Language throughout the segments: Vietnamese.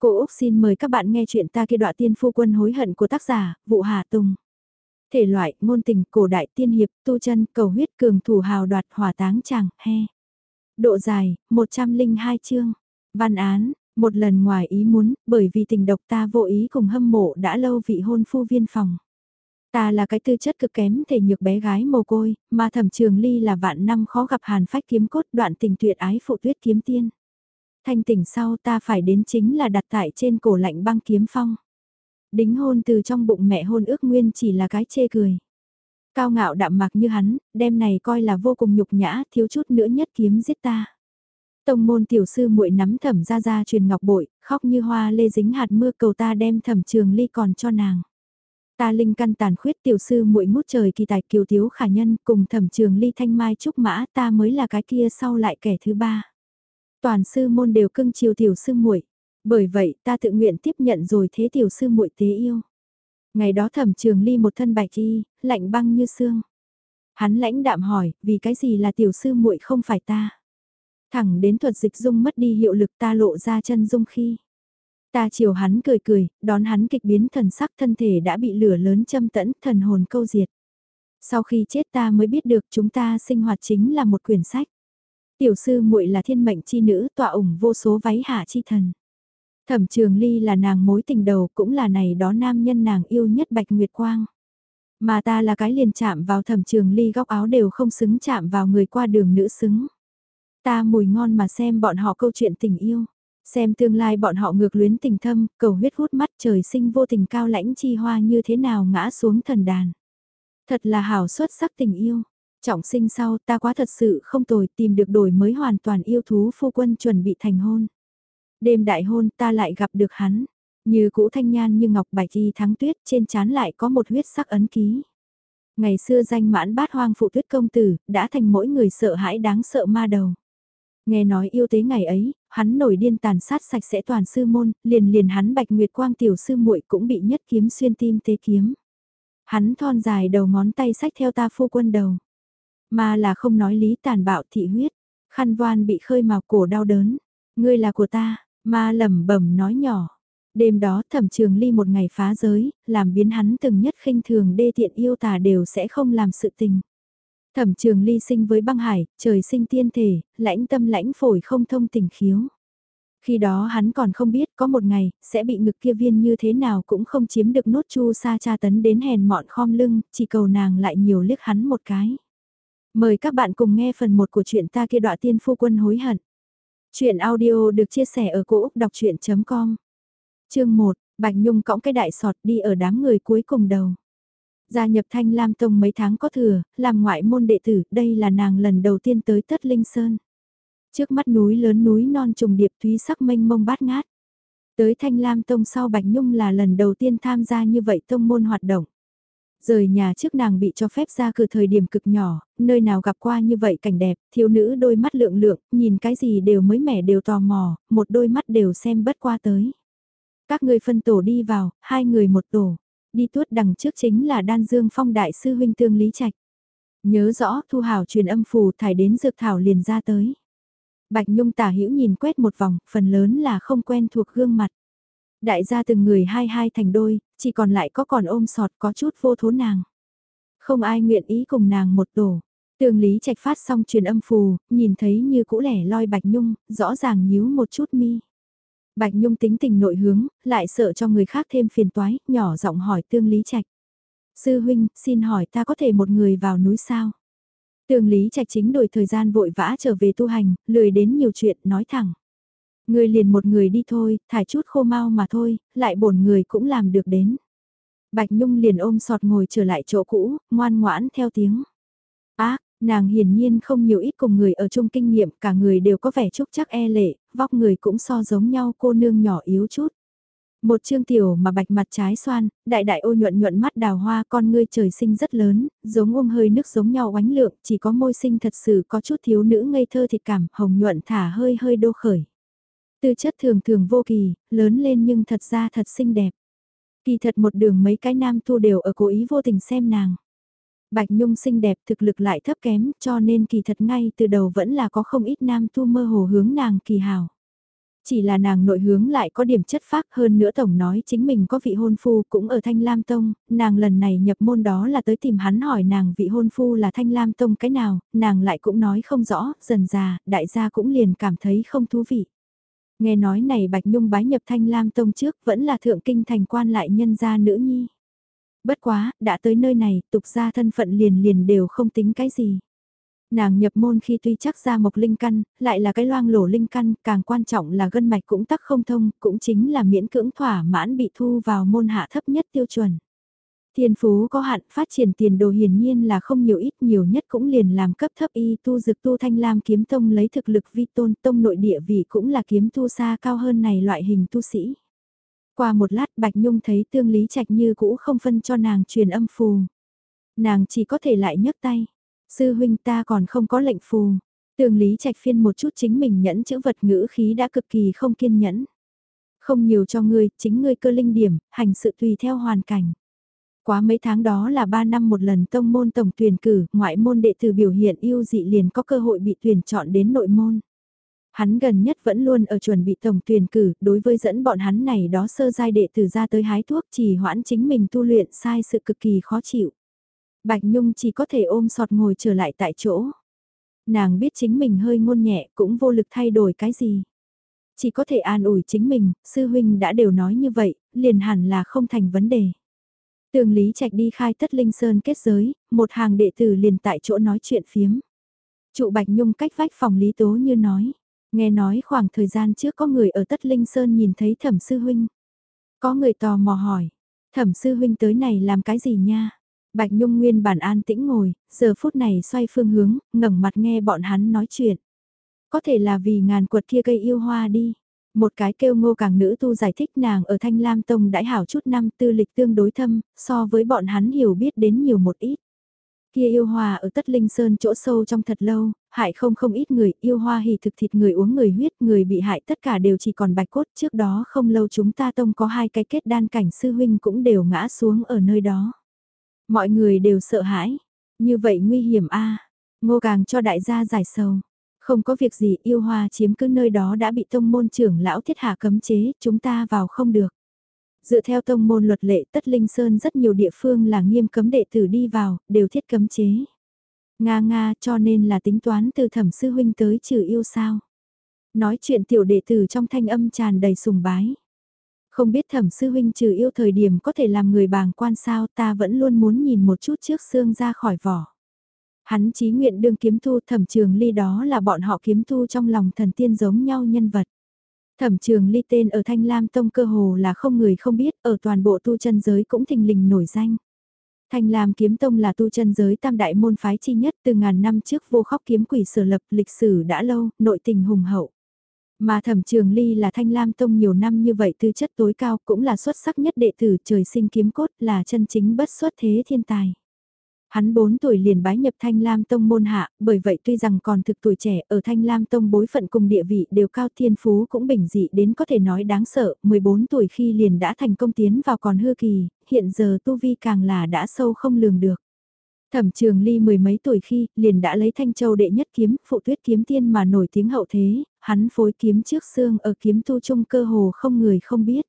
Cô Úc xin mời các bạn nghe chuyện ta kia đoạ tiên phu quân hối hận của tác giả, vụ Hà Tùng. Thể loại, ngôn tình, cổ đại tiên hiệp, tu chân, cầu huyết, cường thủ hào đoạt, hỏa táng chẳng, he. Độ dài, 102 chương. Văn án, một lần ngoài ý muốn, bởi vì tình độc ta vô ý cùng hâm mộ đã lâu vị hôn phu viên phòng. Ta là cái tư chất cực kém thể nhược bé gái mồ côi, mà thẩm trường ly là vạn năm khó gặp hàn phách kiếm cốt đoạn tình tuyệt ái phụ tuyết kiếm tiên. Thanh tỉnh sau ta phải đến chính là đặt tại trên cổ lạnh băng kiếm phong. Đính hôn từ trong bụng mẹ hôn ước nguyên chỉ là cái chê cười. Cao ngạo đạm mạc như hắn, đêm này coi là vô cùng nhục nhã, thiếu chút nữa nhất kiếm giết ta. Tông môn tiểu sư muội nắm thẩm ra ra truyền ngọc bội, khóc như hoa lê dính hạt mưa cầu ta đem thẩm trường ly còn cho nàng. Ta linh căn tàn khuyết tiểu sư muội ngút trời kỳ tài kiều thiếu khả nhân cùng thẩm trường ly thanh mai trúc mã ta mới là cái kia sau lại kẻ thứ ba. Toàn sư môn đều cưng chiều tiểu sư muội, bởi vậy ta tự nguyện tiếp nhận rồi thế tiểu sư muội tế yêu. Ngày đó thẩm trường ly một thân bạch y, lạnh băng như xương. Hắn lãnh đạm hỏi, vì cái gì là tiểu sư muội không phải ta? Thẳng đến thuật dịch dung mất đi hiệu lực ta lộ ra chân dung khi. Ta chiều hắn cười cười, đón hắn kịch biến thần sắc thân thể đã bị lửa lớn châm tẫn, thần hồn câu diệt. Sau khi chết ta mới biết được chúng ta sinh hoạt chính là một quyển sách. Tiểu sư muội là thiên mệnh chi nữ tọa ủng vô số váy hạ chi thần. Thẩm trường ly là nàng mối tình đầu cũng là này đó nam nhân nàng yêu nhất bạch nguyệt quang. Mà ta là cái liền chạm vào thẩm trường ly góc áo đều không xứng chạm vào người qua đường nữ xứng. Ta mùi ngon mà xem bọn họ câu chuyện tình yêu. Xem tương lai bọn họ ngược luyến tình thâm, cầu huyết hút mắt trời sinh vô tình cao lãnh chi hoa như thế nào ngã xuống thần đàn. Thật là hảo xuất sắc tình yêu. Trọng sinh sau ta quá thật sự không tồi tìm được đổi mới hoàn toàn yêu thú phu quân chuẩn bị thành hôn. Đêm đại hôn ta lại gặp được hắn. Như cũ thanh nhan như ngọc bạch y thắng tuyết trên chán lại có một huyết sắc ấn ký. Ngày xưa danh mãn bát hoang phụ tuyết công tử, đã thành mỗi người sợ hãi đáng sợ ma đầu. Nghe nói yêu tế ngày ấy, hắn nổi điên tàn sát sạch sẽ toàn sư môn, liền liền hắn bạch nguyệt quang tiểu sư muội cũng bị nhất kiếm xuyên tim tế kiếm. Hắn thon dài đầu ngón tay sách theo ta phu quân đầu. Mà là không nói lý tàn bạo thị huyết, khăn voan bị khơi màu cổ đau đớn. Ngươi là của ta, ma lẩm bẩm nói nhỏ. Đêm đó thẩm trường ly một ngày phá giới, làm biến hắn từng nhất khinh thường đê tiện yêu tà đều sẽ không làm sự tình. Thẩm trường ly sinh với băng hải, trời sinh tiên thể, lãnh tâm lãnh phổi không thông tình khiếu. Khi đó hắn còn không biết có một ngày, sẽ bị ngực kia viên như thế nào cũng không chiếm được nốt chu sa cha tấn đến hèn mọn khom lưng, chỉ cầu nàng lại nhiều liếc hắn một cái. Mời các bạn cùng nghe phần 1 của truyện ta kia đọa tiên phu quân hối hận. Chuyện audio được chia sẻ ở cỗ đọc chuyện.com Chương 1, Bạch Nhung cõng cái đại sọt đi ở đám người cuối cùng đầu. Gia nhập Thanh Lam Tông mấy tháng có thừa, làm ngoại môn đệ tử, đây là nàng lần đầu tiên tới Tất Linh Sơn. Trước mắt núi lớn núi non trùng điệp thúy sắc mênh mông bát ngát. Tới Thanh Lam Tông sau Bạch Nhung là lần đầu tiên tham gia như vậy tông môn hoạt động. Rời nhà trước nàng bị cho phép ra cửa thời điểm cực nhỏ, nơi nào gặp qua như vậy cảnh đẹp, thiếu nữ đôi mắt lượng lượng, nhìn cái gì đều mới mẻ đều tò mò, một đôi mắt đều xem bất qua tới. Các người phân tổ đi vào, hai người một tổ, đi tuốt đằng trước chính là đan dương phong đại sư huynh tương lý trạch. Nhớ rõ thu Hảo truyền âm phù thải đến dược thảo liền ra tới. Bạch Nhung tả hữu nhìn quét một vòng, phần lớn là không quen thuộc gương mặt. Đại gia từng người hai hai thành đôi, chỉ còn lại có còn ôm sọt có chút vô thố nàng. Không ai nguyện ý cùng nàng một tổ. Tường Lý Trạch phát xong truyền âm phù, nhìn thấy như cũ lẻ loi Bạch Nhung, rõ ràng nhíu một chút mi. Bạch Nhung tính tình nội hướng, lại sợ cho người khác thêm phiền toái, nhỏ giọng hỏi Tương Lý Trạch. Sư huynh, xin hỏi ta có thể một người vào núi sao? Tương Lý Trạch chính đổi thời gian vội vã trở về tu hành, lười đến nhiều chuyện, nói thẳng. Người liền một người đi thôi, thải chút khô mau mà thôi, lại bổn người cũng làm được đến. Bạch Nhung liền ôm sọt ngồi trở lại chỗ cũ, ngoan ngoãn theo tiếng. á, nàng hiển nhiên không nhiều ít cùng người ở chung kinh nghiệm, cả người đều có vẻ trúc chắc e lệ, vóc người cũng so giống nhau cô nương nhỏ yếu chút. Một trương tiểu mà bạch mặt trái xoan, đại đại ô nhuận nhuận mắt đào hoa con ngươi trời sinh rất lớn, giống ôm hơi nước giống nhau oánh lượng, chỉ có môi sinh thật sự có chút thiếu nữ ngây thơ thịt cảm, hồng nhuận thả hơi hơi đô khởi. Tư chất thường thường vô kỳ, lớn lên nhưng thật ra thật xinh đẹp. Kỳ thật một đường mấy cái nam thu đều ở cố ý vô tình xem nàng. Bạch Nhung xinh đẹp thực lực lại thấp kém cho nên kỳ thật ngay từ đầu vẫn là có không ít nam tu mơ hồ hướng nàng kỳ hào. Chỉ là nàng nội hướng lại có điểm chất phác hơn nữa tổng nói chính mình có vị hôn phu cũng ở Thanh Lam Tông, nàng lần này nhập môn đó là tới tìm hắn hỏi nàng vị hôn phu là Thanh Lam Tông cái nào, nàng lại cũng nói không rõ, dần già, đại gia cũng liền cảm thấy không thú vị. Nghe nói này Bạch Nhung bái nhập Thanh Lam Tông trước vẫn là thượng kinh thành quan lại nhân gia nữ nhi. Bất quá, đã tới nơi này, tục ra thân phận liền liền đều không tính cái gì. Nàng nhập môn khi tuy chắc ra mộc linh căn, lại là cái loang lổ linh căn, càng quan trọng là gân mạch cũng tắc không thông, cũng chính là miễn cưỡng thỏa mãn bị thu vào môn hạ thấp nhất tiêu chuẩn. Thiên phú có hạn phát triển tiền đồ hiển nhiên là không nhiều ít nhiều nhất cũng liền làm cấp thấp y tu dực tu thanh lam kiếm tông lấy thực lực vi tôn tông nội địa vị cũng là kiếm tu xa cao hơn này loại hình tu sĩ. Qua một lát Bạch Nhung thấy tương lý trạch như cũ không phân cho nàng truyền âm phù. Nàng chỉ có thể lại nhấc tay. Sư huynh ta còn không có lệnh phù. Tương lý trạch phiên một chút chính mình nhẫn chữ vật ngữ khí đã cực kỳ không kiên nhẫn. Không nhiều cho ngươi, chính ngươi cơ linh điểm, hành sự tùy theo hoàn cảnh. Quá mấy tháng đó là 3 năm một lần tông môn tổng tuyển cử, ngoại môn đệ tử biểu hiện yêu dị liền có cơ hội bị tuyển chọn đến nội môn. Hắn gần nhất vẫn luôn ở chuẩn bị tổng tuyển cử, đối với dẫn bọn hắn này đó sơ giai đệ tử ra tới hái thuốc chỉ hoãn chính mình tu luyện sai sự cực kỳ khó chịu. Bạch Nhung chỉ có thể ôm sọt ngồi trở lại tại chỗ. Nàng biết chính mình hơi ngôn nhẹ cũng vô lực thay đổi cái gì. Chỉ có thể an ủi chính mình, sư huynh đã đều nói như vậy, liền hẳn là không thành vấn đề. Tường Lý Trạch đi khai tất linh sơn kết giới, một hàng đệ tử liền tại chỗ nói chuyện phiếm. Trụ Bạch Nhung cách vách phòng Lý Tố như nói, nghe nói khoảng thời gian trước có người ở tất linh sơn nhìn thấy thẩm sư huynh. Có người tò mò hỏi, thẩm sư huynh tới này làm cái gì nha? Bạch Nhung nguyên bản an tĩnh ngồi, giờ phút này xoay phương hướng, ngẩng mặt nghe bọn hắn nói chuyện. Có thể là vì ngàn quật kia cây yêu hoa đi. Một cái kêu ngô càng nữ tu giải thích nàng ở Thanh Lam Tông đãi hảo chút năm tư lịch tương đối thâm, so với bọn hắn hiểu biết đến nhiều một ít. Kia yêu hoa ở tất linh sơn chỗ sâu trong thật lâu, hại không không ít người, yêu hoa hỉ thực thịt người uống người huyết, người bị hại tất cả đều chỉ còn bạch cốt. Trước đó không lâu chúng ta tông có hai cái kết đan cảnh sư huynh cũng đều ngã xuống ở nơi đó. Mọi người đều sợ hãi. Như vậy nguy hiểm a Ngô càng cho đại gia giải sầu. Không có việc gì yêu hoa chiếm cứ nơi đó đã bị tông môn trưởng lão thiết hạ cấm chế, chúng ta vào không được. Dựa theo tông môn luật lệ tất linh sơn rất nhiều địa phương là nghiêm cấm đệ tử đi vào, đều thiết cấm chế. Nga nga cho nên là tính toán từ thẩm sư huynh tới trừ yêu sao. Nói chuyện tiểu đệ tử trong thanh âm tràn đầy sùng bái. Không biết thẩm sư huynh trừ yêu thời điểm có thể làm người bàng quan sao ta vẫn luôn muốn nhìn một chút trước xương ra khỏi vỏ. Hắn chí nguyện đương kiếm thu thẩm trường ly đó là bọn họ kiếm thu trong lòng thần tiên giống nhau nhân vật. Thẩm trường ly tên ở Thanh Lam Tông cơ hồ là không người không biết, ở toàn bộ tu chân giới cũng thình lình nổi danh. Thanh Lam Kiếm Tông là tu chân giới tam đại môn phái chi nhất từ ngàn năm trước vô khóc kiếm quỷ sở lập lịch sử đã lâu, nội tình hùng hậu. Mà thẩm trường ly là thanh lam tông nhiều năm như vậy tư chất tối cao cũng là xuất sắc nhất đệ tử trời sinh kiếm cốt là chân chính bất xuất thế thiên tài. Hắn 4 tuổi liền bái nhập Thanh Lam Tông môn hạ, bởi vậy tuy rằng còn thực tuổi trẻ ở Thanh Lam Tông bối phận cùng địa vị đều cao thiên phú cũng bình dị đến có thể nói đáng sợ, 14 tuổi khi liền đã thành công tiến vào còn hư kỳ, hiện giờ tu vi càng là đã sâu không lường được. Thẩm trường ly mười mấy tuổi khi, liền đã lấy thanh châu đệ nhất kiếm, phụ tuyết kiếm tiên mà nổi tiếng hậu thế, hắn phối kiếm trước xương ở kiếm tu trung cơ hồ không người không biết.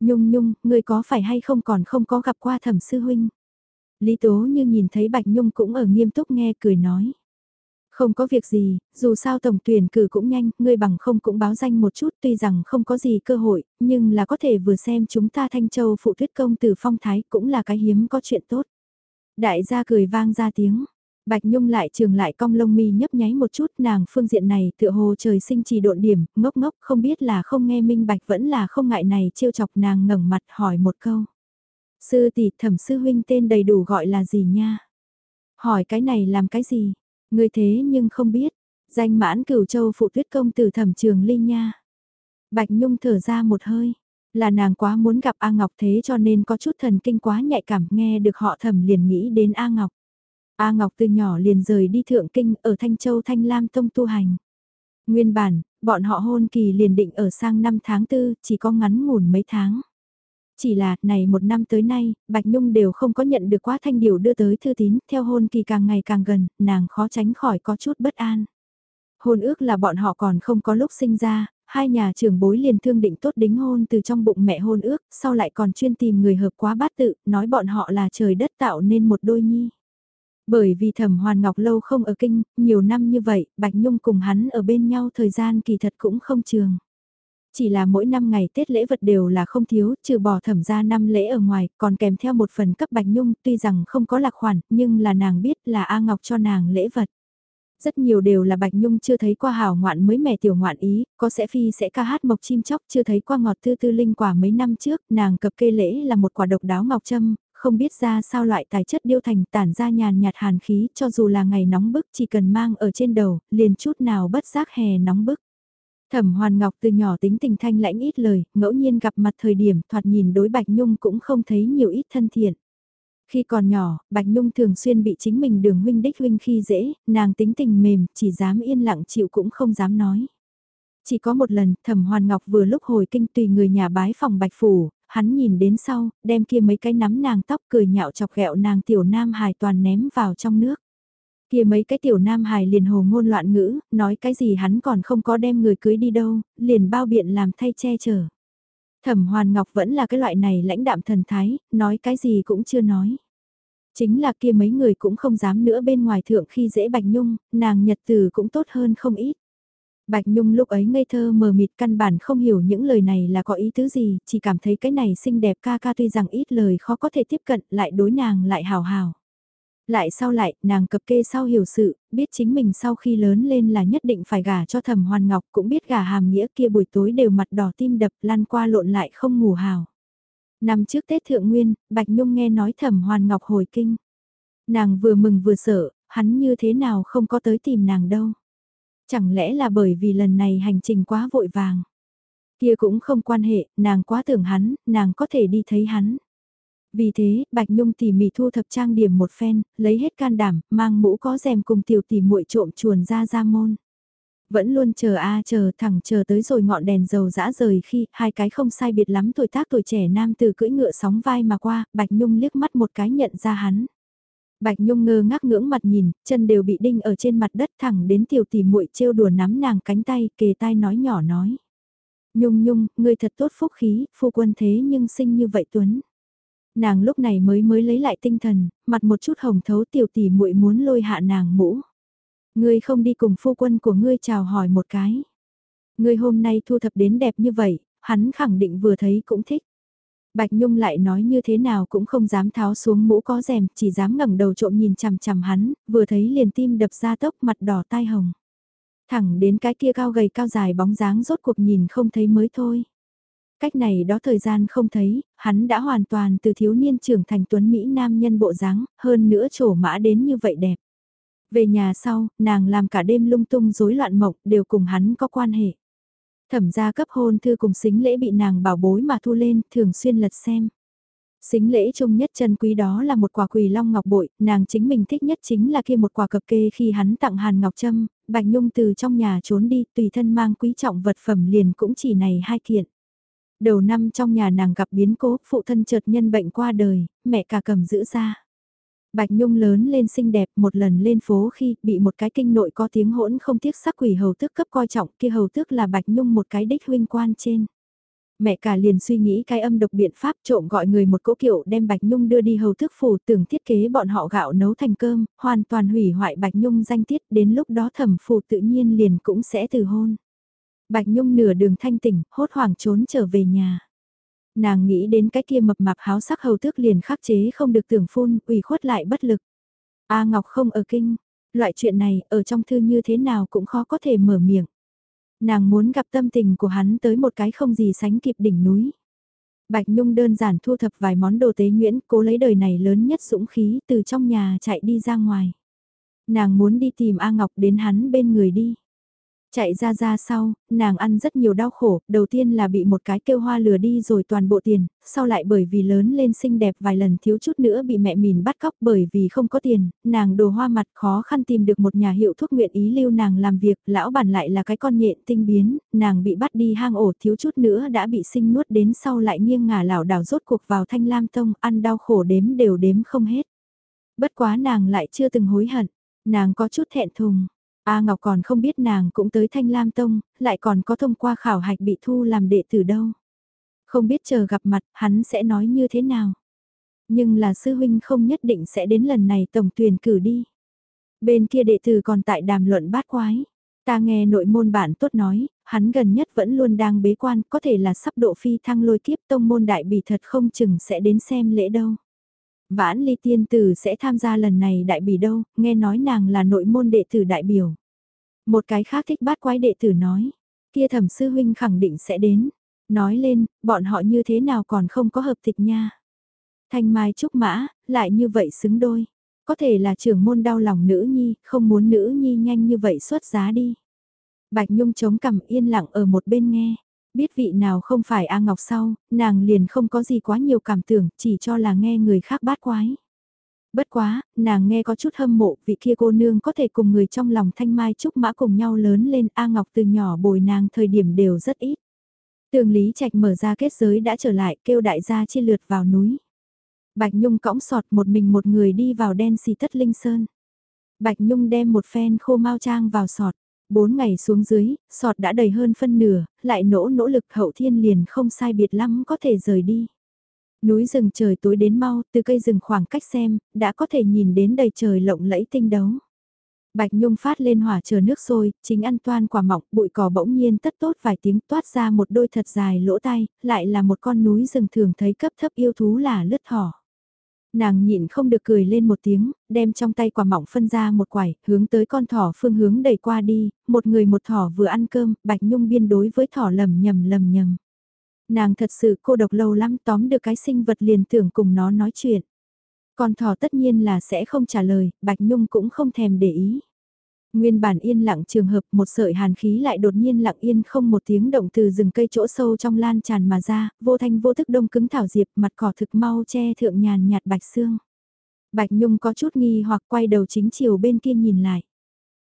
Nhung nhung, người có phải hay không còn không có gặp qua thẩm sư huynh? Lý Tố như nhìn thấy Bạch Nhung cũng ở nghiêm túc nghe cười nói. Không có việc gì, dù sao tổng tuyển cử cũng nhanh, ngươi bằng không cũng báo danh một chút tuy rằng không có gì cơ hội, nhưng là có thể vừa xem chúng ta Thanh Châu phụ thuyết công từ phong thái cũng là cái hiếm có chuyện tốt. Đại gia cười vang ra tiếng. Bạch Nhung lại trường lại cong lông mi nhấp nháy một chút nàng phương diện này tựa hồ trời sinh trì độn điểm, ngốc ngốc không biết là không nghe minh bạch vẫn là không ngại này trêu chọc nàng ngẩng mặt hỏi một câu. Sư tỷ thẩm sư huynh tên đầy đủ gọi là gì nha? Hỏi cái này làm cái gì? Người thế nhưng không biết. Danh mãn cửu châu phụ tuyết công từ thẩm trường ly nha. Bạch Nhung thở ra một hơi. Là nàng quá muốn gặp A Ngọc thế cho nên có chút thần kinh quá nhạy cảm nghe được họ thẩm liền nghĩ đến A Ngọc. A Ngọc từ nhỏ liền rời đi thượng kinh ở Thanh Châu Thanh Lam Tông tu hành. Nguyên bản, bọn họ hôn kỳ liền định ở sang năm tháng tư, chỉ có ngắn ngủn mấy tháng. Chỉ là, này một năm tới nay, Bạch Nhung đều không có nhận được quá thanh điều đưa tới thư tín, theo hôn kỳ càng ngày càng gần, nàng khó tránh khỏi có chút bất an. Hôn ước là bọn họ còn không có lúc sinh ra, hai nhà trưởng bối liền thương định tốt đính hôn từ trong bụng mẹ hôn ước, sau lại còn chuyên tìm người hợp quá bát tự, nói bọn họ là trời đất tạo nên một đôi nhi. Bởi vì thẩm Hoàn Ngọc lâu không ở kinh, nhiều năm như vậy, Bạch Nhung cùng hắn ở bên nhau thời gian kỳ thật cũng không trường. Chỉ là mỗi năm ngày Tết lễ vật đều là không thiếu, trừ bỏ thẩm ra năm lễ ở ngoài, còn kèm theo một phần cấp Bạch Nhung, tuy rằng không có lạc khoản, nhưng là nàng biết là A Ngọc cho nàng lễ vật. Rất nhiều đều là Bạch Nhung chưa thấy qua hảo ngoạn mới mẻ tiểu ngoạn ý, có sẽ phi sẽ ca hát mộc chim chóc chưa thấy qua ngọt tư tư linh quả mấy năm trước, nàng cập kê lễ là một quả độc đáo ngọc châm, không biết ra sao loại tài chất điêu thành tản ra nhàn nhạt hàn khí cho dù là ngày nóng bức chỉ cần mang ở trên đầu, liền chút nào bất giác hè nóng bức. Thẩm Hoàn Ngọc từ nhỏ tính tình thanh lãnh ít lời, ngẫu nhiên gặp mặt thời điểm thoạt nhìn đối Bạch Nhung cũng không thấy nhiều ít thân thiện. Khi còn nhỏ, Bạch Nhung thường xuyên bị chính mình đường huynh đích huynh khi dễ, nàng tính tình mềm, chỉ dám yên lặng chịu cũng không dám nói. Chỉ có một lần, Thẩm Hoàn Ngọc vừa lúc hồi kinh tùy người nhà bái phòng Bạch Phủ, hắn nhìn đến sau, đem kia mấy cái nắm nàng tóc cười nhạo chọc ghẹo nàng tiểu nam hài toàn ném vào trong nước. Kia mấy cái tiểu nam hài liền hồ ngôn loạn ngữ, nói cái gì hắn còn không có đem người cưới đi đâu, liền bao biện làm thay che chở. Thẩm Hoàn Ngọc vẫn là cái loại này lãnh đạm thần thái, nói cái gì cũng chưa nói. Chính là kia mấy người cũng không dám nữa bên ngoài thượng khi dễ Bạch Nhung, nàng nhật từ cũng tốt hơn không ít. Bạch Nhung lúc ấy ngây thơ mờ mịt căn bản không hiểu những lời này là có ý tứ gì, chỉ cảm thấy cái này xinh đẹp ca ca tuy rằng ít lời khó có thể tiếp cận lại đối nàng lại hào hào. Lại sau lại, nàng cập kê sau hiểu sự, biết chính mình sau khi lớn lên là nhất định phải gả cho thẩm hoàn ngọc cũng biết gả hàm nghĩa kia buổi tối đều mặt đỏ tim đập lăn qua lộn lại không ngủ hào. Năm trước Tết Thượng Nguyên, Bạch Nhung nghe nói thẩm hoàn ngọc hồi kinh. Nàng vừa mừng vừa sợ, hắn như thế nào không có tới tìm nàng đâu. Chẳng lẽ là bởi vì lần này hành trình quá vội vàng. Kia cũng không quan hệ, nàng quá tưởng hắn, nàng có thể đi thấy hắn. Vì thế, Bạch Nhung tỉ mỉ thu thập trang điểm một phen, lấy hết can đảm, mang mũ có rèm cùng tiểu tỉ muội trộm chuồn ra ra môn. Vẫn luôn chờ a chờ thẳng chờ tới rồi ngọn đèn dầu dã rời khi hai cái không sai biệt lắm tuổi tác tuổi trẻ nam từ cưỡi ngựa sóng vai mà qua, Bạch Nhung liếc mắt một cái nhận ra hắn. Bạch Nhung ngơ ngác ngưỡng mặt nhìn, chân đều bị đinh ở trên mặt đất thẳng đến tiểu tỉ muội trêu đùa nắm nàng cánh tay, kề tai nói nhỏ nói. Nhung nhung, ngươi thật tốt phúc khí, phu quân thế nhưng sinh như vậy Tuấn. Nàng lúc này mới mới lấy lại tinh thần, mặt một chút hồng thấu tiểu tỷ muội muốn lôi hạ nàng mũ. Ngươi không đi cùng phu quân của ngươi chào hỏi một cái. Ngươi hôm nay thu thập đến đẹp như vậy, hắn khẳng định vừa thấy cũng thích. Bạch Nhung lại nói như thế nào cũng không dám tháo xuống mũ có rèm, chỉ dám ngẩng đầu trộm nhìn chằm chằm hắn, vừa thấy liền tim đập ra tốc mặt đỏ tai hồng. Thẳng đến cái kia cao gầy cao dài bóng dáng rốt cuộc nhìn không thấy mới thôi. Cách này đó thời gian không thấy, hắn đã hoàn toàn từ thiếu niên trưởng thành tuấn Mỹ nam nhân bộ dáng, hơn nữa trổ mã đến như vậy đẹp. Về nhà sau, nàng làm cả đêm lung tung rối loạn mộng đều cùng hắn có quan hệ. Thẩm gia cấp hôn thư cùng xính lễ bị nàng bảo bối mà thu lên, thường xuyên lật xem. Xính lễ trông nhất chân quý đó là một quả quỳ long ngọc bội, nàng chính mình thích nhất chính là kia một quả cập kê khi hắn tặng Hàn Ngọc Trâm, Bạch Nhung từ trong nhà trốn đi, tùy thân mang quý trọng vật phẩm liền cũng chỉ này hai kiện. Đầu năm trong nhà nàng gặp biến cố, phụ thân chợt nhân bệnh qua đời, mẹ cả cầm giữ ra. Bạch Nhung lớn lên xinh đẹp một lần lên phố khi bị một cái kinh nội có tiếng hỗn không tiếc sắc quỷ hầu tước cấp coi trọng kia hầu tước là Bạch Nhung một cái đích huynh quan trên. Mẹ cả liền suy nghĩ cái âm độc biện pháp trộm gọi người một cỗ kiệu đem Bạch Nhung đưa đi hầu tước phủ tưởng thiết kế bọn họ gạo nấu thành cơm, hoàn toàn hủy hoại Bạch Nhung danh tiết đến lúc đó thẩm phủ tự nhiên liền cũng sẽ từ hôn. Bạch Nhung nửa đường thanh tỉnh, hốt hoảng trốn trở về nhà. Nàng nghĩ đến cái kia mập mạp háo sắc hầu tước liền khắc chế không được tưởng phun, ủy khuất lại bất lực. A Ngọc không ở kinh, loại chuyện này ở trong thư như thế nào cũng khó có thể mở miệng. Nàng muốn gặp tâm tình của hắn tới một cái không gì sánh kịp đỉnh núi. Bạch Nhung đơn giản thu thập vài món đồ tế nhuyễn, cố lấy đời này lớn nhất dũng khí từ trong nhà chạy đi ra ngoài. Nàng muốn đi tìm A Ngọc đến hắn bên người đi. Chạy ra ra sau, nàng ăn rất nhiều đau khổ, đầu tiên là bị một cái kêu hoa lừa đi rồi toàn bộ tiền, sau lại bởi vì lớn lên xinh đẹp vài lần thiếu chút nữa bị mẹ mình bắt cóc bởi vì không có tiền, nàng đồ hoa mặt khó khăn tìm được một nhà hiệu thuốc nguyện ý lưu nàng làm việc, lão bản lại là cái con nhện tinh biến, nàng bị bắt đi hang ổ thiếu chút nữa đã bị sinh nuốt đến sau lại nghiêng ngả lảo đảo rốt cuộc vào thanh lam tông, ăn đau khổ đếm đều đếm không hết. Bất quá nàng lại chưa từng hối hận, nàng có chút thẹn thùng A Ngọc còn không biết nàng cũng tới Thanh Lam Tông, lại còn có thông qua khảo hạch bị thu làm đệ tử đâu. Không biết chờ gặp mặt hắn sẽ nói như thế nào. Nhưng là sư huynh không nhất định sẽ đến lần này tổng tuyển cử đi. Bên kia đệ tử còn tại đàm luận bát quái. Ta nghe nội môn bản tốt nói, hắn gần nhất vẫn luôn đang bế quan, có thể là sắp độ phi thăng lôi kiếp tông môn đại bỉ thật không chừng sẽ đến xem lễ đâu. Vãn ly tiên tử sẽ tham gia lần này đại bỉ đâu, nghe nói nàng là nội môn đệ tử đại biểu. Một cái khác thích bát quái đệ tử nói, kia thẩm sư huynh khẳng định sẽ đến. Nói lên, bọn họ như thế nào còn không có hợp tịch nha. Thanh mai trúc mã, lại như vậy xứng đôi. Có thể là trưởng môn đau lòng nữ nhi, không muốn nữ nhi nhanh như vậy xuất giá đi. Bạch Nhung chống cằm yên lặng ở một bên nghe. Biết vị nào không phải A Ngọc sau, nàng liền không có gì quá nhiều cảm tưởng, chỉ cho là nghe người khác bát quái. Bất quá, nàng nghe có chút hâm mộ vị kia cô nương có thể cùng người trong lòng thanh mai trúc mã cùng nhau lớn lên A Ngọc từ nhỏ bồi nàng thời điểm đều rất ít. Tường Lý Trạch mở ra kết giới đã trở lại kêu đại gia chia lượt vào núi. Bạch Nhung cõng sọt một mình một người đi vào đen xì tất linh sơn. Bạch Nhung đem một phen khô mau trang vào sọt. Bốn ngày xuống dưới, sọt đã đầy hơn phân nửa, lại nỗ nỗ lực hậu thiên liền không sai biệt lắm có thể rời đi. Núi rừng trời tối đến mau, từ cây rừng khoảng cách xem, đã có thể nhìn đến đầy trời lộng lẫy tinh đấu. Bạch Nhung phát lên hỏa chờ nước sôi, chính ăn toan quả mọng, bụi cỏ bỗng nhiên tất tốt vài tiếng toát ra một đôi thật dài lỗ tai, lại là một con núi rừng thường thấy cấp thấp yêu thú là lướt thỏ. Nàng nhịn không được cười lên một tiếng, đem trong tay quả mọng phân ra một quải, hướng tới con thỏ phương hướng đẩy qua đi, một người một thỏ vừa ăn cơm, Bạch Nhung biên đối với thỏ lầm nhầm lầm nhầm. Nàng thật sự cô độc lâu lắm tóm được cái sinh vật liền tưởng cùng nó nói chuyện. Con thỏ tất nhiên là sẽ không trả lời, Bạch Nhung cũng không thèm để ý. Nguyên bản yên lặng trường hợp một sợi hàn khí lại đột nhiên lặng yên không một tiếng động từ rừng cây chỗ sâu trong lan tràn mà ra, vô thanh vô thức đông cứng thảo diệp mặt cỏ thực mau che thượng nhàn nhạt bạch xương. Bạch Nhung có chút nghi hoặc quay đầu chính chiều bên kia nhìn lại.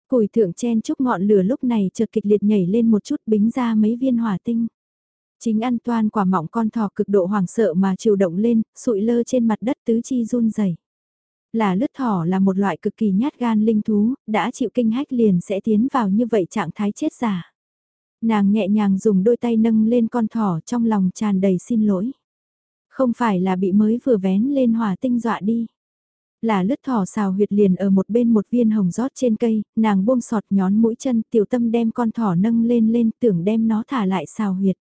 Củi thượng chen chúc ngọn lửa lúc này chợt kịch liệt nhảy lên một chút bính ra mấy viên hỏa tinh. Chính an toan quả mọng con thỏ cực độ hoảng sợ mà chiều động lên, sụi lơ trên mặt đất tứ chi run rẩy. Là lướt thỏ là một loại cực kỳ nhát gan linh thú, đã chịu kinh hách liền sẽ tiến vào như vậy trạng thái chết giả. Nàng nhẹ nhàng dùng đôi tay nâng lên con thỏ trong lòng tràn đầy xin lỗi. Không phải là bị mới vừa vén lên hỏa tinh dọa đi. Là lướt thỏ xào huyệt liền ở một bên một viên hồng rót trên cây, nàng buông sọt nhón mũi chân tiểu tâm đem con thỏ nâng lên lên tưởng đem nó thả lại xào huyệt.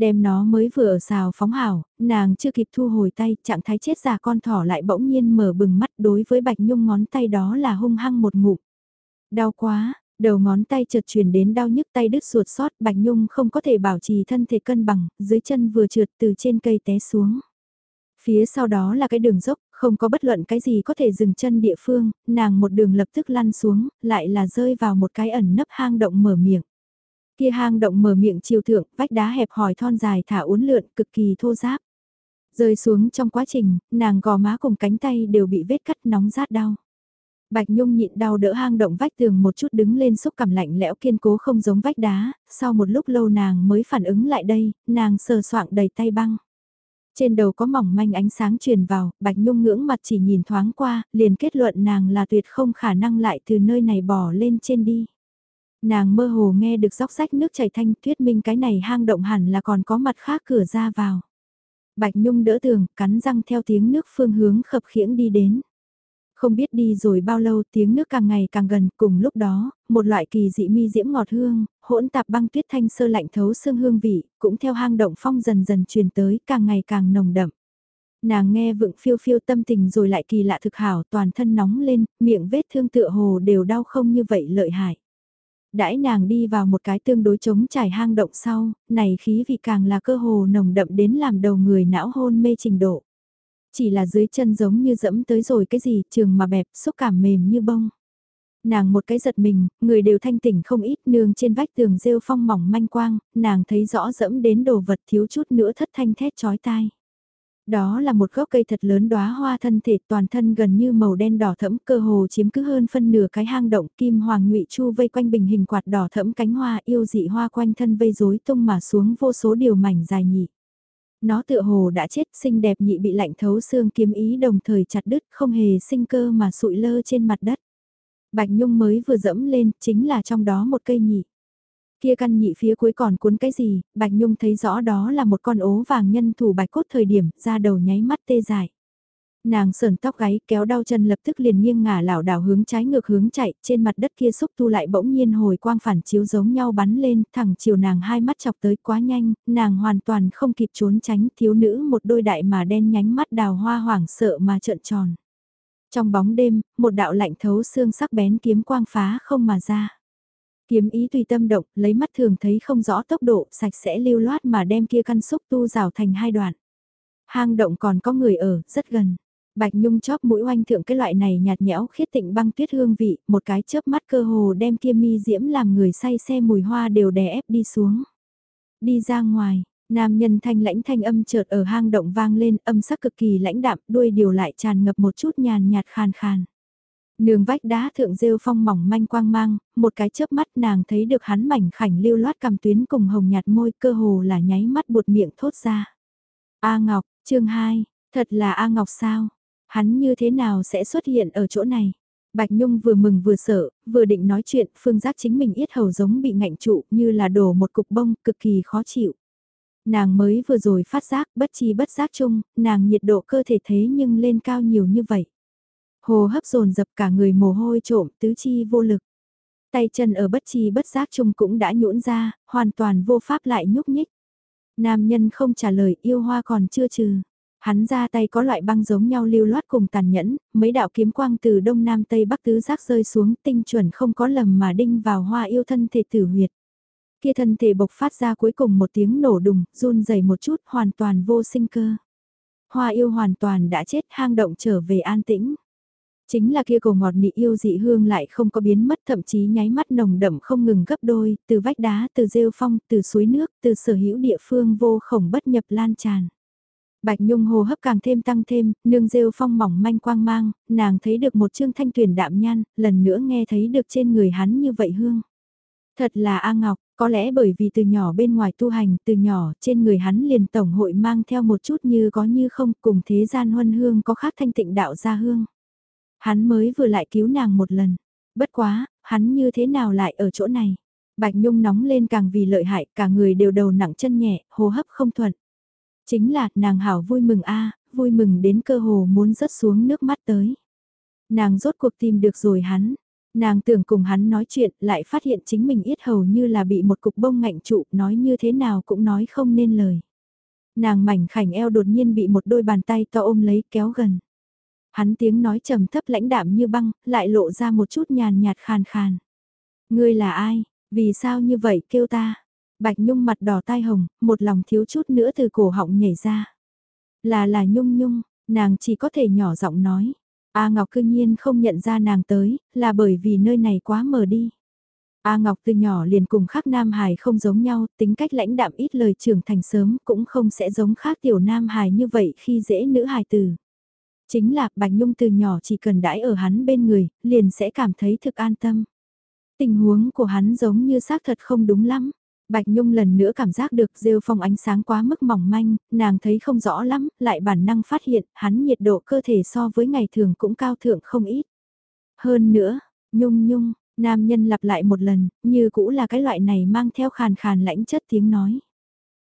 Đem nó mới vừa ở xào phóng hảo, nàng chưa kịp thu hồi tay, trạng thái chết già con thỏ lại bỗng nhiên mở bừng mắt đối với Bạch Nhung ngón tay đó là hung hăng một ngụm. Đau quá, đầu ngón tay chợt truyền đến đau nhức tay đứt ruột sót, Bạch Nhung không có thể bảo trì thân thể cân bằng, dưới chân vừa trượt từ trên cây té xuống. Phía sau đó là cái đường dốc, không có bất luận cái gì có thể dừng chân địa phương, nàng một đường lập tức lăn xuống, lại là rơi vào một cái ẩn nấp hang động mở miệng. Kia hang động mở miệng chiều thượng, vách đá hẹp hòi thon dài thả uốn lượn, cực kỳ thô ráp Rơi xuống trong quá trình, nàng gò má cùng cánh tay đều bị vết cắt nóng rát đau. Bạch Nhung nhịn đau đỡ hang động vách tường một chút đứng lên xúc cảm lạnh lẽo kiên cố không giống vách đá, sau một lúc lâu nàng mới phản ứng lại đây, nàng sờ soạng đầy tay băng. Trên đầu có mỏng manh ánh sáng truyền vào, Bạch Nhung ngưỡng mặt chỉ nhìn thoáng qua, liền kết luận nàng là tuyệt không khả năng lại từ nơi này bỏ lên trên đi. Nàng mơ hồ nghe được róc rách nước chảy thanh thuyết minh cái này hang động hẳn là còn có mặt khác cửa ra vào. Bạch Nhung đỡ tường, cắn răng theo tiếng nước phương hướng khập khiễng đi đến. Không biết đi rồi bao lâu tiếng nước càng ngày càng gần, cùng lúc đó, một loại kỳ dị mi diễm ngọt hương, hỗn tạp băng tuyết thanh sơ lạnh thấu xương hương vị, cũng theo hang động phong dần dần truyền tới, càng ngày càng nồng đậm. Nàng nghe vựng phiêu phiêu tâm tình rồi lại kỳ lạ thực hảo toàn thân nóng lên, miệng vết thương tựa hồ đều đau không như vậy lợi hại. Đãi nàng đi vào một cái tương đối trống trải hang động sau, này khí vị càng là cơ hồ nồng đậm đến làm đầu người não hôn mê trình độ. Chỉ là dưới chân giống như dẫm tới rồi cái gì trường mà bẹp xúc cảm mềm như bông. Nàng một cái giật mình, người đều thanh tỉnh không ít nương trên vách tường rêu phong mỏng manh quang, nàng thấy rõ dẫm đến đồ vật thiếu chút nữa thất thanh thét chói tai. Đó là một gốc cây thật lớn đóa hoa thân thể toàn thân gần như màu đen đỏ thẫm cơ hồ chiếm cứ hơn phân nửa cái hang động kim hoàng ngụy chu vây quanh bình hình quạt đỏ thẫm cánh hoa yêu dị hoa quanh thân vây rối tung mà xuống vô số điều mảnh dài nhị. Nó tựa hồ đã chết xinh đẹp nhị bị lạnh thấu xương kiếm ý đồng thời chặt đứt không hề sinh cơ mà sụi lơ trên mặt đất. Bạch Nhung mới vừa dẫm lên, chính là trong đó một cây nhị. Kia căn nhị phía cuối còn cuốn cái gì, Bạch Nhung thấy rõ đó là một con ố vàng nhân thủ bạch cốt thời điểm, ra đầu nháy mắt tê dại. Nàng sờn tóc gáy kéo đau chân lập tức liền nghiêng ngả lảo đảo hướng trái ngược hướng chạy, trên mặt đất kia xúc tu lại bỗng nhiên hồi quang phản chiếu giống nhau bắn lên, thẳng chiều nàng hai mắt chọc tới quá nhanh, nàng hoàn toàn không kịp trốn tránh thiếu nữ một đôi đại mà đen nhánh mắt đào hoa hoảng sợ mà trợn tròn. Trong bóng đêm, một đạo lạnh thấu xương sắc bén kiếm quang phá không mà ra. Kiếm ý tùy tâm động, lấy mắt thường thấy không rõ tốc độ, sạch sẽ lưu loát mà đem kia căn xúc tu rào thành hai đoạn. Hang động còn có người ở, rất gần. Bạch Nhung chóp mũi oanh thượng cái loại này nhạt nhẽo khiết tịnh băng tuyết hương vị, một cái chớp mắt cơ hồ đem kia mi diễm làm người say xe mùi hoa đều đè ép đi xuống. Đi ra ngoài, nam nhân thanh lãnh thanh âm chợt ở hang động vang lên, âm sắc cực kỳ lãnh đạm, đuôi điều lại tràn ngập một chút nhàn nhạt khàn khàn. Nương vách đá thượng rêu phong mỏng manh quang mang, một cái chớp mắt nàng thấy được hắn mảnh khảnh lưu loát cầm tuyến cùng hồng nhạt môi cơ hồ là nháy mắt buột miệng thốt ra. A Ngọc, chương 2, thật là A Ngọc sao? Hắn như thế nào sẽ xuất hiện ở chỗ này? Bạch Nhung vừa mừng vừa sợ, vừa định nói chuyện, phương giác chính mình yết hầu giống bị ngạnh trụ như là đổ một cục bông, cực kỳ khó chịu. Nàng mới vừa rồi phát giác, bất chi bất giác chung, nàng nhiệt độ cơ thể thế nhưng lên cao nhiều như vậy. Hồ hấp dồn dập cả người mồ hôi trộm, tứ chi vô lực. Tay chân ở bất chi bất giác chung cũng đã nhũn ra, hoàn toàn vô pháp lại nhúc nhích. Nam nhân không trả lời yêu hoa còn chưa trừ. Hắn ra tay có loại băng giống nhau lưu loát cùng tàn nhẫn, mấy đạo kiếm quang từ đông nam tây bắc tứ giác rơi xuống tinh chuẩn không có lầm mà đinh vào hoa yêu thân thể tử huyệt. Kia thân thể bộc phát ra cuối cùng một tiếng nổ đùng, run dày một chút hoàn toàn vô sinh cơ. Hoa yêu hoàn toàn đã chết hang động trở về an tĩnh. Chính là kia cổ ngọt nị yêu dị hương lại không có biến mất thậm chí nháy mắt nồng đậm không ngừng gấp đôi, từ vách đá, từ rêu phong, từ suối nước, từ sở hữu địa phương vô khổng bất nhập lan tràn. Bạch Nhung hồ hấp càng thêm tăng thêm, nương rêu phong mỏng manh quang mang, nàng thấy được một chương thanh tuyển đạm nhan, lần nữa nghe thấy được trên người hắn như vậy hương. Thật là A Ngọc, có lẽ bởi vì từ nhỏ bên ngoài tu hành, từ nhỏ trên người hắn liền tổng hội mang theo một chút như có như không cùng thế gian huân hương có khác thanh tịnh đạo gia hương. Hắn mới vừa lại cứu nàng một lần. Bất quá, hắn như thế nào lại ở chỗ này? Bạch Nhung nóng lên càng vì lợi hại, cả người đều đầu nặng chân nhẹ, hô hấp không thuận. Chính là, nàng hảo vui mừng a vui mừng đến cơ hồ muốn rớt xuống nước mắt tới. Nàng rốt cuộc tìm được rồi hắn. Nàng tưởng cùng hắn nói chuyện, lại phát hiện chính mình yết hầu như là bị một cục bông ngạnh trụ, nói như thế nào cũng nói không nên lời. Nàng mảnh khảnh eo đột nhiên bị một đôi bàn tay to ôm lấy kéo gần. Hắn tiếng nói trầm thấp lãnh đạm như băng, lại lộ ra một chút nhàn nhạt khàn khàn. Ngươi là ai? Vì sao như vậy kêu ta? Bạch Nhung mặt đỏ tai hồng, một lòng thiếu chút nữa từ cổ họng nhảy ra. Là là Nhung Nhung, nàng chỉ có thể nhỏ giọng nói. A Ngọc cư nhiên không nhận ra nàng tới, là bởi vì nơi này quá mờ đi. A Ngọc từ nhỏ liền cùng khác Nam Hải không giống nhau, tính cách lãnh đạm ít lời trưởng thành sớm cũng không sẽ giống khác tiểu Nam Hải như vậy khi dễ nữ hài tử. Chính là Bạch Nhung từ nhỏ chỉ cần đãi ở hắn bên người, liền sẽ cảm thấy thực an tâm. Tình huống của hắn giống như xác thật không đúng lắm. Bạch Nhung lần nữa cảm giác được rêu phong ánh sáng quá mức mỏng manh, nàng thấy không rõ lắm, lại bản năng phát hiện hắn nhiệt độ cơ thể so với ngày thường cũng cao thượng không ít. Hơn nữa, Nhung Nhung, nam nhân lặp lại một lần, như cũ là cái loại này mang theo khàn khàn lãnh chất tiếng nói.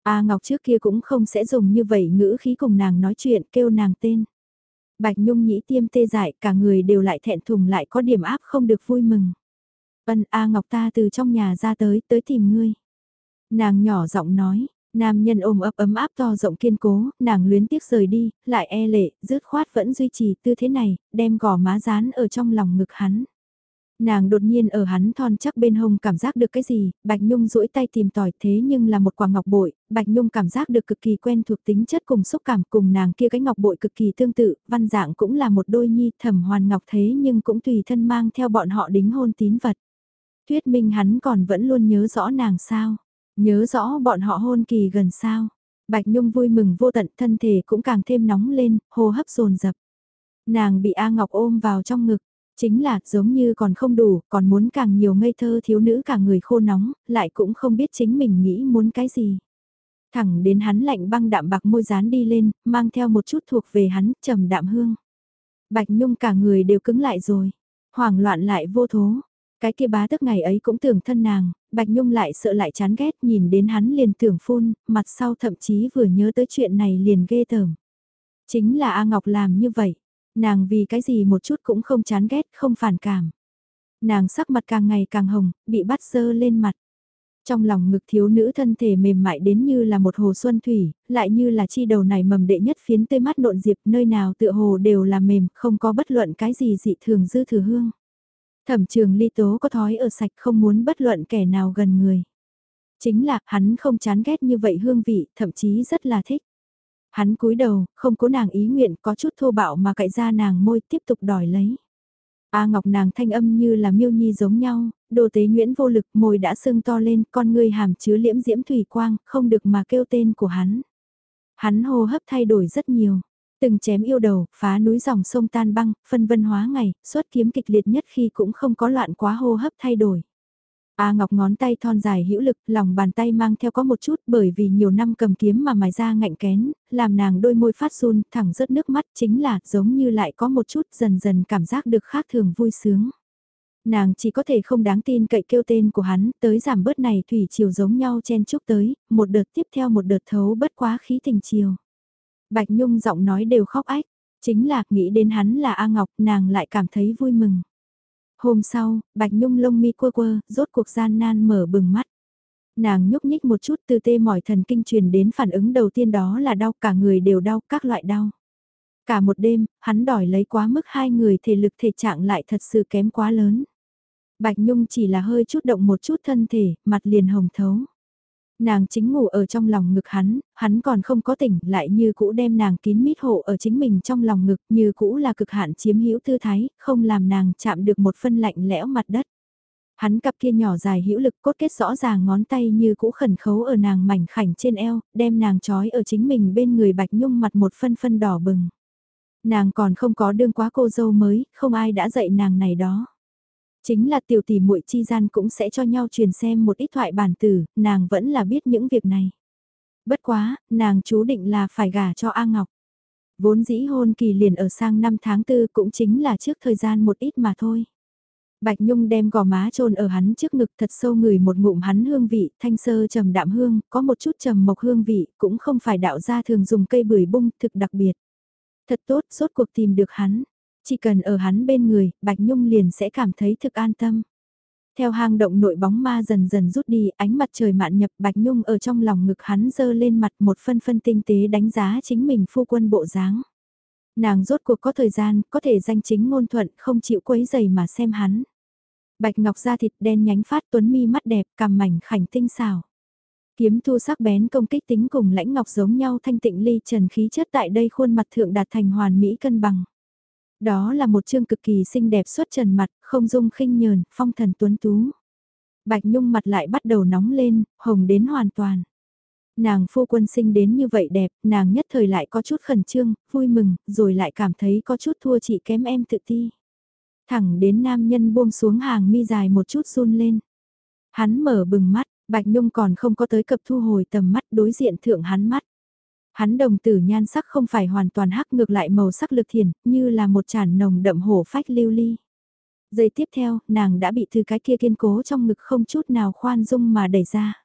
A Ngọc trước kia cũng không sẽ dùng như vậy ngữ khí cùng nàng nói chuyện kêu nàng tên. Bạch Nhung nhĩ tiêm tê dại cả người đều lại thẹn thùng lại có điểm áp không được vui mừng. Ân A Ngọc ta từ trong nhà ra tới, tới tìm ngươi. Nàng nhỏ giọng nói, nam nhân ôm ấp ấm áp to rộng kiên cố, nàng luyến tiếc rời đi, lại e lệ, dứt khoát vẫn duy trì tư thế này, đem gò má dán ở trong lòng ngực hắn. Nàng đột nhiên ở hắn thon chắc bên hông cảm giác được cái gì, Bạch Nhung duỗi tay tìm tỏi thế nhưng là một quả ngọc bội, Bạch Nhung cảm giác được cực kỳ quen thuộc tính chất cùng xúc cảm cùng nàng kia cái ngọc bội cực kỳ tương tự, văn dạng cũng là một đôi nhi thẩm hoàn ngọc thế nhưng cũng tùy thân mang theo bọn họ đính hôn tín vật. Thuyết minh hắn còn vẫn luôn nhớ rõ nàng sao, nhớ rõ bọn họ hôn kỳ gần sao. Bạch Nhung vui mừng vô tận thân thể cũng càng thêm nóng lên, hô hấp dồn dập. Nàng bị A Ngọc ôm vào trong ngực, Chính là giống như còn không đủ, còn muốn càng nhiều ngây thơ thiếu nữ cả người khô nóng, lại cũng không biết chính mình nghĩ muốn cái gì. Thẳng đến hắn lạnh băng đạm bạc môi dán đi lên, mang theo một chút thuộc về hắn, trầm đạm hương. Bạch Nhung cả người đều cứng lại rồi. Hoảng loạn lại vô thố. Cái kia bá tức ngày ấy cũng tưởng thân nàng, Bạch Nhung lại sợ lại chán ghét nhìn đến hắn liền tưởng phun, mặt sau thậm chí vừa nhớ tới chuyện này liền ghê tởm. Chính là A Ngọc làm như vậy, nàng vì cái gì một chút cũng không chán ghét, không phản cảm. Nàng sắc mặt càng ngày càng hồng, bị bắt sơ lên mặt. Trong lòng ngực thiếu nữ thân thể mềm mại đến như là một hồ xuân thủy, lại như là chi đầu này mầm đệ nhất phiến tươi mắt nộn diệp nơi nào tựa hồ đều là mềm, không có bất luận cái gì dị thường dư thừa hương. Thẩm trường ly tố có thói ở sạch không muốn bất luận kẻ nào gần người. Chính là hắn không chán ghét như vậy hương vị, thậm chí rất là thích. Hắn cúi đầu, không cố nàng ý nguyện có chút thô bạo mà cậy ra nàng môi tiếp tục đòi lấy. A Ngọc nàng thanh âm như là miêu nhi giống nhau, đồ tế nguyễn vô lực môi đã sưng to lên, con ngươi hàm chứa liễm diễm thủy quang, không được mà kêu tên của hắn. Hắn hô hấp thay đổi rất nhiều, từng chém yêu đầu, phá núi dòng sông tan băng, phân vân hóa ngày, xuất kiếm kịch liệt nhất khi cũng không có loạn quá hô hấp thay đổi. A Ngọc ngón tay thon dài hữu lực, lòng bàn tay mang theo có một chút bởi vì nhiều năm cầm kiếm mà mài ra ngạnh kén, làm nàng đôi môi phát run, thẳng rớt nước mắt chính là giống như lại có một chút dần dần cảm giác được khác thường vui sướng. Nàng chỉ có thể không đáng tin cậy kêu tên của hắn, tới giảm bớt này thủy chiều giống nhau chen chúc tới, một đợt tiếp theo một đợt thấu bất quá khí tình chiều. Bạch Nhung giọng nói đều khóc ách, chính là nghĩ đến hắn là A Ngọc, nàng lại cảm thấy vui mừng. Hôm sau, Bạch Nhung lông mi quơ quơ, rốt cuộc gian nan mở bừng mắt. Nàng nhúc nhích một chút từ tê mỏi thần kinh truyền đến phản ứng đầu tiên đó là đau cả người đều đau các loại đau. Cả một đêm, hắn đòi lấy quá mức hai người thể lực thể trạng lại thật sự kém quá lớn. Bạch Nhung chỉ là hơi chút động một chút thân thể, mặt liền hồng thấu. Nàng chính ngủ ở trong lòng ngực hắn, hắn còn không có tỉnh lại như cũ đem nàng kín mít hộ ở chính mình trong lòng ngực như cũ là cực hạn chiếm hữu tư thái, không làm nàng chạm được một phân lạnh lẽo mặt đất. Hắn cặp kia nhỏ dài hữu lực cốt kết rõ ràng ngón tay như cũ khẩn khấu ở nàng mảnh khảnh trên eo, đem nàng trói ở chính mình bên người bạch nhung mặt một phân phân đỏ bừng. Nàng còn không có đương quá cô dâu mới, không ai đã dạy nàng này đó. Chính là tiểu tỷ muội chi gian cũng sẽ cho nhau truyền xem một ít thoại bản tử, nàng vẫn là biết những việc này. Bất quá, nàng chú định là phải gả cho A Ngọc. Vốn dĩ hôn kỳ liền ở sang năm tháng tư cũng chính là trước thời gian một ít mà thôi. Bạch Nhung đem gò má trôn ở hắn trước ngực thật sâu người một ngụm hắn hương vị, thanh sơ trầm đạm hương, có một chút trầm mộc hương vị, cũng không phải đạo gia thường dùng cây bưởi bung thực đặc biệt. Thật tốt, rốt cuộc tìm được hắn. Chỉ cần ở hắn bên người, Bạch Nhung liền sẽ cảm thấy thực an tâm. Theo hang động nội bóng ma dần dần rút đi, ánh mặt trời mạn nhập Bạch Nhung ở trong lòng ngực hắn dơ lên mặt một phân phân tinh tế đánh giá chính mình phu quân bộ dáng. Nàng rốt cuộc có thời gian, có thể danh chính ngôn thuận, không chịu quấy giày mà xem hắn. Bạch ngọc da thịt đen nhánh phát tuấn mi mắt đẹp, cằm mảnh khảnh tinh xảo. Kiếm thu sắc bén công kích tính cùng lãnh ngọc giống nhau thanh tịnh ly trần khí chất tại đây khuôn mặt thượng đạt thành hoàn mỹ cân bằng. Đó là một chương cực kỳ xinh đẹp xuất trần mặt, không dung khinh nhờn, phong thần tuấn tú. Bạch Nhung mặt lại bắt đầu nóng lên, hồng đến hoàn toàn. Nàng phu quân sinh đến như vậy đẹp, nàng nhất thời lại có chút khẩn trương, vui mừng, rồi lại cảm thấy có chút thua chị kém em tự ti. Thẳng đến nam nhân buông xuống hàng mi dài một chút run lên. Hắn mở bừng mắt, Bạch Nhung còn không có tới cập thu hồi tầm mắt đối diện thượng hắn mắt. Hắn đồng tử nhan sắc không phải hoàn toàn hắc ngược lại màu sắc lực thiền, như là một chản nồng đậm hổ phách lưu ly. Giây tiếp theo, nàng đã bị từ cái kia kiên cố trong ngực không chút nào khoan dung mà đẩy ra.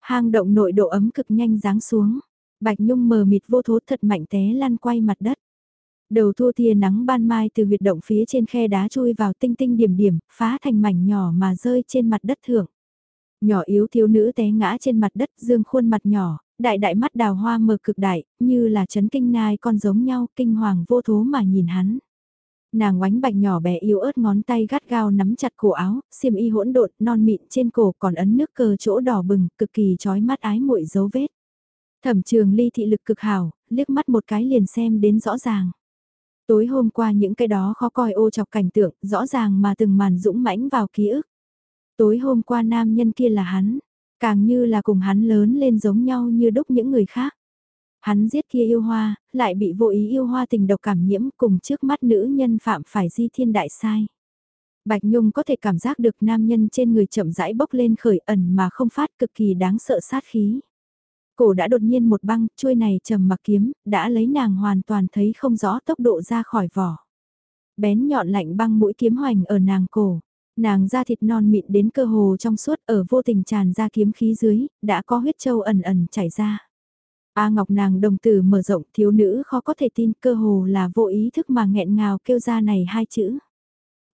Hang động nội độ ấm cực nhanh ráng xuống. Bạch Nhung mờ mịt vô thố thật mạnh té lăn quay mặt đất. Đầu thua tia nắng ban mai từ huyệt động phía trên khe đá chui vào tinh tinh điểm điểm, phá thành mảnh nhỏ mà rơi trên mặt đất thượng. Nhỏ yếu thiếu nữ té ngã trên mặt đất dương khuôn mặt nhỏ, đại đại mắt đào hoa mờ cực đại, như là chấn kinh nai con giống nhau, kinh hoàng vô thố mà nhìn hắn. Nàng oánh bạch nhỏ bé yếu ớt ngón tay gắt gao nắm chặt cổ áo, xiêm y hỗn độn, non mịn trên cổ còn ấn nước cờ chỗ đỏ bừng, cực kỳ chói mắt ái muội dấu vết. Thẩm trường ly thị lực cực hảo, liếc mắt một cái liền xem đến rõ ràng. Tối hôm qua những cái đó khó coi ô chọc cảnh tượng, rõ ràng mà từng màn dũng mãnh vào ký ức. Tối hôm qua nam nhân kia là hắn, Càng như là cùng hắn lớn lên giống nhau như đúc những người khác. Hắn giết kia yêu hoa, lại bị vô ý yêu hoa tình độc cảm nhiễm cùng trước mắt nữ nhân phạm phải di thiên đại sai. Bạch Nhung có thể cảm giác được nam nhân trên người chậm rãi bốc lên khởi ẩn mà không phát cực kỳ đáng sợ sát khí. Cổ đã đột nhiên một băng, chuôi này trầm mặc kiếm, đã lấy nàng hoàn toàn thấy không rõ tốc độ ra khỏi vỏ. bén nhọn lạnh băng mũi kiếm hoành ở nàng cổ. Nàng da thịt non mịn đến cơ hồ trong suốt ở vô tình tràn ra kiếm khí dưới, đã có huyết châu ẩn ẩn chảy ra. A Ngọc nàng đồng tử mở rộng thiếu nữ khó có thể tin cơ hồ là vô ý thức mà nghẹn ngào kêu ra này hai chữ.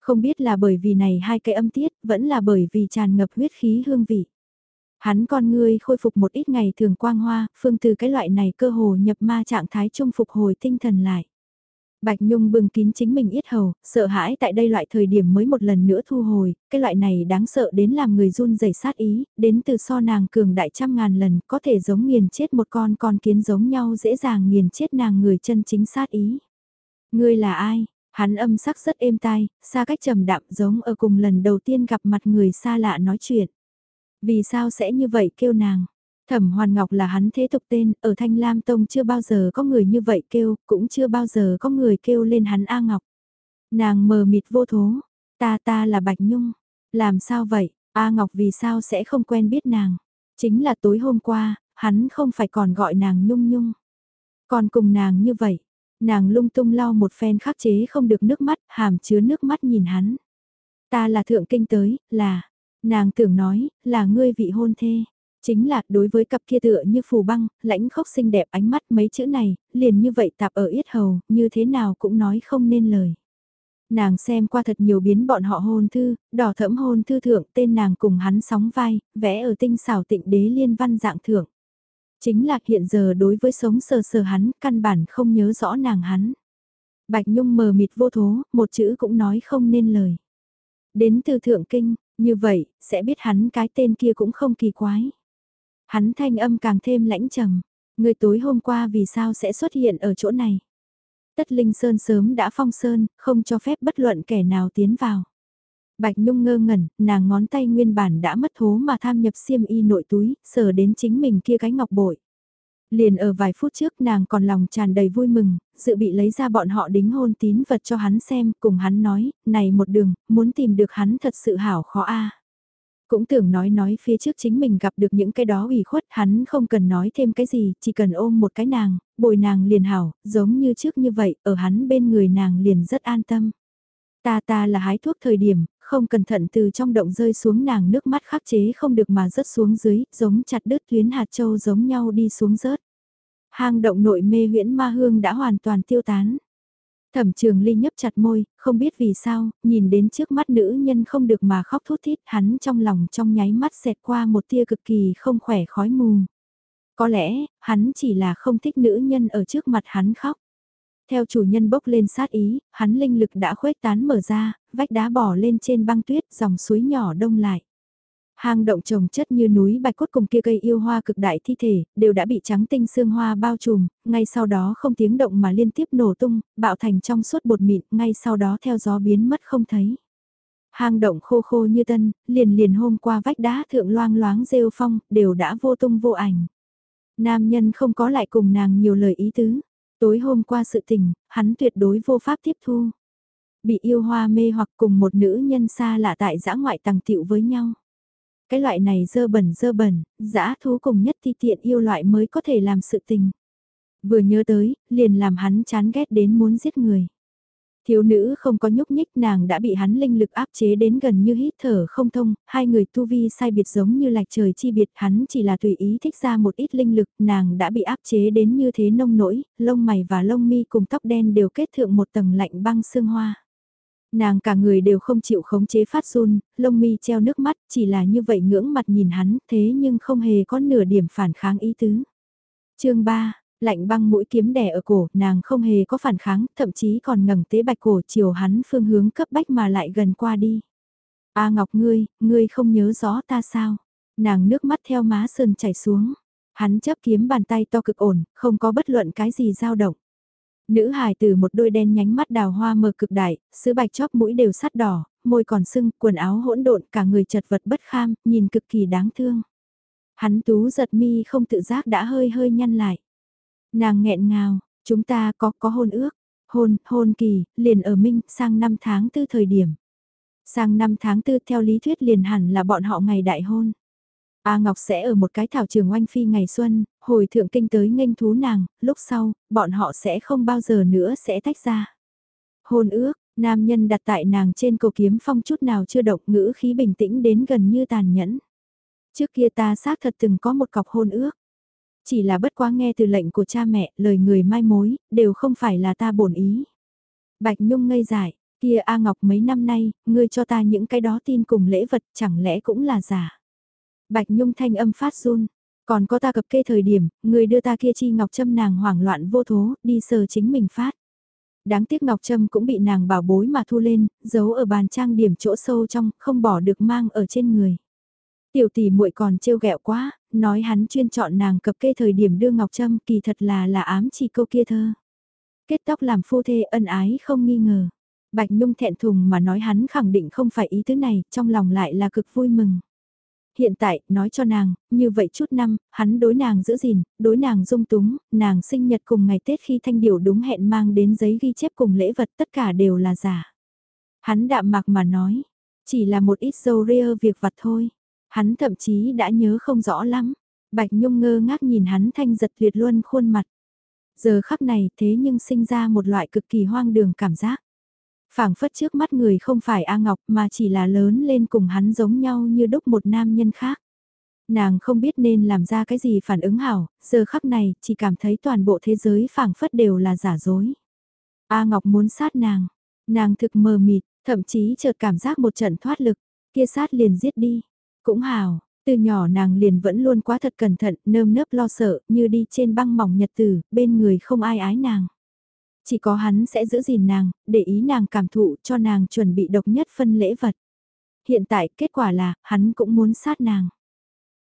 Không biết là bởi vì này hai cái âm tiết, vẫn là bởi vì tràn ngập huyết khí hương vị. Hắn con ngươi khôi phục một ít ngày thường quang hoa, phương từ cái loại này cơ hồ nhập ma trạng thái trung phục hồi tinh thần lại. Bạch Nhung bừng kín chính mình yết hầu, sợ hãi tại đây loại thời điểm mới một lần nữa thu hồi, cái loại này đáng sợ đến làm người run rẩy sát ý, đến từ so nàng cường đại trăm ngàn lần, có thể giống nghiền chết một con con kiến giống nhau dễ dàng nghiền chết nàng người chân chính sát ý. Ngươi là ai? Hắn âm sắc rất êm tai, xa cách trầm đạm giống ở cùng lần đầu tiên gặp mặt người xa lạ nói chuyện. Vì sao sẽ như vậy kêu nàng? Thẩm Hoàn Ngọc là hắn thế tục tên, ở Thanh Lam Tông chưa bao giờ có người như vậy kêu, cũng chưa bao giờ có người kêu lên hắn A Ngọc. Nàng mờ mịt vô thố, ta ta là Bạch Nhung, làm sao vậy, A Ngọc vì sao sẽ không quen biết nàng? Chính là tối hôm qua, hắn không phải còn gọi nàng Nhung Nhung. Còn cùng nàng như vậy, nàng lung tung lau một phen khắc chế không được nước mắt, hàm chứa nước mắt nhìn hắn. Ta là thượng kinh tới, là, nàng tưởng nói, là ngươi vị hôn thê. Chính là đối với cặp kia tựa như phù băng, lãnh khốc xinh đẹp ánh mắt mấy chữ này, liền như vậy tạp ở yết hầu, như thế nào cũng nói không nên lời. Nàng xem qua thật nhiều biến bọn họ hôn thư, đỏ thẫm hôn thư thượng tên nàng cùng hắn sóng vai, vẽ ở tinh xảo tịnh đế liên văn dạng thượng. Chính là hiện giờ đối với sống sờ sờ hắn, căn bản không nhớ rõ nàng hắn. Bạch Nhung mờ mịt vô thố, một chữ cũng nói không nên lời. Đến từ thượng kinh, như vậy, sẽ biết hắn cái tên kia cũng không kỳ quái. Hắn thanh âm càng thêm lãnh trầm. Người tối hôm qua vì sao sẽ xuất hiện ở chỗ này? Tất Linh Sơn sớm đã phong sơn, không cho phép bất luận kẻ nào tiến vào. Bạch Nhung ngơ ngẩn, nàng ngón tay nguyên bản đã mất thố mà tham nhập xiêm y nội túi, sờ đến chính mình kia cái ngọc bội. Liền ở vài phút trước nàng còn lòng tràn đầy vui mừng, dự bị lấy ra bọn họ đính hôn tín vật cho hắn xem, cùng hắn nói, này một đường, muốn tìm được hắn thật sự hảo khó a. Cũng tưởng nói nói phía trước chính mình gặp được những cái đó ủy khuất hắn không cần nói thêm cái gì, chỉ cần ôm một cái nàng, bồi nàng liền hảo, giống như trước như vậy, ở hắn bên người nàng liền rất an tâm. Ta ta là hái thuốc thời điểm, không cẩn thận từ trong động rơi xuống nàng nước mắt khắc chế không được mà rớt xuống dưới, giống chặt đứt tuyến hạt châu giống nhau đi xuống rớt. Hang động nội mê huyễn ma hương đã hoàn toàn tiêu tán. Thẩm trường ly nhấp chặt môi, không biết vì sao, nhìn đến trước mắt nữ nhân không được mà khóc thút thít hắn trong lòng trong nháy mắt xẹt qua một tia cực kỳ không khỏe khói mù. Có lẽ, hắn chỉ là không thích nữ nhân ở trước mặt hắn khóc. Theo chủ nhân bốc lên sát ý, hắn linh lực đã khuếch tán mở ra, vách đá bỏ lên trên băng tuyết dòng suối nhỏ đông lại. Hang động trồng chất như núi bạch cốt cùng kia cây yêu hoa cực đại thi thể, đều đã bị trắng tinh xương hoa bao trùm, ngay sau đó không tiếng động mà liên tiếp nổ tung, bạo thành trong suốt bột mịn, ngay sau đó theo gió biến mất không thấy. Hang động khô khô như tân, liền liền hôm qua vách đá thượng loang loáng rêu phong, đều đã vô tung vô ảnh. Nam nhân không có lại cùng nàng nhiều lời ý tứ. Tối hôm qua sự tình, hắn tuyệt đối vô pháp tiếp thu. Bị yêu hoa mê hoặc cùng một nữ nhân xa lạ tại giã ngoại tàng tiệu với nhau. Cái loại này dơ bẩn dơ bẩn, dã thú cùng nhất thi tiện yêu loại mới có thể làm sự tình. Vừa nhớ tới, liền làm hắn chán ghét đến muốn giết người. Thiếu nữ không có nhúc nhích nàng đã bị hắn linh lực áp chế đến gần như hít thở không thông, hai người tu vi sai biệt giống như lạch trời chi biệt hắn chỉ là tùy ý thích ra một ít linh lực nàng đã bị áp chế đến như thế nông nỗi, lông mày và lông mi cùng tóc đen đều kết thượng một tầng lạnh băng xương hoa. Nàng cả người đều không chịu khống chế phát run, lông mi treo nước mắt, chỉ là như vậy ngưỡng mặt nhìn hắn, thế nhưng không hề có nửa điểm phản kháng ý tứ. chương 3, lạnh băng mũi kiếm đè ở cổ, nàng không hề có phản kháng, thậm chí còn ngẩng tế bạch cổ chiều hắn phương hướng cấp bách mà lại gần qua đi. A Ngọc ngươi, ngươi không nhớ rõ ta sao? Nàng nước mắt theo má sườn chảy xuống. Hắn chấp kiếm bàn tay to cực ổn, không có bất luận cái gì dao động. Nữ hài từ một đôi đen nhánh mắt đào hoa mờ cực đại, sứ bạch chóp mũi đều sắt đỏ, môi còn sưng, quần áo hỗn độn, cả người chật vật bất kham, nhìn cực kỳ đáng thương. Hắn tú giật mi không tự giác đã hơi hơi nhăn lại. Nàng nghẹn ngào, chúng ta có có hôn ước, hôn, hôn kỳ, liền ở Minh, sang năm tháng tư thời điểm. Sang năm tháng tư theo lý thuyết liền hẳn là bọn họ ngày đại hôn. A Ngọc sẽ ở một cái thảo trường oanh phi ngày xuân, hồi thượng kinh tới nghênh thú nàng, lúc sau, bọn họ sẽ không bao giờ nữa sẽ tách ra. Hôn ước, Nam nhân đặt tại nàng trên cổ kiếm phong chút nào chưa động ngữ khí bình tĩnh đến gần như tàn nhẫn. Trước kia ta xác thật từng có một cọc hôn ước. Chỉ là bất quá nghe từ lệnh của cha mẹ, lời người mai mối, đều không phải là ta bổn ý. Bạch Nhung ngây dại, kia A Ngọc mấy năm nay, ngươi cho ta những cái đó tin cùng lễ vật chẳng lẽ cũng là giả. Bạch Nhung thanh âm phát run, còn có ta cập kê thời điểm, người đưa ta kia chi Ngọc Trâm nàng hoảng loạn vô thố, đi sờ chính mình phát. Đáng tiếc Ngọc Trâm cũng bị nàng bảo bối mà thu lên, giấu ở bàn trang điểm chỗ sâu trong, không bỏ được mang ở trên người. Tiểu tỷ muội còn trêu ghẹo quá, nói hắn chuyên chọn nàng cập kê thời điểm đưa Ngọc Trâm kỳ thật là là ám chỉ câu kia thơ. Kết tóc làm phu thê ân ái không nghi ngờ. Bạch Nhung thẹn thùng mà nói hắn khẳng định không phải ý thứ này, trong lòng lại là cực vui mừng. Hiện tại, nói cho nàng, như vậy chút năm, hắn đối nàng giữ gìn, đối nàng dung túng, nàng sinh nhật cùng ngày Tết khi thanh điểu đúng hẹn mang đến giấy ghi chép cùng lễ vật tất cả đều là giả. Hắn đạm mạc mà nói, chỉ là một ít dâu ria việc vặt thôi. Hắn thậm chí đã nhớ không rõ lắm. Bạch Nhung ngơ ngác nhìn hắn thanh giật tuyệt luôn khuôn mặt. Giờ khắc này thế nhưng sinh ra một loại cực kỳ hoang đường cảm giác phảng phất trước mắt người không phải A Ngọc mà chỉ là lớn lên cùng hắn giống nhau như đúc một nam nhân khác. Nàng không biết nên làm ra cái gì phản ứng hảo, giờ khắc này chỉ cảm thấy toàn bộ thế giới phảng phất đều là giả dối. A Ngọc muốn sát nàng, nàng thực mờ mịt, thậm chí chợt cảm giác một trận thoát lực, kia sát liền giết đi, cũng hảo từ nhỏ nàng liền vẫn luôn quá thật cẩn thận, nơm nớp lo sợ, như đi trên băng mỏng nhật tử, bên người không ai ái nàng. Chỉ có hắn sẽ giữ gìn nàng, để ý nàng cảm thụ cho nàng chuẩn bị độc nhất phân lễ vật. Hiện tại kết quả là, hắn cũng muốn sát nàng.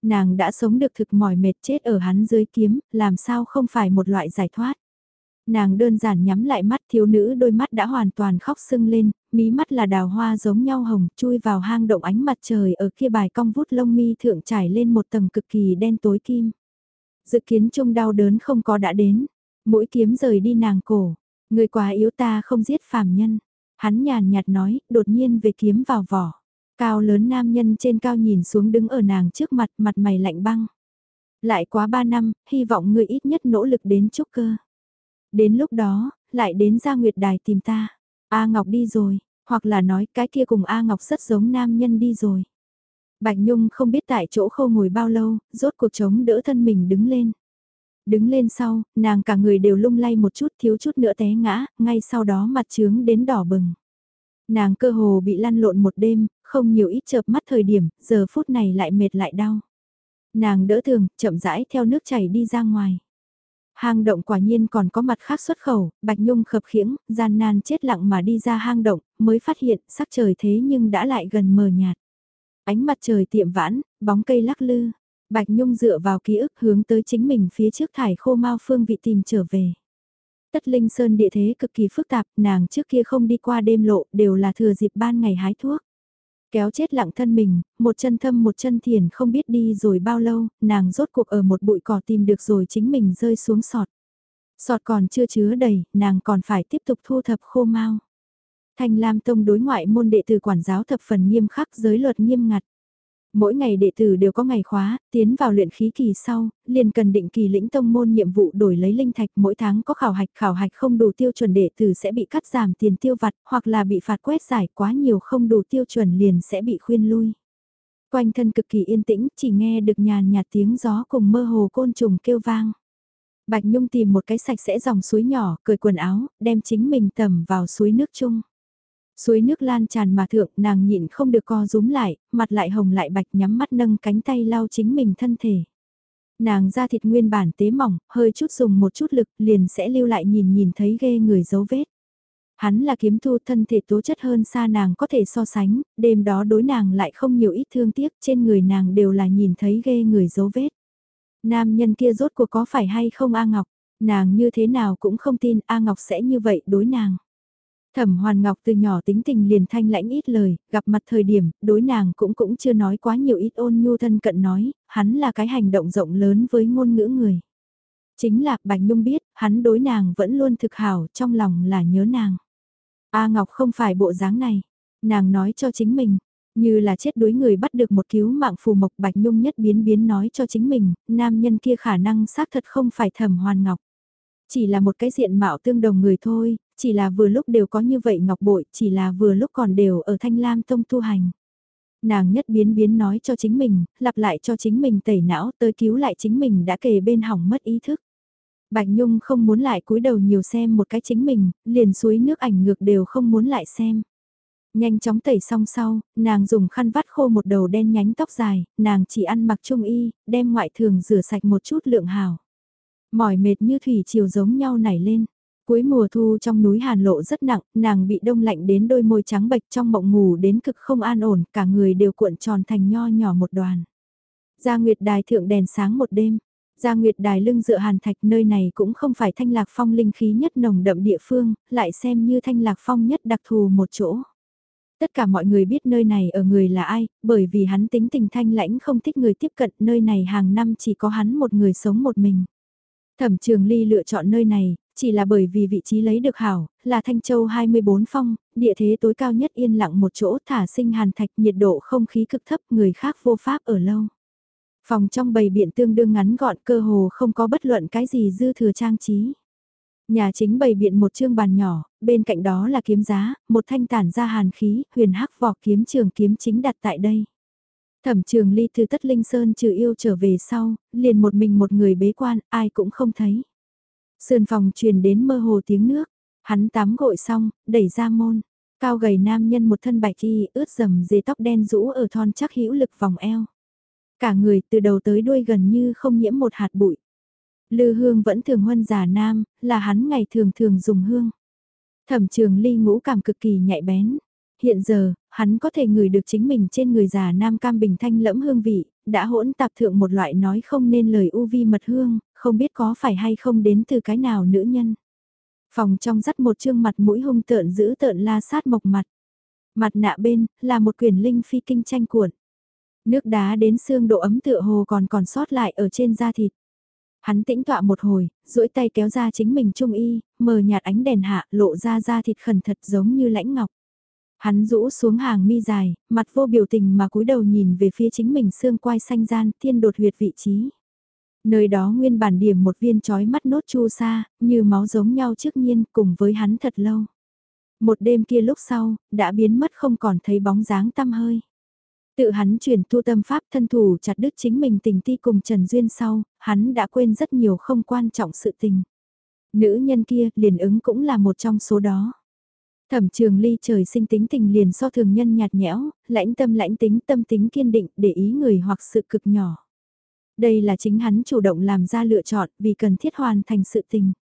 Nàng đã sống được thực mỏi mệt chết ở hắn dưới kiếm, làm sao không phải một loại giải thoát. Nàng đơn giản nhắm lại mắt thiếu nữ đôi mắt đã hoàn toàn khóc sưng lên, mí mắt là đào hoa giống nhau hồng, chui vào hang động ánh mặt trời ở kia bài cong vút lông mi thượng trải lên một tầng cực kỳ đen tối kim. Dự kiến chung đau đớn không có đã đến, mũi kiếm rời đi nàng cổ, người quá yếu ta không giết phàm nhân. Hắn nhàn nhạt nói, đột nhiên về kiếm vào vỏ. Cao lớn nam nhân trên cao nhìn xuống đứng ở nàng trước mặt, mặt mày lạnh băng. Lại quá ba năm, hy vọng người ít nhất nỗ lực đến chúc cơ. Đến lúc đó, lại đến ra nguyệt đài tìm ta. A Ngọc đi rồi, hoặc là nói cái kia cùng A Ngọc rất giống nam nhân đi rồi. Bạch Nhung không biết tại chỗ khâu ngồi bao lâu, rốt cuộc chống đỡ thân mình đứng lên. Đứng lên sau, nàng cả người đều lung lay một chút thiếu chút nữa té ngã, ngay sau đó mặt trướng đến đỏ bừng. Nàng cơ hồ bị lăn lộn một đêm, không nhiều ít chợp mắt thời điểm, giờ phút này lại mệt lại đau. Nàng đỡ thường, chậm rãi theo nước chảy đi ra ngoài. Hang động quả nhiên còn có mặt khác xuất khẩu, Bạch Nhung khập khiễng, gian nan chết lặng mà đi ra hang động, mới phát hiện sắc trời thế nhưng đã lại gần mờ nhạt. Ánh mặt trời tiệm vãn, bóng cây lắc lư. Bạch Nhung dựa vào ký ức hướng tới chính mình phía trước thải khô mau phương vị tìm trở về. Tất Linh Sơn địa thế cực kỳ phức tạp, nàng trước kia không đi qua đêm lộ, đều là thừa dịp ban ngày hái thuốc kéo chết lặng thân mình, một chân thâm một chân thiền không biết đi rồi bao lâu, nàng rốt cuộc ở một bụi cỏ tìm được rồi chính mình rơi xuống sọt. Sọt còn chưa chứa đầy, nàng còn phải tiếp tục thu thập khô mau. Thanh Lam Tông đối ngoại môn đệ tử quản giáo thập phần nghiêm khắc giới luật nghiêm ngặt. Mỗi ngày đệ tử đều có ngày khóa, tiến vào luyện khí kỳ sau, liền cần định kỳ lĩnh tông môn nhiệm vụ đổi lấy linh thạch mỗi tháng có khảo hạch khảo hạch không đủ tiêu chuẩn đệ tử sẽ bị cắt giảm tiền tiêu vặt hoặc là bị phạt quét giải quá nhiều không đủ tiêu chuẩn liền sẽ bị khuyên lui. Quanh thân cực kỳ yên tĩnh, chỉ nghe được nhàn nhạt tiếng gió cùng mơ hồ côn trùng kêu vang. Bạch Nhung tìm một cái sạch sẽ dòng suối nhỏ, cởi quần áo, đem chính mình tầm vào suối nước chung. Suối nước lan tràn mà thượng nàng nhịn không được co rúm lại, mặt lại hồng lại bạch nhắm mắt nâng cánh tay lau chính mình thân thể. Nàng ra thịt nguyên bản tế mỏng, hơi chút dùng một chút lực liền sẽ lưu lại nhìn nhìn thấy ghê người dấu vết. Hắn là kiếm thu thân thể tố chất hơn xa nàng có thể so sánh, đêm đó đối nàng lại không nhiều ít thương tiếc trên người nàng đều là nhìn thấy ghê người dấu vết. Nam nhân kia rốt cuộc có phải hay không A Ngọc, nàng như thế nào cũng không tin A Ngọc sẽ như vậy đối nàng. Thẩm Hoàn Ngọc từ nhỏ tính tình liền thanh lãnh ít lời, gặp mặt thời điểm, đối nàng cũng cũng chưa nói quá nhiều ít ôn nhu thân cận nói, hắn là cái hành động rộng lớn với ngôn ngữ người. Chính là Bạch Nhung biết, hắn đối nàng vẫn luôn thực hảo, trong lòng là nhớ nàng. A Ngọc không phải bộ dáng này, nàng nói cho chính mình, như là chết đuối người bắt được một cứu mạng phù mộc Bạch Nhung nhất biến biến nói cho chính mình, nam nhân kia khả năng xác thật không phải Thẩm Hoàn Ngọc. Chỉ là một cái diện mạo tương đồng người thôi, chỉ là vừa lúc đều có như vậy ngọc bội, chỉ là vừa lúc còn đều ở thanh lam tông tu hành. Nàng nhất biến biến nói cho chính mình, lặp lại cho chính mình tẩy não tới cứu lại chính mình đã kề bên hỏng mất ý thức. Bạch Nhung không muốn lại cúi đầu nhiều xem một cái chính mình, liền suối nước ảnh ngược đều không muốn lại xem. Nhanh chóng tẩy xong sau, nàng dùng khăn vắt khô một đầu đen nhánh tóc dài, nàng chỉ ăn mặc trung y, đem ngoại thường rửa sạch một chút lượng hào. Mỏi mệt như thủy chiều giống nhau nảy lên. Cuối mùa thu trong núi Hàn Lộ rất nặng, nàng bị đông lạnh đến đôi môi trắng bệch trong mộng ngủ đến cực không an ổn, cả người đều cuộn tròn thành nho nhỏ một đoàn. Gia Nguyệt Đài thượng đèn sáng một đêm, Gia Nguyệt Đài lưng dựa hàn thạch nơi này cũng không phải thanh lạc phong linh khí nhất nồng đậm địa phương, lại xem như thanh lạc phong nhất đặc thù một chỗ. Tất cả mọi người biết nơi này ở người là ai, bởi vì hắn tính tình thanh lãnh không thích người tiếp cận nơi này hàng năm chỉ có hắn một người sống một mình. Thẩm trường ly lựa chọn nơi này, chỉ là bởi vì vị trí lấy được hảo, là Thanh Châu 24 phong, địa thế tối cao nhất yên lặng một chỗ thả sinh hàn thạch nhiệt độ không khí cực thấp người khác vô pháp ở lâu. Phòng trong bầy biện tương đương ngắn gọn cơ hồ không có bất luận cái gì dư thừa trang trí. Nhà chính bày biện một chương bàn nhỏ, bên cạnh đó là kiếm giá, một thanh tản ra hàn khí, huyền hắc vỏ kiếm trường kiếm chính đặt tại đây. Thẩm trường ly từ tất linh sơn trừ yêu trở về sau, liền một mình một người bế quan, ai cũng không thấy. Sườn phòng truyền đến mơ hồ tiếng nước, hắn tắm gội xong, đẩy ra môn. Cao gầy nam nhân một thân bạch y ướt dầm dề tóc đen rũ ở thon chắc hữu lực vòng eo. Cả người từ đầu tới đuôi gần như không nhiễm một hạt bụi. Lư hương vẫn thường huân giả nam, là hắn ngày thường thường dùng hương. Thẩm trường ly ngũ cảm cực kỳ nhạy bén. Hiện giờ, hắn có thể ngửi được chính mình trên người già nam cam bình thanh lẫm hương vị, đã hỗn tạp thượng một loại nói không nên lời u vi mật hương, không biết có phải hay không đến từ cái nào nữ nhân. Phòng trong dắt một chương mặt mũi hung tợn giữ tợn la sát mộc mặt. Mặt nạ bên, là một quyển linh phi kinh tranh cuộn. Nước đá đến xương độ ấm tựa hồ còn còn sót lại ở trên da thịt. Hắn tĩnh tọa một hồi, duỗi tay kéo ra chính mình trung y, mờ nhạt ánh đèn hạ, lộ ra da thịt khẩn thật giống như lãnh ngọc. Hắn rũ xuống hàng mi dài, mặt vô biểu tình mà cúi đầu nhìn về phía chính mình xương quai xanh gian, thiên đột huyệt vị trí. Nơi đó nguyên bản điểm một viên trói mắt nốt chu sa, như máu giống nhau trước nhiên cùng với hắn thật lâu. Một đêm kia lúc sau, đã biến mất không còn thấy bóng dáng tăm hơi. Tự hắn chuyển tu tâm pháp thân thủ chặt đứt chính mình tình ti cùng Trần Duyên sau, hắn đã quên rất nhiều không quan trọng sự tình. Nữ nhân kia liền ứng cũng là một trong số đó. Thẩm trường ly trời sinh tính tình liền so thường nhân nhạt nhẽo, lãnh tâm lãnh tính tâm tính kiên định để ý người hoặc sự cực nhỏ. Đây là chính hắn chủ động làm ra lựa chọn vì cần thiết hoàn thành sự tình.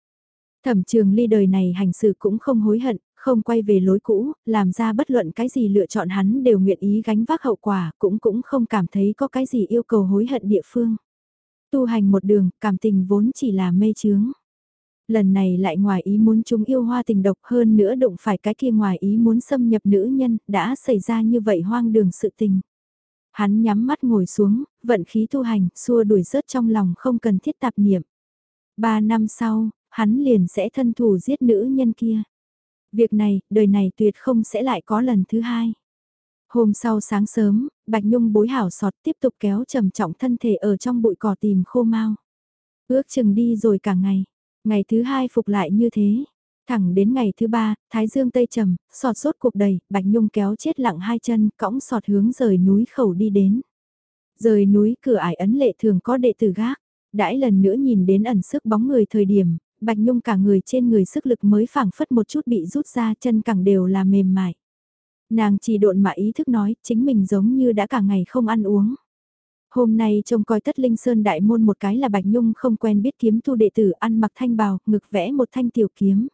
Thẩm trường ly đời này hành sự cũng không hối hận, không quay về lối cũ, làm ra bất luận cái gì lựa chọn hắn đều nguyện ý gánh vác hậu quả, cũng cũng không cảm thấy có cái gì yêu cầu hối hận địa phương. Tu hành một đường, cảm tình vốn chỉ là mê chướng. Lần này lại ngoài ý muốn chúng yêu hoa tình độc hơn nữa đụng phải cái kia ngoài ý muốn xâm nhập nữ nhân, đã xảy ra như vậy hoang đường sự tình. Hắn nhắm mắt ngồi xuống, vận khí tu hành, xua đuổi rớt trong lòng không cần thiết tạp niệm. Ba năm sau, hắn liền sẽ thân thủ giết nữ nhân kia. Việc này, đời này tuyệt không sẽ lại có lần thứ hai. Hôm sau sáng sớm, Bạch Nhung bối hảo sọt tiếp tục kéo trầm trọng thân thể ở trong bụi cỏ tìm khô mau. Ước chừng đi rồi cả ngày. Ngày thứ hai phục lại như thế. Thẳng đến ngày thứ ba, Thái Dương Tây trầm, sọt sốt cuộc đầy, Bạch Nhung kéo chết lặng hai chân, cõng sọt hướng rời núi khẩu đi đến. Rời núi cửa ải ấn lệ thường có đệ tử gác. Đãi lần nữa nhìn đến ẩn sức bóng người thời điểm, Bạch Nhung cả người trên người sức lực mới phảng phất một chút bị rút ra chân cẳng đều là mềm mại. Nàng chỉ độn mà ý thức nói, chính mình giống như đã cả ngày không ăn uống. Hôm nay trông coi tất linh sơn đại môn một cái là Bạch Nhung không quen biết kiếm tu đệ tử ăn mặc thanh bào, ngực vẽ một thanh tiểu kiếm.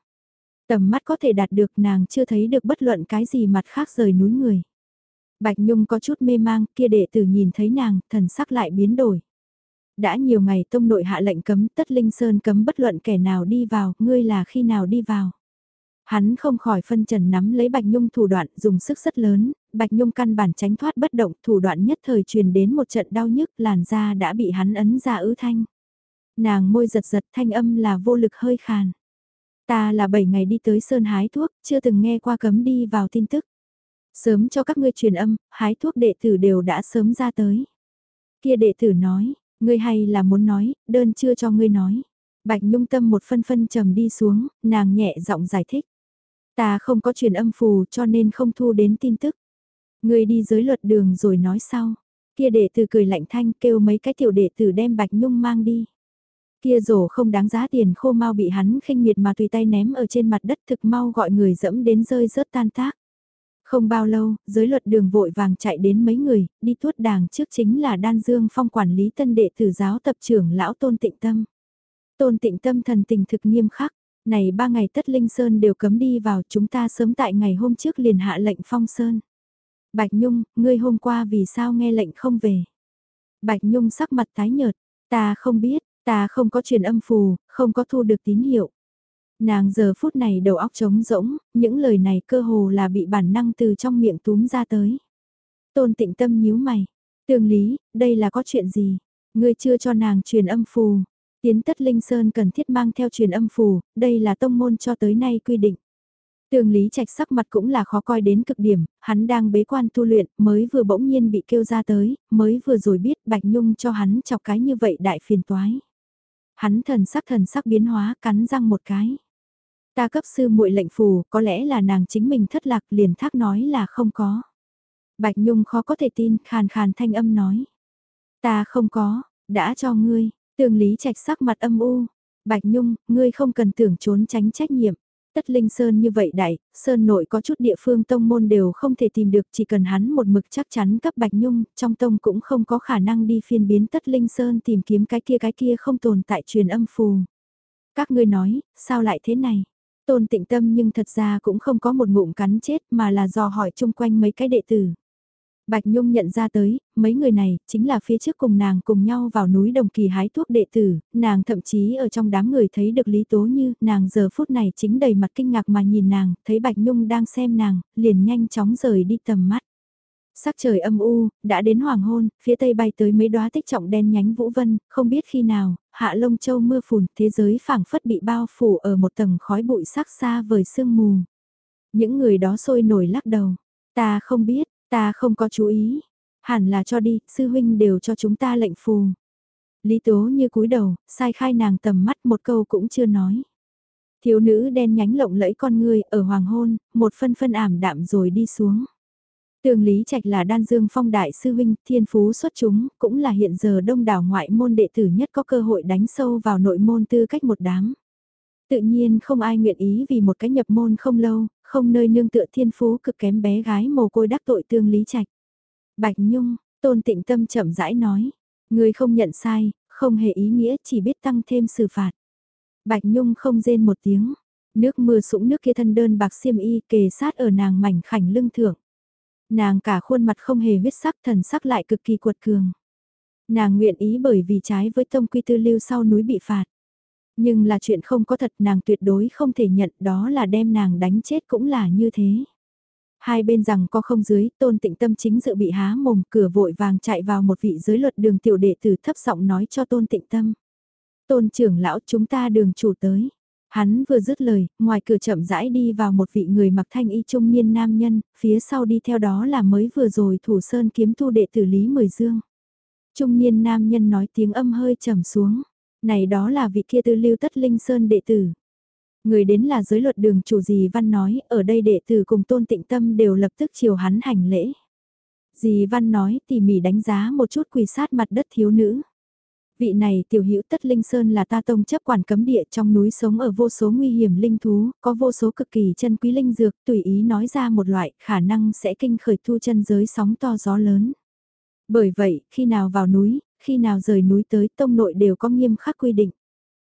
Tầm mắt có thể đạt được nàng chưa thấy được bất luận cái gì mặt khác rời núi người. Bạch Nhung có chút mê mang, kia đệ tử nhìn thấy nàng, thần sắc lại biến đổi đã nhiều ngày tông nội hạ lệnh cấm tất linh sơn cấm bất luận kẻ nào đi vào, ngươi là khi nào đi vào. Hắn không khỏi phân trần nắm lấy Bạch Nhung thủ đoạn dùng sức rất lớn, Bạch Nhung căn bản tránh thoát bất động thủ đoạn nhất thời truyền đến một trận đau nhức làn da đã bị hắn ấn ra ứ thanh. Nàng môi giật giật thanh âm là vô lực hơi khàn. Ta là 7 ngày đi tới Sơn hái thuốc, chưa từng nghe qua cấm đi vào tin tức. Sớm cho các ngươi truyền âm, hái thuốc đệ tử đều đã sớm ra tới. Kia đệ tử nói, Ngươi hay là muốn nói, đơn chưa cho ngươi nói. Bạch Nhung Tâm một phân phân trầm đi xuống, nàng nhẹ giọng giải thích. Ta không có truyền âm phù cho nên không thu đến tin tức. Người đi giới luật đường rồi nói sau. Kia đệ tử cười lạnh thanh kêu mấy cái tiểu đệ tử đem Bạch Nhung mang đi. Kia rổ không đáng giá tiền khô mau bị hắn khinh miệt mà tùy tay ném ở trên mặt đất thực mau gọi người dẫm đến rơi rớt tan tác. Không bao lâu, giới luật đường vội vàng chạy đến mấy người, đi tuốt đàng trước chính là Đan Dương Phong quản lý tân đệ tử giáo tập trưởng lão Tôn Tịnh Tâm. Tôn Tịnh Tâm thần tình thực nghiêm khắc, này ba ngày tất Linh Sơn đều cấm đi vào chúng ta sớm tại ngày hôm trước liền hạ lệnh phong Sơn. Bạch Nhung, ngươi hôm qua vì sao nghe lệnh không về? Bạch Nhung sắc mặt tái nhợt, ta không biết, ta không có truyền âm phù, không có thu được tín hiệu. Nàng giờ phút này đầu óc trống rỗng, những lời này cơ hồ là bị bản năng từ trong miệng túm ra tới. Tôn tịnh tâm nhíu mày, tương lý, đây là có chuyện gì? Ngươi chưa cho nàng truyền âm phù. Tiến tất linh sơn cần thiết mang theo truyền âm phù, đây là tông môn cho tới nay quy định. Tường Lý Trạch sắc mặt cũng là khó coi đến cực điểm, hắn đang bế quan tu luyện, mới vừa bỗng nhiên bị kêu ra tới, mới vừa rồi biết Bạch Nhung cho hắn chọc cái như vậy đại phiền toái. Hắn thần sắc thần sắc biến hóa, cắn răng một cái. Ta cấp sư muội lệnh phù, có lẽ là nàng chính mình thất lạc liền thác nói là không có. Bạch Nhung khó có thể tin, khàn khàn thanh âm nói. Ta không có, đã cho ngươi, tường lý trạch sắc mặt âm u. Bạch Nhung, ngươi không cần tưởng trốn tránh trách nhiệm. Tất Linh Sơn như vậy đại, Sơn nội có chút địa phương tông môn đều không thể tìm được chỉ cần hắn một mực chắc chắn cấp Bạch Nhung, trong tông cũng không có khả năng đi phiên biến Tất Linh Sơn tìm kiếm cái kia cái kia không tồn tại truyền âm phù. Các ngươi nói, sao lại thế này? Tôn tịnh tâm nhưng thật ra cũng không có một ngụm cắn chết mà là do hỏi chung quanh mấy cái đệ tử. Bạch Nhung nhận ra tới, mấy người này, chính là phía trước cùng nàng cùng nhau vào núi đồng kỳ hái thuốc đệ tử, nàng thậm chí ở trong đám người thấy được Lý Tố Như, nàng giờ phút này chính đầy mặt kinh ngạc mà nhìn nàng, thấy Bạch Nhung đang xem nàng, liền nhanh chóng rời đi tầm mắt. Sắc trời âm u, đã đến hoàng hôn, phía tây bay tới mấy đóa tích trọng đen nhánh vũ vân, không biết khi nào, hạ lông châu mưa phùn, thế giới phảng phất bị bao phủ ở một tầng khói bụi sắc xa vời sương mù. Những người đó sôi nổi lắc đầu, ta không biết, ta không có chú ý, hẳn là cho đi, sư huynh đều cho chúng ta lệnh phù. Lý tố như cúi đầu, sai khai nàng tầm mắt một câu cũng chưa nói. Thiếu nữ đen nhánh lộng lẫy con người ở hoàng hôn, một phân phân ảm đạm rồi đi xuống. Tường Lý Trạch là đan dương phong đại sư huynh, thiên phú xuất chúng, cũng là hiện giờ đông đảo ngoại môn đệ tử nhất có cơ hội đánh sâu vào nội môn tư cách một đám. Tự nhiên không ai nguyện ý vì một cái nhập môn không lâu, không nơi nương tựa thiên phú cực kém bé gái mồ côi đắc tội tương Lý Trạch. Bạch Nhung, tôn tịnh tâm chậm rãi nói, người không nhận sai, không hề ý nghĩa chỉ biết tăng thêm xử phạt. Bạch Nhung không rên một tiếng, nước mưa sũng nước kia thân đơn bạc xiêm y kề sát ở nàng mảnh khảnh lưng thượng. Nàng cả khuôn mặt không hề huyết sắc thần sắc lại cực kỳ cuột cường. Nàng nguyện ý bởi vì trái với tông quy tư lưu sau núi bị phạt. Nhưng là chuyện không có thật nàng tuyệt đối không thể nhận đó là đem nàng đánh chết cũng là như thế. Hai bên rằng có không dưới, tôn tịnh tâm chính dự bị há mồm cửa vội vàng chạy vào một vị giới luật đường tiểu đệ tử thấp giọng nói cho tôn tịnh tâm. Tôn trưởng lão chúng ta đường chủ tới. Hắn vừa dứt lời, ngoài cửa chậm rãi đi vào một vị người mặc thanh y trung niên nam nhân, phía sau đi theo đó là mới vừa rồi thủ sơn kiếm thu đệ tử Lý Mười Dương. Trung niên nam nhân nói tiếng âm hơi trầm xuống, này đó là vị kia tư lưu tất linh sơn đệ tử. Người đến là giới luật đường chủ dì Văn nói, ở đây đệ tử cùng tôn tịnh tâm đều lập tức chiều hắn hành lễ. Dì Văn nói tỉ mỉ đánh giá một chút quỳ sát mặt đất thiếu nữ. Vị này tiểu hữu tất linh sơn là ta tông chấp quản cấm địa trong núi sống ở vô số nguy hiểm linh thú, có vô số cực kỳ chân quý linh dược, tùy ý nói ra một loại khả năng sẽ kinh khởi thu chân giới sóng to gió lớn. Bởi vậy, khi nào vào núi, khi nào rời núi tới tông nội đều có nghiêm khắc quy định.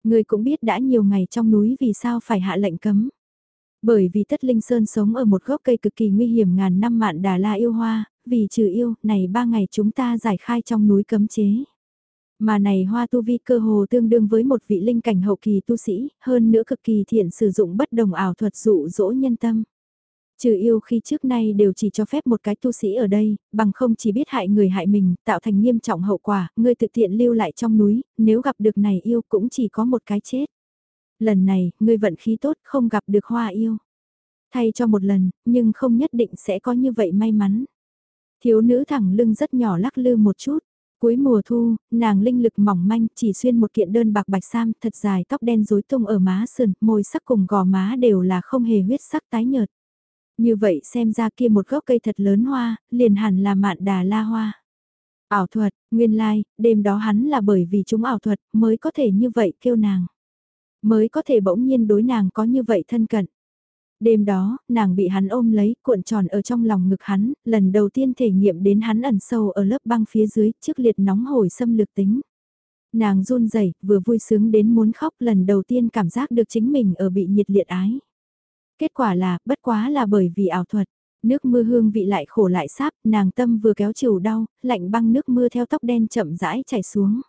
Người cũng biết đã nhiều ngày trong núi vì sao phải hạ lệnh cấm. Bởi vì Tất Linh Sơn sống ở một gốc cây cực kỳ nguy hiểm ngàn năm mạn đà la yêu hoa, vì trừ yêu, này ba ngày chúng ta giải khai trong núi cấm chế. Mà này hoa tu vi cơ hồ tương đương với một vị linh cảnh hậu kỳ tu sĩ, hơn nữa cực kỳ thiện sử dụng bất đồng ảo thuật dụ dỗ nhân tâm. Trừ yêu khi trước nay đều chỉ cho phép một cái tu sĩ ở đây, bằng không chỉ biết hại người hại mình, tạo thành nghiêm trọng hậu quả, người thực tiện lưu lại trong núi, nếu gặp được này yêu cũng chỉ có một cái chết. Lần này, người vận khí tốt không gặp được hoa yêu. Thay cho một lần, nhưng không nhất định sẽ có như vậy may mắn. Thiếu nữ thẳng lưng rất nhỏ lắc lư một chút, Cuối mùa thu, nàng linh lực mỏng manh chỉ xuyên một kiện đơn bạc bạch sam thật dài tóc đen rối tung ở má sườn, môi sắc cùng gò má đều là không hề huyết sắc tái nhợt. Như vậy xem ra kia một gốc cây thật lớn hoa, liền hẳn là mạn đà la hoa. Ảo thuật, nguyên lai, like, đêm đó hắn là bởi vì chúng ảo thuật mới có thể như vậy kêu nàng. Mới có thể bỗng nhiên đối nàng có như vậy thân cận. Đêm đó, nàng bị hắn ôm lấy, cuộn tròn ở trong lòng ngực hắn, lần đầu tiên thể nghiệm đến hắn ẩn sâu ở lớp băng phía dưới, trước liệt nóng hổi xâm lược tính. Nàng run rẩy vừa vui sướng đến muốn khóc lần đầu tiên cảm giác được chính mình ở bị nhiệt liệt ái. Kết quả là, bất quá là bởi vì ảo thuật. Nước mưa hương vị lại khổ lại sáp, nàng tâm vừa kéo chiều đau, lạnh băng nước mưa theo tóc đen chậm rãi chảy xuống.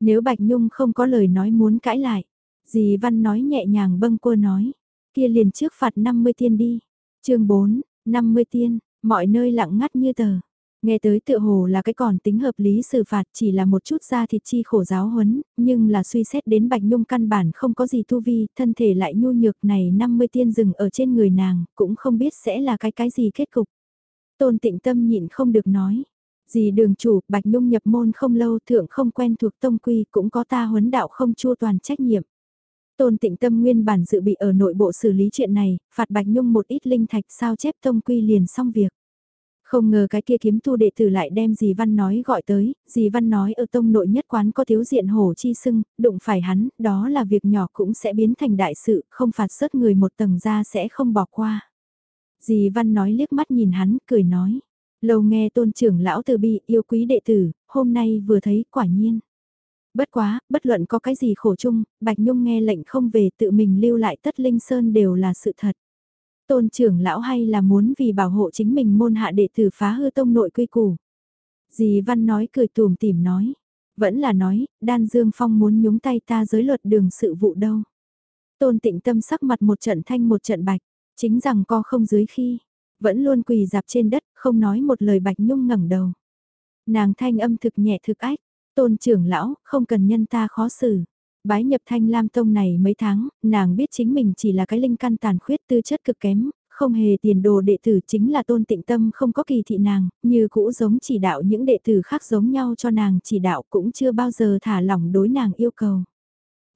Nếu Bạch Nhung không có lời nói muốn cãi lại, dì Văn nói nhẹ nhàng bâng cua nói, kia liền trước phạt 50 tiên đi. chương 4, 50 tiên, mọi nơi lặng ngắt như tờ. Nghe tới tựa hồ là cái còn tính hợp lý xử phạt chỉ là một chút ra thịt chi khổ giáo huấn, nhưng là suy xét đến Bạch Nhung căn bản không có gì tu vi, thân thể lại nhu nhược này 50 tiên rừng ở trên người nàng, cũng không biết sẽ là cái cái gì kết cục. Tôn tịnh tâm nhịn không được nói. Gì đường chủ, Bạch Nhung nhập môn không lâu thượng không quen thuộc tông quy cũng có ta huấn đạo không chua toàn trách nhiệm. Tôn tịnh tâm nguyên bản dự bị ở nội bộ xử lý chuyện này, phạt Bạch Nhung một ít linh thạch sao chép tông quy liền xong việc. Không ngờ cái kia kiếm tu đệ tử lại đem dì Văn nói gọi tới, dì Văn nói ở tông nội nhất quán có thiếu diện hổ chi sưng, đụng phải hắn, đó là việc nhỏ cũng sẽ biến thành đại sự, không phạt sớt người một tầng ra sẽ không bỏ qua. Dì Văn nói liếc mắt nhìn hắn, cười nói, lâu nghe tôn trưởng lão từ bi yêu quý đệ tử, hôm nay vừa thấy quả nhiên. Bất quá, bất luận có cái gì khổ chung, Bạch Nhung nghe lệnh không về tự mình lưu lại tất linh sơn đều là sự thật. Tôn trưởng lão hay là muốn vì bảo hộ chính mình môn hạ đệ tử phá hư tông nội quy củ. Dì Văn nói cười tùm tìm nói. Vẫn là nói, đan dương phong muốn nhúng tay ta giới luật đường sự vụ đâu. Tôn tịnh tâm sắc mặt một trận thanh một trận bạch, chính rằng co không dưới khi, vẫn luôn quỳ dạp trên đất, không nói một lời bạch nhung ngẩng đầu. Nàng thanh âm thực nhẹ thực ách, tôn trưởng lão, không cần nhân ta khó xử. Bái nhập thanh lam tông này mấy tháng, nàng biết chính mình chỉ là cái linh căn tàn khuyết tư chất cực kém, không hề tiền đồ đệ tử chính là tôn tịnh tâm không có kỳ thị nàng, như cũ giống chỉ đạo những đệ tử khác giống nhau cho nàng chỉ đạo cũng chưa bao giờ thả lỏng đối nàng yêu cầu.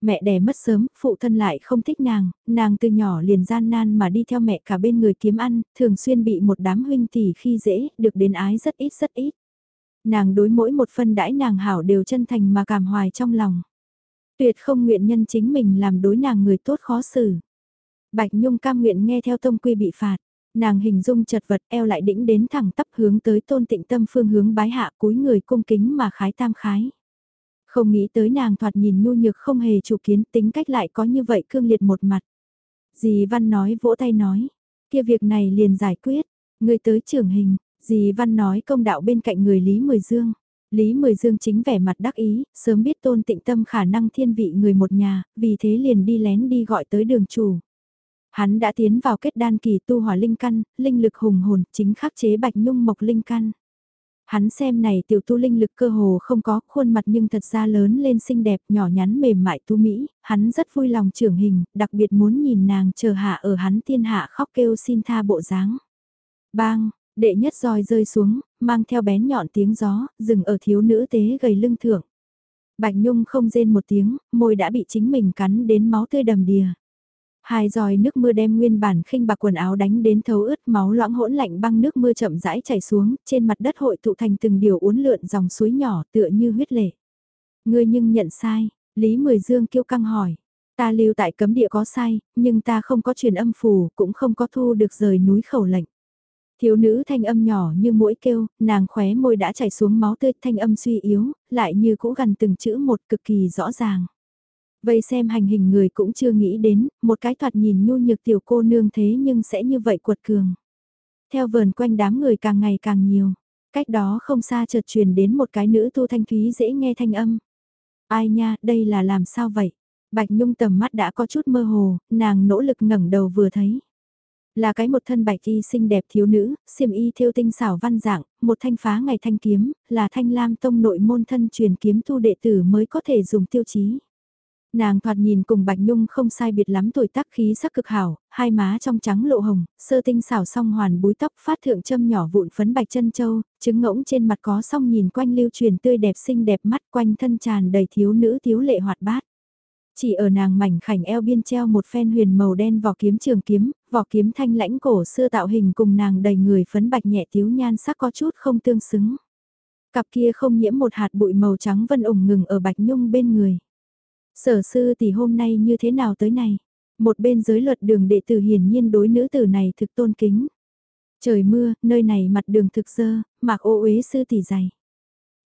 Mẹ đẻ mất sớm, phụ thân lại không thích nàng, nàng từ nhỏ liền gian nan mà đi theo mẹ cả bên người kiếm ăn, thường xuyên bị một đám huynh tỷ khi dễ, được đến ái rất ít rất ít. Nàng đối mỗi một phân đãi nàng hảo đều chân thành mà cảm hoài trong lòng. Tuyệt không nguyện nhân chính mình làm đối nàng người tốt khó xử. Bạch Nhung cam nguyện nghe theo tông quy bị phạt. Nàng hình dung chật vật eo lại đĩnh đến thẳng tắp hướng tới tôn tịnh tâm phương hướng bái hạ cúi người cung kính mà khái tam khái. Không nghĩ tới nàng thoạt nhìn nhu nhược không hề chủ kiến tính cách lại có như vậy cương liệt một mặt. Dì Văn nói vỗ tay nói, kia việc này liền giải quyết, người tới trưởng hình, dì Văn nói công đạo bên cạnh người Lý Mười Dương. Lý Mười Dương chính vẻ mặt đắc ý, sớm biết tôn tịnh tâm khả năng thiên vị người một nhà, vì thế liền đi lén đi gọi tới đường chủ. Hắn đã tiến vào kết đan kỳ tu hỏa linh căn, linh lực hùng hồn, chính khắc chế bạch nhung mộc linh căn. Hắn xem này tiểu tu linh lực cơ hồ không có khuôn mặt nhưng thật ra lớn lên xinh đẹp nhỏ nhắn mềm mại tu Mỹ, hắn rất vui lòng trưởng hình, đặc biệt muốn nhìn nàng chờ hạ ở hắn thiên hạ khóc kêu xin tha bộ dáng. Bang, đệ nhất roi rơi xuống, mang theo bén nhọn tiếng gió, dừng ở thiếu nữ tế gầy lưng thượng. Bạch Nhung không rên một tiếng, môi đã bị chính mình cắn đến máu tươi đầm đìa. Hai giòi nước mưa đem nguyên bản khinh bạc quần áo đánh đến thấu ướt máu loãng hỗn lạnh băng nước mưa chậm rãi chảy xuống, trên mặt đất hội tụ thành từng điều uốn lượn dòng suối nhỏ tựa như huyết lệ. Ngươi nhưng nhận sai, Lý Mười Dương kêu căng hỏi. Ta lưu tại cấm địa có sai, nhưng ta không có truyền âm phù, cũng không có thu được rời núi khẩu lệnh. Thiếu nữ thanh âm nhỏ như mũi kêu, nàng khóe môi đã chảy xuống máu tươi thanh âm suy yếu, lại như cũ gần từng chữ một cực kỳ rõ ràng. vậy xem hành hình người cũng chưa nghĩ đến, một cái thoạt nhìn nhu nhược tiểu cô nương thế nhưng sẽ như vậy cuột cường. Theo vườn quanh đám người càng ngày càng nhiều, cách đó không xa chợt truyền đến một cái nữ tu thanh thúy dễ nghe thanh âm. Ai nha, đây là làm sao vậy? Bạch Nhung tầm mắt đã có chút mơ hồ, nàng nỗ lực ngẩng đầu vừa thấy. Là cái một thân bạch y xinh đẹp thiếu nữ, xiêm y thêu tinh xảo văn dạng, một thanh phá ngày thanh kiếm, là thanh lam tông nội môn thân truyền kiếm tu đệ tử mới có thể dùng tiêu chí. Nàng thoạt nhìn cùng Bạch Nhung không sai biệt lắm tuổi tác khí sắc cực hảo, hai má trong trắng lộ hồng, sơ tinh xảo song hoàn búi tóc phát thượng châm nhỏ vụn phấn bạch chân châu, trứng ngỗng trên mặt có song nhìn quanh lưu truyền tươi đẹp xinh đẹp mắt quanh thân tràn đầy thiếu nữ thiếu lệ hoạt bát. Chỉ ở nàng mảnh khảnh eo biên treo một phen huyền màu đen vỏ kiếm trường kiếm, vỏ kiếm thanh lãnh cổ xưa tạo hình cùng nàng đầy người phấn bạch nhẹ thiếu nhan sắc có chút không tương xứng. Cặp kia không nhiễm một hạt bụi màu trắng vân ủng ngừng ở bạch nhung bên người. Sở sư tỷ hôm nay như thế nào tới này? Một bên giới luật đường đệ tử hiển nhiên đối nữ tử này thực tôn kính. Trời mưa, nơi này mặt đường thực dơ, mặc ô uế sư tỷ dày.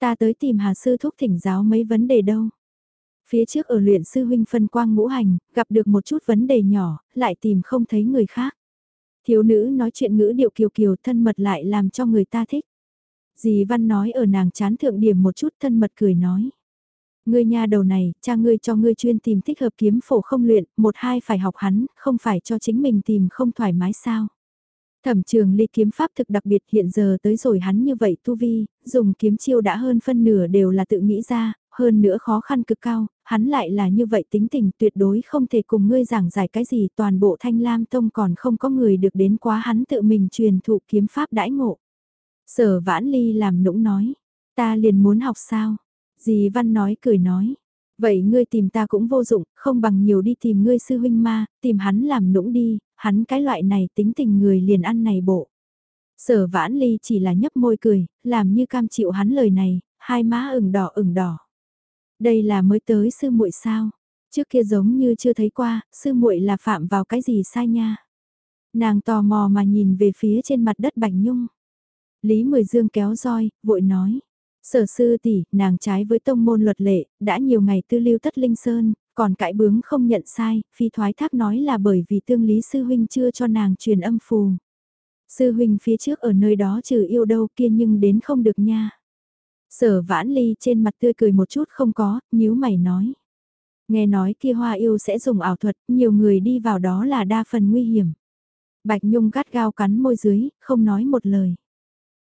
Ta tới tìm hà sư thúc thỉnh giáo mấy vấn đề đâu. Phía trước ở luyện sư huynh phân quang ngũ hành, gặp được một chút vấn đề nhỏ, lại tìm không thấy người khác. Thiếu nữ nói chuyện ngữ điệu kiều kiều thân mật lại làm cho người ta thích. Dì Văn nói ở nàng chán thượng điểm một chút thân mật cười nói. Ngươi nha đầu này, cha ngươi cho ngươi chuyên tìm thích hợp kiếm phổ không luyện, một hai phải học hắn, không phải cho chính mình tìm không thoải mái sao. Thẩm trường ly kiếm pháp thực đặc biệt hiện giờ tới rồi hắn như vậy tu vi, dùng kiếm chiêu đã hơn phân nửa đều là tự nghĩ ra, hơn nữa khó khăn cực cao, hắn lại là như vậy tính tình tuyệt đối không thể cùng ngươi giảng giải cái gì toàn bộ thanh lam tông còn không có người được đến quá hắn tự mình truyền thụ kiếm pháp đãi ngộ. Sở vãn ly làm nũng nói, ta liền muốn học sao, Dì Văn nói cười nói. Vậy ngươi tìm ta cũng vô dụng, không bằng nhiều đi tìm ngươi sư huynh ma, tìm hắn làm nũng đi, hắn cái loại này tính tình người liền ăn này bộ. Sở vãn ly chỉ là nhấp môi cười, làm như cam chịu hắn lời này, hai má ửng đỏ ửng đỏ. Đây là mới tới sư muội sao? Trước kia giống như chưa thấy qua, sư muội là phạm vào cái gì sai nha? Nàng tò mò mà nhìn về phía trên mặt đất Bạch Nhung. Lý Mười Dương kéo roi, vội nói. Sở sư tỷ, nàng trái với tông môn luật lệ, đã nhiều ngày tư lưu tất linh sơn, còn cãi bướng không nhận sai, phi thoái thác nói là bởi vì tương lý sư huynh chưa cho nàng truyền âm phù. Sư huynh phía trước ở nơi đó trừ yêu đâu kia nhưng đến không được nha. Sở vãn ly trên mặt tươi cười một chút không có, nhíu mày nói. Nghe nói kia hoa yêu sẽ dùng ảo thuật, nhiều người đi vào đó là đa phần nguy hiểm. Bạch Nhung gắt gao cắn môi dưới, không nói một lời.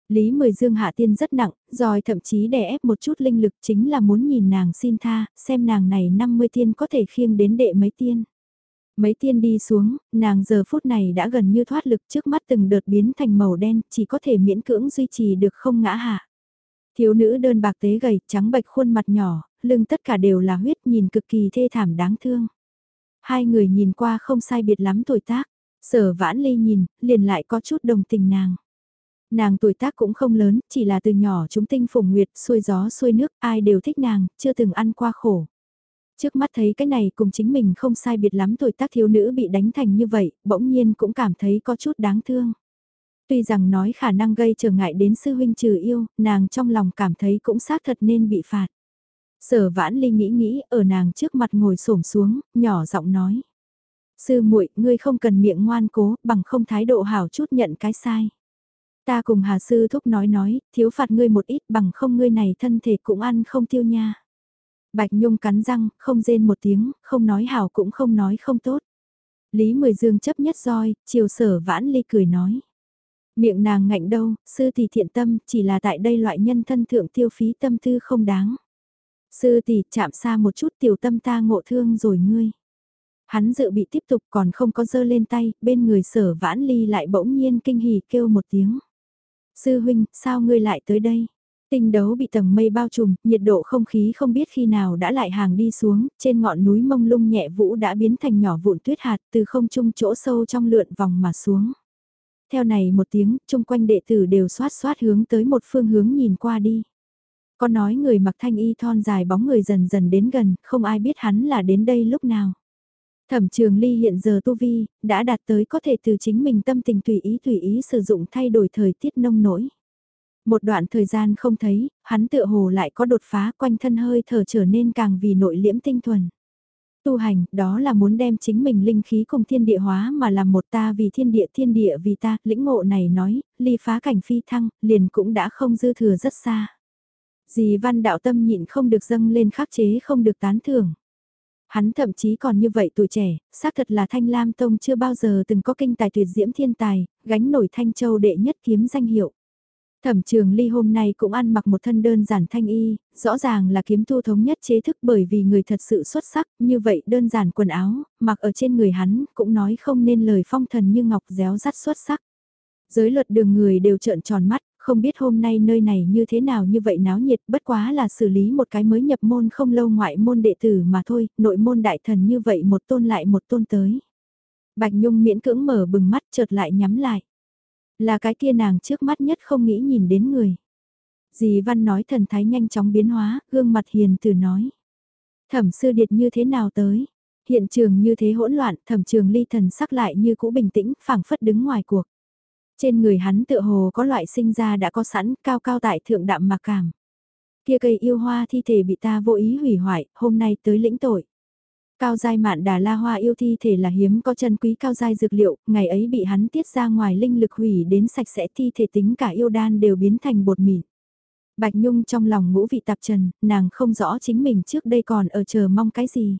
Lý Mười Dương hạ tiên rất nặng, rồi thậm chí đè ép một chút linh lực chính là muốn nhìn nàng xin tha, xem nàng này 50 tiên có thể khiêng đến đệ mấy tiên. Mấy tiên đi xuống, nàng giờ phút này đã gần như thoát lực trước mắt từng đợt biến thành màu đen, chỉ có thể miễn cưỡng duy trì được không ngã hạ. Thiếu nữ đơn bạc tế gầy, trắng bệch khuôn mặt nhỏ, lưng tất cả đều là huyết nhìn cực kỳ thê thảm đáng thương. Hai người nhìn qua không sai biệt lắm tuổi tác, sở vãn ly nhìn, liền lại có chút đồng tình nàng. Nàng tuổi tác cũng không lớn, chỉ là từ nhỏ chúng tinh phùng nguyệt, xuôi gió xuôi nước, ai đều thích nàng, chưa từng ăn qua khổ. Trước mắt thấy cái này cùng chính mình không sai biệt lắm tuổi tác thiếu nữ bị đánh thành như vậy, bỗng nhiên cũng cảm thấy có chút đáng thương. Tuy rằng nói khả năng gây trở ngại đến sư huynh trừ yêu, nàng trong lòng cảm thấy cũng xác thật nên bị phạt. Sở vãn ly nghĩ nghĩ, ở nàng trước mặt ngồi xổm xuống, nhỏ giọng nói. Sư muội ngươi không cần miệng ngoan cố, bằng không thái độ hảo chút nhận cái sai. Ta cùng Hà Sư Thúc nói nói, thiếu phạt ngươi một ít bằng không ngươi này thân thể cũng ăn không tiêu nha. Bạch Nhung cắn răng, không rên một tiếng, không nói hảo cũng không nói không tốt. Lý Mười Dương chấp nhất roi, chiều sở vãn ly cười nói. Miệng nàng ngạnh đâu, sư tỷ thiện tâm, chỉ là tại đây loại nhân thân thượng tiêu phí tâm tư không đáng. Sư tỷ chạm xa một chút tiểu tâm ta ngộ thương rồi ngươi. Hắn dự bị tiếp tục còn không có dơ lên tay, bên người sở vãn ly lại bỗng nhiên kinh hỉ kêu một tiếng. Sư huynh, sao ngươi lại tới đây? tình đấu bị tầng mây bao trùm, nhiệt độ không khí không biết khi nào đã lại hàng đi xuống, trên ngọn núi mông lung nhẹ vũ đã biến thành nhỏ vụn tuyết hạt từ không trung chỗ sâu trong lượn vòng mà xuống. Theo này một tiếng, chung quanh đệ tử đều xoát xoát hướng tới một phương hướng nhìn qua đi. Có nói người mặc thanh y thon dài bóng người dần dần đến gần, không ai biết hắn là đến đây lúc nào. Thẩm trường ly hiện giờ tu vi, đã đạt tới có thể từ chính mình tâm tình tùy ý tùy ý sử dụng thay đổi thời tiết nông nổi. Một đoạn thời gian không thấy, hắn tựa hồ lại có đột phá quanh thân hơi thở trở nên càng vì nội liễm tinh thuần. Tu hành, đó là muốn đem chính mình linh khí cùng thiên địa hóa mà làm một ta vì thiên địa thiên địa vì ta, lĩnh ngộ này nói, ly phá cảnh phi thăng, liền cũng đã không dư thừa rất xa. Dì văn đạo tâm nhịn không được dâng lên khắc chế không được tán thưởng. Hắn thậm chí còn như vậy tuổi trẻ, xác thật là Thanh Lam Tông chưa bao giờ từng có kinh tài tuyệt diễm thiên tài, gánh nổi Thanh Châu đệ nhất kiếm danh hiệu. Thẩm trường ly hôm nay cũng ăn mặc một thân đơn giản thanh y, rõ ràng là kiếm tu thống nhất chế thức bởi vì người thật sự xuất sắc, như vậy đơn giản quần áo, mặc ở trên người hắn, cũng nói không nên lời phong thần như ngọc réo rắt xuất sắc. Giới luật đường người đều trợn tròn mắt, không biết hôm nay nơi này như thế nào như vậy náo nhiệt, bất quá là xử lý một cái mới nhập môn không lâu ngoại môn đệ tử mà thôi, nội môn đại thần như vậy một tôn lại một tôn tới. Bạch Nhung miễn cưỡng mở bừng mắt chợt lại nhắm lại. Là cái kia nàng trước mắt nhất không nghĩ nhìn đến người. Dì Văn nói thần thái nhanh chóng biến hóa, gương mặt hiền từ nói. Thẩm sư điệt như thế nào tới? Hiện trường như thế hỗn loạn, thẩm trường ly thần sắc lại như cũ bình tĩnh, phảng phất đứng ngoài cuộc. Trên người hắn tựa hồ có loại sinh ra đã có sẵn, cao cao tại thượng đạm mà cảm. Kia cây yêu hoa thi thể bị ta vô ý hủy hoại, hôm nay tới lĩnh tội. Cao giai mạn đà la hoa yêu thi thể là hiếm có chân quý cao giai dược liệu, ngày ấy bị hắn tiết ra ngoài linh lực hủy đến sạch sẽ thi thể tính cả yêu đan đều biến thành bột mịn. Bạch Nhung trong lòng ngũ vị tạp trần, nàng không rõ chính mình trước đây còn ở chờ mong cái gì.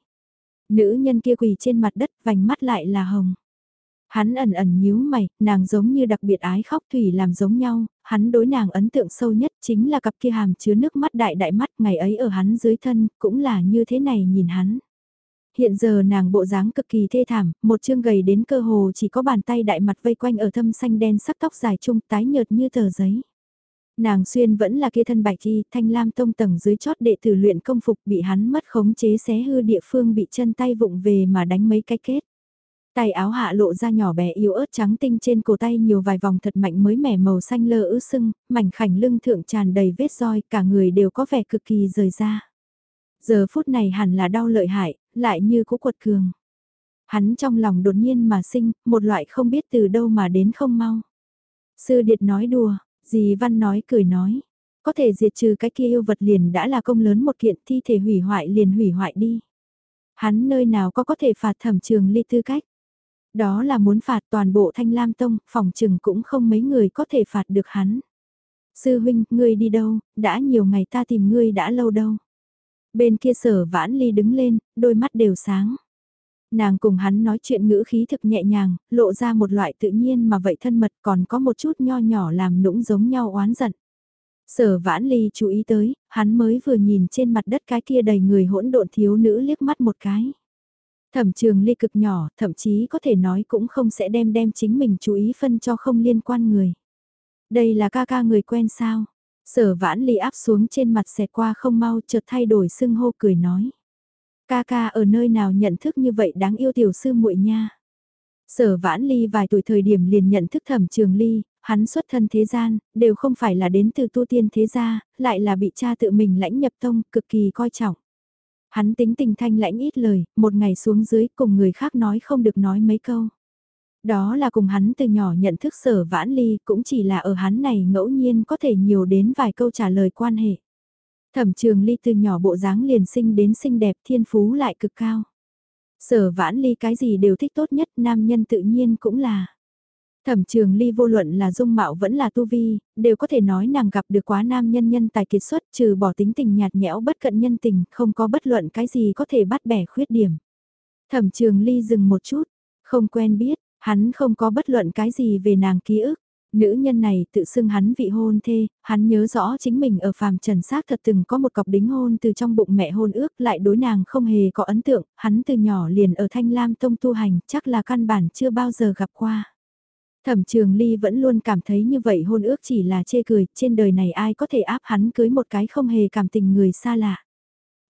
Nữ nhân kia quỳ trên mặt đất, vành mắt lại là hồng. Hắn ẩn ẩn nhíu mày, nàng giống như đặc biệt ái khóc thủy làm giống nhau, hắn đối nàng ấn tượng sâu nhất chính là cặp kia hàm chứa nước mắt đại đại mắt ngày ấy ở hắn dưới thân, cũng là như thế này nhìn hắn. Hiện giờ nàng bộ dáng cực kỳ thê thảm, một chương gầy đến cơ hồ chỉ có bàn tay đại mặt vây quanh ở thâm xanh đen sắc tóc dài trung tái nhợt như tờ giấy. Nàng xuyên vẫn là kia thân bạch thi, thanh lam tông tầng dưới chót đệ tử luyện công phục bị hắn mất khống chế xé hư địa phương bị chân tay vụng về mà đánh mấy cái kết. Tay áo hạ lộ ra nhỏ bé yếu ớt trắng tinh trên cổ tay nhiều vài vòng thật mạnh mới mẻ màu xanh lơ ứ sưng, mảnh khảnh lưng thượng tràn đầy vết roi, cả người đều có vẻ cực kỳ rời ra. Giờ phút này hẳn là đau lợi hại, lại như cũ quật cường. Hắn trong lòng đột nhiên mà sinh, một loại không biết từ đâu mà đến không mau. Sư Điệt nói đùa, dì Văn nói cười nói, có thể diệt trừ cái kia yêu vật liền đã là công lớn một kiện thi thể hủy hoại liền hủy hoại đi. Hắn nơi nào có có thể phạt thẩm trường ly tư cách. Đó là muốn phạt toàn bộ thanh lam tông, phòng trừng cũng không mấy người có thể phạt được hắn. Sư huynh, ngươi đi đâu, đã nhiều ngày ta tìm ngươi đã lâu đâu. Bên kia sở vãn ly đứng lên, đôi mắt đều sáng. Nàng cùng hắn nói chuyện ngữ khí thực nhẹ nhàng, lộ ra một loại tự nhiên mà vậy thân mật còn có một chút nho nhỏ làm nũng giống nhau oán giận. Sở vãn ly chú ý tới, hắn mới vừa nhìn trên mặt đất cái kia đầy người hỗn độn thiếu nữ liếc mắt một cái. Thẩm trường ly cực nhỏ, thậm chí có thể nói cũng không sẽ đem đem chính mình chú ý phân cho không liên quan người. Đây là ca ca người quen sao? Sở vãn ly áp xuống trên mặt xẹt qua không mau chợt thay đổi sưng hô cười nói. Ca ca ở nơi nào nhận thức như vậy đáng yêu tiểu sư muội nha. Sở vãn ly vài tuổi thời điểm liền nhận thức thẩm trường ly, hắn xuất thân thế gian, đều không phải là đến từ tu tiên thế gia, lại là bị cha tự mình lãnh nhập tông, cực kỳ coi trọng. Hắn tính tình thanh lãnh ít lời, một ngày xuống dưới cùng người khác nói không được nói mấy câu. Đó là cùng hắn từ nhỏ nhận thức sở vãn ly cũng chỉ là ở hắn này ngẫu nhiên có thể nhiều đến vài câu trả lời quan hệ. Thẩm trường ly từ nhỏ bộ dáng liền sinh đến xinh đẹp thiên phú lại cực cao. Sở vãn ly cái gì đều thích tốt nhất nam nhân tự nhiên cũng là. Thẩm trường ly vô luận là dung mạo vẫn là tu vi, đều có thể nói nàng gặp được quá nam nhân nhân tài kiệt xuất trừ bỏ tính tình nhạt nhẽo bất cận nhân tình, không có bất luận cái gì có thể bắt bẻ khuyết điểm. Thẩm trường ly dừng một chút, không quen biết, hắn không có bất luận cái gì về nàng ký ức. Nữ nhân này tự xưng hắn vị hôn thê, hắn nhớ rõ chính mình ở phàm trần xác thật từng có một cọc đính hôn từ trong bụng mẹ hôn ước lại đối nàng không hề có ấn tượng, hắn từ nhỏ liền ở Thanh Lam Tông tu hành, chắc là căn bản chưa bao giờ gặp qua. Thẩm Trường Ly vẫn luôn cảm thấy như vậy hôn ước chỉ là chê cười, trên đời này ai có thể áp hắn cưới một cái không hề cảm tình người xa lạ.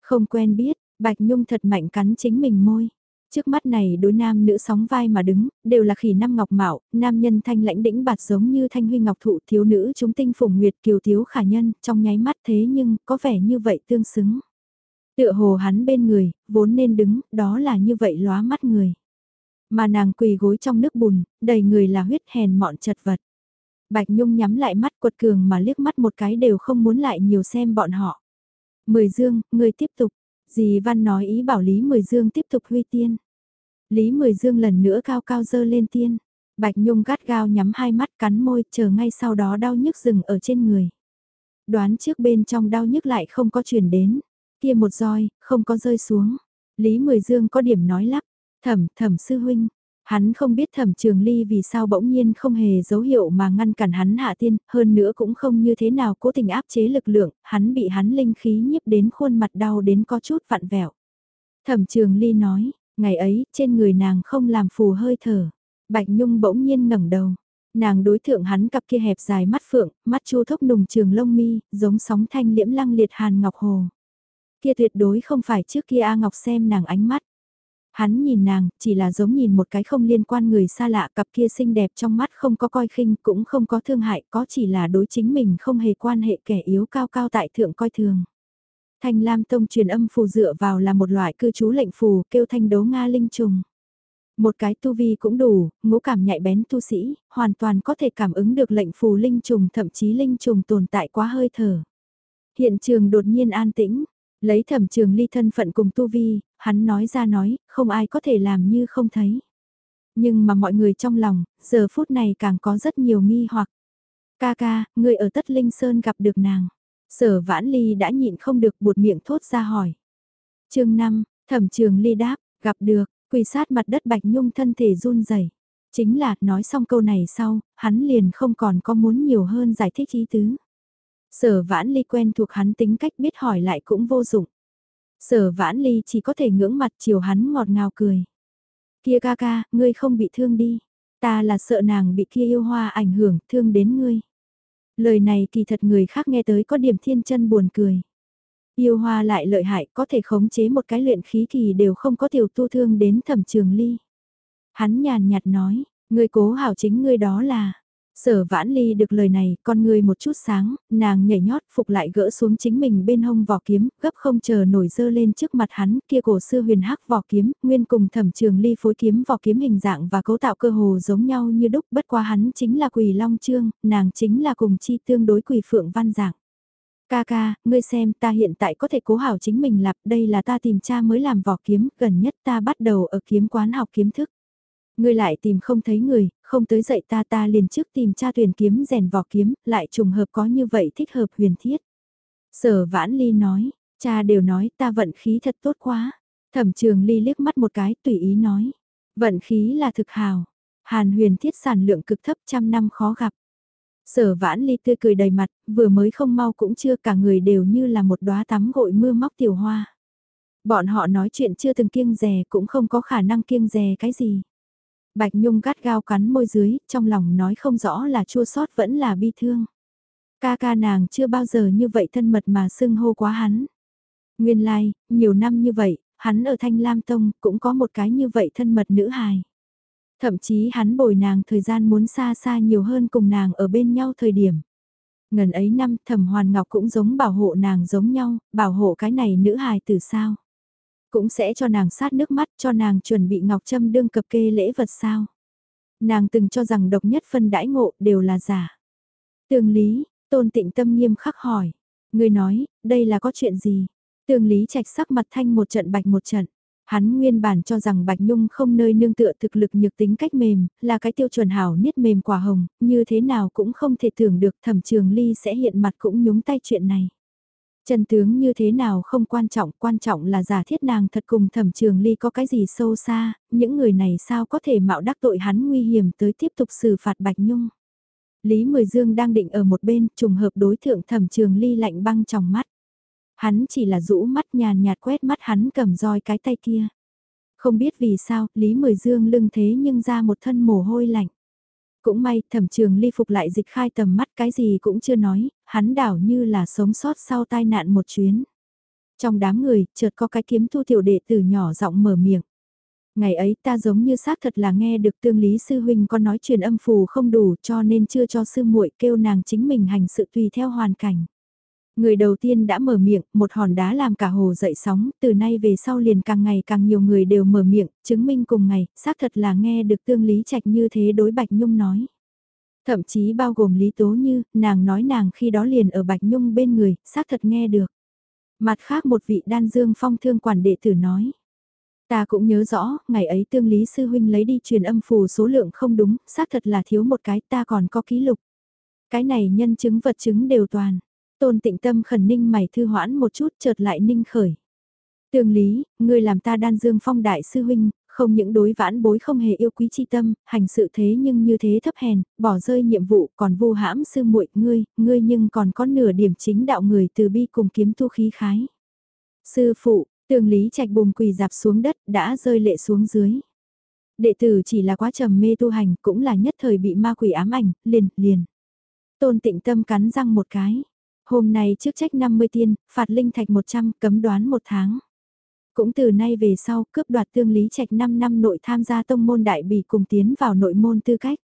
Không quen biết, Bạch Nhung thật mạnh cắn chính mình môi. Trước mắt này đối nam nữ sóng vai mà đứng, đều là khỉ năm ngọc mạo, nam nhân thanh lãnh đĩnh bạt giống như thanh huy ngọc thụ thiếu nữ chúng tinh phủng nguyệt kiều thiếu khả nhân, trong nháy mắt thế nhưng có vẻ như vậy tương xứng. Tựa hồ hắn bên người, vốn nên đứng, đó là như vậy lóa mắt người. Mà nàng quỳ gối trong nước bùn, đầy người là huyết hèn mọn chật vật. Bạch Nhung nhắm lại mắt quật cường mà liếc mắt một cái đều không muốn lại nhiều xem bọn họ. Mười Dương, người tiếp tục. Dì Văn nói ý bảo Lý Mười Dương tiếp tục huy tiên. Lý Mười Dương lần nữa cao cao dơ lên tiên. Bạch Nhung gắt gao nhắm hai mắt cắn môi chờ ngay sau đó đau nhức dừng ở trên người. Đoán trước bên trong đau nhức lại không có chuyển đến. Kia một roi, không có rơi xuống. Lý Mười Dương có điểm nói lắp. Thẩm, thẩm sư huynh. Hắn không biết thẩm trường ly vì sao bỗng nhiên không hề dấu hiệu mà ngăn cản hắn hạ tiên, hơn nữa cũng không như thế nào cố tình áp chế lực lượng, hắn bị hắn linh khí nhiếp đến khuôn mặt đau đến có chút vặn vẹo. Thẩm trường ly nói, ngày ấy trên người nàng không làm phù hơi thở. Bạch Nhung bỗng nhiên ngẩng đầu. Nàng đối thượng hắn cặp kia hẹp dài mắt phượng, mắt chu thốc nùng trường lông mi, giống sóng thanh liễm lăng liệt hàn ngọc hồ. Kia tuyệt đối không phải trước kia A Ngọc xem nàng ánh mắt. Hắn nhìn nàng, chỉ là giống nhìn một cái không liên quan người xa lạ cặp kia xinh đẹp trong mắt không có coi khinh cũng không có thương hại có chỉ là đối chính mình không hề quan hệ kẻ yếu cao cao tại thượng coi thường. Thanh Lam Tông truyền âm phù dựa vào là một loại cư trú lệnh phù kêu thanh đấu Nga linh trùng. Một cái tu vi cũng đủ, ngũ cảm nhạy bén tu sĩ, hoàn toàn có thể cảm ứng được lệnh phù linh trùng thậm chí linh trùng tồn tại quá hơi thở. Hiện trường đột nhiên an tĩnh, lấy thẩm trường ly thân phận cùng tu vi, hắn nói ra nói, không ai có thể làm như không thấy. Nhưng mà mọi người trong lòng, giờ phút này càng có rất nhiều nghi hoặc. Ca ca, người ở Tất Linh Sơn gặp được nàng. Sở vãn ly đã nhịn không được buột miệng thốt ra hỏi. chương 5, thẩm trường ly đáp, gặp được, quỳ sát mặt đất Bạch Nhung thân thể run rẩy Chính là, nói xong câu này sau, hắn liền không còn có muốn nhiều hơn giải thích ý tứ. Sở vãn ly quen thuộc hắn tính cách biết hỏi lại cũng vô dụng. Sở vãn ly chỉ có thể ngưỡng mặt chiều hắn ngọt ngào cười. Kia ca ca, ngươi không bị thương đi. Ta là sợ nàng bị kia yêu hoa ảnh hưởng, thương đến ngươi. Lời này kỳ thật người khác nghe tới có điểm thiên chân buồn cười. Yêu hoa lại lợi hại có thể khống chế một cái luyện khí kỳ đều không có tiểu tu thương đến thẩm trường ly. Hắn nhàn nhạt nói, ngươi cố hảo chính ngươi đó là, Sở vãn ly được lời này, con người một chút sáng, nàng nhảy nhót phục lại gỡ xuống chính mình bên hông vỏ kiếm, gấp không chờ nổi dơ lên trước mặt hắn, kia cổ xưa huyền hắc vỏ kiếm, nguyên cùng thẩm trường ly phối kiếm vỏ kiếm hình dạng và cấu tạo cơ hồ giống nhau như đúc, bất qua hắn chính là quỳ long trương, nàng chính là cùng chi tương đối quỳ phượng văn dạng. Ca ca, ngươi xem ta hiện tại có thể cố hảo chính mình lặp đây là ta tìm cha mới làm vỏ kiếm, gần nhất ta bắt đầu ở kiếm quán học kiếm thức. Ngươi lại tìm không thấy người, không tới dậy ta ta liền trước tìm cha tuyển kiếm rèn vỏ kiếm, lại trùng hợp có như vậy thích hợp huyền thiết. Sở vãn ly nói, cha đều nói ta vận khí thật tốt quá. Thẩm trường ly liếc mắt một cái tùy ý nói. Vận khí là thực hào. Hàn huyền thiết sản lượng cực thấp trăm năm khó gặp. Sở vãn ly tươi cười đầy mặt, vừa mới không mau cũng chưa cả người đều như là một đóa tắm gội mưa móc tiểu hoa. Bọn họ nói chuyện chưa từng kiêng rè cũng không có khả năng kiêng rè cái gì. Bạch Nhung gắt gao cắn môi dưới, trong lòng nói không rõ là chua sót vẫn là bi thương. Ca ca nàng chưa bao giờ như vậy thân mật mà xưng hô quá hắn. Nguyên lai, like, nhiều năm như vậy, hắn ở Thanh Lam Tông cũng có một cái như vậy thân mật nữ hài. Thậm chí hắn bồi nàng thời gian muốn xa xa nhiều hơn cùng nàng ở bên nhau thời điểm. Ngần ấy năm thẩm hoàn ngọc cũng giống bảo hộ nàng giống nhau, bảo hộ cái này nữ hài từ sao cũng sẽ cho nàng sát nước mắt cho nàng chuẩn bị ngọc trâm đương cập kê lễ vật sao. Nàng từng cho rằng độc nhất phân đãi ngộ đều là giả. Tường lý, tôn tịnh tâm nghiêm khắc hỏi. Người nói, đây là có chuyện gì? Tường lý trạch sắc mặt thanh một trận bạch một trận. Hắn nguyên bản cho rằng Bạch Nhung không nơi nương tựa thực lực nhược tính cách mềm, là cái tiêu chuẩn hảo niết mềm quả hồng, như thế nào cũng không thể tưởng được thẩm trường ly sẽ hiện mặt cũng nhúng tay chuyện này. Chân tướng như thế nào không quan trọng, quan trọng là giả thiết nàng thật cùng thẩm trường ly có cái gì sâu xa, những người này sao có thể mạo đắc tội hắn nguy hiểm tới tiếp tục xử phạt Bạch Nhung. Lý Mười Dương đang định ở một bên, trùng hợp đối thượng thẩm trường ly lạnh băng trong mắt. Hắn chỉ là rũ mắt nhàn nhạt quét mắt hắn cầm roi cái tay kia. Không biết vì sao, Lý Mười Dương lưng thế nhưng ra một thân mồ hôi lạnh. Cũng may, thẩm trường ly phục lại dịch khai tầm mắt cái gì cũng chưa nói, hắn đảo như là sống sót sau tai nạn một chuyến. Trong đám người, chợt có cái kiếm thu tiểu đệ tử nhỏ giọng mở miệng. Ngày ấy ta giống như xác thật là nghe được tương lý sư huynh có nói truyền âm phù không đủ cho nên chưa cho sư muội kêu nàng chính mình hành sự tùy theo hoàn cảnh. Người đầu tiên đã mở miệng, một hòn đá làm cả hồ dậy sóng, từ nay về sau liền càng ngày càng nhiều người đều mở miệng, chứng minh cùng ngày, xác thật là nghe được tương lý trạch như thế đối Bạch Nhung nói. Thậm chí bao gồm Lý Tố Như, nàng nói nàng khi đó liền ở Bạch Nhung bên người, xác thật nghe được. Mặt khác một vị đan dương phong thương quản đệ tử nói. Ta cũng nhớ rõ, ngày ấy tương lý sư huynh lấy đi truyền âm phù số lượng không đúng, xác thật là thiếu một cái ta còn có ký lục. Cái này nhân chứng vật chứng đều toàn. Tôn tịnh tâm khẩn ninh mày thư hoãn một chút chợt lại ninh khởi. Tương lý, ngươi làm ta đan dương phong đại sư huynh, Không những đối vãn bối không hề yêu quý chi tâm, hành sự thế nhưng như thế thấp hèn, bỏ rơi nhiệm vụ còn vu hãm sư muội ngươi, ngươi nhưng còn có nửa điểm chính đạo người từ bi cùng kiếm tu khí khái. Sư phụ, tường lý trạch bùm quỳ dạp xuống đất đã rơi lệ xuống dưới. Đệ tử chỉ là quá trầm mê tu hành cũng là nhất thời bị ma quỷ ám ảnh, liền, liền. Tôn tịnh tâm cắn răng một cái. Hôm nay trước trách 50 tiên, phạt linh thạch 100, cấm đoán một tháng. Cũng từ nay về sau, cướp đoạt tương lý trạch 5 năm nội tham gia tông môn đại bỉ cùng tiến vào nội môn tư cách.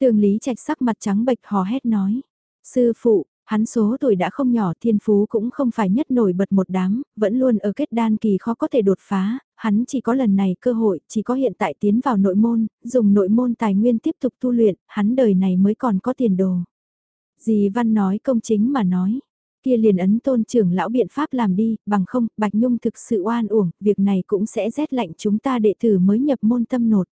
Tương lý trạch sắc mặt trắng bệch hò hét nói. Sư phụ, hắn số tuổi đã không nhỏ thiên phú cũng không phải nhất nổi bật một đám, vẫn luôn ở kết đan kỳ khó có thể đột phá, hắn chỉ có lần này cơ hội, chỉ có hiện tại tiến vào nội môn, dùng nội môn tài nguyên tiếp tục tu luyện, hắn đời này mới còn có tiền đồ. Dì Văn nói công chính mà nói, kia liền ấn tôn trưởng lão biện pháp làm đi, bằng không, Bạch Nhung thực sự oan uổng, việc này cũng sẽ rét lạnh chúng ta đệ tử mới nhập môn tâm nột.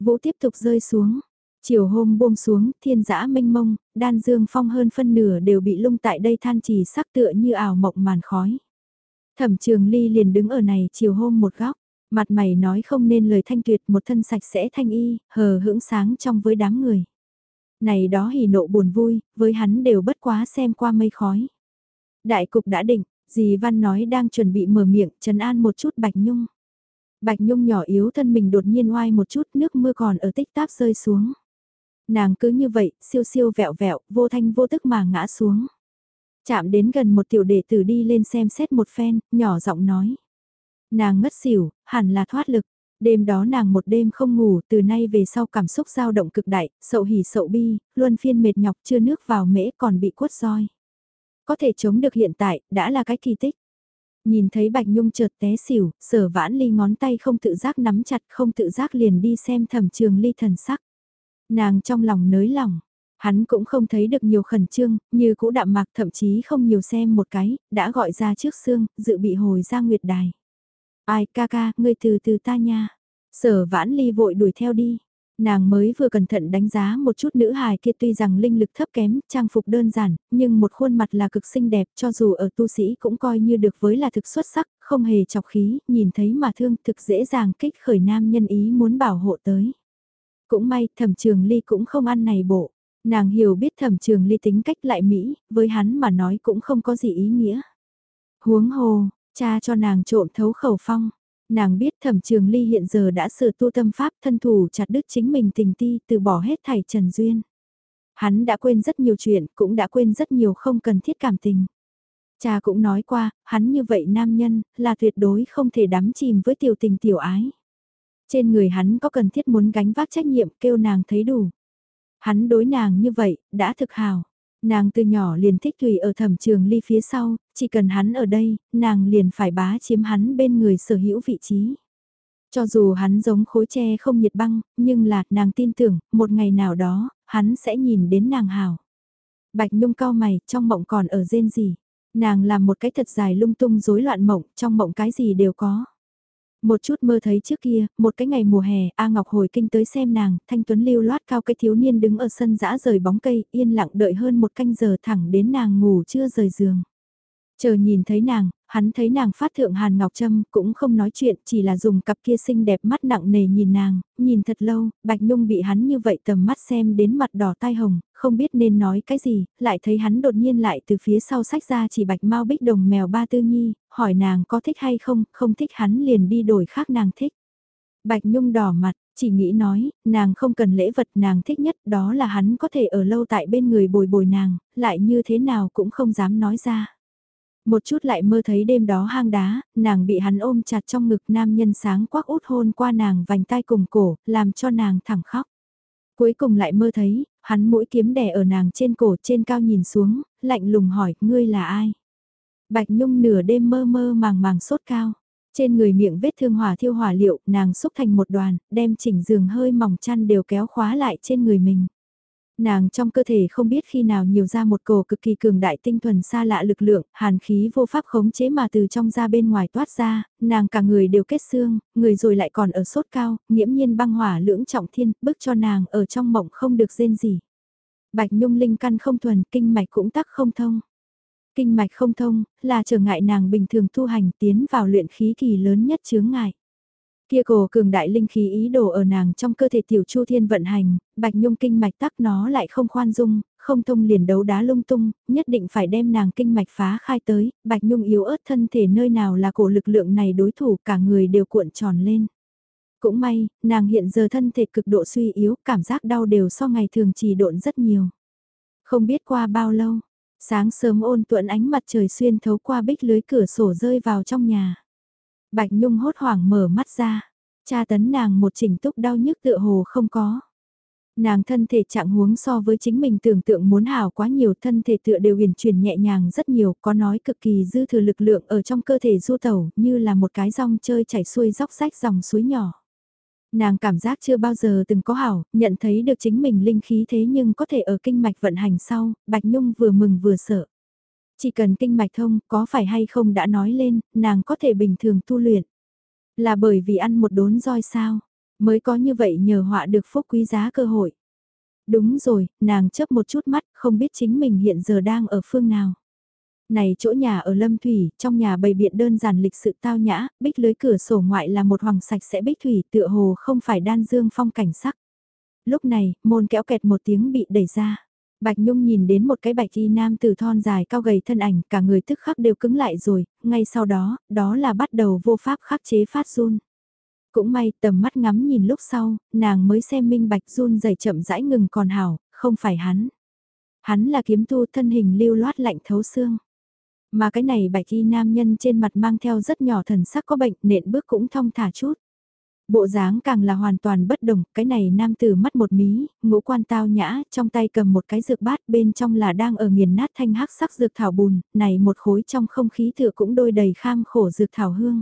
Vũ tiếp tục rơi xuống, chiều hôm buông xuống, thiên giã mênh mông, đan dương phong hơn phân nửa đều bị lung tại đây than trì sắc tựa như ảo mộng màn khói. Thẩm trường ly liền đứng ở này chiều hôm một góc, mặt mày nói không nên lời thanh tuyệt một thân sạch sẽ thanh y, hờ hững sáng trong với đám người. Này đó hỉ nộ buồn vui, với hắn đều bất quá xem qua mây khói. Đại cục đã định, dì Văn nói đang chuẩn bị mở miệng, trấn an một chút Bạch Nhung. Bạch Nhung nhỏ yếu thân mình đột nhiên oai một chút nước mưa còn ở tích táp rơi xuống. Nàng cứ như vậy, siêu siêu vẹo vẹo, vô thanh vô tức mà ngã xuống. Chạm đến gần một tiểu đệ tử đi lên xem xét một phen, nhỏ giọng nói. Nàng ngất xỉu, hẳn là thoát lực. Đêm đó nàng một đêm không ngủ, từ nay về sau cảm xúc dao động cực đại, sậu hỉ sậu bi, luôn phiên mệt nhọc chưa nước vào mễ còn bị quất roi. Có thể chống được hiện tại, đã là cái kỳ tích. Nhìn thấy Bạch Nhung chợt té xỉu, sở vãn ly ngón tay không tự giác nắm chặt không tự giác liền đi xem thẩm trường ly thần sắc. Nàng trong lòng nới lòng, hắn cũng không thấy được nhiều khẩn trương, như cũ đạm mạc thậm chí không nhiều xem một cái, đã gọi ra trước xương, dự bị hồi ra nguyệt đài. Ai ca ca, ngươi từ từ ta nha. Sở vãn ly vội đuổi theo đi. Nàng mới vừa cẩn thận đánh giá một chút nữ hài kia tuy rằng linh lực thấp kém, trang phục đơn giản, nhưng một khuôn mặt là cực xinh đẹp cho dù ở tu sĩ cũng coi như được với là thực xuất sắc, không hề chọc khí, nhìn thấy mà thương thực dễ dàng kích khởi nam nhân ý muốn bảo hộ tới. Cũng may thẩm trường ly cũng không ăn này bộ, nàng hiểu biết thẩm trường ly tính cách lại Mỹ, với hắn mà nói cũng không có gì ý nghĩa. Huống hồ, cha cho nàng trộm thấu khẩu phong, Nàng biết thẩm trường ly hiện giờ đã sửa tu tâm pháp thân thủ chặt đứt chính mình tình ti từ bỏ hết thảy trần duyên. Hắn đã quên rất nhiều chuyện, cũng đã quên rất nhiều không cần thiết cảm tình. Cha cũng nói qua, hắn như vậy nam nhân, là tuyệt đối không thể đắm chìm với tiểu tình tiểu ái. Trên người hắn có cần thiết muốn gánh vác trách nhiệm kêu nàng thấy đủ. Hắn đối nàng như vậy, đã thực hào. Nàng từ nhỏ liền thích tùy ở thẩm trường ly phía sau, chỉ cần hắn ở đây, nàng liền phải bá chiếm hắn bên người sở hữu vị trí. Cho dù hắn giống khối tre không nhiệt băng, nhưng là nàng tin tưởng, một ngày nào đó, hắn sẽ nhìn đến nàng hào. Bạch Nhung cao mày, trong mộng còn ở rên gì. Nàng làm một cái thật dài lung tung rối loạn mộng, trong mộng cái gì đều có. Một chút mơ thấy trước kia, một cái ngày mùa hè, A Ngọc hồi kinh tới xem nàng, Thanh Tuấn lưu loát cao cái thiếu niên đứng ở sân dã rời bóng cây, yên lặng đợi hơn một canh giờ thẳng đến nàng ngủ chưa rời giường. Chờ nhìn thấy nàng, hắn thấy nàng phát thượng Hàn Ngọc Trâm cũng không nói chuyện, chỉ là dùng cặp kia xinh đẹp mắt nặng nề nhìn nàng, nhìn thật lâu, Bạch Nhung bị hắn như vậy tầm mắt xem đến mặt đỏ tai hồng, không biết nên nói cái gì, lại thấy hắn đột nhiên lại từ phía sau sách ra chỉ Bạch Mau Bích Đồng mèo ba tư nhi, hỏi nàng có thích hay không, không thích hắn liền đi đổi khác nàng thích. Bạch Nhung đỏ mặt, chỉ nghĩ nói, nàng không cần lễ vật nàng thích nhất đó là hắn có thể ở lâu tại bên người bồi bồi nàng, lại như thế nào cũng không dám nói ra. Một chút lại mơ thấy đêm đó hang đá, nàng bị hắn ôm chặt trong ngực nam nhân sáng quắc út hôn qua nàng vành tai cùng cổ, làm cho nàng thẳng khóc. Cuối cùng lại mơ thấy, hắn mũi kiếm đè ở nàng trên cổ trên cao nhìn xuống, lạnh lùng hỏi, ngươi là ai? Bạch Nhung nửa đêm mơ mơ màng màng sốt cao. Trên người miệng vết thương hỏa thiêu hỏa liệu, nàng xúc thành một đoàn, đem chỉnh giường hơi mỏng chăn đều kéo khóa lại trên người mình. Nàng trong cơ thể không biết khi nào nhiều ra một cổ cực kỳ cường đại tinh thuần xa lạ lực lượng, hàn khí vô pháp khống chế mà từ trong ra bên ngoài toát ra, nàng cả người đều kết xương, người rồi lại còn ở sốt cao, nghiễm nhiên băng hỏa lưỡng trọng thiên, bức cho nàng ở trong mộng không được rên gì. Bạch nhung linh căn không thuần, kinh mạch cũng tắc không thông. Kinh mạch không thông, là trở ngại nàng bình thường tu hành tiến vào luyện khí kỳ lớn nhất chướng ngại. Kia cổ cường đại linh khí ý đồ ở nàng trong cơ thể tiểu chu thiên vận hành, bạch nhung kinh mạch tắc nó lại không khoan dung, không thông liền đấu đá lung tung, nhất định phải đem nàng kinh mạch phá khai tới, bạch nhung yếu ớt thân thể nơi nào là cổ lực lượng này đối thủ cả người đều cuộn tròn lên. Cũng may, nàng hiện giờ thân thể cực độ suy yếu, cảm giác đau đều so ngày thường chỉ độn rất nhiều. Không biết qua bao lâu, sáng sớm ôn tuận ánh mặt trời xuyên thấu qua bích lưới cửa sổ rơi vào trong nhà. Bạch Nhung hốt hoảng mở mắt ra, cha tấn nàng một chỉnh túc đau nhức tựa hồ không có. Nàng thân thể trạng huống so với chính mình tưởng tượng muốn hảo quá nhiều thân thể tựa đều huyền chuyển nhẹ nhàng rất nhiều, có nói cực kỳ dư thừa lực lượng ở trong cơ thể du tẩu như là một cái rong chơi chảy xuôi dốc sách dòng suối nhỏ. Nàng cảm giác chưa bao giờ từng có hảo, nhận thấy được chính mình linh khí thế nhưng có thể ở kinh mạch vận hành sau, Bạch Nhung vừa mừng vừa sợ. Chỉ cần kinh mạch thông, có phải hay không đã nói lên, nàng có thể bình thường tu luyện. Là bởi vì ăn một đốn roi sao, mới có như vậy nhờ họa được phúc quý giá cơ hội. Đúng rồi, nàng chớp một chút mắt, không biết chính mình hiện giờ đang ở phương nào. Này chỗ nhà ở Lâm Thủy, trong nhà bày biện đơn giản lịch sự tao nhã, bích lưới cửa sổ ngoại là một hoàng sạch sẽ bích thủy tựa hồ không phải đan dương phong cảnh sắc. Lúc này, môn kéo kẹt một tiếng bị đẩy ra. Bạch Nhung nhìn đến một cái bạch y nam từ thon dài cao gầy thân ảnh, cả người tức khắc đều cứng lại rồi, ngay sau đó, đó là bắt đầu vô pháp khắc chế phát run. Cũng may tầm mắt ngắm nhìn lúc sau, nàng mới xem minh bạch run dày chậm rãi ngừng còn hảo, không phải hắn. Hắn là kiếm tu thân hình lưu loát lạnh thấu xương. Mà cái này bạch y nam nhân trên mặt mang theo rất nhỏ thần sắc có bệnh nện bước cũng thong thả chút. Bộ dáng càng là hoàn toàn bất đồng, cái này nam tử mắt một mí, ngũ quan tao nhã, trong tay cầm một cái dược bát bên trong là đang ở nghiền nát thanh hắc sắc dược thảo bùn, này một khối trong không khí thừa cũng đôi đầy kham khổ dược thảo hương.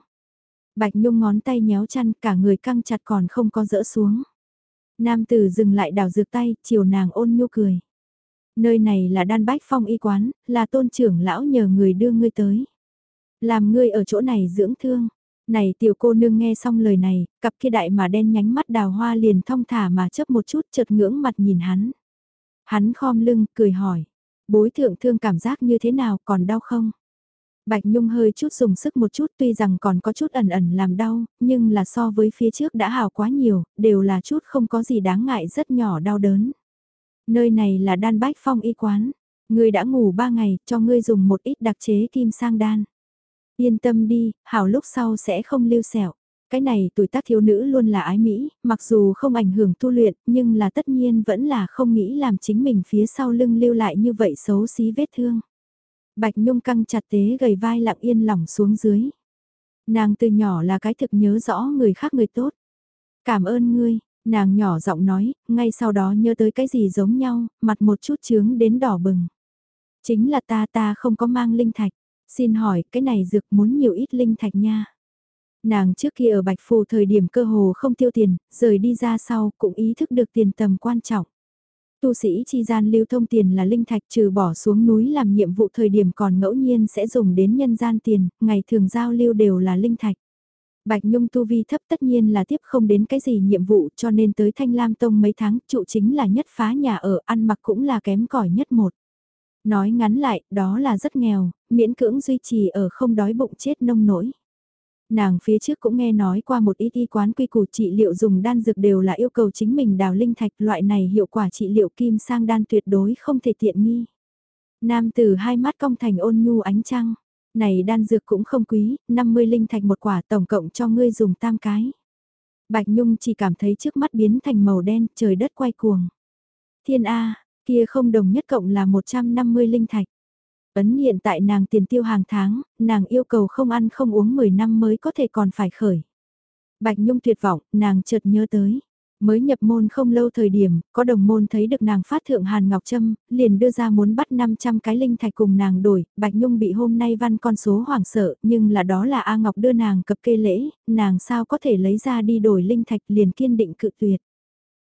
Bạch Nhung ngón tay nhéo chăn cả người căng chặt còn không có dỡ xuống. Nam tử dừng lại đào dược tay, chiều nàng ôn nhu cười. Nơi này là đan bách phong y quán, là tôn trưởng lão nhờ người đưa ngươi tới. Làm ngươi ở chỗ này dưỡng thương. Này tiểu cô nương nghe xong lời này, cặp kia đại mà đen nhánh mắt đào hoa liền thong thả mà chấp một chút chợt ngưỡng mặt nhìn hắn. Hắn khom lưng, cười hỏi. Bối thượng thương cảm giác như thế nào còn đau không? Bạch Nhung hơi chút dùng sức một chút tuy rằng còn có chút ẩn ẩn làm đau, nhưng là so với phía trước đã hào quá nhiều, đều là chút không có gì đáng ngại rất nhỏ đau đớn. Nơi này là đan bách phong y quán. Ngươi đã ngủ ba ngày, cho ngươi dùng một ít đặc chế kim sang đan. Yên tâm đi, hảo lúc sau sẽ không lưu sẹo. Cái này tuổi tác thiếu nữ luôn là ái mỹ, mặc dù không ảnh hưởng tu luyện, nhưng là tất nhiên vẫn là không nghĩ làm chính mình phía sau lưng lưu lại như vậy xấu xí vết thương. Bạch Nhung căng chặt tế gầy vai lặng yên lỏng xuống dưới. Nàng từ nhỏ là cái thực nhớ rõ người khác người tốt. Cảm ơn ngươi, Nàng nhỏ giọng nói, ngay sau đó nhớ tới cái gì giống nhau, mặt một chút chướng đến đỏ bừng. Chính là ta ta không có mang linh thạch. Xin hỏi, cái này dược muốn nhiều ít linh thạch nha. Nàng trước kia ở Bạch Phù thời điểm cơ hồ không tiêu tiền, rời đi ra sau cũng ý thức được tiền tầm quan trọng. Tu sĩ chi gian lưu thông tiền là linh thạch trừ bỏ xuống núi làm nhiệm vụ thời điểm còn ngẫu nhiên sẽ dùng đến nhân gian tiền, ngày thường giao lưu đều là linh thạch. Bạch Nhung tu vi thấp tất nhiên là tiếp không đến cái gì nhiệm vụ cho nên tới Thanh Lam Tông mấy tháng trụ chính là nhất phá nhà ở ăn mặc cũng là kém cỏi nhất một. Nói ngắn lại, đó là rất nghèo, miễn cưỡng duy trì ở không đói bụng chết nông nổi. Nàng phía trước cũng nghe nói qua một ít y quán quy củ trị liệu dùng đan dược đều là yêu cầu chính mình đào linh thạch loại này hiệu quả trị liệu kim sang đan tuyệt đối không thể tiện nghi. Nam tử hai mắt cong thành ôn nhu ánh trăng này đan dược cũng không quý, 50 linh thạch một quả tổng cộng cho ngươi dùng tam cái. Bạch Nhung chỉ cảm thấy trước mắt biến thành màu đen, trời đất quay cuồng. Thiên A, kia không đồng nhất cộng là 150 linh thạch. Ấn hiện tại nàng tiền tiêu hàng tháng, nàng yêu cầu không ăn không uống 10 năm mới có thể còn phải khởi. Bạch Nhung tuyệt vọng, nàng chợt nhớ tới. Mới nhập môn không lâu thời điểm, có đồng môn thấy được nàng phát thượng Hàn Ngọc Trâm, liền đưa ra muốn bắt 500 cái linh thạch cùng nàng đổi, Bạch Nhung bị hôm nay văn con số hoảng sợ, nhưng là đó là A Ngọc đưa nàng cập kê lễ, nàng sao có thể lấy ra đi đổi linh thạch liền kiên định cự tuyệt.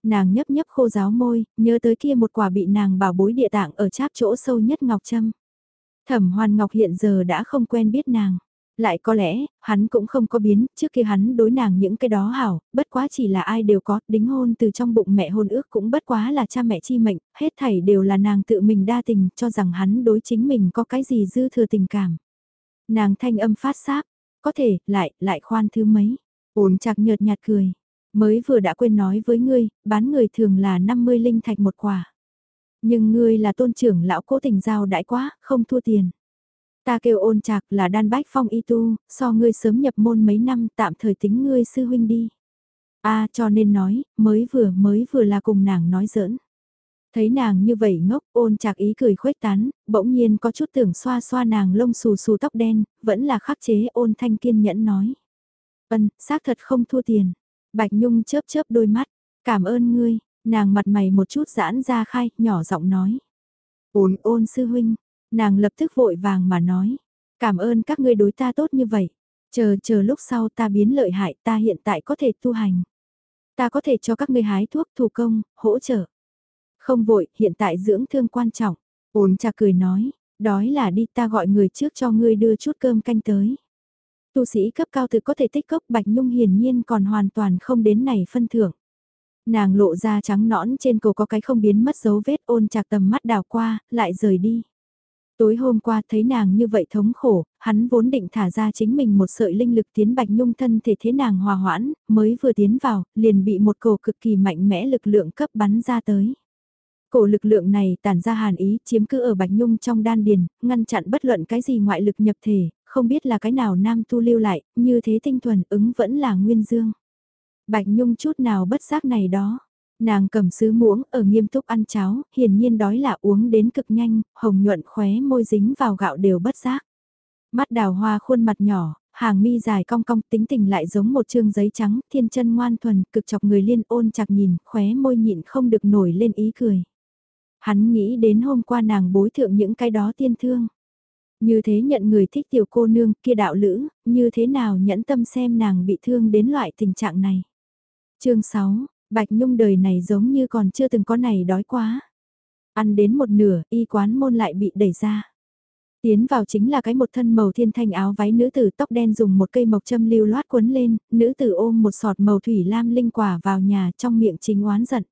Nàng nhấp nhấp khô giáo môi, nhớ tới kia một quả bị nàng bảo bối địa tạng ở cháp chỗ sâu nhất Ngọc Trâm. Thẩm Hoàn Ngọc hiện giờ đã không quen biết nàng. Lại có lẽ, hắn cũng không có biến, trước kia hắn đối nàng những cái đó hảo, bất quá chỉ là ai đều có, đính hôn từ trong bụng mẹ hôn ước cũng bất quá là cha mẹ chi mệnh, hết thảy đều là nàng tự mình đa tình, cho rằng hắn đối chính mình có cái gì dư thừa tình cảm. Nàng thanh âm phát sáp, có thể, lại, lại khoan thứ mấy. Ôn chạc nhợt nhạt cười. Mới vừa đã quên nói với ngươi, bán người thường là 50 linh thạch một quả. Nhưng ngươi là tôn trưởng lão cố tình giao đãi quá, không thua tiền. Ta kêu ôn chạc là đan bách phong y tu, so ngươi sớm nhập môn mấy năm tạm thời tính ngươi sư huynh đi. a cho nên nói, mới vừa mới vừa là cùng nàng nói giỡn. Thấy nàng như vậy ngốc ôn chạc ý cười khuếch tán, bỗng nhiên có chút tưởng xoa xoa nàng lông xù xù tóc đen, vẫn là khắc chế ôn thanh kiên nhẫn nói. Ân, xác thật không thua tiền. Bạch Nhung chớp chớp đôi mắt, cảm ơn ngươi, nàng mặt mày một chút giãn ra khai, nhỏ giọng nói. Ôn ôn sư huynh, nàng lập tức vội vàng mà nói. Cảm ơn các ngươi đối ta tốt như vậy. Chờ chờ lúc sau ta biến lợi hại ta hiện tại có thể tu hành. Ta có thể cho các ngươi hái thuốc thủ công, hỗ trợ. Không vội, hiện tại dưỡng thương quan trọng. Ôn cha cười nói, đói là đi ta gọi người trước cho ngươi đưa chút cơm canh tới. Tu sĩ cấp cao thực có thể tích cốc Bạch Nhung hiển nhiên còn hoàn toàn không đến này phân thưởng. Nàng lộ ra trắng nõn trên cổ có cái không biến mất dấu vết ôn chạc tầm mắt đào qua, lại rời đi. Tối hôm qua thấy nàng như vậy thống khổ, hắn vốn định thả ra chính mình một sợi linh lực tiến Bạch Nhung thân thể thế nàng hòa hoãn, mới vừa tiến vào, liền bị một cổ cực kỳ mạnh mẽ lực lượng cấp bắn ra tới. Cổ lực lượng này tản ra hàn ý chiếm cứ ở Bạch Nhung trong đan điền, ngăn chặn bất luận cái gì ngoại lực nhập thể, không biết là cái nào nam tu lưu lại, như thế tinh thuần ứng vẫn là nguyên dương. Bạch Nhung chút nào bất giác này đó. Nàng cầm sứ muỗng ở nghiêm túc ăn cháo, hiển nhiên đói là uống đến cực nhanh, hồng nhuận khóe môi dính vào gạo đều bất giác. Mắt đào hoa khuôn mặt nhỏ, hàng mi dài cong cong tính tình lại giống một chương giấy trắng, thiên chân ngoan thuần, cực chọc người liên ôn chặt nhìn, khóe môi nhịn không được nổi lên ý cười. Hắn nghĩ đến hôm qua nàng bối thượng những cái đó tiên thương. Như thế nhận người thích tiểu cô nương kia đạo lữ, như thế nào nhẫn tâm xem nàng bị thương đến loại tình trạng này chương 6, Bạch Nhung đời này giống như còn chưa từng có này đói quá. Ăn đến một nửa, y quán môn lại bị đẩy ra. Tiến vào chính là cái một thân màu thiên thanh áo váy nữ tử tóc đen dùng một cây mộc châm lưu loát quấn lên, nữ tử ôm một sọt màu thủy lam linh quả vào nhà trong miệng chính oán giận.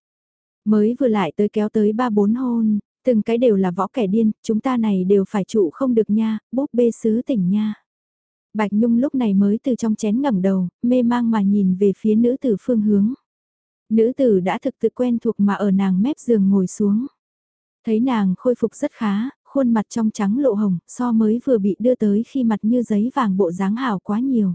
Mới vừa lại tới kéo tới ba bốn hôn, từng cái đều là võ kẻ điên, chúng ta này đều phải trụ không được nha, búp bê sứ tỉnh nha. Bạch Nhung lúc này mới từ trong chén ngẩng đầu, mê mang mà nhìn về phía nữ tử phương hướng. Nữ tử đã thực tự quen thuộc mà ở nàng mép giường ngồi xuống. Thấy nàng khôi phục rất khá, khuôn mặt trong trắng lộ hồng, so mới vừa bị đưa tới khi mặt như giấy vàng bộ dáng hảo quá nhiều.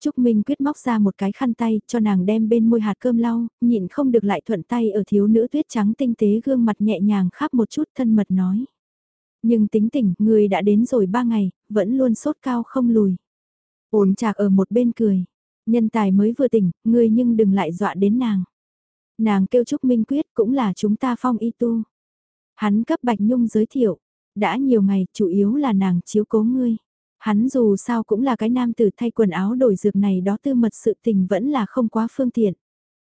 Trúc Minh quyết móc ra một cái khăn tay cho nàng đem bên môi hạt cơm lau, nhịn không được lại thuận tay ở thiếu nữ tuyết trắng tinh tế gương mặt nhẹ nhàng khắp một chút thân mật nói. Nhưng tính tỉnh, người đã đến rồi ba ngày, vẫn luôn sốt cao không lùi. Ổn chạc ở một bên cười. Nhân tài mới vừa tỉnh, người nhưng đừng lại dọa đến nàng. Nàng kêu Trúc Minh quyết cũng là chúng ta phong y tu. Hắn cấp Bạch Nhung giới thiệu. Đã nhiều ngày, chủ yếu là nàng chiếu cố ngươi. Hắn dù sao cũng là cái nam tử thay quần áo đổi dược này đó tư mật sự tình vẫn là không quá phương tiện.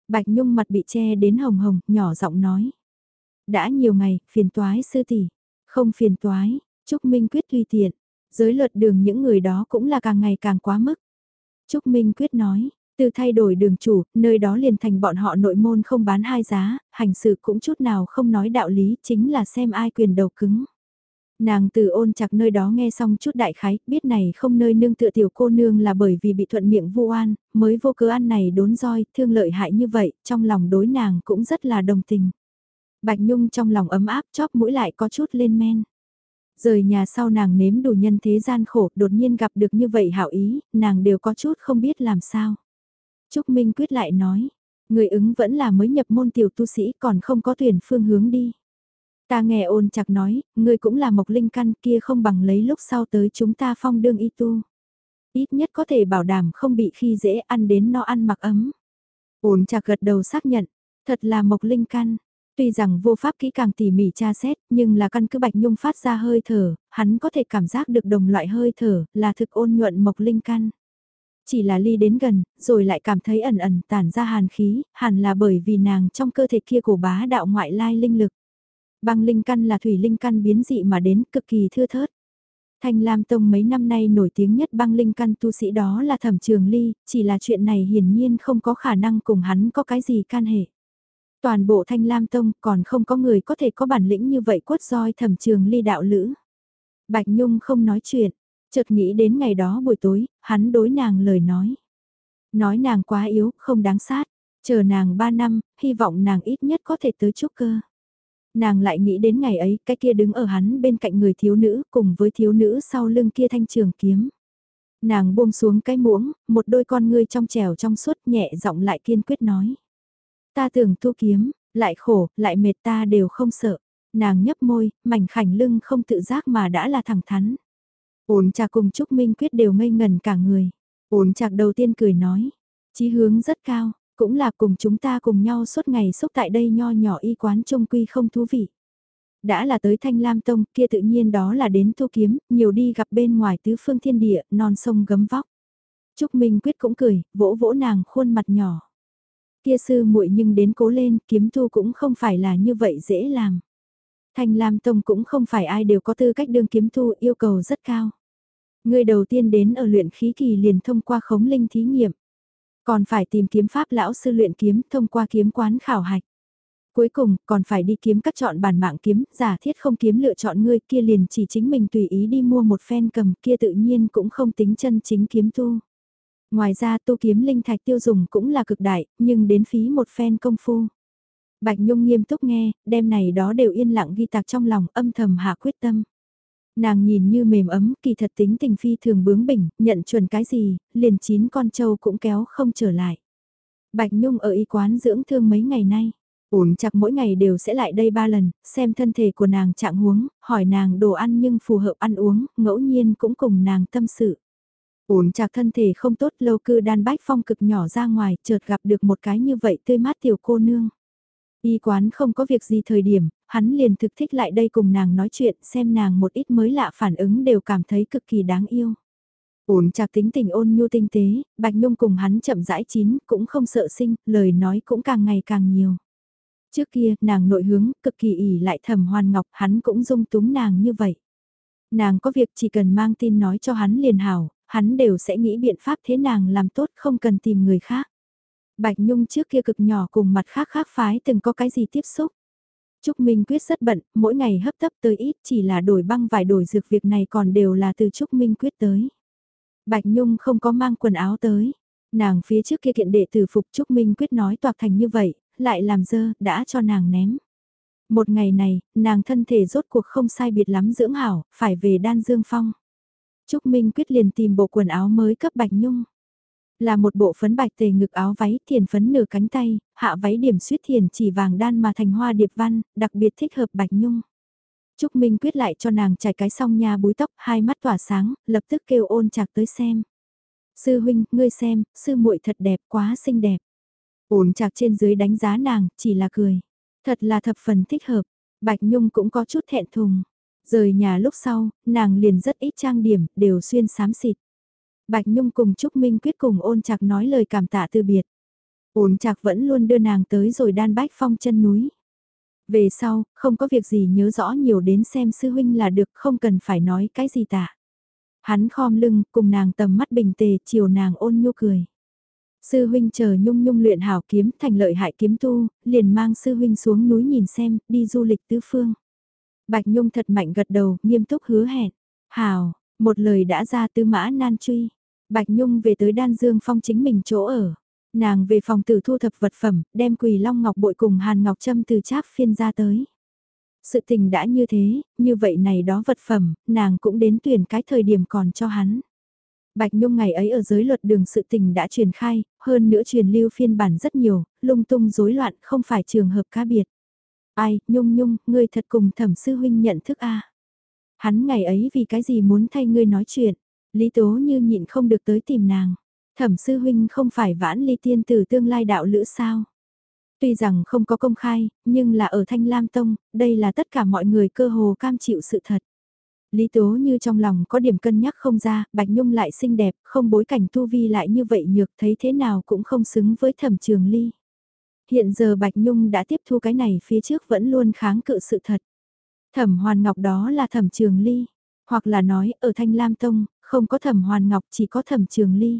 Bạch Nhung mặt bị che đến hồng hồng, nhỏ giọng nói. Đã nhiều ngày, phiền toái sư tỷ không phiền toái, Trúc Minh quyết tùy tiện. Giới luật đường những người đó cũng là càng ngày càng quá mức. Trúc Minh quyết nói, từ thay đổi đường chủ, nơi đó liền thành bọn họ nội môn không bán hai giá, hành sự cũng chút nào không nói đạo lý, chính là xem ai quyền đầu cứng. Nàng từ ôn chặt nơi đó nghe xong chút đại khái, biết này không nơi nương tựa tiểu cô nương là bởi vì bị thuận miệng vu oan, mới vô cớ ăn này đốn roi, thương lợi hại như vậy, trong lòng đối nàng cũng rất là đồng tình. Bạch Nhung trong lòng ấm áp chóp mũi lại có chút lên men. Rời nhà sau nàng nếm đủ nhân thế gian khổ, đột nhiên gặp được như vậy hảo ý, nàng đều có chút không biết làm sao. Trúc Minh quyết lại nói, người ứng vẫn là mới nhập môn tiểu tu sĩ còn không có tuyển phương hướng đi. Ta nghe ôn chặt nói, ngươi cũng là mộc linh căn kia không bằng lấy lúc sau tới chúng ta phong đương y tu. Ít nhất có thể bảo đảm không bị khi dễ ăn đến no ăn mặc ấm. Ôn chặt gật đầu xác nhận, thật là mộc linh căn. Tuy rằng vô pháp kỹ càng tỉ mỉ tra xét, nhưng là căn cứ Bạch Nhung phát ra hơi thở, hắn có thể cảm giác được đồng loại hơi thở, là thực ôn nhuận mộc linh căn. Chỉ là ly đến gần, rồi lại cảm thấy ẩn ẩn tản ra hàn khí, hẳn là bởi vì nàng trong cơ thể kia của bá đạo ngoại lai linh lực. Băng linh căn là thủy linh căn biến dị mà đến cực kỳ thưa thớt. Thanh Lam Tông mấy năm nay nổi tiếng nhất băng linh căn tu sĩ đó là thẩm trường ly, chỉ là chuyện này hiển nhiên không có khả năng cùng hắn có cái gì can hệ. Toàn bộ Thanh Lam Tông còn không có người có thể có bản lĩnh như vậy quất roi thẩm trường ly đạo lữ. Bạch Nhung không nói chuyện, chợt nghĩ đến ngày đó buổi tối, hắn đối nàng lời nói. Nói nàng quá yếu, không đáng sát. Chờ nàng 3 năm, hy vọng nàng ít nhất có thể tới trúc cơ. Nàng lại nghĩ đến ngày ấy, cái kia đứng ở hắn bên cạnh người thiếu nữ, cùng với thiếu nữ sau lưng kia thanh trường kiếm. Nàng buông xuống cái muỗng, một đôi con ngươi trong trèo trong suốt nhẹ giọng lại kiên quyết nói. Ta tưởng thu kiếm, lại khổ, lại mệt ta đều không sợ. Nàng nhấp môi, mảnh khảnh lưng không tự giác mà đã là thẳng thắn. Ổn trạc cùng Trúc Minh Quyết đều ngây ngần cả người. Ổn chạc đầu tiên cười nói. Chí hướng rất cao, cũng là cùng chúng ta cùng nhau suốt ngày xúc tại đây nho nhỏ y quán trông quy không thú vị. Đã là tới Thanh Lam Tông kia tự nhiên đó là đến thu kiếm, nhiều đi gặp bên ngoài tứ phương thiên địa, non sông gấm vóc. Trúc Minh Quyết cũng cười, vỗ vỗ nàng khuôn mặt nhỏ. Kia sư muội nhưng đến cố lên, kiếm thu cũng không phải là như vậy dễ làm. Thanh Lam Tông cũng không phải ai đều có tư cách đương kiếm thu yêu cầu rất cao. Người đầu tiên đến ở luyện khí kỳ liền thông qua khống linh thí nghiệm. Còn phải tìm kiếm pháp lão sư luyện kiếm thông qua kiếm quán khảo hạch. Cuối cùng, còn phải đi kiếm các chọn bản mạng kiếm, giả thiết không kiếm lựa chọn ngươi kia liền chỉ chính mình tùy ý đi mua một phen cầm kia tự nhiên cũng không tính chân chính kiếm tu. Ngoài ra tu kiếm linh thạch tiêu dùng cũng là cực đại, nhưng đến phí một phen công phu. Bạch Nhung nghiêm túc nghe, đêm này đó đều yên lặng ghi tạc trong lòng âm thầm hạ quyết tâm. Nàng nhìn như mềm ấm, kỳ thật tính tình phi thường bướng bỉnh, nhận chuẩn cái gì, liền chín con trâu cũng kéo không trở lại. Bạch Nhung ở y quán dưỡng thương mấy ngày nay. Ổn chặt mỗi ngày đều sẽ lại đây ba lần, xem thân thể của nàng trạng huống, hỏi nàng đồ ăn nhưng phù hợp ăn uống, ngẫu nhiên cũng cùng nàng tâm sự. Uống chạc thân thể không tốt lâu cư đan bách phong cực nhỏ ra ngoài, chợt gặp được một cái như vậy tươi mát tiểu cô nương. Y quán không có việc gì thời điểm, hắn liền thực thích lại đây cùng nàng nói chuyện xem nàng một ít mới lạ phản ứng đều cảm thấy cực kỳ đáng yêu. Ổn chạc tính tình ôn nhu tinh tế, Bạch Nhung cùng hắn chậm rãi chín, cũng không sợ sinh, lời nói cũng càng ngày càng nhiều. Trước kia, nàng nội hướng, cực kỳ ỉ lại thầm hoàn ngọc, hắn cũng dung túng nàng như vậy. Nàng có việc chỉ cần mang tin nói cho hắn liền hảo, hắn đều sẽ nghĩ biện pháp thế nàng làm tốt không cần tìm người khác. Bạch Nhung trước kia cực nhỏ cùng mặt khác khác phái từng có cái gì tiếp xúc. Trúc Minh Quyết rất bận, mỗi ngày hấp tấp tới ít chỉ là đổi băng vài đổi dược việc này còn đều là từ Trúc Minh Quyết tới. Bạch Nhung không có mang quần áo tới. Nàng phía trước kia kiện đệ tử phục Trúc Minh Quyết nói toạc thành như vậy, lại làm dơ, đã cho nàng ném. Một ngày này, nàng thân thể rốt cuộc không sai biệt lắm dưỡng hảo, phải về đan dương phong. Trúc Minh Quyết liền tìm bộ quần áo mới cấp Bạch Nhung. Là một bộ phấn bạch tề ngực áo váy thiền phấn nửa cánh tay, hạ váy điểm suyết thiền chỉ vàng đan mà thành hoa điệp văn, đặc biệt thích hợp Bạch Nhung. Trúc Minh quyết lại cho nàng trải cái song nha búi tóc, hai mắt tỏa sáng, lập tức kêu ôn chạc tới xem. Sư huynh, ngươi xem, sư muội thật đẹp, quá xinh đẹp. Ôn chạc trên dưới đánh giá nàng, chỉ là cười. Thật là thập phần thích hợp. Bạch Nhung cũng có chút thẹn thùng. Rời nhà lúc sau, nàng liền rất ít trang điểm, đều xuyên xám xịt. Bạch Nhung cùng Trúc Minh quyết cùng ôn chạc nói lời cảm tạ từ biệt. Ôn chạc vẫn luôn đưa nàng tới rồi đan bách phong chân núi. Về sau, không có việc gì nhớ rõ nhiều đến xem sư huynh là được không cần phải nói cái gì tạ. Hắn khom lưng cùng nàng tầm mắt bình tề chiều nàng ôn nhu cười. Sư huynh chờ nhung nhung luyện hảo kiếm thành lợi hại kiếm tu, liền mang sư huynh xuống núi nhìn xem, đi du lịch tứ phương. Bạch nhung thật mạnh gật đầu, nghiêm túc hứa hẹn. hào một lời đã ra tư mã nan truy. Bạch Nhung về tới Đan Dương Phong chính mình chỗ ở. Nàng về phòng tử thu thập vật phẩm, đem quỳ long ngọc bội cùng hàn ngọc trâm từ cháp phiên ra tới. Sự tình đã như thế, như vậy này đó vật phẩm, nàng cũng đến tuyển cái thời điểm còn cho hắn. Bạch Nhung ngày ấy ở giới luật đường sự tình đã truyền khai, hơn nữa truyền lưu phiên bản rất nhiều, lung tung rối loạn không phải trường hợp cá biệt. Ai, Nhung Nhung, ngươi thật cùng thẩm sư huynh nhận thức a Hắn ngày ấy vì cái gì muốn thay ngươi nói chuyện. Lý Tố như nhịn không được tới tìm nàng. Thẩm sư huynh không phải vãn ly tiên tử tương lai đạo lữ sao. Tuy rằng không có công khai, nhưng là ở Thanh Lam Tông, đây là tất cả mọi người cơ hồ cam chịu sự thật. Lý Tố như trong lòng có điểm cân nhắc không ra, Bạch Nhung lại xinh đẹp, không bối cảnh tu vi lại như vậy nhược thấy thế nào cũng không xứng với thẩm trường ly. Hiện giờ Bạch Nhung đã tiếp thu cái này phía trước vẫn luôn kháng cự sự thật. Thẩm Hoàn Ngọc đó là thẩm trường ly, hoặc là nói ở Thanh Lam Tông, không có thẩm hoàn ngọc chỉ có thẩm trường ly.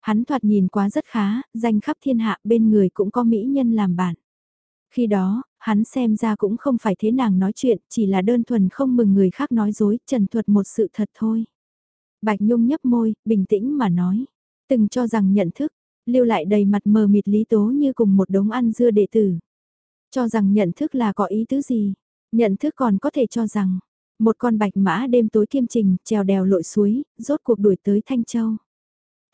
Hắn thoạt nhìn quá rất khá, danh khắp thiên hạ bên người cũng có mỹ nhân làm bạn. Khi đó, hắn xem ra cũng không phải thế nàng nói chuyện, chỉ là đơn thuần không mừng người khác nói dối, trần thuật một sự thật thôi. Bạch Nhung nhấp môi, bình tĩnh mà nói. Từng cho rằng nhận thức, lưu lại đầy mặt mờ mịt lý tố như cùng một đống ăn dưa đệ tử. Cho rằng nhận thức là có ý tứ gì, nhận thức còn có thể cho rằng, một con bạch mã đêm tối kiêm trình, trèo đèo lội suối, rốt cuộc đuổi tới Thanh Châu.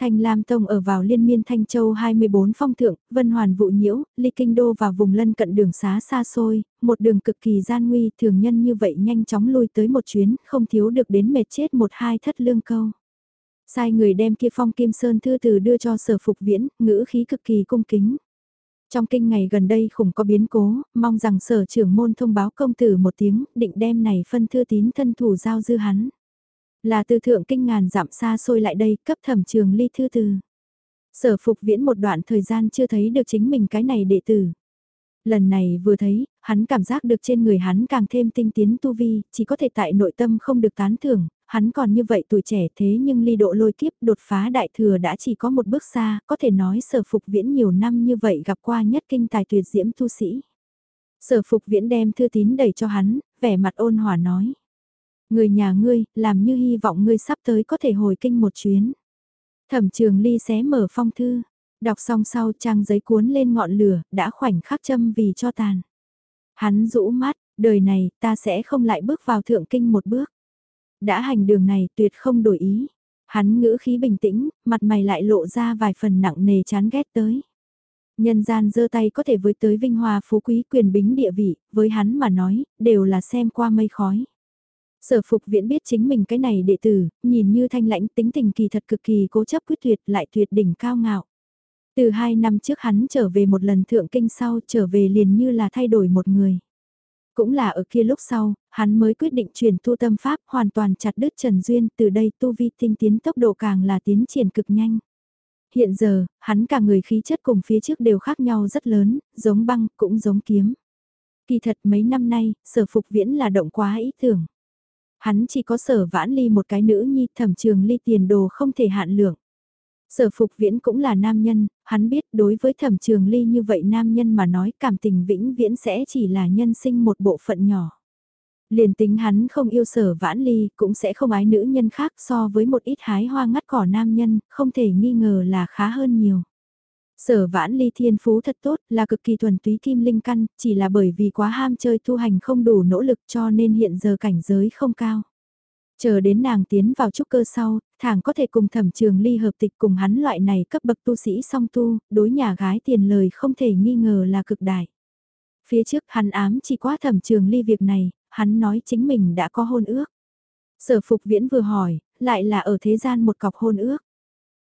Thanh Lam Tông ở vào liên miên Thanh Châu 24 phong thượng, vân hoàn vụ nhiễu, ly kinh đô và vùng lân cận đường xá xa xôi, một đường cực kỳ gian nguy thường nhân như vậy nhanh chóng lui tới một chuyến, không thiếu được đến mệt chết một hai thất lương câu. Sai người đem kia phong kim sơn thư từ đưa cho sở phục viễn, ngữ khí cực kỳ cung kính. Trong kinh ngày gần đây khủng có biến cố, mong rằng sở trưởng môn thông báo công tử một tiếng, định đem này phân thư tín thân thủ giao dư hắn. Là từ thượng kinh ngàn dặm xa xôi lại đây, cấp thẩm trường ly thư từ. Sở phục viễn một đoạn thời gian chưa thấy được chính mình cái này đệ tử. Lần này vừa thấy, hắn cảm giác được trên người hắn càng thêm tinh tiến tu vi, chỉ có thể tại nội tâm không được tán thưởng, hắn còn như vậy tuổi trẻ thế nhưng ly độ lôi kiếp đột phá đại thừa đã chỉ có một bước xa, có thể nói sở phục viễn nhiều năm như vậy gặp qua nhất kinh tài tuyệt diễm tu sĩ. Sở phục viễn đem thư tín đẩy cho hắn, vẻ mặt ôn hòa nói. Người nhà ngươi, làm như hy vọng ngươi sắp tới có thể hồi kinh một chuyến. Thẩm trường ly xé mở phong thư, đọc xong sau trang giấy cuốn lên ngọn lửa, đã khoảnh khắc châm vì cho tàn. Hắn rũ mắt, đời này ta sẽ không lại bước vào thượng kinh một bước. Đã hành đường này tuyệt không đổi ý. Hắn ngữ khí bình tĩnh, mặt mày lại lộ ra vài phần nặng nề chán ghét tới. Nhân gian giơ tay có thể với tới vinh hoa phú quý quyền bính địa vị, với hắn mà nói, đều là xem qua mây khói. Sở phục viễn biết chính mình cái này đệ tử, nhìn như thanh lãnh tính tình kỳ thật cực kỳ cố chấp quyết tuyệt lại tuyệt đỉnh cao ngạo. Từ hai năm trước hắn trở về một lần thượng kinh sau trở về liền như là thay đổi một người. Cũng là ở kia lúc sau, hắn mới quyết định chuyển tu tâm pháp hoàn toàn chặt đứt Trần Duyên từ đây tu vi tinh tiến tốc độ càng là tiến triển cực nhanh. Hiện giờ, hắn cả người khí chất cùng phía trước đều khác nhau rất lớn, giống băng cũng giống kiếm. Kỳ thật mấy năm nay, sở phục viễn là động quá ý tưởng. Hắn chỉ có sở vãn ly một cái nữ nhi thẩm trường ly tiền đồ không thể hạn lượng. Sở phục viễn cũng là nam nhân, hắn biết đối với thẩm trường ly như vậy nam nhân mà nói cảm tình vĩnh viễn sẽ chỉ là nhân sinh một bộ phận nhỏ. Liền tính hắn không yêu sở vãn ly cũng sẽ không ái nữ nhân khác so với một ít hái hoa ngắt cỏ nam nhân, không thể nghi ngờ là khá hơn nhiều. Sở vãn ly thiên phú thật tốt là cực kỳ thuần túy kim linh căn, chỉ là bởi vì quá ham chơi thu hành không đủ nỗ lực cho nên hiện giờ cảnh giới không cao. Chờ đến nàng tiến vào trúc cơ sau, thẳng có thể cùng thẩm trường ly hợp tịch cùng hắn loại này cấp bậc tu sĩ song tu, đối nhà gái tiền lời không thể nghi ngờ là cực đại. Phía trước hắn ám chỉ quá thẩm trường ly việc này, hắn nói chính mình đã có hôn ước. Sở phục viễn vừa hỏi, lại là ở thế gian một cọc hôn ước.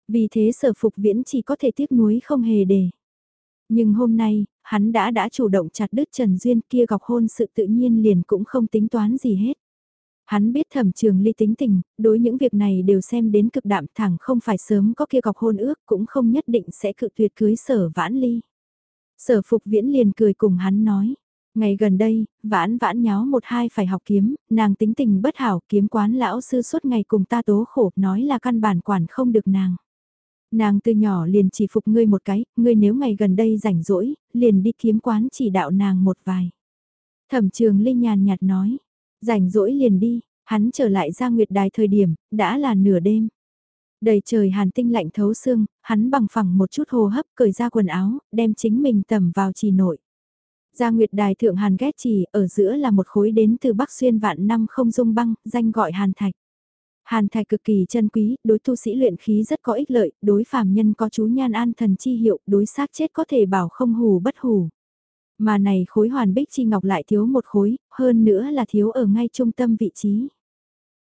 Vì thế sở phục viễn chỉ có thể tiếc nuối không hề đề. Nhưng hôm nay, hắn đã đã chủ động chặt đứt Trần Duyên kia gọc hôn sự tự nhiên liền cũng không tính toán gì hết. Hắn biết thẩm trường ly tính tình, đối những việc này đều xem đến cực đạm thẳng không phải sớm có kia gọc hôn ước cũng không nhất định sẽ cự tuyệt cưới sở vãn ly. Sở phục viễn liền cười cùng hắn nói. Ngày gần đây, vãn vãn nháo một hai phải học kiếm, nàng tính tình bất hảo kiếm quán lão sư suốt ngày cùng ta tố khổ nói là căn bản quản không được nàng. Nàng từ nhỏ liền chỉ phục ngươi một cái, ngươi nếu ngày gần đây rảnh rỗi, liền đi kiếm quán chỉ đạo nàng một vài. Thẩm trường Linh nhàn nhạt nói, rảnh rỗi liền đi, hắn trở lại ra nguyệt đài thời điểm, đã là nửa đêm. Đầy trời hàn tinh lạnh thấu xương, hắn bằng phẳng một chút hồ hấp cởi ra quần áo, đem chính mình tầm vào trì nội. Gia Nguyệt Đài Thượng Hàn ghét trì, ở giữa là một khối đến từ Bắc Xuyên vạn năm không dung băng, danh gọi Hàn Thạch. Hàn thạch cực kỳ chân quý, đối tu sĩ luyện khí rất có ích lợi, đối phàm nhân có chú nhan an thần chi hiệu, đối xác chết có thể bảo không hù bất hù. Mà này khối hoàn bích chi ngọc lại thiếu một khối, hơn nữa là thiếu ở ngay trung tâm vị trí.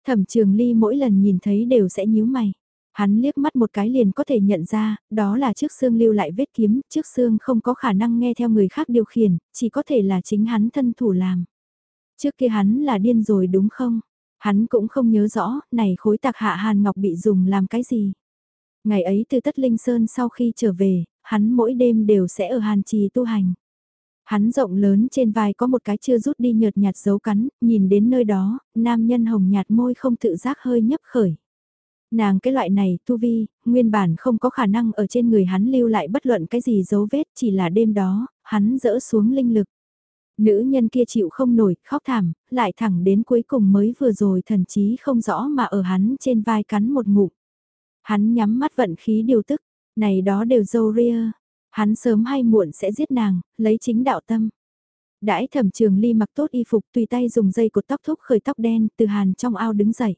Thẩm trường ly mỗi lần nhìn thấy đều sẽ nhíu mày. Hắn liếc mắt một cái liền có thể nhận ra, đó là trước xương lưu lại vết kiếm, trước xương không có khả năng nghe theo người khác điều khiển, chỉ có thể là chính hắn thân thủ làm. Trước kia hắn là điên rồi đúng không? Hắn cũng không nhớ rõ, này khối tạc hạ Hàn Ngọc bị dùng làm cái gì. Ngày ấy từ Tất Linh Sơn sau khi trở về, hắn mỗi đêm đều sẽ ở Hàn Trì tu hành. Hắn rộng lớn trên vai có một cái chưa rút đi nhợt nhạt dấu cắn, nhìn đến nơi đó, nam nhân hồng nhạt môi không tự giác hơi nhấp khởi. Nàng cái loại này, tu vi, nguyên bản không có khả năng ở trên người hắn lưu lại bất luận cái gì dấu vết, chỉ là đêm đó, hắn dỡ xuống linh lực. Nữ nhân kia chịu không nổi, khóc thảm, lại thẳng đến cuối cùng mới vừa rồi thần chí không rõ mà ở hắn trên vai cắn một ngụm. Hắn nhắm mắt vận khí điều tức, Này đó đều dâu ria, hắn sớm hay muộn sẽ giết nàng, lấy chính đạo tâm. Đãi thẩm trường ly mặc tốt y phục tùy tay dùng dây cột tóc thúc khởi tóc đen từ hàn trong ao đứng dậy.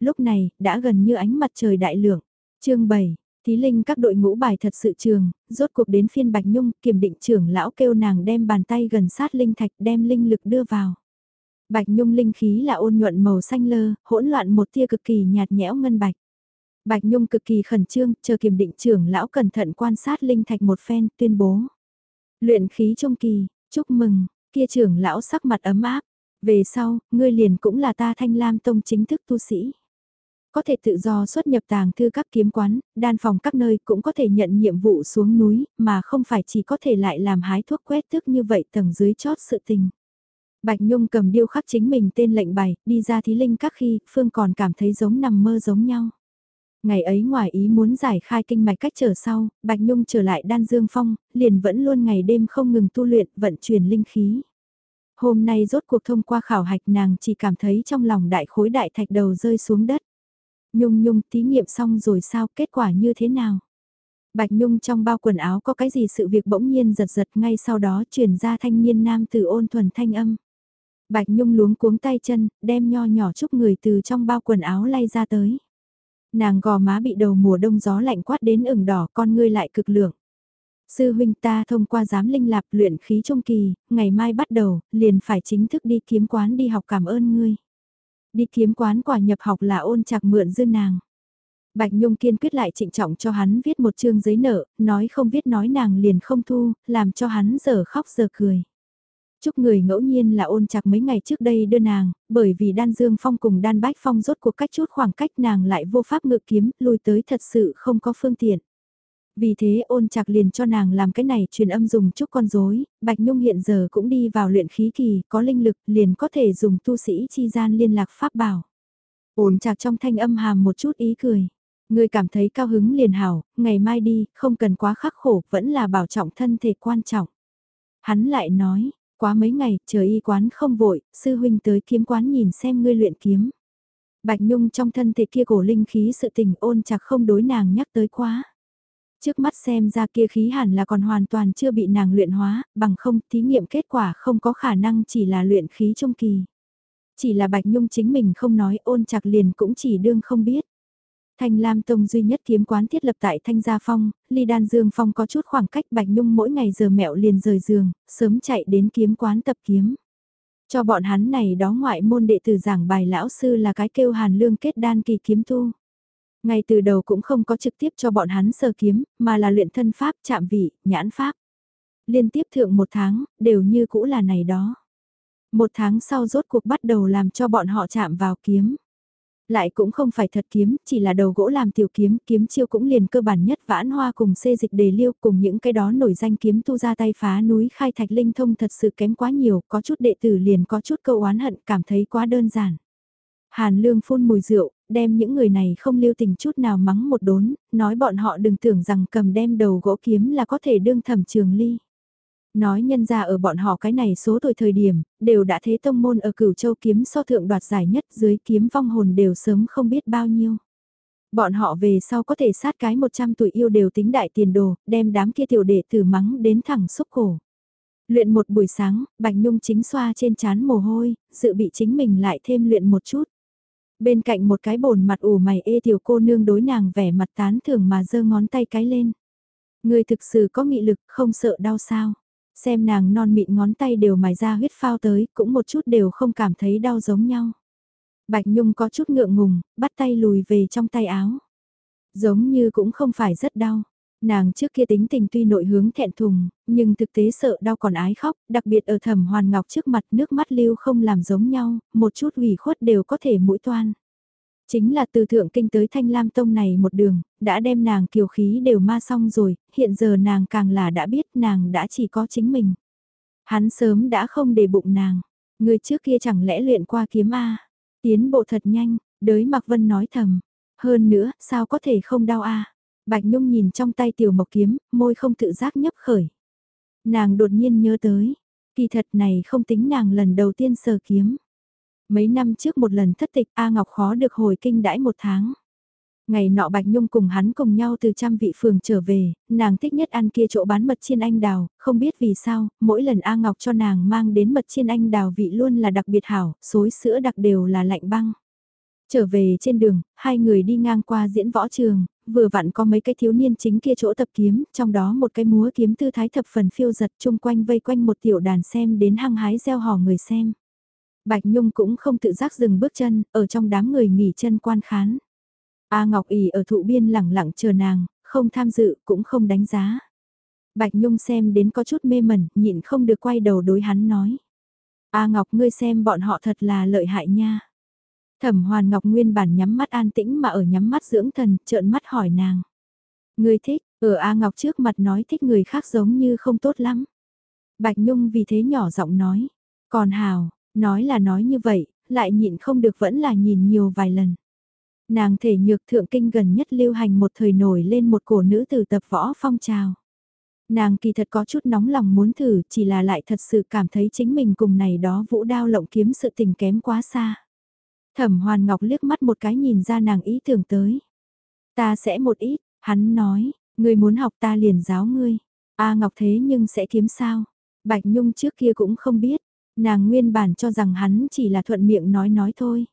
Lúc này, đã gần như ánh mặt trời đại lượng. chương 7, Thí linh các đội ngũ bài thật sự trường, rốt cuộc đến phiên Bạch Nhung, kiểm định trưởng lão kêu nàng đem bàn tay gần sát linh thạch đem linh lực đưa vào. Bạch Nhung linh khí là ôn nhuận màu xanh lơ, hỗn loạn một tia cực kỳ nhạt nhẽo ngân bạch. Bạch Nhung cực kỳ khẩn trương, chờ kiểm định trưởng lão cẩn thận quan sát linh thạch một phen, tuyên bố. Luyện khí trung kỳ, chúc mừng, kia trưởng lão sắc mặt ấm áp. Về sau, ngươi liền cũng là ta thanh lam tông chính thức tu sĩ. Có thể tự do xuất nhập tàng thư các kiếm quán, đan phòng các nơi cũng có thể nhận nhiệm vụ xuống núi, mà không phải chỉ có thể lại làm hái thuốc quét tước như vậy tầng dưới chót sự tình. Bạch Nhung cầm điêu khắc chính mình tên lệnh bài đi ra thí linh các khi, Phương còn cảm thấy giống nằm mơ giống nhau. Ngày ấy ngoài ý muốn giải khai kinh mạch cách trở sau, Bạch Nhung trở lại đan dương phong, liền vẫn luôn ngày đêm không ngừng tu luyện, vận chuyển linh khí. Hôm nay rốt cuộc thông qua khảo hạch nàng chỉ cảm thấy trong lòng đại khối đại thạch đầu rơi xuống đất. Nhung Nhung thí nghiệm xong rồi sao, kết quả như thế nào? Bạch Nhung trong bao quần áo có cái gì sự việc bỗng nhiên giật giật ngay sau đó truyền ra thanh niên nam từ ôn thuần thanh âm. Bạch Nhung luống cuống tay chân, đem nho nhỏ chúc người từ trong bao quần áo lay ra tới. Nàng gò má bị đầu mùa đông gió lạnh quát đến ửng đỏ con ngươi lại cực lượng. Sư huynh ta thông qua giám linh lạp luyện khí trung kỳ, ngày mai bắt đầu, liền phải chính thức đi kiếm quán đi học cảm ơn ngươi. Đi kiếm quán quả nhập học là ôn chặt mượn dư nàng. Bạch Nhung kiên quyết lại trịnh trọng cho hắn viết một chương giấy nợ, nói không viết nói nàng liền không thu, làm cho hắn giờ khóc giờ cười. Chúc người ngẫu nhiên là ôn chặt mấy ngày trước đây đưa nàng, bởi vì đan dương phong cùng đan bách phong rốt cuộc cách chút khoảng cách nàng lại vô pháp ngự kiếm, lùi tới thật sự không có phương tiện. Vì thế ôn chặt liền cho nàng làm cái này truyền âm dùng chút con rối Bạch Nhung hiện giờ cũng đi vào luyện khí kỳ, có linh lực liền có thể dùng tu sĩ chi gian liên lạc pháp bảo. Ôn chặt trong thanh âm hàm một chút ý cười. Người cảm thấy cao hứng liền hảo, ngày mai đi, không cần quá khắc khổ, vẫn là bảo trọng thân thể quan trọng. Hắn lại nói, quá mấy ngày, chờ y quán không vội, sư huynh tới kiếm quán nhìn xem ngươi luyện kiếm. Bạch Nhung trong thân thể kia cổ linh khí sự tình ôn chặt không đối nàng nhắc tới quá. Trước mắt xem ra kia khí hẳn là còn hoàn toàn chưa bị nàng luyện hóa, bằng không thí nghiệm kết quả không có khả năng chỉ là luyện khí trung kỳ. Chỉ là Bạch Nhung chính mình không nói ôn chặt liền cũng chỉ đương không biết. Thanh Lam Tông duy nhất kiếm quán thiết lập tại Thanh Gia Phong, Ly Đan Dương Phong có chút khoảng cách Bạch Nhung mỗi ngày giờ mẹo liền rời giường, sớm chạy đến kiếm quán tập kiếm. Cho bọn hắn này đó ngoại môn đệ tử giảng bài lão sư là cái kêu hàn lương kết đan kỳ kiếm tu. Ngay từ đầu cũng không có trực tiếp cho bọn hắn sơ kiếm, mà là luyện thân pháp, chạm vị, nhãn pháp. Liên tiếp thượng một tháng, đều như cũ là này đó. Một tháng sau rốt cuộc bắt đầu làm cho bọn họ chạm vào kiếm. Lại cũng không phải thật kiếm, chỉ là đầu gỗ làm tiểu kiếm, kiếm chiêu cũng liền cơ bản nhất vãn hoa cùng xê dịch đề liêu cùng những cái đó nổi danh kiếm tu ra tay phá núi khai thạch linh thông thật sự kém quá nhiều, có chút đệ tử liền có chút câu oán hận cảm thấy quá đơn giản. Hàn lương phun mùi rượu, đem những người này không lưu tình chút nào mắng một đốn, nói bọn họ đừng tưởng rằng cầm đem đầu gỗ kiếm là có thể đương thẩm trường ly. Nói nhân ra ở bọn họ cái này số tuổi thời điểm, đều đã thế tông môn ở cửu châu kiếm so thượng đoạt giải nhất dưới kiếm vong hồn đều sớm không biết bao nhiêu. Bọn họ về sau có thể sát cái 100 tuổi yêu đều tính đại tiền đồ, đem đám kia tiểu đệ tử mắng đến thẳng xúc cổ. Luyện một buổi sáng, Bạch Nhung chính xoa trên chán mồ hôi, dự bị chính mình lại thêm luyện một chút. Bên cạnh một cái bồn mặt ủ mày ê tiểu cô nương đối nàng vẻ mặt tán thưởng mà giơ ngón tay cái lên. Người thực sự có nghị lực không sợ đau sao. Xem nàng non mịn ngón tay đều mài ra huyết phao tới, cũng một chút đều không cảm thấy đau giống nhau. Bạch Nhung có chút ngượng ngùng, bắt tay lùi về trong tay áo. Giống như cũng không phải rất đau. Nàng trước kia tính tình tuy nội hướng thẹn thùng, nhưng thực tế sợ đau còn ái khóc, đặc biệt ở thẩm hoàn ngọc trước mặt nước mắt lưu không làm giống nhau, một chút ủy khuất đều có thể mũi toan. Chính là từ thượng kinh tới thanh lam tông này một đường, đã đem nàng kiều khí đều ma xong rồi, hiện giờ nàng càng là đã biết nàng đã chỉ có chính mình. Hắn sớm đã không để bụng nàng, người trước kia chẳng lẽ luyện qua kiếm A, tiến bộ thật nhanh, đới Mạc Vân nói thầm, hơn nữa, sao có thể không đau A. Bạch Nhung nhìn trong tay tiểu mộc kiếm, môi không tự giác nhấp khởi. Nàng đột nhiên nhớ tới, kỳ thật này không tính nàng lần đầu tiên sờ kiếm. Mấy năm trước một lần thất tịch A Ngọc khó được hồi kinh đãi một tháng. Ngày nọ Bạch Nhung cùng hắn cùng nhau từ trăm vị phường trở về, nàng thích nhất ăn kia chỗ bán mật chiên anh đào, không biết vì sao, mỗi lần A Ngọc cho nàng mang đến mật chiên anh đào vị luôn là đặc biệt hảo, xối sữa đặc đều là lạnh băng. Trở về trên đường, hai người đi ngang qua diễn võ trường, vừa vặn có mấy cái thiếu niên chính kia chỗ tập kiếm, trong đó một cái múa kiếm tư thái thập phần phiêu giật chung quanh vây quanh một tiểu đàn xem đến hăng hái gieo hò người xem. Bạch Nhung cũng không tự giác dừng bước chân, ở trong đám người nghỉ chân quan khán. A Ngọc ỉ ở thụ biên lẳng lặng chờ nàng, không tham dự cũng không đánh giá. Bạch Nhung xem đến có chút mê mẩn, nhịn không được quay đầu đối hắn nói. A Ngọc ngươi xem bọn họ thật là lợi hại nha. Thẩm Hoàn Ngọc nguyên bản nhắm mắt an tĩnh mà ở nhắm mắt dưỡng thần, trợn mắt hỏi nàng. Ngươi thích, ở A Ngọc trước mặt nói thích người khác giống như không tốt lắm. Bạch Nhung vì thế nhỏ giọng nói. Còn Hào, nói là nói như vậy, lại nhịn không được vẫn là nhìn nhiều vài lần. Nàng thể nhược thượng kinh gần nhất lưu hành một thời nổi lên một cổ nữ từ tập võ phong trào. Nàng kỳ thật có chút nóng lòng muốn thử chỉ là lại thật sự cảm thấy chính mình cùng này đó vũ đao lộng kiếm sự tình kém quá xa. Thẩm Hoàn Ngọc liếc mắt một cái nhìn ra nàng ý tưởng tới. Ta sẽ một ít, hắn nói, ngươi muốn học ta liền giáo ngươi. A Ngọc thế nhưng sẽ kiếm sao? Bạch Nhung trước kia cũng không biết, nàng nguyên bản cho rằng hắn chỉ là thuận miệng nói nói thôi.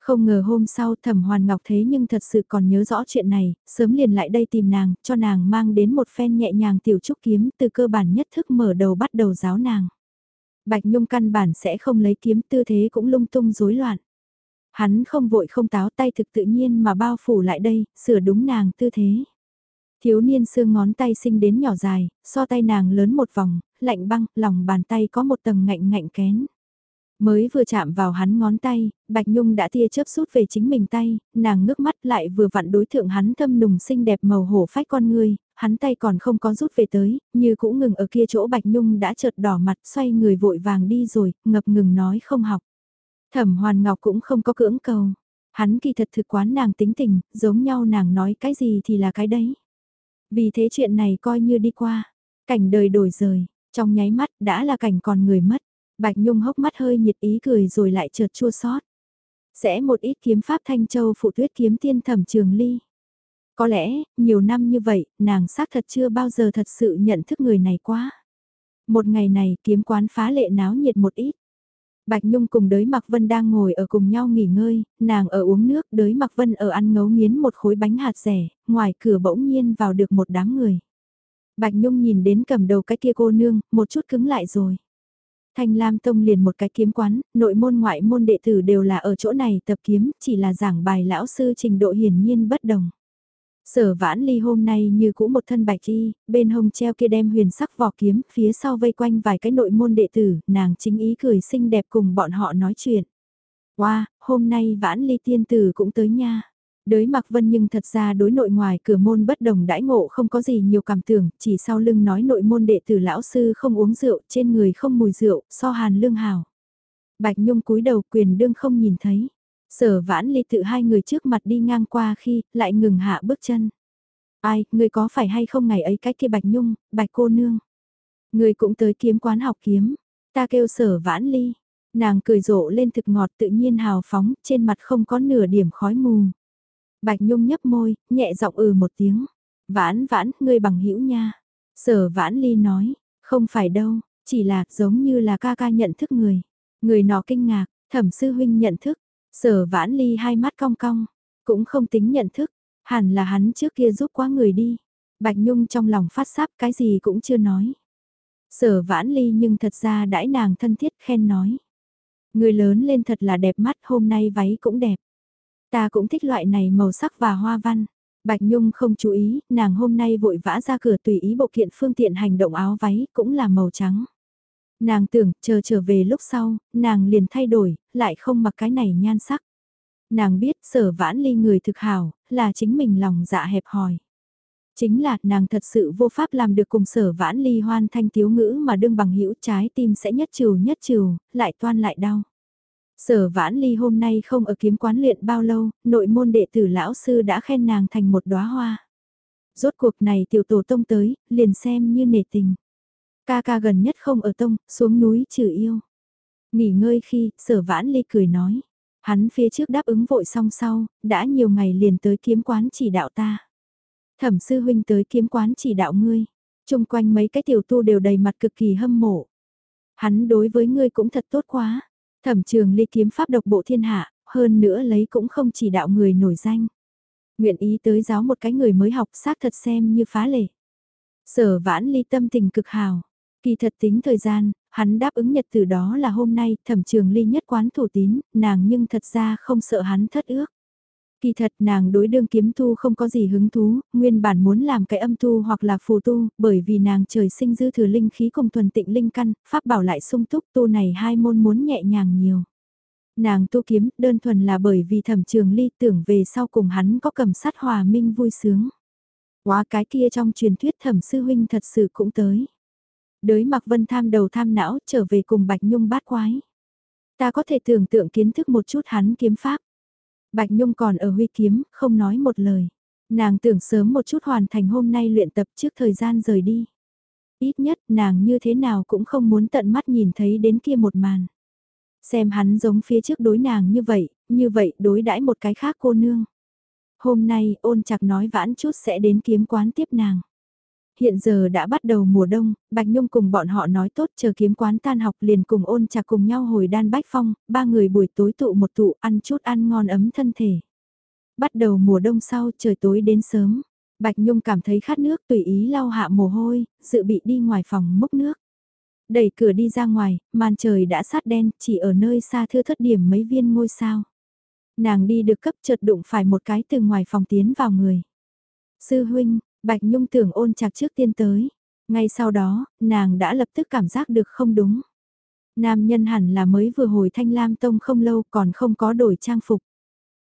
Không ngờ hôm sau thẩm hoàn ngọc thế nhưng thật sự còn nhớ rõ chuyện này, sớm liền lại đây tìm nàng, cho nàng mang đến một phen nhẹ nhàng tiểu trúc kiếm từ cơ bản nhất thức mở đầu bắt đầu giáo nàng. Bạch Nhung căn bản sẽ không lấy kiếm tư thế cũng lung tung rối loạn. Hắn không vội không táo tay thực tự nhiên mà bao phủ lại đây, sửa đúng nàng tư thế. Thiếu niên xương ngón tay sinh đến nhỏ dài, so tay nàng lớn một vòng, lạnh băng, lòng bàn tay có một tầng ngạnh ngạnh kén. Mới vừa chạm vào hắn ngón tay, Bạch Nhung đã tia chớp rút về chính mình tay, nàng ngước mắt lại vừa vặn đối thượng hắn thâm nùng xinh đẹp màu hổ phách con người, hắn tay còn không có rút về tới, như cũng ngừng ở kia chỗ Bạch Nhung đã chợt đỏ mặt xoay người vội vàng đi rồi, ngập ngừng nói không học. Thẩm Hoàn Ngọc cũng không có cưỡng cầu. Hắn kỳ thật thực quán nàng tính tình, giống nhau nàng nói cái gì thì là cái đấy. Vì thế chuyện này coi như đi qua. Cảnh đời đổi rời, trong nháy mắt đã là cảnh còn người mất. Bạch Nhung hốc mắt hơi nhiệt ý cười rồi lại chợt chua xót. Sẽ một ít kiếm pháp Thanh Châu phụ tuyết kiếm tiên thẩm trường ly. Có lẽ, nhiều năm như vậy, nàng xác thật chưa bao giờ thật sự nhận thức người này quá. Một ngày này kiếm quán phá lệ náo nhiệt một ít. Bạch Nhung cùng đới Mạc Vân đang ngồi ở cùng nhau nghỉ ngơi, nàng ở uống nước, đới Mạc Vân ở ăn ngấu nghiến một khối bánh hạt rẻ, ngoài cửa bỗng nhiên vào được một đám người. Bạch Nhung nhìn đến cầm đầu cái kia cô nương, một chút cứng lại rồi. Thanh Lam Tông liền một cái kiếm quán, nội môn ngoại môn đệ tử đều là ở chỗ này tập kiếm, chỉ là giảng bài lão sư trình độ hiển nhiên bất đồng. Sở vãn ly hôm nay như cũ một thân bạch y, bên hông treo kia đem huyền sắc vỏ kiếm, phía sau vây quanh vài cái nội môn đệ tử, nàng chính ý cười xinh đẹp cùng bọn họ nói chuyện. Wow, hôm nay vãn ly tiên tử cũng tới nha. Đới Mạc Vân nhưng thật ra đối nội ngoài cửa môn bất đồng đãi ngộ không có gì nhiều cảm tưởng, chỉ sau lưng nói nội môn đệ tử lão sư không uống rượu, trên người không mùi rượu, so hàn lương hào. Bạch Nhung cúi đầu quyền đương không nhìn thấy. Sở vãn ly tự hai người trước mặt đi ngang qua khi, lại ngừng hạ bước chân. Ai, người có phải hay không ngày ấy cái kia Bạch Nhung, Bạch cô nương. Người cũng tới kiếm quán học kiếm. Ta kêu sở vãn ly. Nàng cười rộ lên thực ngọt tự nhiên hào phóng, trên mặt không có nửa điểm khói mù. Bạch Nhung nhấp môi, nhẹ giọng ừ một tiếng. Vãn vãn, ngươi bằng hữu nha. Sở vãn ly nói, không phải đâu, chỉ là giống như là ca ca nhận thức người. Người nọ kinh ngạc, thẩm sư huynh nhận thức. Sở vãn ly hai mắt cong cong, cũng không tính nhận thức, hẳn là hắn trước kia giúp quá người đi. Bạch Nhung trong lòng phát sáp cái gì cũng chưa nói. Sở vãn ly nhưng thật ra đãi nàng thân thiết khen nói. Người lớn lên thật là đẹp mắt hôm nay váy cũng đẹp. Ta cũng thích loại này màu sắc và hoa văn. Bạch Nhung không chú ý, nàng hôm nay vội vã ra cửa tùy ý bộ kiện phương tiện hành động áo váy cũng là màu trắng. Nàng tưởng, chờ trở về lúc sau, nàng liền thay đổi, lại không mặc cái này nhan sắc. Nàng biết sở vãn ly người thực hảo, là chính mình lòng dạ hẹp hòi. Chính là nàng thật sự vô pháp làm được cùng sở vãn ly hoan thanh tiếu ngữ mà đương bằng hữu trái tim sẽ nhất trừ nhất trừ, lại toan lại đau. Sở vãn ly hôm nay không ở kiếm quán luyện bao lâu, nội môn đệ tử lão sư đã khen nàng thành một đóa hoa. Rốt cuộc này tiểu tổ tông tới, liền xem như nể tình. Ca ca gần nhất không ở tông, xuống núi trừ yêu. Nghỉ ngơi khi, sở vãn ly cười nói. Hắn phía trước đáp ứng vội xong sau, đã nhiều ngày liền tới kiếm quán chỉ đạo ta. Thẩm sư huynh tới kiếm quán chỉ đạo ngươi. Trung quanh mấy cái tiểu tu đều đầy mặt cực kỳ hâm mộ. Hắn đối với ngươi cũng thật tốt quá. Thẩm trường ly kiếm pháp độc bộ thiên hạ, hơn nữa lấy cũng không chỉ đạo người nổi danh. Nguyện ý tới giáo một cái người mới học xác thật xem như phá lệ. Sở vãn ly tâm tình cực hào. Kỳ thật tính thời gian, hắn đáp ứng nhật từ đó là hôm nay thẩm trường ly nhất quán thủ tín, nàng nhưng thật ra không sợ hắn thất ước. Kỳ thật nàng đối đương kiếm tu không có gì hứng thú, nguyên bản muốn làm cái âm tu hoặc là phù tu, bởi vì nàng trời sinh dư thừa linh khí cùng thuần tịnh linh căn, pháp bảo lại sung túc tu này hai môn muốn nhẹ nhàng nhiều. Nàng tu kiếm đơn thuần là bởi vì thẩm trường ly tưởng về sau cùng hắn có cầm sát hòa minh vui sướng. Quá cái kia trong truyền thuyết thẩm sư huynh thật sự cũng tới. Đới mặc vân tham đầu tham não trở về cùng Bạch Nhung bát quái. Ta có thể tưởng tượng kiến thức một chút hắn kiếm pháp. Bạch Nhung còn ở huy kiếm, không nói một lời. Nàng tưởng sớm một chút hoàn thành hôm nay luyện tập trước thời gian rời đi. Ít nhất nàng như thế nào cũng không muốn tận mắt nhìn thấy đến kia một màn. Xem hắn giống phía trước đối nàng như vậy, như vậy đối đãi một cái khác cô nương. Hôm nay ôn chặt nói vãn chút sẽ đến kiếm quán tiếp nàng. Hiện giờ đã bắt đầu mùa đông, Bạch Nhung cùng bọn họ nói tốt chờ kiếm quán tan học liền cùng ôn trà cùng nhau hồi đan bách phong, ba người buổi tối tụ một tụ ăn chút ăn ngon ấm thân thể. Bắt đầu mùa đông sau trời tối đến sớm, Bạch Nhung cảm thấy khát nước tùy ý lau hạ mồ hôi, dự bị đi ngoài phòng múc nước. Đẩy cửa đi ra ngoài, màn trời đã sát đen, chỉ ở nơi xa thưa thất điểm mấy viên ngôi sao. Nàng đi được cấp chợt đụng phải một cái từ ngoài phòng tiến vào người. Sư huynh, Bạch Nhung tưởng ôn chặt trước tiên tới. Ngay sau đó, nàng đã lập tức cảm giác được không đúng. Nam nhân hẳn là mới vừa hồi thanh lam tông không lâu còn không có đổi trang phục.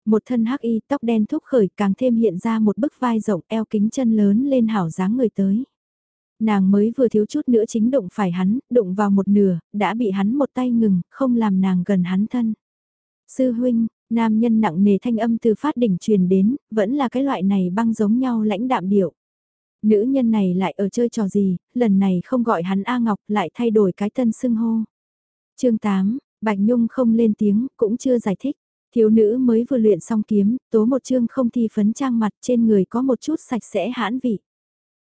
Một thân hắc y tóc đen thúc khởi càng thêm hiện ra một bức vai rộng eo kính chân lớn lên hảo dáng người tới. Nàng mới vừa thiếu chút nữa chính đụng phải hắn, đụng vào một nửa, đã bị hắn một tay ngừng, không làm nàng gần hắn thân. Sư huynh, nam nhân nặng nề thanh âm từ phát đỉnh truyền đến, vẫn là cái loại này băng giống nhau lãnh đạm điệu. Nữ nhân này lại ở chơi trò gì, lần này không gọi hắn A Ngọc lại thay đổi cái tân xưng hô. chương 8, Bạch Nhung không lên tiếng, cũng chưa giải thích. Thiếu nữ mới vừa luyện xong kiếm, tố một chương không thi phấn trang mặt trên người có một chút sạch sẽ hãn vị.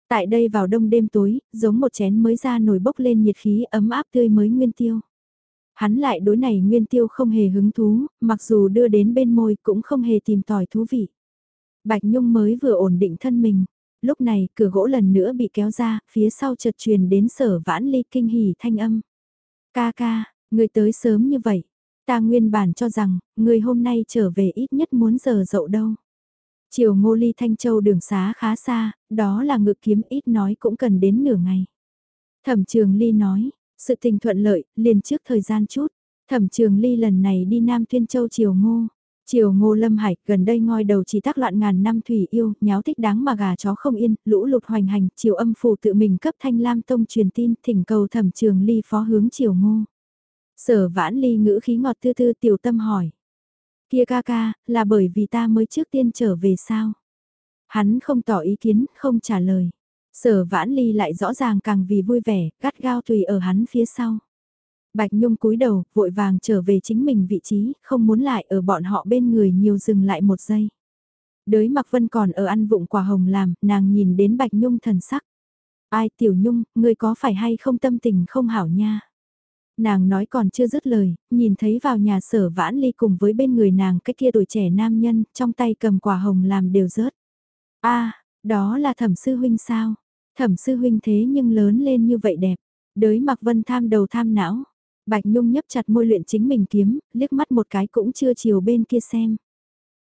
Tại đây vào đông đêm tối, giống một chén mới ra nổi bốc lên nhiệt khí ấm áp tươi mới nguyên tiêu. Hắn lại đối này nguyên tiêu không hề hứng thú, mặc dù đưa đến bên môi cũng không hề tìm tòi thú vị. Bạch Nhung mới vừa ổn định thân mình, lúc này cửa gỗ lần nữa bị kéo ra, phía sau chợt truyền đến sở vãn ly kinh hỉ thanh âm. Ca ca, người tới sớm như vậy, ta nguyên bản cho rằng, người hôm nay trở về ít nhất muốn giờ dậu đâu. Chiều ngô ly Thanh Châu đường xá khá xa, đó là ngự kiếm ít nói cũng cần đến nửa ngày. Thẩm trường ly nói, sự tình thuận lợi, liền trước thời gian chút. Thẩm trường ly lần này đi Nam Tuyên Châu chiều ngô. Chiều ngô lâm hải, gần đây ngoi đầu chỉ tác loạn ngàn năm thủy yêu, nháo thích đáng mà gà chó không yên, lũ lụt hoành hành, chiều âm phù tự mình cấp thanh lam tông truyền tin, thỉnh cầu thẩm trường ly phó hướng chiều ngô. Sở vãn ly ngữ khí ngọt tư tư tiểu tâm hỏi. Kia ca ca, là bởi vì ta mới trước tiên trở về sao? Hắn không tỏ ý kiến, không trả lời. Sở vãn ly lại rõ ràng càng vì vui vẻ, gắt gao tùy ở hắn phía sau. Bạch Nhung cúi đầu, vội vàng trở về chính mình vị trí, không muốn lại ở bọn họ bên người nhiều dừng lại một giây. Đới Mặc Vân còn ở ăn vụng quả hồng làm, nàng nhìn đến Bạch Nhung thần sắc. Ai Tiểu Nhung, ngươi có phải hay không tâm tình không hảo nha? Nàng nói còn chưa dứt lời, nhìn thấy vào nhà sở vãn ly cùng với bên người nàng cái kia tuổi trẻ nam nhân, trong tay cầm quả hồng làm đều rớt. a đó là thẩm sư huynh sao? Thẩm sư huynh thế nhưng lớn lên như vậy đẹp. Đới mặc vân tham đầu tham não. Bạch Nhung nhấp chặt môi luyện chính mình kiếm, liếc mắt một cái cũng chưa chiều bên kia xem.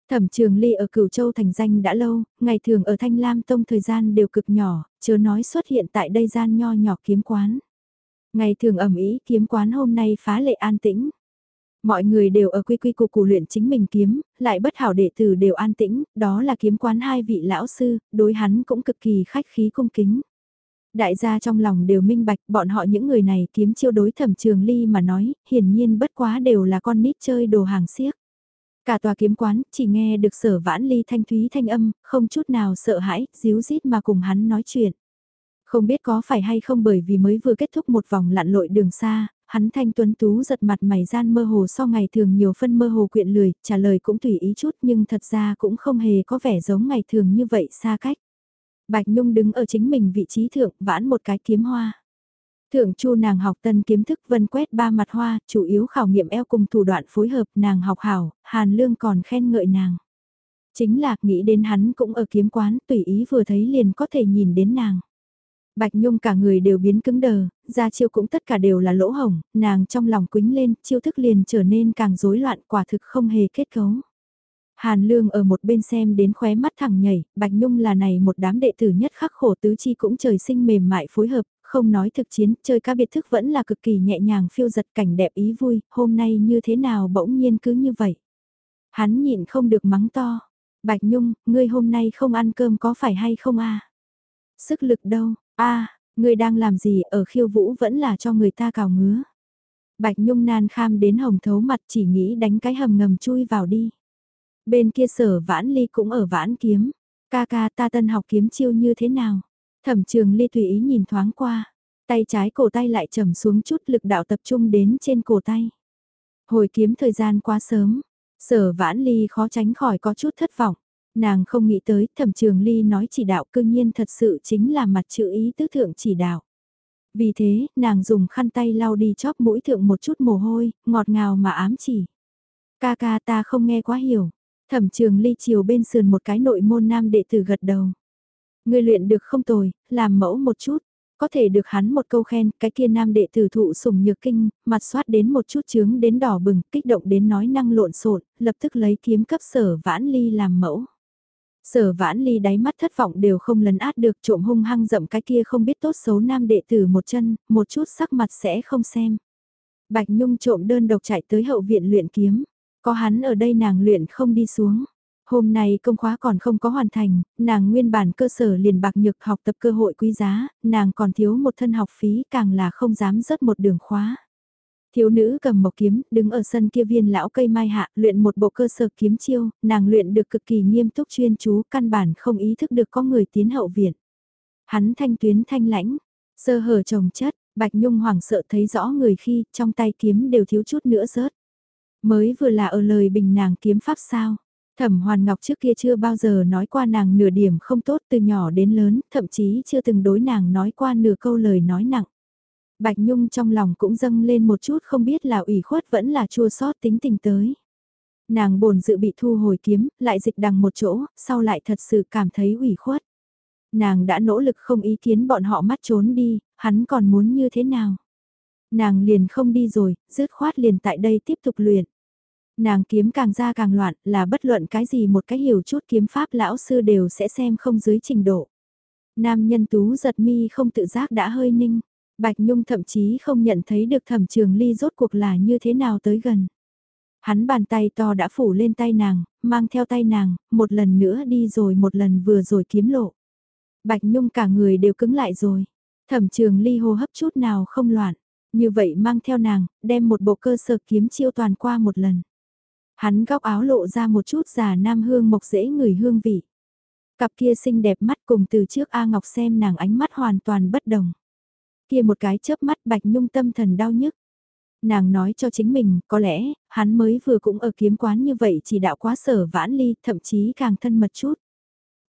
Thẩm Trường Ly ở Cửu Châu thành danh đã lâu, ngày thường ở Thanh Lam Tông thời gian đều cực nhỏ, chớ nói xuất hiện tại đây gian nho nhỏ kiếm quán. Ngày thường ẩm ý kiếm quán hôm nay phá lệ an tĩnh. Mọi người đều ở quy quy cục cụ luyện chính mình kiếm, lại bất hảo đệ tử đều an tĩnh, đó là kiếm quán hai vị lão sư, đối hắn cũng cực kỳ khách khí cung kính. Đại gia trong lòng đều minh bạch bọn họ những người này kiếm chiêu đối thẩm trường ly mà nói, hiển nhiên bất quá đều là con nít chơi đồ hàng xiếc. Cả tòa kiếm quán chỉ nghe được sở vãn ly thanh thúy thanh âm, không chút nào sợ hãi, díu dít mà cùng hắn nói chuyện. Không biết có phải hay không bởi vì mới vừa kết thúc một vòng lặn lội đường xa, hắn thanh tuấn tú giật mặt mày gian mơ hồ so ngày thường nhiều phân mơ hồ quyện lười, trả lời cũng tùy ý chút nhưng thật ra cũng không hề có vẻ giống ngày thường như vậy xa cách. Bạch Nhung đứng ở chính mình vị trí thượng vãn một cái kiếm hoa. Thượng chu nàng học tân kiếm thức vân quét ba mặt hoa, chủ yếu khảo nghiệm eo cùng thủ đoạn phối hợp nàng học hảo, Hàn Lương còn khen ngợi nàng. Chính là nghĩ đến hắn cũng ở kiếm quán, tùy ý vừa thấy liền có thể nhìn đến nàng. Bạch Nhung cả người đều biến cứng đờ, ra chiêu cũng tất cả đều là lỗ hồng, nàng trong lòng quính lên, chiêu thức liền trở nên càng rối loạn quả thực không hề kết cấu. Hàn Lương ở một bên xem đến khóe mắt thẳng nhảy, Bạch Nhung là này một đám đệ tử nhất khắc khổ tứ chi cũng trời sinh mềm mại phối hợp, không nói thực chiến, chơi ca biệt thức vẫn là cực kỳ nhẹ nhàng phiêu giật cảnh đẹp ý vui, hôm nay như thế nào bỗng nhiên cứ như vậy. Hắn nhịn không được mắng to, Bạch Nhung, ngươi hôm nay không ăn cơm có phải hay không a? Sức lực đâu, a, ngươi đang làm gì ở khiêu vũ vẫn là cho người ta cào ngứa. Bạch Nhung nan kham đến hồng thấu mặt chỉ nghĩ đánh cái hầm ngầm chui vào đi. Bên kia sở vãn ly cũng ở vãn kiếm. Ca ca ta tân học kiếm chiêu như thế nào? Thẩm trường ly tùy ý nhìn thoáng qua. Tay trái cổ tay lại trầm xuống chút lực đạo tập trung đến trên cổ tay. Hồi kiếm thời gian quá sớm. Sở vãn ly khó tránh khỏi có chút thất vọng. Nàng không nghĩ tới thẩm trường ly nói chỉ đạo cương nhiên thật sự chính là mặt chữ ý tứ thượng chỉ đạo. Vì thế, nàng dùng khăn tay lau đi chóp mũi thượng một chút mồ hôi, ngọt ngào mà ám chỉ. Ca ca ta không nghe quá hiểu. Thẩm trường ly chiều bên sườn một cái nội môn nam đệ tử gật đầu. Người luyện được không tồi, làm mẫu một chút. Có thể được hắn một câu khen, cái kia nam đệ tử thụ sủng nhược kinh, mặt soát đến một chút chướng đến đỏ bừng, kích động đến nói năng lộn xộn, lập tức lấy kiếm cấp sở vãn ly làm mẫu. Sở vãn ly đáy mắt thất vọng đều không lấn át được trộm hung hăng dậm cái kia không biết tốt xấu nam đệ tử một chân, một chút sắc mặt sẽ không xem. Bạch Nhung trộm đơn độc chạy tới hậu viện luyện kiếm. Có hắn ở đây nàng luyện không đi xuống. Hôm nay công khóa còn không có hoàn thành, nàng nguyên bản cơ sở liền bạc nhược học tập cơ hội quý giá, nàng còn thiếu một thân học phí càng là không dám rớt một đường khóa. Thiếu nữ cầm một kiếm, đứng ở sân kia viên lão cây mai hạ, luyện một bộ cơ sở kiếm chiêu, nàng luyện được cực kỳ nghiêm túc chuyên chú, căn bản không ý thức được có người tiến hậu viện. Hắn thanh tuyến thanh lãnh, sơ hở trồng chất, Bạch Nhung hoảng sợ thấy rõ người khi trong tay kiếm đều thiếu chút nữa rớt. Mới vừa là ở lời bình nàng kiếm pháp sao. Thẩm Hoàn Ngọc trước kia chưa bao giờ nói qua nàng nửa điểm không tốt từ nhỏ đến lớn, thậm chí chưa từng đối nàng nói qua nửa câu lời nói nặng. Bạch Nhung trong lòng cũng dâng lên một chút không biết là ủy khuất vẫn là chua xót tính tình tới. Nàng bồn dự bị thu hồi kiếm, lại dịch đằng một chỗ, sau lại thật sự cảm thấy ủy khuất. Nàng đã nỗ lực không ý kiến bọn họ mắt trốn đi, hắn còn muốn như thế nào? Nàng liền không đi rồi, dứt khoát liền tại đây tiếp tục luyện. Nàng kiếm càng ra càng loạn là bất luận cái gì một cái hiểu chút kiếm pháp lão sư đều sẽ xem không dưới trình độ. Nam nhân tú giật mi không tự giác đã hơi ninh. Bạch Nhung thậm chí không nhận thấy được thẩm trường ly rốt cuộc là như thế nào tới gần. Hắn bàn tay to đã phủ lên tay nàng, mang theo tay nàng, một lần nữa đi rồi một lần vừa rồi kiếm lộ. Bạch Nhung cả người đều cứng lại rồi. Thẩm trường ly hô hấp chút nào không loạn. Như vậy mang theo nàng, đem một bộ cơ sở kiếm chiêu toàn qua một lần. Hắn góc áo lộ ra một chút già nam hương mộc dễ người hương vị. Cặp kia xinh đẹp mắt cùng từ trước A Ngọc xem nàng ánh mắt hoàn toàn bất đồng. Kia một cái chớp mắt bạch nhung tâm thần đau nhức. Nàng nói cho chính mình, có lẽ, hắn mới vừa cũng ở kiếm quán như vậy chỉ đạo quá sở vãn ly, thậm chí càng thân mật chút.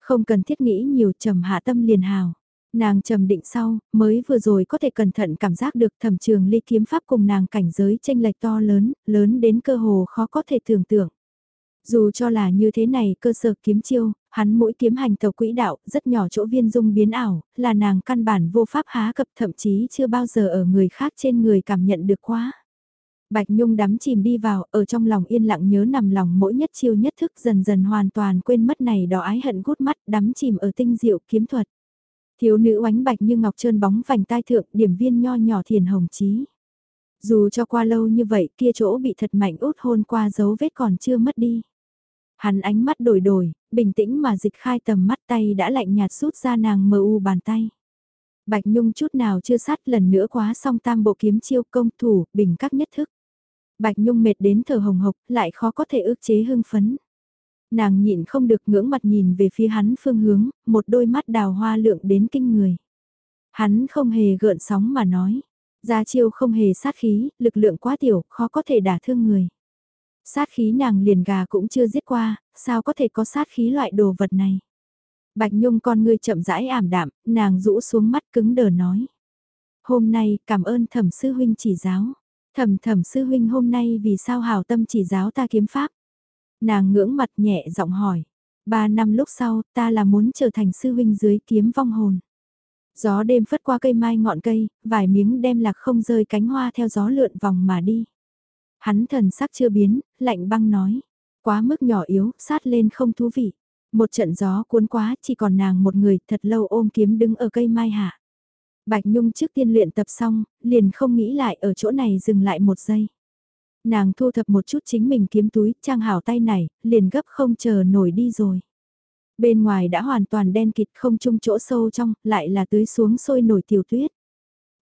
Không cần thiết nghĩ nhiều trầm hạ tâm liền hào. Nàng trầm định sau, mới vừa rồi có thể cẩn thận cảm giác được thẩm trường ly kiếm pháp cùng nàng cảnh giới tranh lệch to lớn, lớn đến cơ hồ khó có thể tưởng tượng. Dù cho là như thế này cơ sở kiếm chiêu, hắn mỗi kiếm hành tàu quỹ đạo, rất nhỏ chỗ viên dung biến ảo, là nàng căn bản vô pháp há cập thậm chí chưa bao giờ ở người khác trên người cảm nhận được quá. Bạch Nhung đắm chìm đi vào, ở trong lòng yên lặng nhớ nằm lòng mỗi nhất chiêu nhất thức dần dần hoàn toàn quên mất này đỏ ái hận gút mắt đắm chìm ở tinh diệu kiếm thuật. Thiếu nữ oánh bạch như ngọc trơn bóng vành tai thượng điểm viên nho nhỏ thiền hồng chí. Dù cho qua lâu như vậy kia chỗ bị thật mạnh út hôn qua dấu vết còn chưa mất đi. Hắn ánh mắt đổi đổi, bình tĩnh mà dịch khai tầm mắt tay đã lạnh nhạt rút ra nàng mờ u bàn tay. Bạch Nhung chút nào chưa sát lần nữa quá xong tam bộ kiếm chiêu công thủ, bình các nhất thức. Bạch Nhung mệt đến thở hồng hộc, lại khó có thể ước chế hưng phấn. Nàng nhịn không được ngưỡng mặt nhìn về phía hắn phương hướng, một đôi mắt đào hoa lượng đến kinh người. Hắn không hề gợn sóng mà nói. Gia chiêu không hề sát khí, lực lượng quá tiểu, khó có thể đả thương người. Sát khí nàng liền gà cũng chưa giết qua, sao có thể có sát khí loại đồ vật này. Bạch Nhung con ngươi chậm rãi ảm đạm, nàng rũ xuống mắt cứng đờ nói. Hôm nay cảm ơn thẩm sư huynh chỉ giáo. Thẩm thẩm sư huynh hôm nay vì sao hào tâm chỉ giáo ta kiếm pháp. Nàng ngưỡng mặt nhẹ giọng hỏi. Ba năm lúc sau ta là muốn trở thành sư huynh dưới kiếm vong hồn. Gió đêm phất qua cây mai ngọn cây, vài miếng đem lạc không rơi cánh hoa theo gió lượn vòng mà đi. Hắn thần sắc chưa biến, lạnh băng nói. Quá mức nhỏ yếu, sát lên không thú vị. Một trận gió cuốn quá, chỉ còn nàng một người thật lâu ôm kiếm đứng ở cây mai hạ. Bạch Nhung trước tiên luyện tập xong, liền không nghĩ lại ở chỗ này dừng lại một giây. Nàng thu thập một chút chính mình kiếm túi, trang hảo tay này, liền gấp không chờ nổi đi rồi. Bên ngoài đã hoàn toàn đen kịt không chung chỗ sâu trong, lại là tưới xuống sôi nổi tiểu tuyết.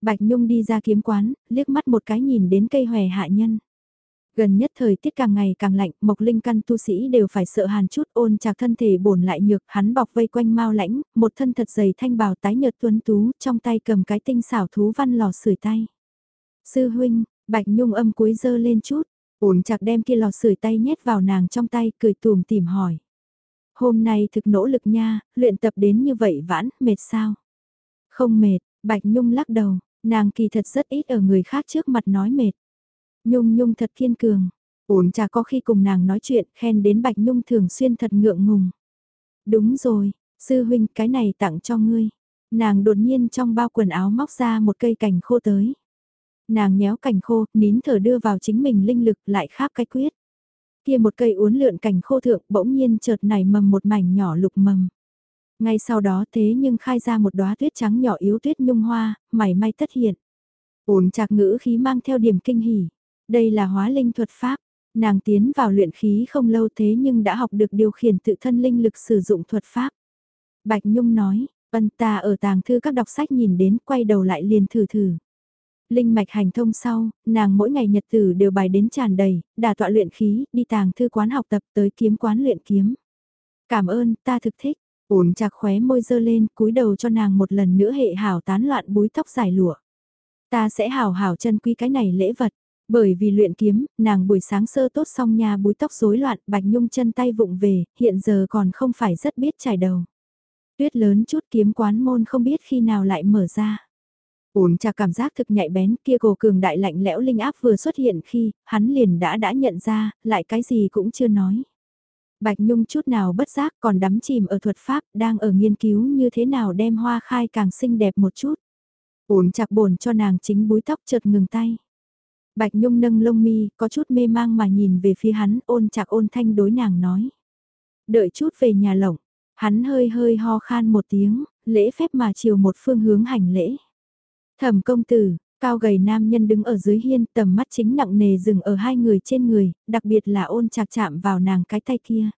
Bạch Nhung đi ra kiếm quán, liếc mắt một cái nhìn đến cây hòe hạ nhân. Gần nhất thời tiết càng ngày càng lạnh, mộc linh căn tu sĩ đều phải sợ hàn chút ôn chạc thân thể bổn lại nhược, hắn bọc vây quanh mau lãnh, một thân thật dày thanh bào tái nhợt tuấn tú, trong tay cầm cái tinh xảo thú văn lò sưởi tay. Sư huynh, bạch nhung âm cuối dơ lên chút, ổn chặt đem kia lò sưởi tay nhét vào nàng trong tay, cười tùm tìm hỏi. Hôm nay thực nỗ lực nha, luyện tập đến như vậy vãn, mệt sao? Không mệt, bạch nhung lắc đầu, nàng kỳ thật rất ít ở người khác trước mặt nói mệt. Nhung Nhung thật kiên cường. Ổn chả có khi cùng nàng nói chuyện, khen đến Bạch Nhung thường xuyên thật ngượng ngùng. Đúng rồi, sư huynh cái này tặng cho ngươi. Nàng đột nhiên trong bao quần áo móc ra một cây cành khô tới. Nàng nhéo cành khô, nín thở đưa vào chính mình linh lực lại kháp cái quyết. Kia một cây uốn lượn cành khô thượng bỗng nhiên chợt nảy mầm một mảnh nhỏ lục mầm. Ngay sau đó thế nhưng khai ra một đóa tuyết trắng nhỏ yếu tuyết nhung hoa, mảy may tất hiện. Ổn chạc ngữ khí mang theo điểm kinh hỉ. Đây là hóa linh thuật pháp. Nàng tiến vào luyện khí không lâu thế nhưng đã học được điều khiển tự thân linh lực sử dụng thuật pháp. Bạch Nhung nói, Vân ta ở tàng thư các đọc sách nhìn đến quay đầu lại liền thử thử. Linh mạch hành thông sau, nàng mỗi ngày nhật tử đều bài đến tràn đầy, đà tọa luyện khí, đi tàng thư quán học tập tới kiếm quán luyện kiếm. Cảm ơn, ta thực thích. Ổn chặt khóe môi dơ lên, cúi đầu cho nàng một lần nữa hệ hảo tán loạn búi tóc dài lụa. Ta sẽ hảo hảo chân quý cái này lễ vật. Bởi vì luyện kiếm, nàng buổi sáng sơ tốt xong nhà búi tóc rối loạn, Bạch Nhung chân tay vụng về, hiện giờ còn không phải rất biết trải đầu. Tuyết lớn chút kiếm quán môn không biết khi nào lại mở ra. Uống trà cảm giác thực nhạy bén kia cổ cường đại lạnh lẽo linh áp vừa xuất hiện khi, hắn liền đã đã nhận ra, lại cái gì cũng chưa nói. Bạch Nhung chút nào bất giác còn đắm chìm ở thuật pháp, đang ở nghiên cứu như thế nào đem hoa khai càng xinh đẹp một chút. Uống chạc bồn cho nàng chính búi tóc chợt ngừng tay. Bạch Nhung nâng lông mi, có chút mê mang mà nhìn về phía hắn, ôn chạc ôn thanh đối nàng nói. Đợi chút về nhà lộng, hắn hơi hơi ho khan một tiếng, lễ phép mà chiều một phương hướng hành lễ. Thẩm công tử, cao gầy nam nhân đứng ở dưới hiên tầm mắt chính nặng nề dừng ở hai người trên người, đặc biệt là ôn chạc chạm vào nàng cái tay kia.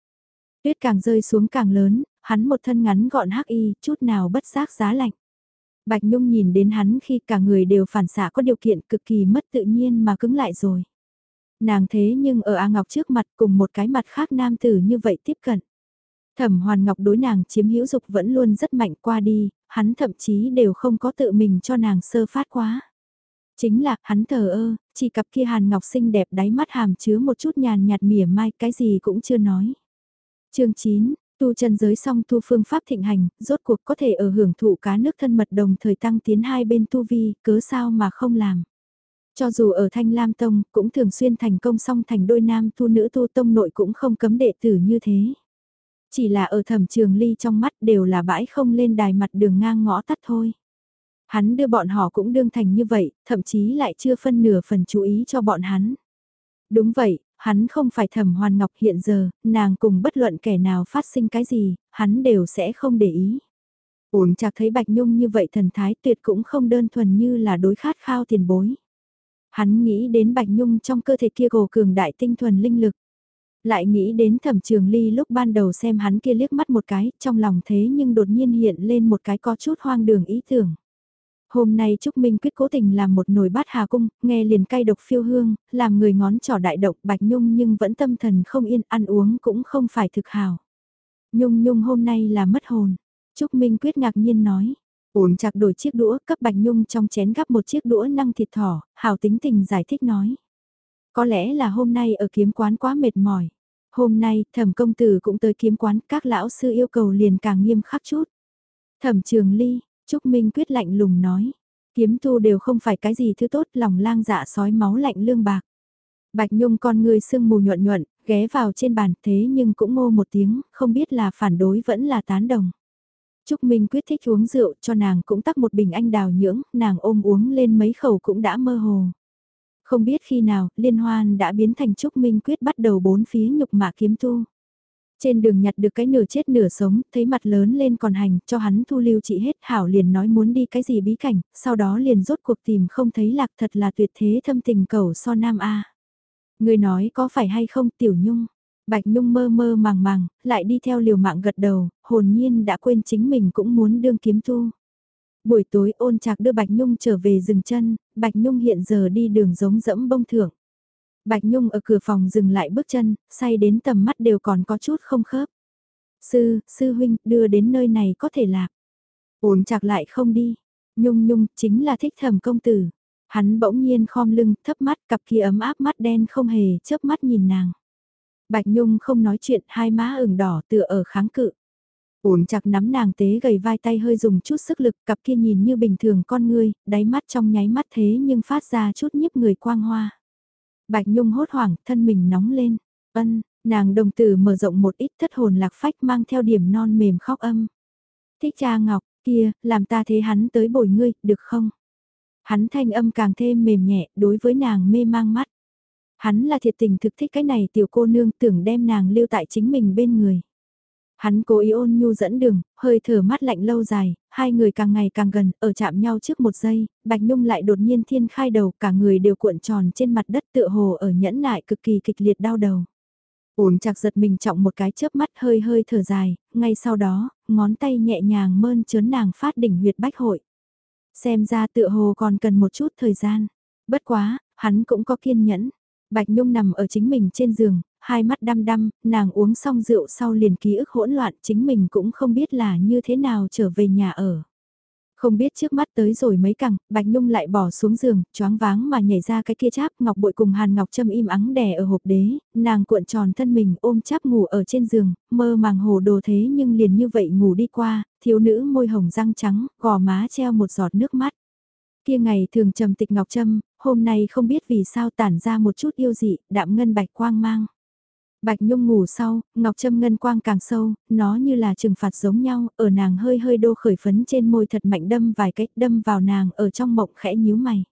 Tuyết càng rơi xuống càng lớn, hắn một thân ngắn gọn hắc y, chút nào bất giác giá lạnh. Bạch Nhung nhìn đến hắn khi cả người đều phản xạ có điều kiện cực kỳ mất tự nhiên mà cứng lại rồi. Nàng thế nhưng ở A Ngọc trước mặt cùng một cái mặt khác nam tử như vậy tiếp cận. Thẩm Hoàn Ngọc đối nàng chiếm hữu dục vẫn luôn rất mạnh qua đi, hắn thậm chí đều không có tự mình cho nàng sơ phát quá. Chính là, hắn thờ ơ, chỉ cặp kia Hàn Ngọc xinh đẹp đáy mắt hàm chứa một chút nhàn nhạt mỉa mai cái gì cũng chưa nói. chương 9, Tu chân giới song tu phương pháp thịnh hành, rốt cuộc có thể ở hưởng thụ cá nước thân mật đồng thời tăng tiến hai bên tu vi, cớ sao mà không làm. Cho dù ở Thanh Lam Tông, cũng thường xuyên thành công song thành đôi nam tu nữ tu tông nội cũng không cấm đệ tử như thế. Chỉ là ở thẩm trường ly trong mắt đều là bãi không lên đài mặt đường ngang ngõ tắt thôi. Hắn đưa bọn họ cũng đương thành như vậy, thậm chí lại chưa phân nửa phần chú ý cho bọn hắn. Đúng vậy, hắn không phải thẩm hoàn ngọc hiện giờ, nàng cùng bất luận kẻ nào phát sinh cái gì, hắn đều sẽ không để ý. Ổn chạc thấy Bạch Nhung như vậy thần thái tuyệt cũng không đơn thuần như là đối khát khao tiền bối. Hắn nghĩ đến Bạch Nhung trong cơ thể kia gồ cường đại tinh thuần linh lực. Lại nghĩ đến thẩm trường ly lúc ban đầu xem hắn kia liếc mắt một cái, trong lòng thế nhưng đột nhiên hiện lên một cái có chút hoang đường ý tưởng. Hôm nay Trúc Minh quyết cố tình làm một nồi bát hà cung, nghe liền cay độc phiêu hương, làm người ngón trỏ đại độc bạch nhung nhưng vẫn tâm thần không yên, ăn uống cũng không phải thực hào. Nhung nhung hôm nay là mất hồn. Trúc Minh quyết ngạc nhiên nói. Ổn chặt đổi chiếc đũa, cấp Bạch Nhung trong chén gắp một chiếc đũa năng thịt thỏ, hào tính tình giải thích nói. Có lẽ là hôm nay ở kiếm quán quá mệt mỏi. Hôm nay, thẩm công tử cũng tới kiếm quán, các lão sư yêu cầu liền càng nghiêm khắc chút. Thẩm trường ly, Trúc Minh quyết lạnh lùng nói. Kiếm tu đều không phải cái gì thứ tốt, lòng lang dạ sói máu lạnh lương bạc. Bạch Nhung con người sương mù nhuận nhuận, ghé vào trên bàn thế nhưng cũng ngô một tiếng, không biết là phản đối vẫn là tán đồng. Trúc Minh quyết thích uống rượu cho nàng cũng tắc một bình anh đào nhưỡng, nàng ôm uống lên mấy khẩu cũng đã mơ hồ. Không biết khi nào, liên hoan đã biến thành Trúc Minh quyết bắt đầu bốn phía nhục mạ kiếm tu. Trên đường nhặt được cái nửa chết nửa sống, thấy mặt lớn lên còn hành, cho hắn thu lưu trị hết, hảo liền nói muốn đi cái gì bí cảnh, sau đó liền rốt cuộc tìm không thấy lạc thật là tuyệt thế thâm tình cầu so nam A. Người nói có phải hay không tiểu nhung, Bạch Nhung mơ mơ màng màng, lại đi theo liều mạng gật đầu, hồn nhiên đã quên chính mình cũng muốn đương kiếm tu. Buổi tối ôn chạc đưa Bạch Nhung trở về dừng chân, Bạch Nhung hiện giờ đi đường giống dẫm bông thưởng. Bạch Nhung ở cửa phòng dừng lại bước chân, say đến tầm mắt đều còn có chút không khớp. Sư, sư huynh, đưa đến nơi này có thể lạc. Ôn chạc lại không đi. Nhung nhung, chính là thích thầm công tử. Hắn bỗng nhiên khom lưng, thấp mắt, cặp kia ấm áp mắt đen không hề chớp mắt nhìn nàng. Bạch Nhung không nói chuyện, hai má ửng đỏ tựa ở kháng cự. Ổn chặt nắm nàng tế gầy vai tay hơi dùng chút sức lực, cặp kia nhìn như bình thường con ngươi, đáy mắt trong nháy mắt thế nhưng phát ra chút nhiếp người quang hoa. Bạch Nhung hốt hoảng, thân mình nóng lên. Ân, nàng đồng tử mở rộng một ít thất hồn lạc phách mang theo điểm non mềm khóc âm. Thích cha ngọc, kia, làm ta thế hắn tới bồi ngươi, được không? Hắn thanh âm càng thêm mềm nhẹ, đối với nàng mê mang mắt. Hắn là thiệt tình thực thích cái này tiểu cô nương tưởng đem nàng lưu tại chính mình bên người. Hắn cố ý ôn nhu dẫn đường, hơi thở mắt lạnh lâu dài, hai người càng ngày càng gần, ở chạm nhau trước một giây, Bạch Nhung lại đột nhiên thiên khai đầu, cả người đều cuộn tròn trên mặt đất tựa hồ ở nhẫn nại cực kỳ kịch liệt đau đầu. Ổn chặt giật mình trọng một cái chớp mắt hơi hơi thở dài, ngay sau đó, ngón tay nhẹ nhàng mơn trớn nàng phát đỉnh huyệt bách hội. Xem ra tựa hồ còn cần một chút thời gian. Bất quá, hắn cũng có kiên nhẫn. Bạch Nhung nằm ở chính mình trên giường, hai mắt đăm đăm, nàng uống xong rượu sau liền ký ức hỗn loạn chính mình cũng không biết là như thế nào trở về nhà ở. Không biết trước mắt tới rồi mấy cẳng, Bạch Nhung lại bỏ xuống giường, choáng váng mà nhảy ra cái kia cháp, Ngọc Bội cùng Hàn Ngọc Trâm im ắng đè ở hộp đế, nàng cuộn tròn thân mình ôm cháp ngủ ở trên giường, mơ màng hồ đồ thế nhưng liền như vậy ngủ đi qua, thiếu nữ môi hồng răng trắng, gò má treo một giọt nước mắt. Kia ngày thường trầm tịch Ngọc Trâm, hôm nay không biết vì sao tản ra một chút yêu dị, đạm ngân bạch quang mang. Bạch Nhung ngủ sau, Ngọc Trâm ngân quang càng sâu, nó như là trừng phạt giống nhau, ở nàng hơi hơi đô khởi phấn trên môi thật mạnh đâm vài cách đâm vào nàng ở trong mộng khẽ nhíu mày.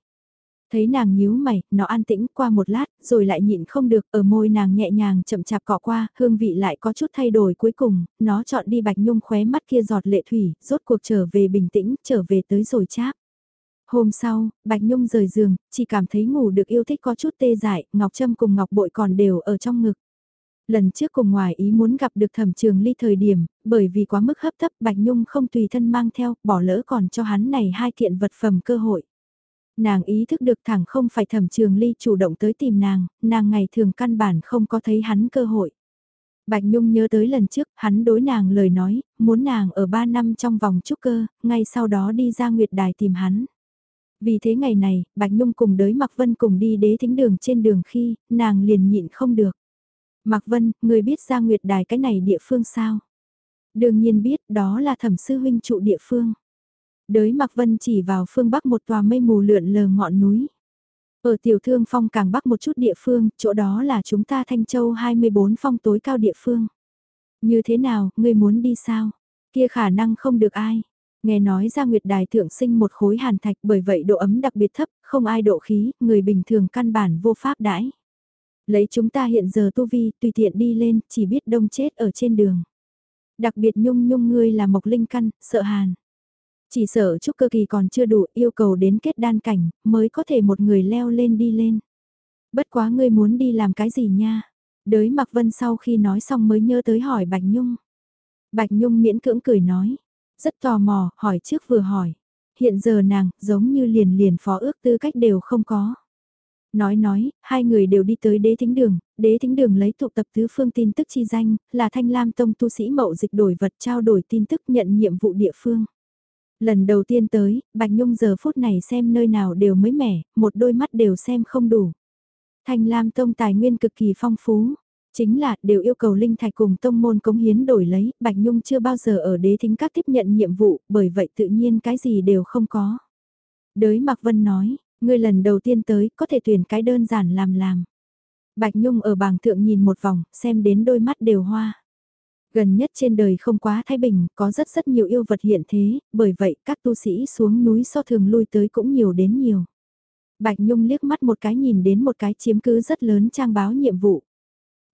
Thấy nàng nhíu mày, nó an tĩnh qua một lát, rồi lại nhịn không được, ở môi nàng nhẹ nhàng chậm chạp cọ qua, hương vị lại có chút thay đổi cuối cùng, nó chọn đi Bạch Nhung khóe mắt kia giọt lệ thủy, rốt cuộc trở về bình tĩnh, trở về tới rồi cháp. Hôm sau, Bạch Nhung rời giường, chỉ cảm thấy ngủ được yêu thích có chút tê dại, Ngọc Trâm cùng Ngọc Bội còn đều ở trong ngực. Lần trước cùng ngoài ý muốn gặp được thẩm trường ly thời điểm, bởi vì quá mức hấp thấp Bạch Nhung không tùy thân mang theo, bỏ lỡ còn cho hắn này hai kiện vật phẩm cơ hội. Nàng ý thức được thẳng không phải thẩm trường ly chủ động tới tìm nàng, nàng ngày thường căn bản không có thấy hắn cơ hội. Bạch Nhung nhớ tới lần trước, hắn đối nàng lời nói, muốn nàng ở ba năm trong vòng trúc cơ, ngay sau đó đi ra Nguyệt Đài tìm hắn. Vì thế ngày này, Bạch Nhung cùng đới Mạc Vân cùng đi đế thính đường trên đường khi, nàng liền nhịn không được. Mạc Vân, người biết ra Nguyệt Đài cái này địa phương sao? Đương nhiên biết đó là thẩm sư huynh trụ địa phương. Đới Mạc Vân chỉ vào phương bắc một tòa mây mù lượn lờ ngọn núi. Ở tiểu thương phong càng bắc một chút địa phương, chỗ đó là chúng ta Thanh Châu 24 phong tối cao địa phương. Như thế nào, ngươi muốn đi sao? Kia khả năng không được ai. Nghe nói ra Nguyệt Đài thượng sinh một khối hàn thạch bởi vậy độ ấm đặc biệt thấp, không ai độ khí, người bình thường căn bản vô pháp đãi. Lấy chúng ta hiện giờ tu vi, tùy tiện đi lên, chỉ biết đông chết ở trên đường. Đặc biệt nhung nhung ngươi là mộc linh căn, sợ hàn. Chỉ sợ chút cơ kỳ còn chưa đủ yêu cầu đến kết đan cảnh, mới có thể một người leo lên đi lên. Bất quá ngươi muốn đi làm cái gì nha? Đới Mạc Vân sau khi nói xong mới nhớ tới hỏi Bạch Nhung. Bạch Nhung miễn cưỡng cười nói, rất tò mò, hỏi trước vừa hỏi. Hiện giờ nàng, giống như liền liền phó ước tư cách đều không có. Nói nói, hai người đều đi tới đế thính đường, đế thính đường lấy tụ tập tứ phương tin tức chi danh, là thanh lam tông tu sĩ mậu dịch đổi vật trao đổi tin tức nhận nhiệm vụ địa phương. Lần đầu tiên tới, Bạch Nhung giờ phút này xem nơi nào đều mới mẻ, một đôi mắt đều xem không đủ. Thanh Lam Tông tài nguyên cực kỳ phong phú, chính là đều yêu cầu linh thạch cùng tông môn cống hiến đổi lấy, Bạch Nhung chưa bao giờ ở đế thính các tiếp nhận nhiệm vụ, bởi vậy tự nhiên cái gì đều không có. Đới Mạc Vân nói, ngươi lần đầu tiên tới, có thể tuyển cái đơn giản làm làm. Bạch Nhung ở bảng thượng nhìn một vòng, xem đến đôi mắt đều hoa. Gần nhất trên đời không quá thái bình, có rất rất nhiều yêu vật hiện thế, bởi vậy các tu sĩ xuống núi so thường lui tới cũng nhiều đến nhiều. Bạch Nhung liếc mắt một cái nhìn đến một cái chiếm cứ rất lớn trang báo nhiệm vụ.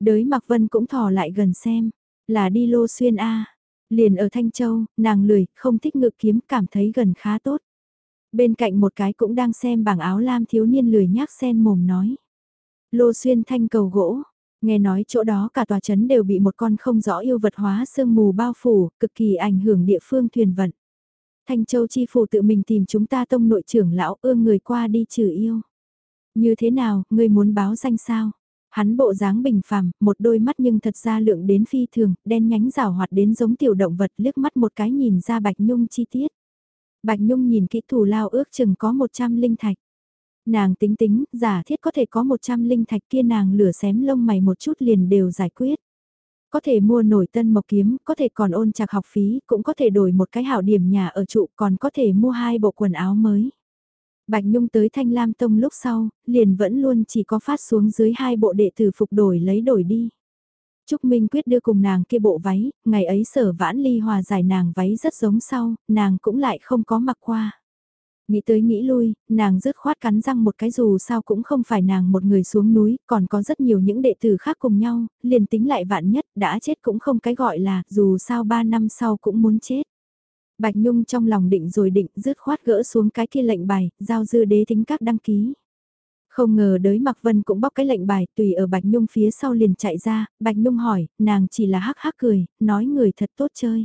Đới Mạc Vân cũng thò lại gần xem, là đi lô xuyên A. Liền ở Thanh Châu, nàng lười, không thích ngự kiếm, cảm thấy gần khá tốt. Bên cạnh một cái cũng đang xem bảng áo lam thiếu niên lười nhác sen mồm nói. Lô xuyên thanh cầu gỗ, nghe nói chỗ đó cả tòa trấn đều bị một con không rõ yêu vật hóa sương mù bao phủ, cực kỳ ảnh hưởng địa phương thuyền vận. Thanh Châu chi phủ tự mình tìm chúng ta tông nội trưởng lão ương người qua đi trừ yêu. Như thế nào, ngươi muốn báo danh sao? Hắn bộ dáng bình phàm, một đôi mắt nhưng thật ra lượng đến phi thường, đen nhánh rào hoạt đến giống tiểu động vật liếc mắt một cái nhìn ra Bạch Nhung chi tiết. Bạch Nhung nhìn kỹ thủ lao ước chừng có 100 linh thạch. Nàng tính tính, giả thiết có thể có 100 linh thạch kia nàng lửa xém lông mày một chút liền đều giải quyết. Có thể mua nổi tân mộc kiếm, có thể còn ôn chạc học phí, cũng có thể đổi một cái hảo điểm nhà ở trụ, còn có thể mua hai bộ quần áo mới. Bạch Nhung tới Thanh Lam Tông lúc sau, liền vẫn luôn chỉ có phát xuống dưới hai bộ đệ tử phục đổi lấy đổi đi. Trúc Minh quyết đưa cùng nàng kia bộ váy, ngày ấy sở vãn ly hòa giải nàng váy rất giống sau, nàng cũng lại không có mặc qua. Nghĩ tới nghĩ lui, nàng rứt khoát cắn răng một cái dù sao cũng không phải nàng một người xuống núi, còn có rất nhiều những đệ tử khác cùng nhau, liền tính lại vạn nhất, đã chết cũng không cái gọi là, dù sao ba năm sau cũng muốn chết. Bạch Nhung trong lòng định rồi định rứt khoát gỡ xuống cái kia lệnh bài, giao dư đế tính các đăng ký. Không ngờ đới Mạc Vân cũng bóc cái lệnh bài tùy ở Bạch Nhung phía sau liền chạy ra, Bạch Nhung hỏi, nàng chỉ là hắc hắc cười, nói người thật tốt chơi.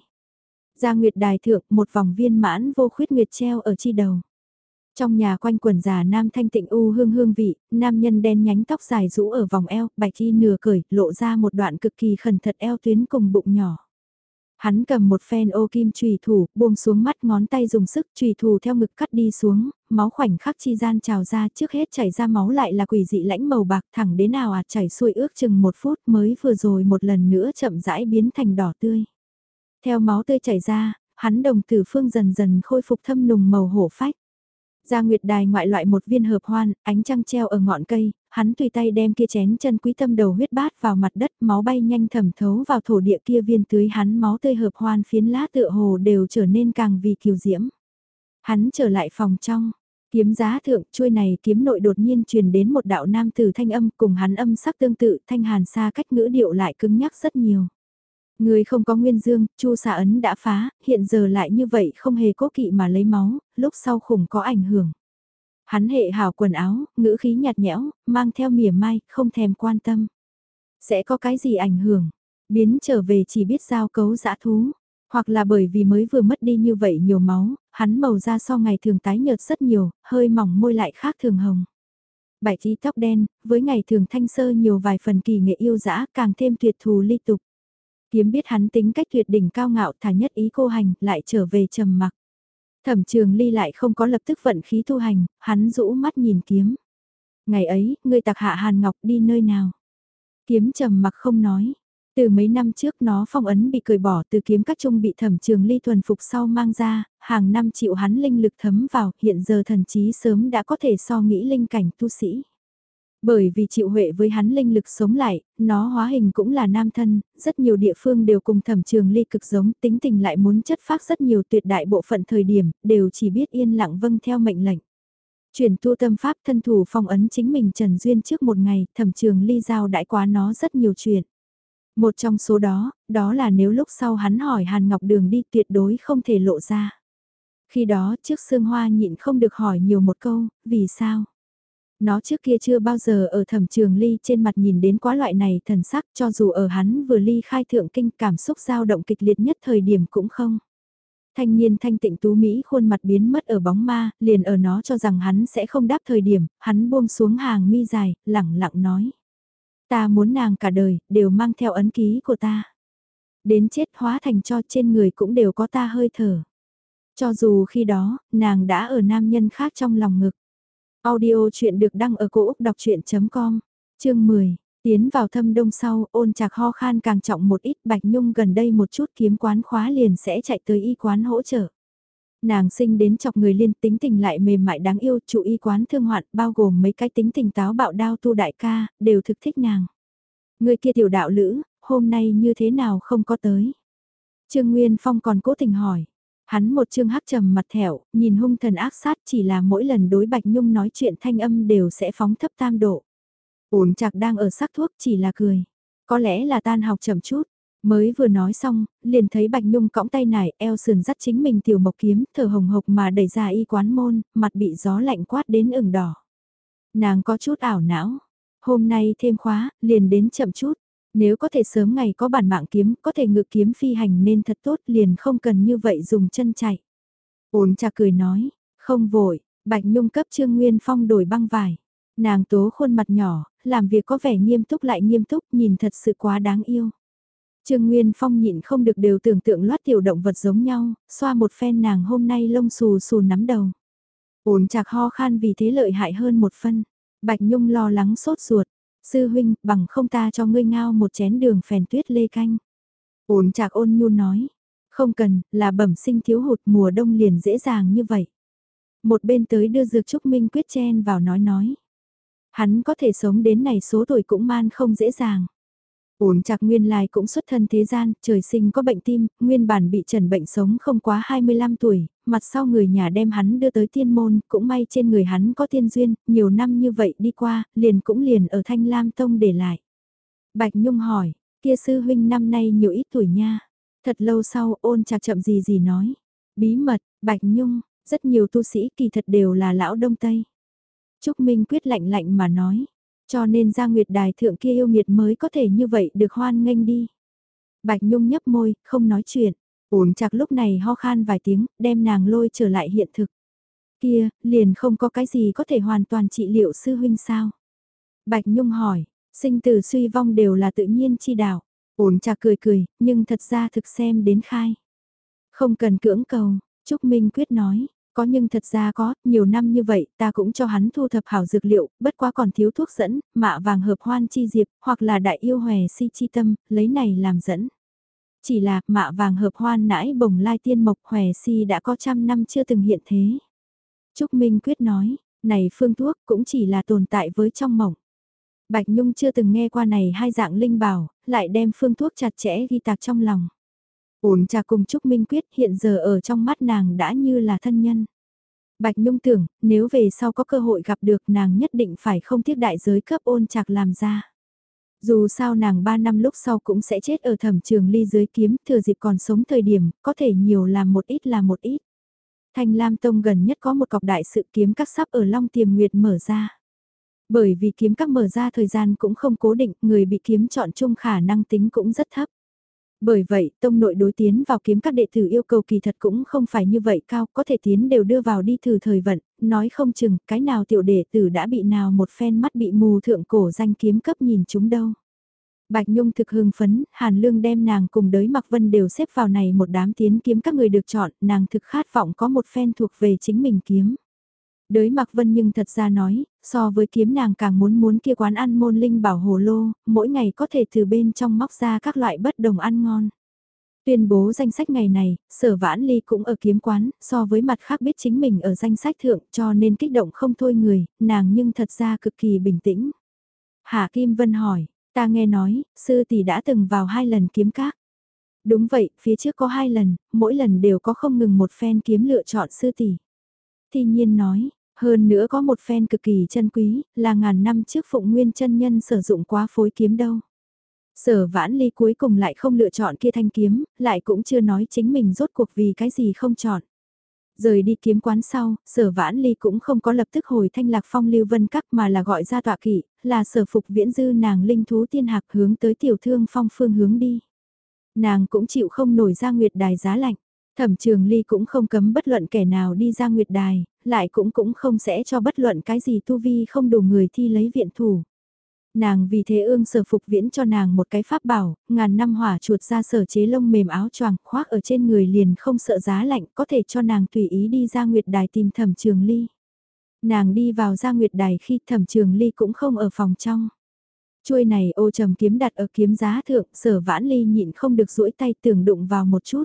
Ra Nguyệt Đài Thượng, một vòng viên mãn vô khuyết Nguyệt treo ở chi đầu. Trong nhà quanh quần già nam thanh tịnh u hương hương vị, nam nhân đen nhánh tóc dài rũ ở vòng eo, bạch y nửa cởi, lộ ra một đoạn cực kỳ khẩn thật eo tuyến cùng bụng nhỏ. Hắn cầm một phen ô kim trùy thủ, buông xuống mắt ngón tay dùng sức trùy thủ theo ngực cắt đi xuống, máu khoảnh khắc chi gian trào ra trước hết chảy ra máu lại là quỷ dị lãnh màu bạc thẳng đến nào ạt chảy xuôi ước chừng một phút mới vừa rồi một lần nữa chậm rãi biến thành đỏ tươi. Theo máu tươi chảy ra, hắn đồng tử phương dần dần khôi phục thâm nùng màu hổ phách. gia nguyệt đài ngoại loại một viên hợp hoan, ánh trăng treo ở ngọn cây, hắn tùy tay đem kia chén chân quý tâm đầu huyết bát vào mặt đất, máu bay nhanh thẩm thấu vào thổ địa kia viên tưới hắn máu tươi hợp hoan phiến lá tựa hồ đều trở nên càng vì kiều diễm. Hắn trở lại phòng trong, kiếm giá thượng, chuôi này kiếm nội đột nhiên truyền đến một đạo nam tử thanh âm cùng hắn âm sắc tương tự, thanh hàn xa cách ngữ điệu lại cứng nhắc rất nhiều. Người không có nguyên dương, chu xà ấn đã phá, hiện giờ lại như vậy không hề cố kỵ mà lấy máu, lúc sau khủng có ảnh hưởng. Hắn hệ hào quần áo, ngữ khí nhạt nhẽo, mang theo mỉa mai, không thèm quan tâm. Sẽ có cái gì ảnh hưởng? Biến trở về chỉ biết giao cấu dã thú. Hoặc là bởi vì mới vừa mất đi như vậy nhiều máu, hắn màu da so ngày thường tái nhợt rất nhiều, hơi mỏng môi lại khác thường hồng. Bảy trí tóc đen, với ngày thường thanh sơ nhiều vài phần kỳ nghệ yêu dã càng thêm tuyệt thù ly tục. Kiếm biết hắn tính cách tuyệt đỉnh cao ngạo thả nhất ý cô hành, lại trở về trầm mặc. Thẩm trường ly lại không có lập tức vận khí thu hành, hắn rũ mắt nhìn kiếm. Ngày ấy, người tặc hạ Hàn Ngọc đi nơi nào? Kiếm trầm mặc không nói. Từ mấy năm trước nó phong ấn bị cởi bỏ từ kiếm các trung bị thẩm trường ly thuần phục sau mang ra, hàng năm chịu hắn linh lực thấm vào, hiện giờ thần trí sớm đã có thể so nghĩ linh cảnh tu sĩ. Bởi vì chịu huệ với hắn linh lực sống lại, nó hóa hình cũng là nam thân, rất nhiều địa phương đều cùng thẩm trường ly cực giống, tính tình lại muốn chất phác rất nhiều tuyệt đại bộ phận thời điểm, đều chỉ biết yên lặng vâng theo mệnh lệnh. Chuyển tu tâm pháp thân thủ phong ấn chính mình Trần Duyên trước một ngày, thẩm trường ly giao đãi quá nó rất nhiều chuyện. Một trong số đó, đó là nếu lúc sau hắn hỏi Hàn Ngọc Đường đi tuyệt đối không thể lộ ra. Khi đó trước xương Hoa nhịn không được hỏi nhiều một câu, vì sao? Nó trước kia chưa bao giờ ở thẩm trường ly trên mặt nhìn đến quá loại này thần sắc cho dù ở hắn vừa ly khai thượng kinh cảm xúc dao động kịch liệt nhất thời điểm cũng không. Thanh niên thanh tịnh tú Mỹ khuôn mặt biến mất ở bóng ma, liền ở nó cho rằng hắn sẽ không đáp thời điểm, hắn buông xuống hàng mi dài, lẳng lặng nói. Ta muốn nàng cả đời, đều mang theo ấn ký của ta. Đến chết hóa thành cho trên người cũng đều có ta hơi thở. Cho dù khi đó, nàng đã ở nam nhân khác trong lòng ngực. Audio chuyện được đăng ở cổ Úc đọc chuyện.com, chương 10. Tiến vào thâm đông sau, ôn chạc ho khan càng trọng một ít Bạch Nhung gần đây một chút kiếm quán khóa liền sẽ chạy tới y quán hỗ trợ. Nàng sinh đến chọc người liên tính tình lại mềm mại đáng yêu, chủ y quán thương hoạn bao gồm mấy cái tính tình táo bạo đao tu đại ca, đều thực thích nàng. Người kia tiểu đạo lữ, hôm nay như thế nào không có tới. Trương Nguyên Phong còn cố tình hỏi. Hắn một chương hắc trầm mặt thẹo nhìn hung thần ác sát chỉ là mỗi lần đối Bạch Nhung nói chuyện thanh âm đều sẽ phóng thấp tam độ. Ổn chạc đang ở sắc thuốc chỉ là cười. Có lẽ là tan học chậm chút. Mới vừa nói xong, liền thấy Bạch Nhung cõng tay nải, eo sườn dắt chính mình tiểu mộc kiếm, thở hồng hộc mà đẩy ra y quán môn, mặt bị gió lạnh quát đến ửng đỏ. Nàng có chút ảo não. Hôm nay thêm khóa, liền đến chậm chút. Nếu có thể sớm ngày có bản mạng kiếm, có thể ngự kiếm phi hành nên thật tốt liền không cần như vậy dùng chân chạy. Ôn trà cười nói, không vội, Bạch Nhung cấp Trương Nguyên Phong đổi băng vải. Nàng tố khuôn mặt nhỏ, làm việc có vẻ nghiêm túc lại nghiêm túc, nhìn thật sự quá đáng yêu. Trương Nguyên Phong nhịn không được đều tưởng tượng loát tiểu động vật giống nhau, xoa một phen nàng hôm nay lông xù xù nắm đầu. Ổn chạc ho khan vì thế lợi hại hơn một phân. Bạch Nhung lo lắng sốt ruột. Sư huynh, bằng không ta cho ngươi ngao một chén đường phèn tuyết lê canh. Ôn chạc ôn nhu nói. Không cần, là bẩm sinh thiếu hụt mùa đông liền dễ dàng như vậy. Một bên tới đưa dược trúc minh quyết chen vào nói nói. Hắn có thể sống đến này số tuổi cũng man không dễ dàng. Uống chặt nguyên lai cũng xuất thân thế gian, trời sinh có bệnh tim, nguyên bản bị trần bệnh sống không quá 25 tuổi, mặt sau người nhà đem hắn đưa tới tiên môn, cũng may trên người hắn có tiên duyên, nhiều năm như vậy đi qua, liền cũng liền ở Thanh Lam Tông để lại. Bạch Nhung hỏi, kia sư huynh năm nay nhiều ít tuổi nha. Thật lâu sau ôn chặt chậm gì gì nói. Bí mật, Bạch Nhung, rất nhiều tu sĩ kỳ thật đều là lão đông tây. Trúc Minh quyết lạnh lạnh mà nói, cho nên ra nguyệt đài thượng kia yêu nghiệt mới có thể như vậy được hoan nghênh đi. Bạch Nhung nhấp môi, không nói chuyện. Ổn chặt lúc này ho khan vài tiếng, đem nàng lôi trở lại hiện thực. Kia, liền không có cái gì có thể hoàn toàn trị liệu sư huynh sao? Bạch Nhung hỏi, sinh tử suy vong đều là tự nhiên chi đạo. Ổn chặt cười cười, nhưng thật ra thực xem đến khai. Không cần cưỡng cầu, Trúc Minh Quyết nói, có nhưng thật ra có, nhiều năm như vậy ta cũng cho hắn thu thập hảo dược liệu, bất quá còn thiếu thuốc dẫn, mạ vàng hợp hoan chi diệp, hoặc là đại yêu hòe si chi tâm, lấy này làm dẫn. Chỉ là mạ vàng hợp hoan nãi bồng lai tiên mộc hòe si đã có trăm năm chưa từng hiện thế. Trúc Minh Quyết nói, này phương thuốc cũng chỉ là tồn tại với trong mộng. Bạch Nhung chưa từng nghe qua này hai dạng linh bảo, lại đem phương thuốc chặt chẽ ghi tạc trong lòng. Uống trà cùng Trúc Minh Quyết hiện giờ ở trong mắt nàng đã như là thân nhân. Bạch Nhung tưởng, nếu về sau có cơ hội gặp được nàng nhất định phải không tiếc đại giới cấp ôn chạc làm ra. Dù sao nàng 3 năm lúc sau cũng sẽ chết ở thẩm trường ly dưới kiếm, thừa dịp còn sống thời điểm, có thể nhiều làm một ít là một ít. Thanh Lam Tông gần nhất có một cọc đại sự kiếm các sắp ở Long Tiềm Nguyệt mở ra. Bởi vì kiếm các mở ra thời gian cũng không cố định, người bị kiếm chọn chung khả năng tính cũng rất thấp. Bởi vậy, tông nội đối tiến vào kiếm các đệ tử yêu cầu kỳ thật cũng không phải như vậy cao, có thể tiến đều đưa vào đi thử thời vận, nói không chừng, cái nào tiểu đệ tử đã bị nào một phen mắt bị mù thượng cổ danh kiếm cấp nhìn chúng đâu. Bạch Nhung thực hưng phấn, Hàn Lương đem nàng cùng đới Mặc Vân đều xếp vào này một đám tiến kiếm các người được chọn, nàng thực khát vọng có một phen thuộc về chính mình kiếm. Đới Mặc Vân nhưng thật ra nói, so với kiếm nàng càng muốn muốn kia quán ăn môn linh bảo hồ lô, mỗi ngày có thể từ bên trong móc ra các loại bất đồng ăn ngon. Tuyên bố danh sách ngày này, sở vãn ly cũng ở kiếm quán, so với mặt khác biết chính mình ở danh sách thượng cho nên kích động không thôi người, nàng nhưng thật ra cực kỳ bình tĩnh. Hạ Kim Vân hỏi, ta nghe nói, sư tỷ đã từng vào hai lần kiếm các. Đúng vậy, phía trước có hai lần, mỗi lần đều có không ngừng một phen kiếm lựa chọn sư tỷ. Thi nhiên nói, hơn nữa có một phen cực kỳ chân quý, là ngàn năm trước phụng nguyên chân nhân sử dụng quá phối kiếm đâu. Sở vãn ly cuối cùng lại không lựa chọn kia thanh kiếm, lại cũng chưa nói chính mình rốt cuộc vì cái gì không chọn. Rời đi kiếm quán sau, sở vãn ly cũng không có lập tức hồi thanh lạc phong lưu vân các mà là gọi ra tọa kỵ, là sở phục viễn dư nàng linh thú tiên hạc hướng tới tiểu thương phong phương hướng đi. Nàng cũng chịu không nổi ra nguyệt đài giá lạnh. Thẩm trường ly cũng không cấm bất luận kẻ nào đi ra nguyệt đài, lại cũng cũng không sẽ cho bất luận cái gì tu vi không đủ người thi lấy viện thủ. Nàng vì thế ương sở phục viễn cho nàng một cái pháp bảo, ngàn năm hỏa chuột ra sở chế lông mềm áo choàng khoác ở trên người liền không sợ giá lạnh có thể cho nàng tùy ý đi ra nguyệt đài tìm thẩm trường ly. Nàng đi vào ra nguyệt đài khi thẩm trường ly cũng không ở phòng trong. Chuôi này ô trầm kiếm đặt ở kiếm giá thượng, sở vãn ly nhịn không được duỗi tay tưởng đụng vào một chút.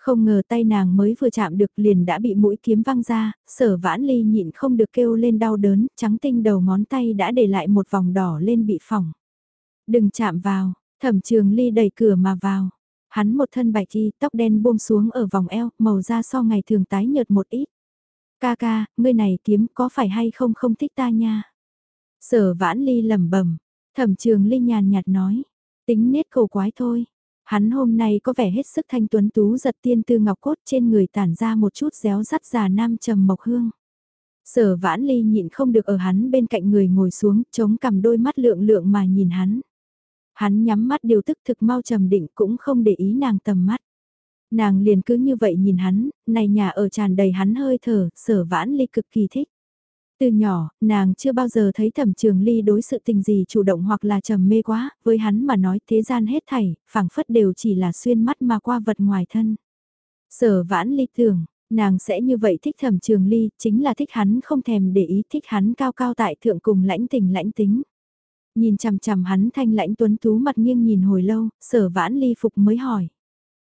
Không ngờ tay nàng mới vừa chạm được liền đã bị mũi kiếm văng ra, sở vãn ly nhịn không được kêu lên đau đớn, trắng tinh đầu ngón tay đã để lại một vòng đỏ lên bị phỏng. Đừng chạm vào, thẩm trường ly đẩy cửa mà vào. Hắn một thân bạch y, tóc đen buông xuống ở vòng eo, màu da so ngày thường tái nhợt một ít. Ca ca, ngươi này kiếm có phải hay không không thích ta nha. Sở vãn ly lẩm bẩm thẩm trường ly nhàn nhạt nói, tính nết cầu quái thôi, Hắn hôm nay có vẻ hết sức thanh tuấn tú giật tiên tư ngọc cốt trên người tản ra một chút réo rắt già nam trầm mộc hương. Sở vãn ly nhịn không được ở hắn bên cạnh người ngồi xuống, chống cầm đôi mắt lượng lượng mà nhìn hắn. Hắn nhắm mắt điều tức thực mau trầm định cũng không để ý nàng tầm mắt. Nàng liền cứ như vậy nhìn hắn, này nhà ở tràn đầy hắn hơi thở, sở vãn ly cực kỳ thích. Từ nhỏ, nàng chưa bao giờ thấy thẩm trường ly đối sự tình gì chủ động hoặc là trầm mê quá, với hắn mà nói thế gian hết thảy, phảng phất đều chỉ là xuyên mắt mà qua vật ngoài thân. Sở vãn ly tưởng, nàng sẽ như vậy thích thẩm trường ly, chính là thích hắn không thèm để ý thích hắn cao cao tại thượng cùng lãnh tình lãnh tính. Nhìn chằm chằm hắn thanh lãnh tuấn tú mặt nghiêng nhìn hồi lâu, sở vãn ly phục mới hỏi.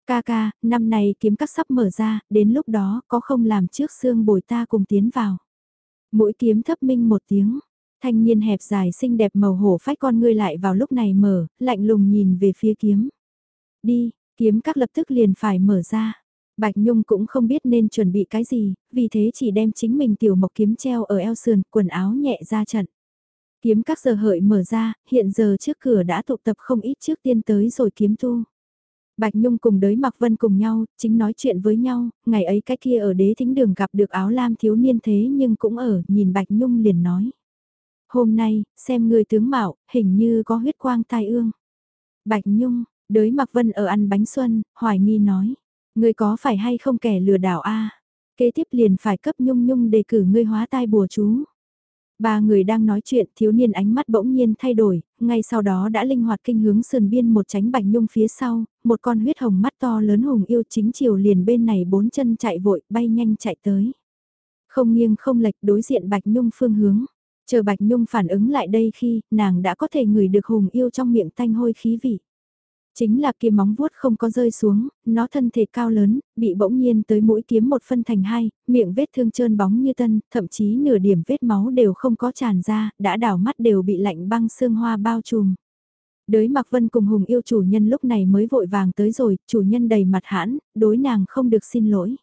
Ca ca, năm nay kiếm các sắp mở ra, đến lúc đó có không làm trước xương bồi ta cùng tiến vào. Mũi kiếm thấp minh một tiếng, thanh niên hẹp dài xinh đẹp màu hổ phách con ngươi lại vào lúc này mở, lạnh lùng nhìn về phía kiếm. Đi, kiếm các lập tức liền phải mở ra. Bạch Nhung cũng không biết nên chuẩn bị cái gì, vì thế chỉ đem chính mình tiểu mộc kiếm treo ở eo sườn, quần áo nhẹ ra trận. Kiếm các giờ hợi mở ra, hiện giờ trước cửa đã tụ tập không ít trước tiên tới rồi kiếm tu. Bạch Nhung cùng đới Mạc Vân cùng nhau, chính nói chuyện với nhau, ngày ấy cái kia ở đế thính đường gặp được áo lam thiếu niên thế nhưng cũng ở, nhìn Bạch Nhung liền nói. Hôm nay, xem người tướng mạo, hình như có huyết quang tai ương. Bạch Nhung, đới Mạc Vân ở ăn bánh xuân, hoài nghi nói. Người có phải hay không kẻ lừa đảo a Kế tiếp liền phải cấp Nhung Nhung đề cử ngươi hóa tai bùa chú. Ba người đang nói chuyện thiếu niên ánh mắt bỗng nhiên thay đổi, ngay sau đó đã linh hoạt kinh hướng sườn biên một tránh bạch nhung phía sau, một con huyết hồng mắt to lớn hùng yêu chính chiều liền bên này bốn chân chạy vội, bay nhanh chạy tới. Không nghiêng không lệch đối diện bạch nhung phương hướng. Chờ bạch nhung phản ứng lại đây khi nàng đã có thể ngửi được hùng yêu trong miệng tanh hôi khí vị. Chính là kia móng vuốt không có rơi xuống, nó thân thể cao lớn, bị bỗng nhiên tới mũi kiếm một phân thành hai, miệng vết thương trơn bóng như tân, thậm chí nửa điểm vết máu đều không có tràn ra, đã đảo mắt đều bị lạnh băng xương hoa bao trùm. Đới Mạc Vân cùng Hùng yêu chủ nhân lúc này mới vội vàng tới rồi, chủ nhân đầy mặt hãn, đối nàng không được xin lỗi.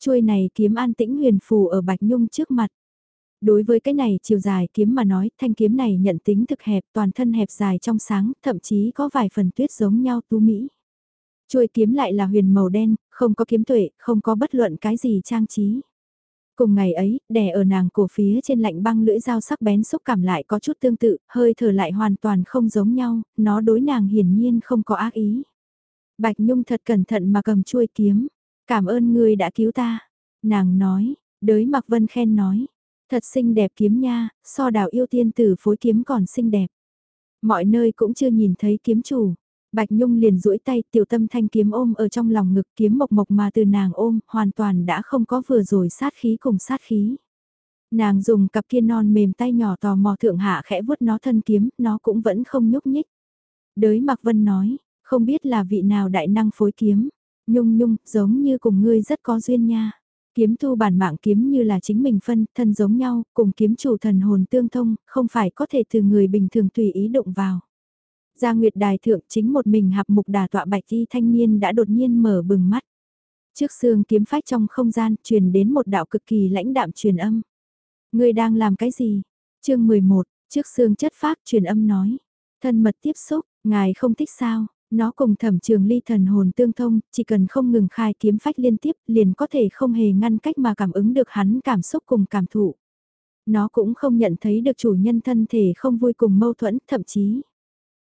Chuôi này kiếm an tĩnh huyền phù ở Bạch Nhung trước mặt. Đối với cái này chiều dài kiếm mà nói, thanh kiếm này nhận tính thực hẹp, toàn thân hẹp dài trong sáng, thậm chí có vài phần tuyết giống nhau tú mỹ. Chuôi kiếm lại là huyền màu đen, không có kiếm tuệ, không có bất luận cái gì trang trí. Cùng ngày ấy, đè ở nàng cổ phía trên lạnh băng lưỡi dao sắc bén xúc cảm lại có chút tương tự, hơi thở lại hoàn toàn không giống nhau, nó đối nàng hiển nhiên không có ác ý. Bạch Nhung thật cẩn thận mà cầm chuôi kiếm, cảm ơn người đã cứu ta. Nàng nói, đới Mạc Vân khen nói, Thật xinh đẹp kiếm nha, so đào yêu tiên tử phối kiếm còn xinh đẹp. Mọi nơi cũng chưa nhìn thấy kiếm chủ. Bạch Nhung liền duỗi tay tiểu tâm thanh kiếm ôm ở trong lòng ngực kiếm mộc mộc mà từ nàng ôm, hoàn toàn đã không có vừa rồi sát khí cùng sát khí. Nàng dùng cặp kia non mềm tay nhỏ tò mò thượng hạ khẽ vuốt nó thân kiếm, nó cũng vẫn không nhúc nhích. Đới Mạc Vân nói, không biết là vị nào đại năng phối kiếm. Nhung nhung, giống như cùng ngươi rất có duyên nha. Kiếm tu bản mạng kiếm như là chính mình phân, thân giống nhau, cùng kiếm chủ thần hồn tương thông, không phải có thể từ người bình thường tùy ý động vào. Gia Nguyệt Đài Thượng chính một mình hạp mục đà tọa bạch y thanh niên đã đột nhiên mở bừng mắt. Trước xương kiếm phách trong không gian truyền đến một đạo cực kỳ lãnh đạm truyền âm. Người đang làm cái gì? chương 11, trước xương chất phác truyền âm nói. Thân mật tiếp xúc, ngài không thích sao? Nó cùng thẩm trường ly thần hồn tương thông, chỉ cần không ngừng khai kiếm phách liên tiếp liền có thể không hề ngăn cách mà cảm ứng được hắn cảm xúc cùng cảm thụ. Nó cũng không nhận thấy được chủ nhân thân thể không vui cùng mâu thuẫn, thậm chí.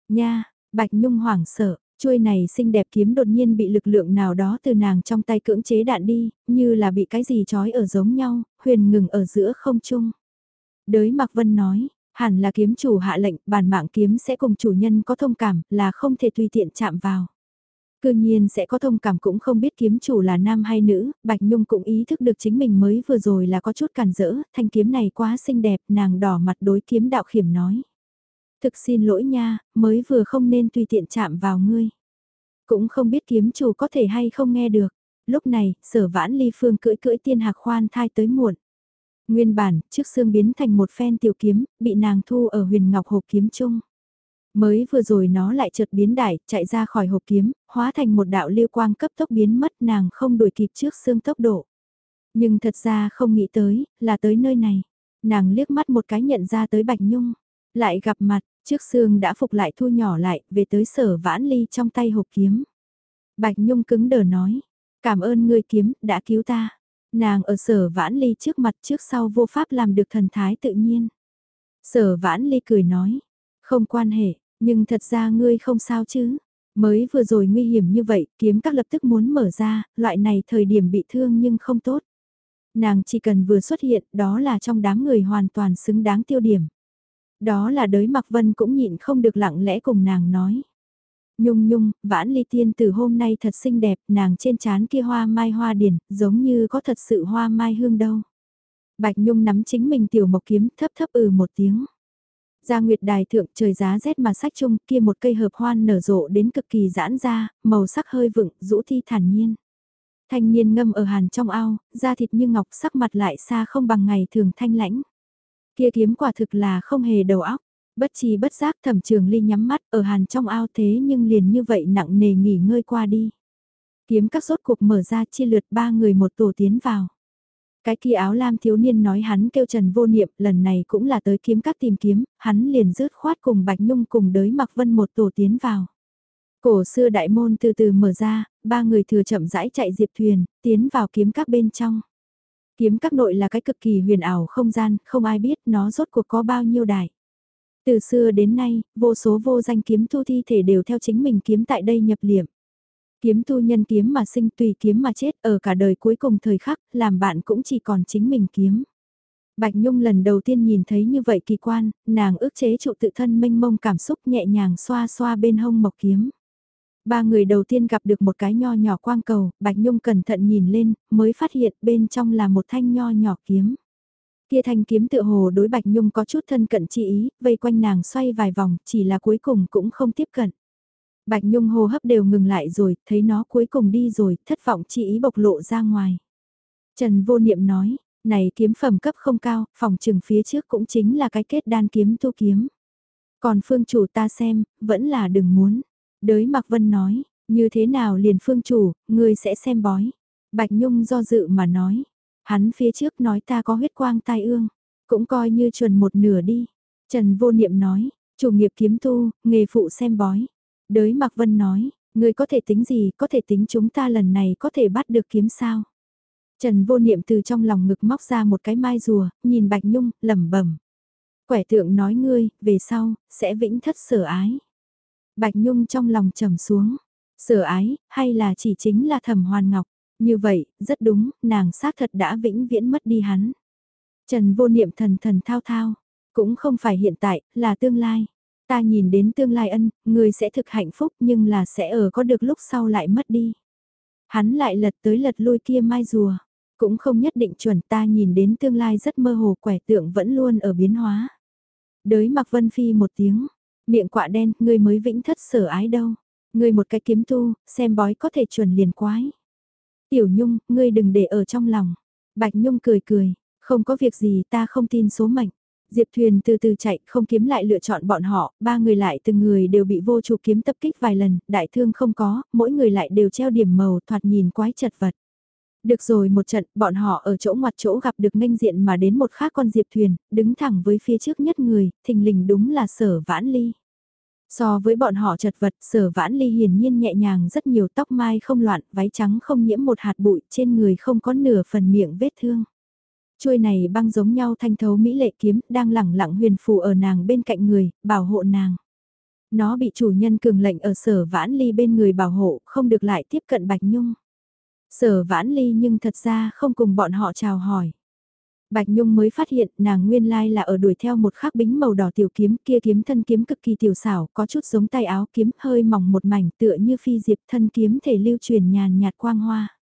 Nha, Bạch Nhung hoảng sợ, chuôi này xinh đẹp kiếm đột nhiên bị lực lượng nào đó từ nàng trong tay cưỡng chế đạn đi, như là bị cái gì trói ở giống nhau, huyền ngừng ở giữa không trung. Đới Mạc Vân nói, Hẳn là kiếm chủ hạ lệnh, bản mạng kiếm sẽ cùng chủ nhân có thông cảm, là không thể tùy tiện chạm vào. Cư nhiên sẽ có thông cảm cũng không biết kiếm chủ là nam hay nữ, Bạch Nhung cũng ý thức được chính mình mới vừa rồi là có chút cản rỡ, thanh kiếm này quá xinh đẹp, nàng đỏ mặt đối kiếm đạo khiểm nói. Thực xin lỗi nha, mới vừa không nên tùy tiện chạm vào ngươi. Cũng không biết kiếm chủ có thể hay không nghe được. Lúc này, sở vãn ly phương cưỡi cưỡi tiên hạc khoan thai tới muộn. Nguyên bản, trước xương biến thành một phen tiểu kiếm, bị nàng thu ở huyền ngọc hộp kiếm chung. Mới vừa rồi nó lại chợt biến đại, chạy ra khỏi hộp kiếm, hóa thành một đạo lưu quang cấp tốc biến mất nàng không đuổi kịp trước xương tốc độ. Nhưng thật ra không nghĩ tới, là tới nơi này. Nàng liếc mắt một cái nhận ra tới Bạch Nhung. Lại gặp mặt, trước xương đã phục lại thu nhỏ lại, về tới sở vãn ly trong tay hộp kiếm. Bạch Nhung cứng đờ nói, cảm ơn ngươi kiếm, đã cứu ta. Nàng ở sở vãn ly trước mặt trước sau vô pháp làm được thần thái tự nhiên. Sở vãn ly cười nói, không quan hệ, nhưng thật ra ngươi không sao chứ. Mới vừa rồi nguy hiểm như vậy, kiếm các lập tức muốn mở ra, loại này thời điểm bị thương nhưng không tốt. Nàng chỉ cần vừa xuất hiện, đó là trong đám người hoàn toàn xứng đáng tiêu điểm. Đó là đới mặc vân cũng nhịn không được lặng lẽ cùng nàng nói. Nhung nhung, vãn ly tiên từ hôm nay thật xinh đẹp, nàng trên trán kia hoa mai hoa điển, giống như có thật sự hoa mai hương đâu. Bạch nhung nắm chính mình tiểu mộc kiếm thấp thấp ừ một tiếng. Ra nguyệt đài thượng trời giá rét mà sách chung kia một cây hợp hoan nở rộ đến cực kỳ giãn ra, màu sắc hơi vựng, rũ thi thản nhiên. Thanh niên ngâm ở hàn trong ao, da thịt như ngọc sắc mặt lại xa không bằng ngày thường thanh lãnh. Kia kiếm quả thực là không hề đầu óc. Bất chi bất giác thẩm trường ly nhắm mắt ở hàn trong ao thế nhưng liền như vậy nặng nề nghỉ ngơi qua đi. Kiếm các rốt cuộc mở ra chia lượt ba người một tổ tiến vào. Cái kia áo lam thiếu niên nói hắn kêu Trần vô niệm lần này cũng là tới kiếm các tìm kiếm, hắn liền rớt khoát cùng Bạch Nhung cùng đới mặc vân một tổ tiến vào. Cổ xưa đại môn từ từ mở ra, ba người thừa chậm rãi chạy diệp thuyền, tiến vào kiếm các bên trong. Kiếm các nội là cái cực kỳ huyền ảo không gian, không ai biết nó rốt cuộc có bao nhiêu đại. Từ xưa đến nay, vô số vô danh kiếm thu thi thể đều theo chính mình kiếm tại đây nhập liệm. Kiếm tu nhân kiếm mà sinh tùy kiếm mà chết ở cả đời cuối cùng thời khắc, làm bạn cũng chỉ còn chính mình kiếm. Bạch Nhung lần đầu tiên nhìn thấy như vậy kỳ quan, nàng ước chế trụ tự thân mênh mông cảm xúc nhẹ nhàng xoa xoa bên hông mộc kiếm. Ba người đầu tiên gặp được một cái nho nhỏ quang cầu, Bạch Nhung cẩn thận nhìn lên, mới phát hiện bên trong là một thanh nho nhỏ kiếm. Kia thanh kiếm tựa hồ đối Bạch Nhung có chút thân cận chi ý, vây quanh nàng xoay vài vòng, chỉ là cuối cùng cũng không tiếp cận. Bạch Nhung hô hấp đều ngừng lại rồi, thấy nó cuối cùng đi rồi, thất vọng chi ý bộc lộ ra ngoài. Trần vô niệm nói, này kiếm phẩm cấp không cao, phòng trừng phía trước cũng chính là cái kết đan kiếm tu kiếm. Còn phương chủ ta xem, vẫn là đừng muốn. Đới Mạc Vân nói, như thế nào liền phương chủ, ngươi sẽ xem bói. Bạch Nhung do dự mà nói, hắn phía trước nói ta có huyết quang tai ương, cũng coi như chuẩn một nửa đi. Trần vô niệm nói, chủ nghiệp kiếm tu, nghề phụ xem bói. Đới Mạc Vân nói, ngươi có thể tính gì, có thể tính chúng ta lần này có thể bắt được kiếm sao. Trần vô niệm từ trong lòng ngực móc ra một cái mai rùa, nhìn Bạch Nhung, lẩm bẩm. Quẻ tượng nói ngươi, về sau, sẽ vĩnh thất sở ái. Bạch Nhung trong lòng trầm xuống, sở ái, hay là chỉ chính là thẩm hoàn ngọc. Như vậy, rất đúng, nàng xác thật đã vĩnh viễn mất đi hắn. Trần vô niệm thần thần thao thao, cũng không phải hiện tại, là tương lai. Ta nhìn đến tương lai ân, người sẽ thực hạnh phúc nhưng là sẽ ở có được lúc sau lại mất đi. Hắn lại lật tới lật lui kia mai rùa. Cũng không nhất định chuẩn ta nhìn đến tương lai rất mơ hồ quẻ tượng vẫn luôn ở biến hóa. Đới mặc vân phi một tiếng, miệng quạ đen, ngươi mới vĩnh thất sở ái đâu. Ngươi một cái kiếm tu, xem bói có thể chuẩn liền quái. Tiểu Nhung, ngươi đừng để ở trong lòng. Bạch Nhung cười cười, không có việc gì ta không tin số mệnh. Diệp Thuyền từ từ chạy, không kiếm lại lựa chọn bọn họ, ba người lại từng người đều bị vô chủ kiếm tập kích vài lần, đại thương không có, mỗi người lại đều treo điểm màu thoạt nhìn quái chật vật. Được rồi một trận, bọn họ ở chỗ ngoặt chỗ gặp được nghênh diện mà đến một khác con Diệp Thuyền, đứng thẳng với phía trước nhất người, thình lình đúng là sở vãn ly. So với bọn họ chật vật, sở vãn ly hiển nhiên nhẹ nhàng rất nhiều tóc mai không loạn, váy trắng không nhiễm một hạt bụi, trên người không có nửa phần miệng vết thương. Chuôi này băng giống nhau thanh thấu mỹ lệ kiếm, đang lẳng lặng huyền phù ở nàng bên cạnh người, bảo hộ nàng. Nó bị chủ nhân cường lệnh ở sở vãn ly bên người bảo hộ, không được lại tiếp cận Bạch Nhung. Sở vãn ly nhưng thật ra không cùng bọn họ chào hỏi. Bạch Nhung mới phát hiện nàng nguyên lai là ở đuổi theo một khắc bính màu đỏ tiểu kiếm kia kiếm thân kiếm cực kỳ tiểu xảo, có chút giống tay áo kiếm hơi mỏng một mảnh tựa như phi diệp thân kiếm thể lưu truyền nhàn nhạt quang hoa.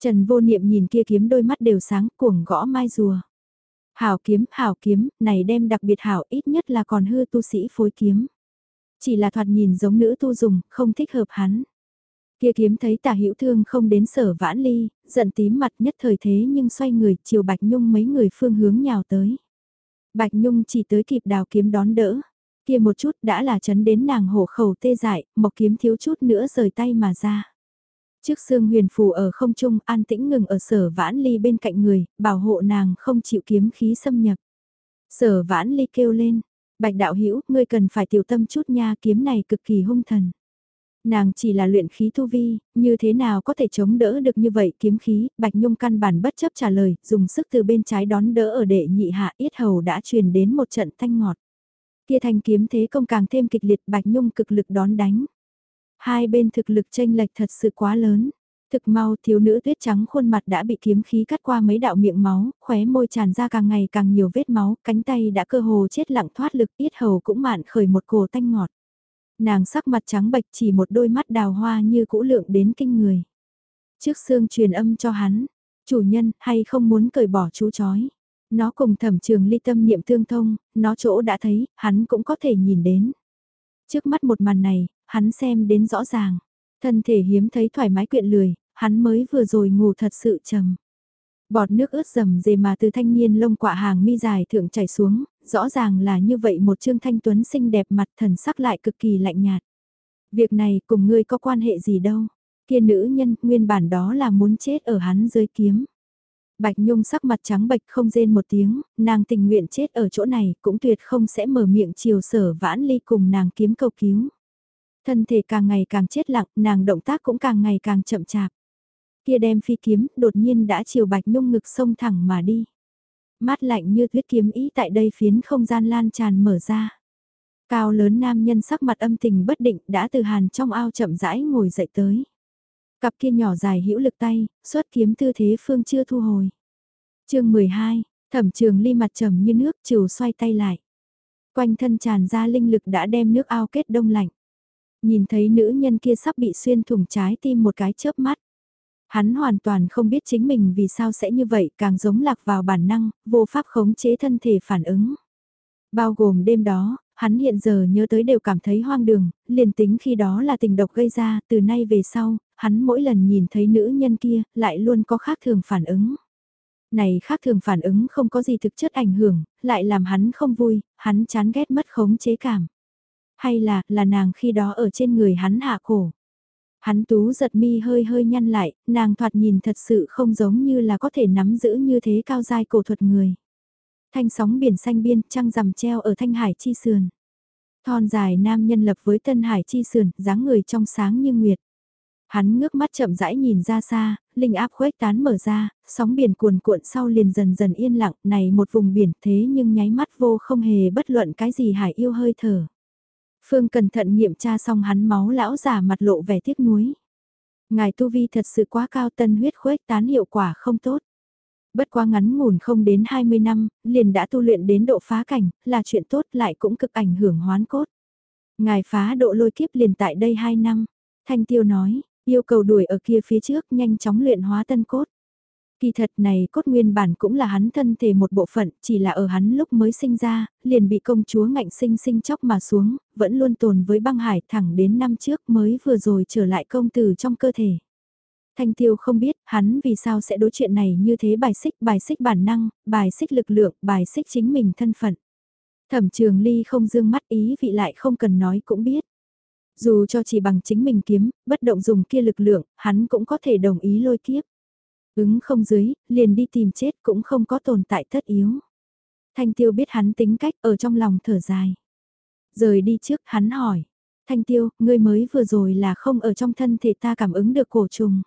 Trần vô niệm nhìn kia kiếm đôi mắt đều sáng cuồng gõ mai rùa. Hảo kiếm, hảo kiếm, này đem đặc biệt hảo ít nhất là còn hư tu sĩ phối kiếm. Chỉ là thoạt nhìn giống nữ tu dùng, không thích hợp hắn. Kia kiếm thấy tả hữu thương không đến sở vãn ly, giận tím mặt nhất thời thế nhưng xoay người chiều Bạch Nhung mấy người phương hướng nhào tới. Bạch Nhung chỉ tới kịp đào kiếm đón đỡ. Kia một chút đã là chấn đến nàng hổ khẩu tê dại, mộc kiếm thiếu chút nữa rời tay mà ra. Trước xương huyền phù ở không trung an tĩnh ngừng ở sở vãn ly bên cạnh người, bảo hộ nàng không chịu kiếm khí xâm nhập. Sở vãn ly kêu lên, bạch đạo hữu ngươi cần phải tiểu tâm chút nha kiếm này cực kỳ hung thần. Nàng chỉ là luyện khí thu vi, như thế nào có thể chống đỡ được như vậy kiếm khí, Bạch Nhung căn bản bất chấp trả lời, dùng sức từ bên trái đón đỡ ở đệ nhị hạ yết hầu đã truyền đến một trận thanh ngọt. Kia thanh kiếm thế công càng thêm kịch liệt Bạch Nhung cực lực đón đánh. Hai bên thực lực tranh lệch thật sự quá lớn. Thực mau thiếu nữ tuyết trắng khuôn mặt đã bị kiếm khí cắt qua mấy đạo miệng máu, khóe môi tràn ra càng ngày càng nhiều vết máu, cánh tay đã cơ hồ chết lặng thoát lực, yết hầu cũng mạn khởi một cổ tanh ngọt. Nàng sắc mặt trắng bệch chỉ một đôi mắt đào hoa như cũ lượng đến kinh người. Trước xương truyền âm cho hắn, chủ nhân hay không muốn cởi bỏ chú chói. Nó cùng thẩm trường ly tâm niệm tương thông, nó chỗ đã thấy, hắn cũng có thể nhìn đến. Trước mắt một màn này, hắn xem đến rõ ràng. Thân thể hiếm thấy thoải mái quyện lười, hắn mới vừa rồi ngủ thật sự trầm. Bọt nước ướt rầm dề mà từ thanh niên lông quạ hàng mi dài thượng chảy xuống, rõ ràng là như vậy một trương thanh tuấn xinh đẹp mặt thần sắc lại cực kỳ lạnh nhạt. Việc này cùng ngươi có quan hệ gì đâu, kia nữ nhân nguyên bản đó là muốn chết ở hắn dưới kiếm. Bạch Nhung sắc mặt trắng bệch không rên một tiếng, nàng tình nguyện chết ở chỗ này cũng tuyệt không sẽ mở miệng chiều sở vãn ly cùng nàng kiếm cầu cứu. Thân thể càng ngày càng chết lặng, nàng động tác cũng càng ngày càng chậm chạp. Kia đem phi kiếm, đột nhiên đã chiều Bạch Nhung ngực sông thẳng mà đi. Mát lạnh như tuyết kiếm ý tại đây phiến không gian lan tràn mở ra. Cao lớn nam nhân sắc mặt âm tình bất định đã từ hàn trong ao chậm rãi ngồi dậy tới. Cặp kia nhỏ dài hữu lực tay, xuất kiếm tư thế phương chưa thu hồi. chương 12, thẩm trường ly mặt trầm như nước chiều xoay tay lại. Quanh thân tràn ra linh lực đã đem nước ao kết đông lạnh. Nhìn thấy nữ nhân kia sắp bị xuyên thủng trái tim một cái chớp mắt. Hắn hoàn toàn không biết chính mình vì sao sẽ như vậy, càng giống lạc vào bản năng, vô pháp khống chế thân thể phản ứng. Bao gồm đêm đó, hắn hiện giờ nhớ tới đều cảm thấy hoang đường, liền tính khi đó là tình độc gây ra, từ nay về sau, hắn mỗi lần nhìn thấy nữ nhân kia, lại luôn có khác thường phản ứng. Này khác thường phản ứng không có gì thực chất ảnh hưởng, lại làm hắn không vui, hắn chán ghét mất khống chế cảm. Hay là, là nàng khi đó ở trên người hắn hạ cổ. Hắn tú giật mi hơi hơi nhăn lại, nàng thoạt nhìn thật sự không giống như là có thể nắm giữ như thế cao dai cổ thuật người. Thanh sóng biển xanh biên trăng rằm treo ở thanh hải chi sườn. Thon dài nam nhân lập với tân hải chi sườn, dáng người trong sáng như nguyệt. Hắn ngước mắt chậm rãi nhìn ra xa, linh áp khuếch tán mở ra, sóng biển cuồn cuộn sau liền dần dần yên lặng, này một vùng biển thế nhưng nháy mắt vô không hề bất luận cái gì hải yêu hơi thở. Phương cẩn thận nghiệm tra xong hắn máu lão giả mặt lộ vẻ tiếc nuối. Ngài tu vi thật sự quá cao tân huyết khuếch tán hiệu quả không tốt. Bất quá ngắn ngủn không đến 20 năm, liền đã tu luyện đến độ phá cảnh, là chuyện tốt lại cũng cực ảnh hưởng hoán cốt. Ngài phá độ lôi kiếp liền tại đây 2 năm. Thanh tiêu nói, yêu cầu đuổi ở kia phía trước nhanh chóng luyện hóa tân cốt. Kỳ thật này cốt nguyên bản cũng là hắn thân thể một bộ phận, chỉ là ở hắn lúc mới sinh ra, liền bị công chúa ngạnh sinh sinh chóc mà xuống, vẫn luôn tồn với băng hải thẳng đến năm trước mới vừa rồi trở lại công tử trong cơ thể. Thanh tiêu không biết hắn vì sao sẽ đối chuyện này như thế bài xích bài xích bản năng, bài xích lực lượng, bài xích chính mình thân phận. Thẩm trường ly không dương mắt ý vị lại không cần nói cũng biết. Dù cho chỉ bằng chính mình kiếm, bất động dùng kia lực lượng, hắn cũng có thể đồng ý lôi kiếp. Ứng không dưới, liền đi tìm chết cũng không có tồn tại thất yếu. Thanh tiêu biết hắn tính cách ở trong lòng thở dài. Rời đi trước hắn hỏi. Thanh tiêu, ngươi mới vừa rồi là không ở trong thân thể ta cảm ứng được cổ trùng.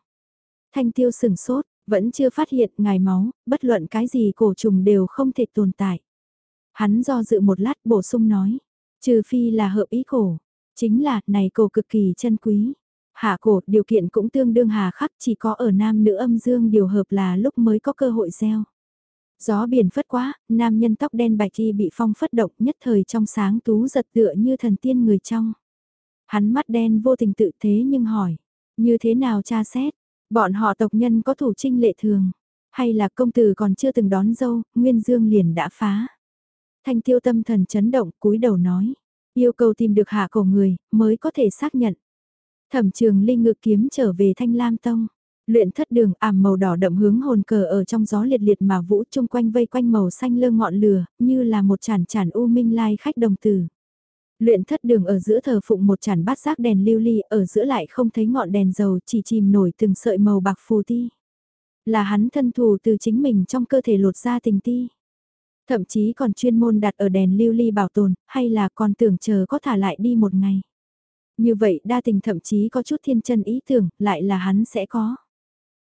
Thanh tiêu sừng sốt, vẫn chưa phát hiện ngài máu, bất luận cái gì cổ trùng đều không thể tồn tại. Hắn do dự một lát bổ sung nói, trừ phi là hợp ý cổ, chính là này cổ cực kỳ chân quý. Hạ cổ điều kiện cũng tương đương hà khắc chỉ có ở nam nữ âm dương điều hợp là lúc mới có cơ hội gieo. Gió biển phất quá, nam nhân tóc đen bạch y bị phong phất động nhất thời trong sáng tú giật tựa như thần tiên người trong. Hắn mắt đen vô tình tự thế nhưng hỏi, như thế nào cha xét, bọn họ tộc nhân có thủ trinh lệ thường, hay là công tử còn chưa từng đón dâu, Nguyên Dương liền đã phá. Thanh tiêu tâm thần chấn động cúi đầu nói, yêu cầu tìm được hạ cổ người, mới có thể xác nhận. Thẩm trường linh ngự kiếm trở về thanh lam tông. Luyện thất đường ảm màu đỏ đậm hướng hồn cờ ở trong gió liệt liệt mà vũ chung quanh vây quanh màu xanh lơ ngọn lửa, như là một chản chản u minh lai khách đồng tử. Luyện thất đường ở giữa thờ phụng một chản bát giác đèn lưu ly, ở giữa lại không thấy ngọn đèn dầu chỉ chìm nổi từng sợi màu bạc phù ti. Là hắn thân thù từ chính mình trong cơ thể lột ra tình ti. Thậm chí còn chuyên môn đặt ở đèn lưu ly bảo tồn, hay là còn tưởng chờ có thả lại đi một ngày. Như vậy đa tình thậm chí có chút thiên chân ý tưởng, lại là hắn sẽ có.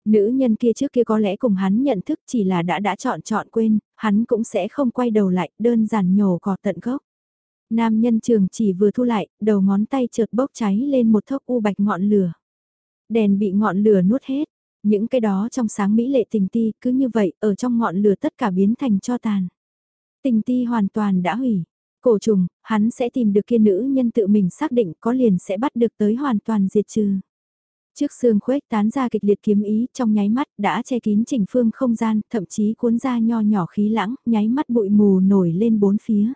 Nữ nhân kia trước kia có lẽ cùng hắn nhận thức chỉ là đã đã chọn chọn quên, hắn cũng sẽ không quay đầu lại, đơn giản nhổ cỏ tận gốc. Nam nhân trường chỉ vừa thu lại, đầu ngón tay chợt bốc cháy lên một thốc u bạch ngọn lửa. Đèn bị ngọn lửa nuốt hết, những cái đó trong sáng mỹ lệ tình ti cứ như vậy ở trong ngọn lửa tất cả biến thành cho tàn. Tình ti hoàn toàn đã hủy. Cổ trùng, hắn sẽ tìm được kia nữ nhân tự mình xác định có liền sẽ bắt được tới hoàn toàn diệt trừ. Trước xương khuếch tán ra kịch liệt kiếm ý trong nháy mắt đã che kín chỉnh phương không gian, thậm chí cuốn ra nho nhỏ khí lãng, nháy mắt bụi mù nổi lên bốn phía.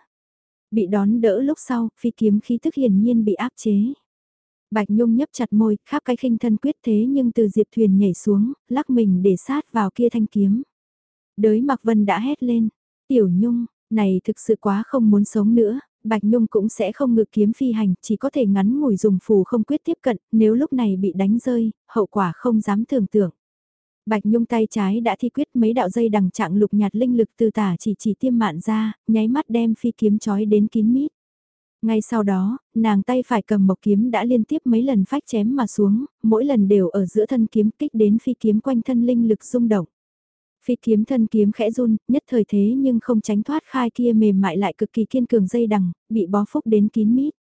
Bị đón đỡ lúc sau, phi kiếm khí tức hiển nhiên bị áp chế. Bạch Nhung nhấp chặt môi, khắp cái khinh thân quyết thế nhưng từ diệp thuyền nhảy xuống, lắc mình để sát vào kia thanh kiếm. Đới Mạc Vân đã hét lên, tiểu Nhung, này thực sự quá không muốn sống nữa, Bạch Nhung cũng sẽ không ngự kiếm phi hành, chỉ có thể ngắn ngủi dùng phù không quyết tiếp cận, nếu lúc này bị đánh rơi, hậu quả không dám tưởng tượng. Bạch Nhung tay trái đã thi quyết mấy đạo dây đằng trạng lục nhạt linh lực từ tả chỉ chỉ tiêm mạn ra, nháy mắt đem phi kiếm chói đến kín mít. Ngay sau đó, nàng tay phải cầm mộc kiếm đã liên tiếp mấy lần phách chém mà xuống, mỗi lần đều ở giữa thân kiếm kích đến phi kiếm quanh thân linh lực rung động. Phi kiếm thân kiếm khẽ run, nhất thời thế nhưng không tránh thoát khai kia mềm mại lại cực kỳ kiên cường dây đằng, bị bó phúc đến kín mít.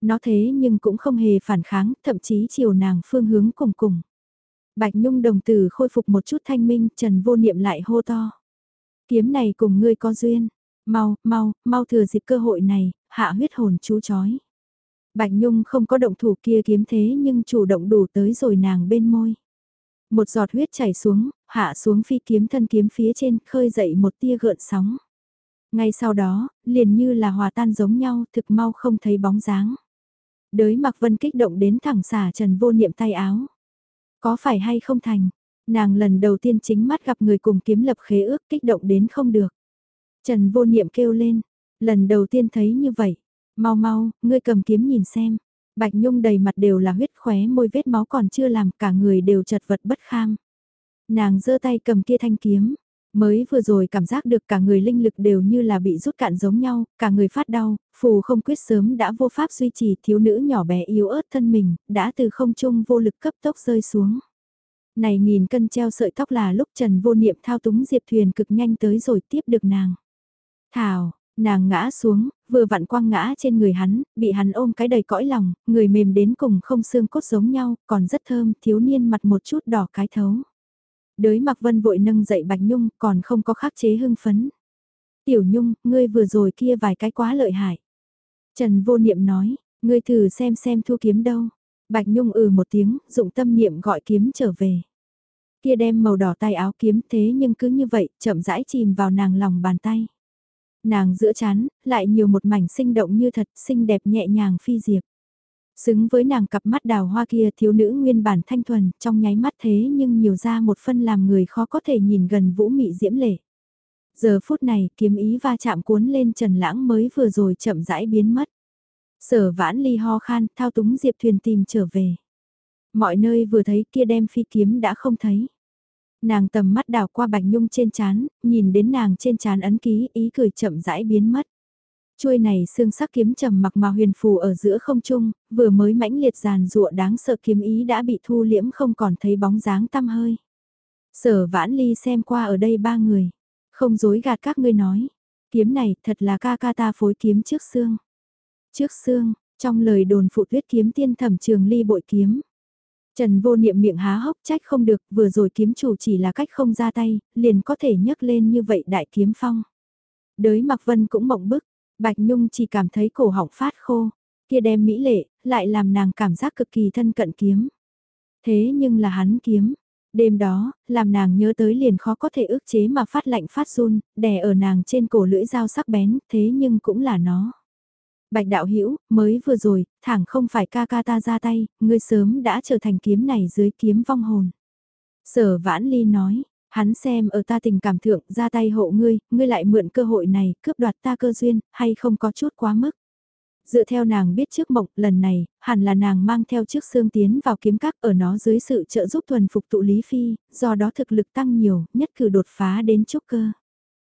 Nó thế nhưng cũng không hề phản kháng, thậm chí chiều nàng phương hướng cùng cùng. Bạch Nhung đồng tử khôi phục một chút thanh minh, Trần vô niệm lại hô to. Kiếm này cùng ngươi có duyên, mau, mau, mau thừa dịp cơ hội này, hạ huyết hồn chú chói. Bạch Nhung không có động thủ kia kiếm thế nhưng chủ động đủ tới rồi nàng bên môi. Một giọt huyết chảy xuống, hạ xuống phi kiếm thân kiếm phía trên, khơi dậy một tia gợn sóng. Ngay sau đó, liền như là hòa tan giống nhau, thực mau không thấy bóng dáng. Đới mặc vân kích động đến thẳng xả trần vô niệm tay áo. Có phải hay không thành, nàng lần đầu tiên chính mắt gặp người cùng kiếm lập khế ước kích động đến không được. Trần vô niệm kêu lên, lần đầu tiên thấy như vậy, mau mau, ngươi cầm kiếm nhìn xem. Bạch Nhung đầy mặt đều là huyết khóe môi vết máu còn chưa làm cả người đều chật vật bất kham. Nàng giơ tay cầm kia thanh kiếm, mới vừa rồi cảm giác được cả người linh lực đều như là bị rút cạn giống nhau, cả người phát đau, phù không quyết sớm đã vô pháp duy trì thiếu nữ nhỏ bé yếu ớt thân mình, đã từ không trung vô lực cấp tốc rơi xuống. Này nghìn cân treo sợi tóc là lúc Trần vô niệm thao túng diệp thuyền cực nhanh tới rồi tiếp được nàng. Thảo, nàng ngã xuống, vừa vặn quăng ngã trên người hắn, bị hắn ôm cái đầy cõi lòng, người mềm đến cùng không xương cốt giống nhau, còn rất thơm, thiếu niên mặt một chút đỏ cái thấu. Đới mặc vân vội nâng dậy Bạch Nhung, còn không có khắc chế hưng phấn. Tiểu Nhung, ngươi vừa rồi kia vài cái quá lợi hại. Trần vô niệm nói, ngươi thử xem xem thu kiếm đâu. Bạch Nhung ừ một tiếng, dụng tâm niệm gọi kiếm trở về. Kia đem màu đỏ tay áo kiếm thế nhưng cứ như vậy, chậm rãi chìm vào nàng lòng bàn tay. Nàng giữa chán, lại nhiều một mảnh sinh động như thật, xinh đẹp nhẹ nhàng phi diệp. Xứng với nàng cặp mắt đào hoa kia thiếu nữ nguyên bản thanh thuần, trong nháy mắt thế nhưng nhiều ra một phân làm người khó có thể nhìn gần vũ mị diễm lệ. Giờ phút này kiếm ý va chạm cuốn lên trần lãng mới vừa rồi chậm rãi biến mất. Sở vãn ly ho khan, thao túng diệp thuyền tìm trở về. Mọi nơi vừa thấy kia đem phi kiếm đã không thấy. Nàng tầm mắt đào qua bạch nhung trên chán, nhìn đến nàng trên chán ấn ký ý cười chậm rãi biến mất. Chuôi này xương sắc kiếm trầm mặc mà huyền phù ở giữa không trung, vừa mới mãnh liệt giàn rụa đáng sợ kiếm ý đã bị thu liễm không còn thấy bóng dáng tăm hơi. Sở vãn ly xem qua ở đây ba người, không dối gạt các ngươi nói, kiếm này thật là ca ca ta phối kiếm trước xương. Trước xương, trong lời đồn phụ tuyết kiếm tiên thẩm trường ly bội kiếm. Trần vô niệm miệng há hốc trách không được, vừa rồi kiếm chủ chỉ là cách không ra tay, liền có thể nhấc lên như vậy đại kiếm phong. Đới mặc vân cũng mộng bức, Bạch Nhung chỉ cảm thấy cổ họng phát khô, kia đem mỹ lệ, lại làm nàng cảm giác cực kỳ thân cận kiếm. Thế nhưng là hắn kiếm, đêm đó, làm nàng nhớ tới liền khó có thể ước chế mà phát lạnh phát run, đè ở nàng trên cổ lưỡi dao sắc bén, thế nhưng cũng là nó. Bạch đạo hữu mới vừa rồi, thẳng không phải ca ca ta ra tay, ngươi sớm đã trở thành kiếm này dưới kiếm vong hồn. Sở vãn ly nói, hắn xem ở ta tình cảm thượng ra tay hộ ngươi, ngươi lại mượn cơ hội này, cướp đoạt ta cơ duyên, hay không có chút quá mức. Dựa theo nàng biết trước mộng, lần này, hẳn là nàng mang theo chiếc xương tiến vào kiếm các ở nó dưới sự trợ giúp thuần phục tụ Lý Phi, do đó thực lực tăng nhiều, nhất cử đột phá đến trúc cơ.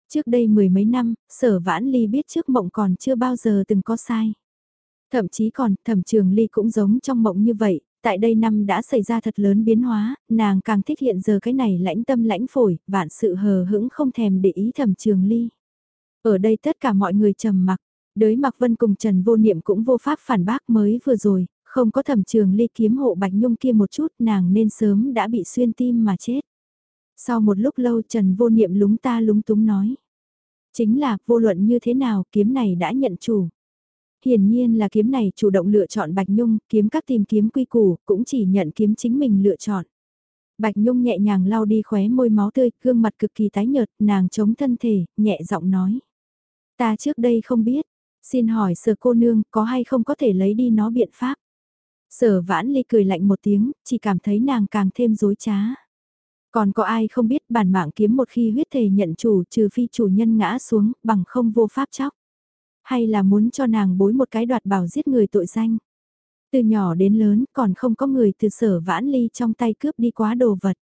Trước đây mười mấy năm, sở vãn ly biết trước mộng còn chưa bao giờ từng có sai. Thậm chí còn, thẩm trường ly cũng giống trong mộng như vậy, tại đây năm đã xảy ra thật lớn biến hóa, nàng càng thích hiện giờ cái này lãnh tâm lãnh phổi, vạn sự hờ hững không thèm để ý thẩm trường ly. Ở đây tất cả mọi người trầm mặc, đới mặc vân cùng Trần vô niệm cũng vô pháp phản bác mới vừa rồi, không có thẩm trường ly kiếm hộ bạch nhung kia một chút nàng nên sớm đã bị xuyên tim mà chết. Sau một lúc lâu Trần vô niệm lúng ta lúng túng nói. Chính là, vô luận như thế nào, kiếm này đã nhận chủ. Hiển nhiên là kiếm này chủ động lựa chọn Bạch Nhung, kiếm các tìm kiếm quy củ, cũng chỉ nhận kiếm chính mình lựa chọn. Bạch Nhung nhẹ nhàng lau đi khóe môi máu tươi, gương mặt cực kỳ tái nhợt, nàng chống thân thể, nhẹ giọng nói. Ta trước đây không biết, xin hỏi sở cô nương có hay không có thể lấy đi nó biện pháp. Sở vãn ly cười lạnh một tiếng, chỉ cảm thấy nàng càng thêm dối trá. Còn có ai không biết bản mạng kiếm một khi huyết thể nhận chủ trừ phi chủ nhân ngã xuống bằng không vô pháp chóc. Hay là muốn cho nàng bối một cái đoạt bảo giết người tội danh. Từ nhỏ đến lớn còn không có người từ sở vãn ly trong tay cướp đi quá đồ vật.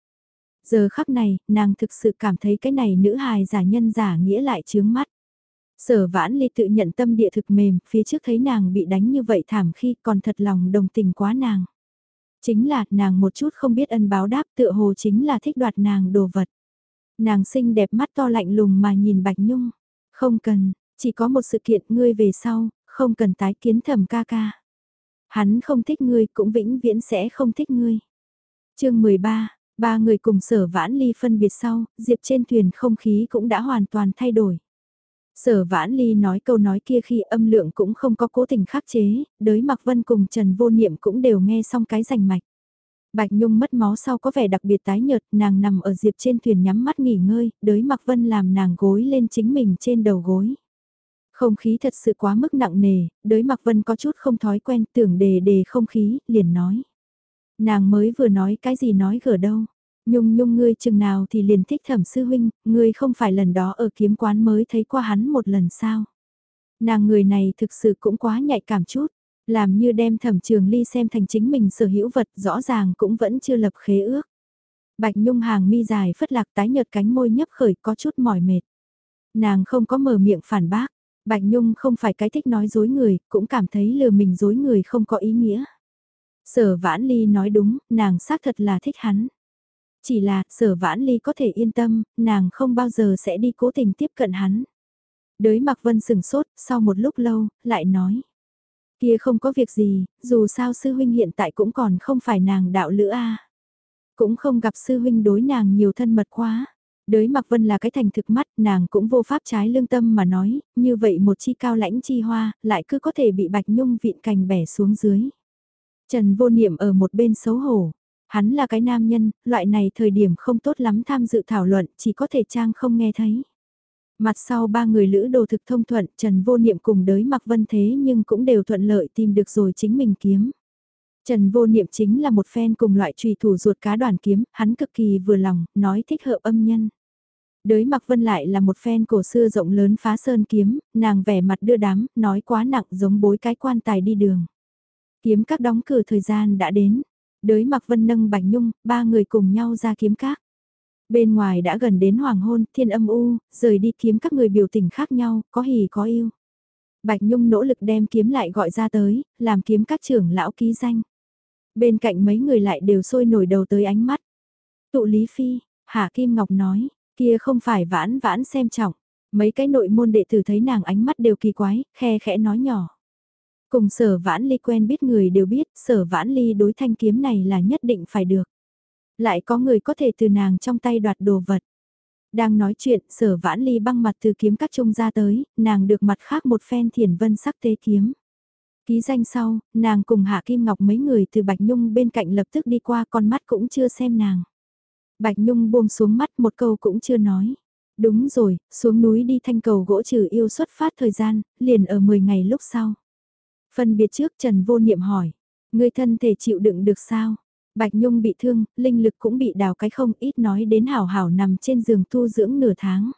Giờ khắc này, nàng thực sự cảm thấy cái này nữ hài giả nhân giả nghĩa lại chướng mắt. Sở vãn ly tự nhận tâm địa thực mềm, phía trước thấy nàng bị đánh như vậy thảm khi còn thật lòng đồng tình quá nàng. Chính là nàng một chút không biết ân báo đáp tựa hồ chính là thích đoạt nàng đồ vật. Nàng xinh đẹp mắt to lạnh lùng mà nhìn Bạch Nhung. Không cần, chỉ có một sự kiện ngươi về sau, không cần tái kiến thầm ca ca. Hắn không thích ngươi cũng vĩnh viễn sẽ không thích ngươi. chương 13, ba người cùng sở vãn ly phân biệt sau, diệp trên thuyền không khí cũng đã hoàn toàn thay đổi. Sở vãn ly nói câu nói kia khi âm lượng cũng không có cố tình khắc chế, đới mặc vân cùng Trần vô niệm cũng đều nghe xong cái rành mạch. Bạch Nhung mất máu sau có vẻ đặc biệt tái nhợt, nàng nằm ở diệp trên thuyền nhắm mắt nghỉ ngơi, đới mặc vân làm nàng gối lên chính mình trên đầu gối. Không khí thật sự quá mức nặng nề, đới mặc vân có chút không thói quen tưởng đề đề không khí, liền nói. Nàng mới vừa nói cái gì nói gở đâu. Nhung nhung ngươi chừng nào thì liền thích thẩm sư huynh, ngươi không phải lần đó ở kiếm quán mới thấy qua hắn một lần sao. Nàng người này thực sự cũng quá nhạy cảm chút, làm như đem thẩm trường ly xem thành chính mình sở hữu vật rõ ràng cũng vẫn chưa lập khế ước. Bạch nhung hàng mi dài phất lạc tái nhợt cánh môi nhấp khởi có chút mỏi mệt. Nàng không có mở miệng phản bác, Bạch nhung không phải cái thích nói dối người, cũng cảm thấy lừa mình dối người không có ý nghĩa. Sở vãn ly nói đúng, nàng xác thật là thích hắn. Chỉ là, sở vãn ly có thể yên tâm, nàng không bao giờ sẽ đi cố tình tiếp cận hắn. Đới mặc vân sừng sốt, sau một lúc lâu, lại nói. Kia không có việc gì, dù sao sư huynh hiện tại cũng còn không phải nàng đạo lữ a Cũng không gặp sư huynh đối nàng nhiều thân mật quá. Đới mặc vân là cái thành thực mắt, nàng cũng vô pháp trái lương tâm mà nói, như vậy một chi cao lãnh chi hoa, lại cứ có thể bị bạch nhung vịn cành bẻ xuống dưới. Trần vô niệm ở một bên xấu hổ, Hắn là cái nam nhân, loại này thời điểm không tốt lắm tham dự thảo luận, chỉ có thể trang không nghe thấy. Mặt sau ba người lữ đồ thực thông thuận, Trần vô niệm cùng đới mặc vân thế nhưng cũng đều thuận lợi tìm được rồi chính mình kiếm. Trần vô niệm chính là một fan cùng loại trùy thủ ruột cá đoàn kiếm, hắn cực kỳ vừa lòng, nói thích hợp âm nhân. Đới mặc vân lại là một fan cổ xưa rộng lớn phá sơn kiếm, nàng vẻ mặt đưa đám, nói quá nặng giống bối cái quan tài đi đường. Kiếm các đóng cửa thời gian đã đến, Đới mặc vân nâng bạch nhung, ba người cùng nhau ra kiếm các. Bên ngoài đã gần đến hoàng hôn, thiên âm u, rời đi kiếm các người biểu tình khác nhau, có hỉ có yêu. Bạch Nhung nỗ lực đem kiếm lại gọi ra tới, làm kiếm các trưởng lão ký danh. Bên cạnh mấy người lại đều sôi nổi đầu tới ánh mắt. Tụ Lý Phi, Hạ Kim Ngọc nói, kia không phải vãn vãn xem trọng. Mấy cái nội môn đệ tử thấy nàng ánh mắt đều kỳ quái, khe khẽ nói nhỏ. Cùng sở vãn ly quen biết người đều biết sở vãn ly đối thanh kiếm này là nhất định phải được. Lại có người có thể từ nàng trong tay đoạt đồ vật. Đang nói chuyện, sở vãn ly băng mặt từ kiếm các trung ra tới, nàng được mặt khác một phen thiền vân sắc tế kiếm. Ký danh sau, nàng cùng Hạ Kim Ngọc mấy người từ Bạch Nhung bên cạnh lập tức đi qua con mắt cũng chưa xem nàng. Bạch Nhung buông xuống mắt một câu cũng chưa nói. Đúng rồi, xuống núi đi thanh cầu gỗ trừ yêu xuất phát thời gian, liền ở 10 ngày lúc sau. Phân biệt trước Trần Vô Niệm hỏi, người thân thể chịu đựng được sao? Bạch Nhung bị thương, linh lực cũng bị đào cái không ít nói đến hảo hảo nằm trên giường tu dưỡng nửa tháng.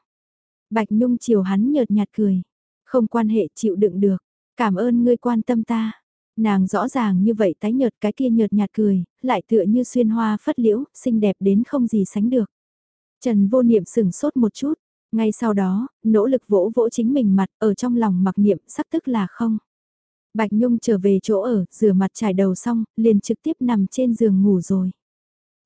Bạch Nhung chiều hắn nhợt nhạt cười. Không quan hệ chịu đựng được. Cảm ơn ngươi quan tâm ta. Nàng rõ ràng như vậy tái nhợt cái kia nhợt nhạt cười, lại tựa như xuyên hoa phất liễu, xinh đẹp đến không gì sánh được. Trần vô niệm sừng sốt một chút, ngay sau đó, nỗ lực vỗ vỗ chính mình mặt ở trong lòng mặc niệm sắc tức là không. Bạch Nhung trở về chỗ ở, rửa mặt trải đầu xong, liền trực tiếp nằm trên giường ngủ rồi.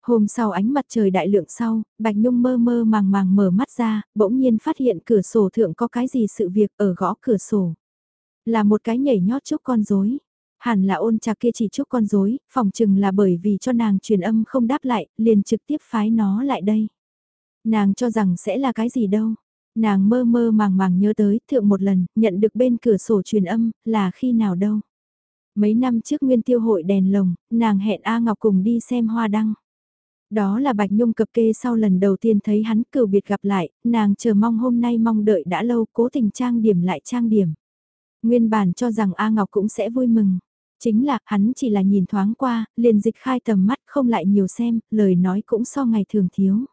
Hôm sau ánh mặt trời đại lượng sau, Bạch Nhung mơ mơ màng màng mở mắt ra, bỗng nhiên phát hiện cửa sổ thượng có cái gì sự việc ở gõ cửa sổ. Là một cái nhảy nhót chúc con rối. Hẳn là ôn trà kia chỉ chúc con dối phòng chừng là bởi vì cho nàng truyền âm không đáp lại, liền trực tiếp phái nó lại đây. Nàng cho rằng sẽ là cái gì đâu. Nàng mơ mơ màng màng nhớ tới thượng một lần, nhận được bên cửa sổ truyền âm, là khi nào đâu. Mấy năm trước nguyên tiêu hội đèn lồng, nàng hẹn A Ngọc cùng đi xem hoa đăng. Đó là Bạch Nhung cập kê sau lần đầu tiên thấy hắn cửu biệt gặp lại, nàng chờ mong hôm nay mong đợi đã lâu cố tình trang điểm lại trang điểm. Nguyên bản cho rằng A Ngọc cũng sẽ vui mừng. Chính là hắn chỉ là nhìn thoáng qua, liền dịch khai tầm mắt không lại nhiều xem, lời nói cũng so ngày thường thiếu.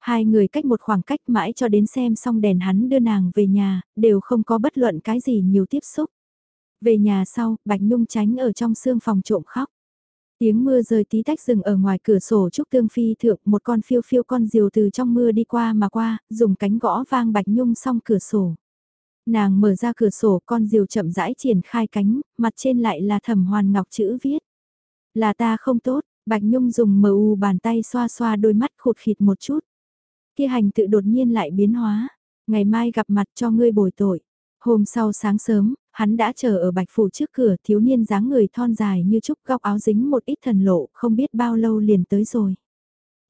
Hai người cách một khoảng cách mãi cho đến xem xong đèn hắn đưa nàng về nhà, đều không có bất luận cái gì nhiều tiếp xúc. Về nhà sau, Bạch Nhung tránh ở trong xương phòng trộm khóc. Tiếng mưa rơi tí tách rừng ở ngoài cửa sổ trúc tương phi thượng, một con phiêu phiêu con diều từ trong mưa đi qua mà qua, dùng cánh gõ vang Bạch Nhung xong cửa sổ. Nàng mở ra cửa sổ con diều chậm rãi triển khai cánh, mặt trên lại là thẩm hoàn ngọc chữ viết. Là ta không tốt, Bạch Nhung dùng mờ u bàn tay xoa xoa đôi mắt khụt khịt một chút. Kia hành tự đột nhiên lại biến hóa, ngày mai gặp mặt cho ngươi bồi tội. Hôm sau sáng sớm, hắn đã chờ ở bạch phủ trước cửa thiếu niên dáng người thon dài như trúc góc áo dính một ít thần lộ, không biết bao lâu liền tới rồi.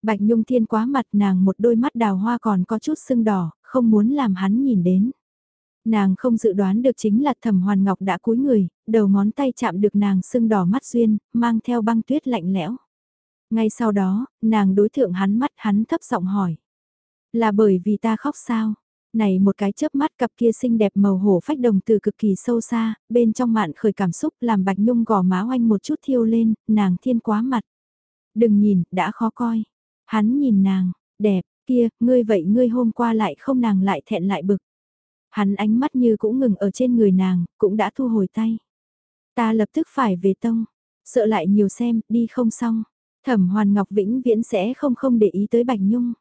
Bạch Nhung Thiên quá mặt nàng một đôi mắt đào hoa còn có chút sưng đỏ, không muốn làm hắn nhìn đến. Nàng không dự đoán được chính là thẩm hoàn ngọc đã cúi người, đầu ngón tay chạm được nàng sưng đỏ mắt duyên, mang theo băng tuyết lạnh lẽo. Ngay sau đó, nàng đối thượng hắn mắt hắn thấp giọng hỏi. Là bởi vì ta khóc sao? Này một cái chớp mắt cặp kia xinh đẹp màu hổ phách đồng từ cực kỳ sâu xa, bên trong mạn khởi cảm xúc làm bạch nhung gò má oanh một chút thiêu lên, nàng thiên quá mặt. Đừng nhìn, đã khó coi. Hắn nhìn nàng, đẹp, kia, ngươi vậy ngươi hôm qua lại không nàng lại thẹn lại bực. Hắn ánh mắt như cũng ngừng ở trên người nàng, cũng đã thu hồi tay. Ta lập tức phải về tông, sợ lại nhiều xem, đi không xong. Thẩm Hoàn Ngọc vĩnh viễn sẽ không không để ý tới Bạch Nhung.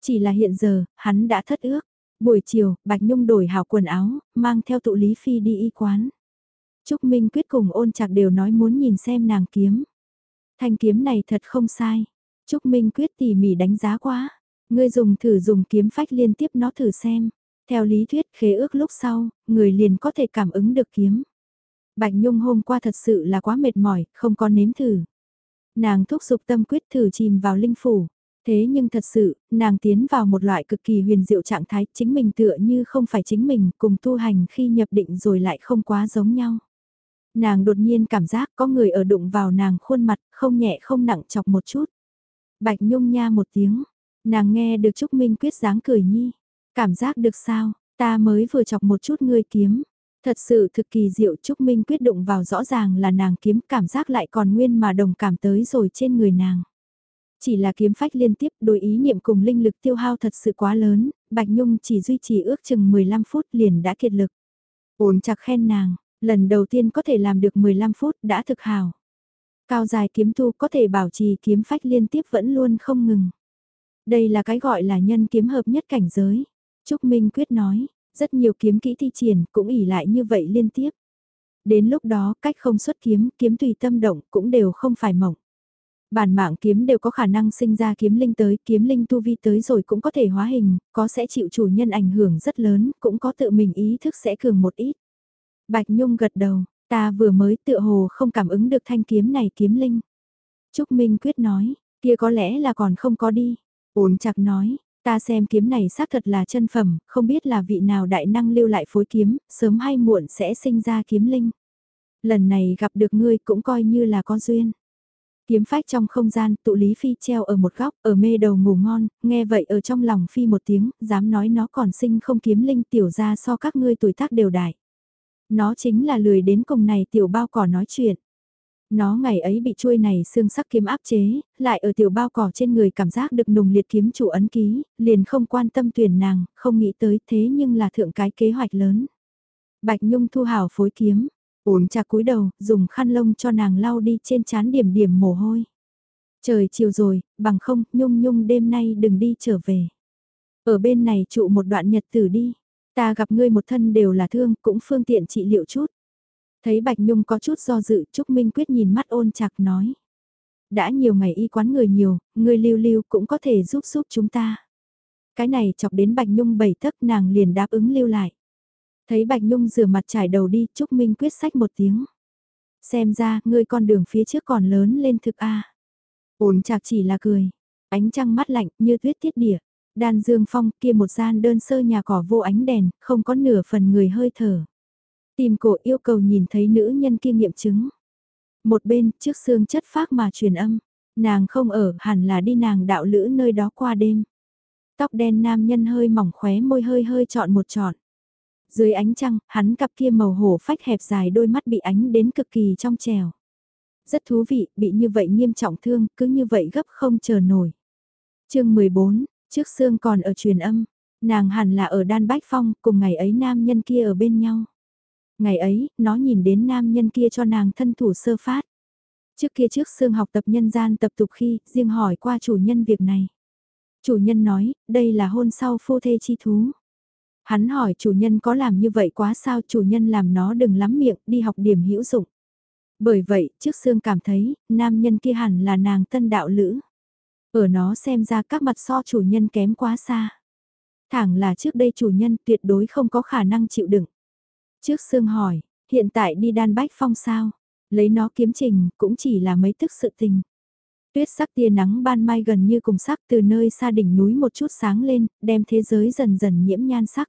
Chỉ là hiện giờ, hắn đã thất ước. Buổi chiều, Bạch Nhung đổi hào quần áo, mang theo tụ Lý Phi đi y quán. Trúc Minh quyết cùng ôn chặt đều nói muốn nhìn xem nàng kiếm. Thanh kiếm này thật không sai. Trúc Minh quyết tỉ mỉ đánh giá quá. Ngươi dùng thử dùng kiếm phách liên tiếp nó thử xem. Theo lý thuyết khế ước lúc sau, người liền có thể cảm ứng được kiếm. Bạch Nhung hôm qua thật sự là quá mệt mỏi, không có nếm thử. Nàng thúc giục tâm quyết thử chìm vào linh phủ. Thế nhưng thật sự, nàng tiến vào một loại cực kỳ huyền diệu trạng thái chính mình tựa như không phải chính mình cùng tu hành khi nhập định rồi lại không quá giống nhau. Nàng đột nhiên cảm giác có người ở đụng vào nàng khuôn mặt không nhẹ không nặng chọc một chút. Bạch nhung nha một tiếng, nàng nghe được Trúc Minh quyết dáng cười nhi. Cảm giác được sao, ta mới vừa chọc một chút ngươi kiếm. Thật sự thực kỳ diệu Trúc Minh quyết đụng vào rõ ràng là nàng kiếm cảm giác lại còn nguyên mà đồng cảm tới rồi trên người nàng. Chỉ là kiếm phách liên tiếp đối ý niệm cùng linh lực tiêu hao thật sự quá lớn, Bạch Nhung chỉ duy trì ước chừng 15 phút liền đã kiệt lực. Ổn chặt khen nàng, lần đầu tiên có thể làm được 15 phút đã thực hào. Cao dài kiếm thu có thể bảo trì kiếm phách liên tiếp vẫn luôn không ngừng. Đây là cái gọi là nhân kiếm hợp nhất cảnh giới. Trúc Minh Quyết nói, rất nhiều kiếm kỹ thi triển cũng ỉ lại như vậy liên tiếp. Đến lúc đó cách không xuất kiếm, kiếm tùy tâm động cũng đều không phải mỏng. Bản mạng kiếm đều có khả năng sinh ra kiếm linh tới, kiếm linh tu vi tới rồi cũng có thể hóa hình, có sẽ chịu chủ nhân ảnh hưởng rất lớn, cũng có tự mình ý thức sẽ cường một ít. Bạch Nhung gật đầu, Ta vừa mới tựa hồ không cảm ứng được thanh kiếm này kiếm linh. Trúc Minh Quyết nói, kia có lẽ là còn không có đi. Ổn chặt nói, ta xem kiếm này xác thật là chân phẩm, không biết là vị nào đại năng lưu lại phối kiếm, sớm hay muộn sẽ sinh ra kiếm linh. Lần này gặp được ngươi cũng coi như là có duyên. Kiếm phách trong không gian, tụ Lý Phi treo ở một góc, ở mê đầu ngủ ngon, nghe vậy ở trong lòng Phi một tiếng, dám nói nó còn sinh không kiếm linh tiểu ra so các ngươi tuổi tác đều đại. Nó chính là lười đến cùng này tiểu bao cỏ nói chuyện. Nó ngày ấy bị chuôi này xương sắc kiếm áp chế, lại ở tiểu bao cỏ trên người cảm giác được nùng liệt kiếm chủ ấn ký, liền không quan tâm tuyển nàng, không nghĩ tới thế nhưng là thượng cái kế hoạch lớn. Bạch Nhung thu hào phối kiếm, ổn trà cúi đầu, dùng khăn lông cho nàng lau đi trên chán điểm điểm mồ hôi. Trời chiều rồi, bằng không, Nhung Nhung đêm nay đừng đi trở về. Ở bên này trụ một đoạn nhật tử đi, ta gặp ngươi một thân đều là thương, cũng phương tiện trị liệu chút. Thấy Bạch Nhung có chút do dự, Trúc Minh Quyết nhìn mắt ôn chặt nói. Đã nhiều ngày y quán người nhiều, người lưu lưu cũng có thể giúp giúp chúng ta. Cái này chọc đến Bạch Nhung bảy tấc nàng liền đáp ứng lưu lại. Thấy Bạch Nhung rửa mặt trải đầu đi, Trúc Minh Quyết sách một tiếng. Xem ra, ngươi con đường phía trước còn lớn lên thực A. ôn chạc chỉ là cười. Ánh trăng mắt lạnh như tuyết tiết địa. Đan dương phong kia một gian đơn sơ nhà cỏ vô ánh đèn, không có nửa phần người hơi thở. Tìm cổ yêu cầu nhìn thấy nữ nhân kia nghiệm chứng. Một bên, trước xương chất phác mà truyền âm. Nàng không ở, hẳn là đi nàng đạo lữ nơi đó qua đêm. Tóc đen nam nhân hơi mỏng khóe môi hơi hơi chọn một trọn. Dưới ánh trăng, hắn cặp kia màu hổ phách hẹp dài đôi mắt bị ánh đến cực kỳ trong trèo. Rất thú vị, bị như vậy nghiêm trọng thương, cứ như vậy gấp không chờ nổi. chương 14, trước xương còn ở truyền âm, nàng hẳn là ở Đan Bách Phong, cùng ngày ấy nam nhân kia ở bên nhau. Ngày ấy, nó nhìn đến nam nhân kia cho nàng thân thủ sơ phát. Trước kia trước xương học tập nhân gian tập tục khi, riêng hỏi qua chủ nhân việc này. Chủ nhân nói, đây là hôn sau phu thê chi thú. Hắn hỏi chủ nhân có làm như vậy quá sao chủ nhân làm nó đừng lắm miệng đi học điểm hữu dụng. Bởi vậy, trước xương cảm thấy, nam nhân kia hẳn là nàng tân đạo lữ. Ở nó xem ra các mặt so chủ nhân kém quá xa. Thẳng là trước đây chủ nhân tuyệt đối không có khả năng chịu đựng. Trước xương hỏi, hiện tại đi đan bách phong sao? Lấy nó kiếm trình cũng chỉ là mấy tức sự tình. Tuyết sắc tia nắng ban mai gần như cùng sắc từ nơi xa đỉnh núi một chút sáng lên, đem thế giới dần dần nhiễm nhan sắc.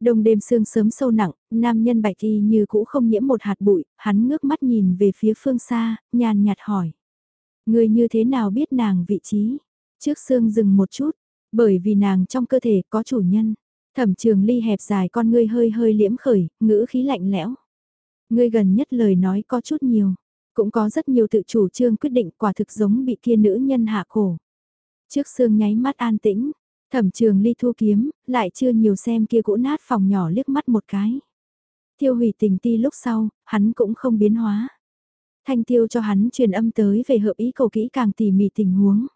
Đông đêm sương sớm sâu nặng, nam nhân bạch y như cũ không nhiễm một hạt bụi, hắn ngước mắt nhìn về phía phương xa, nhàn nhạt hỏi. Người như thế nào biết nàng vị trí? Trước sương dừng một chút, bởi vì nàng trong cơ thể có chủ nhân. Thẩm trường ly hẹp dài con ngươi hơi hơi liễm khởi, ngữ khí lạnh lẽo. Ngươi gần nhất lời nói có chút nhiều, cũng có rất nhiều tự chủ trương quyết định quả thực giống bị kia nữ nhân hạ cổ. Trước xương nháy mắt an tĩnh, thẩm trường ly thu kiếm, lại chưa nhiều xem kia cũ nát phòng nhỏ liếc mắt một cái. Tiêu hủy tình ti lúc sau, hắn cũng không biến hóa. Thanh tiêu cho hắn truyền âm tới về hợp ý cầu kỹ càng tỉ mỉ tình huống.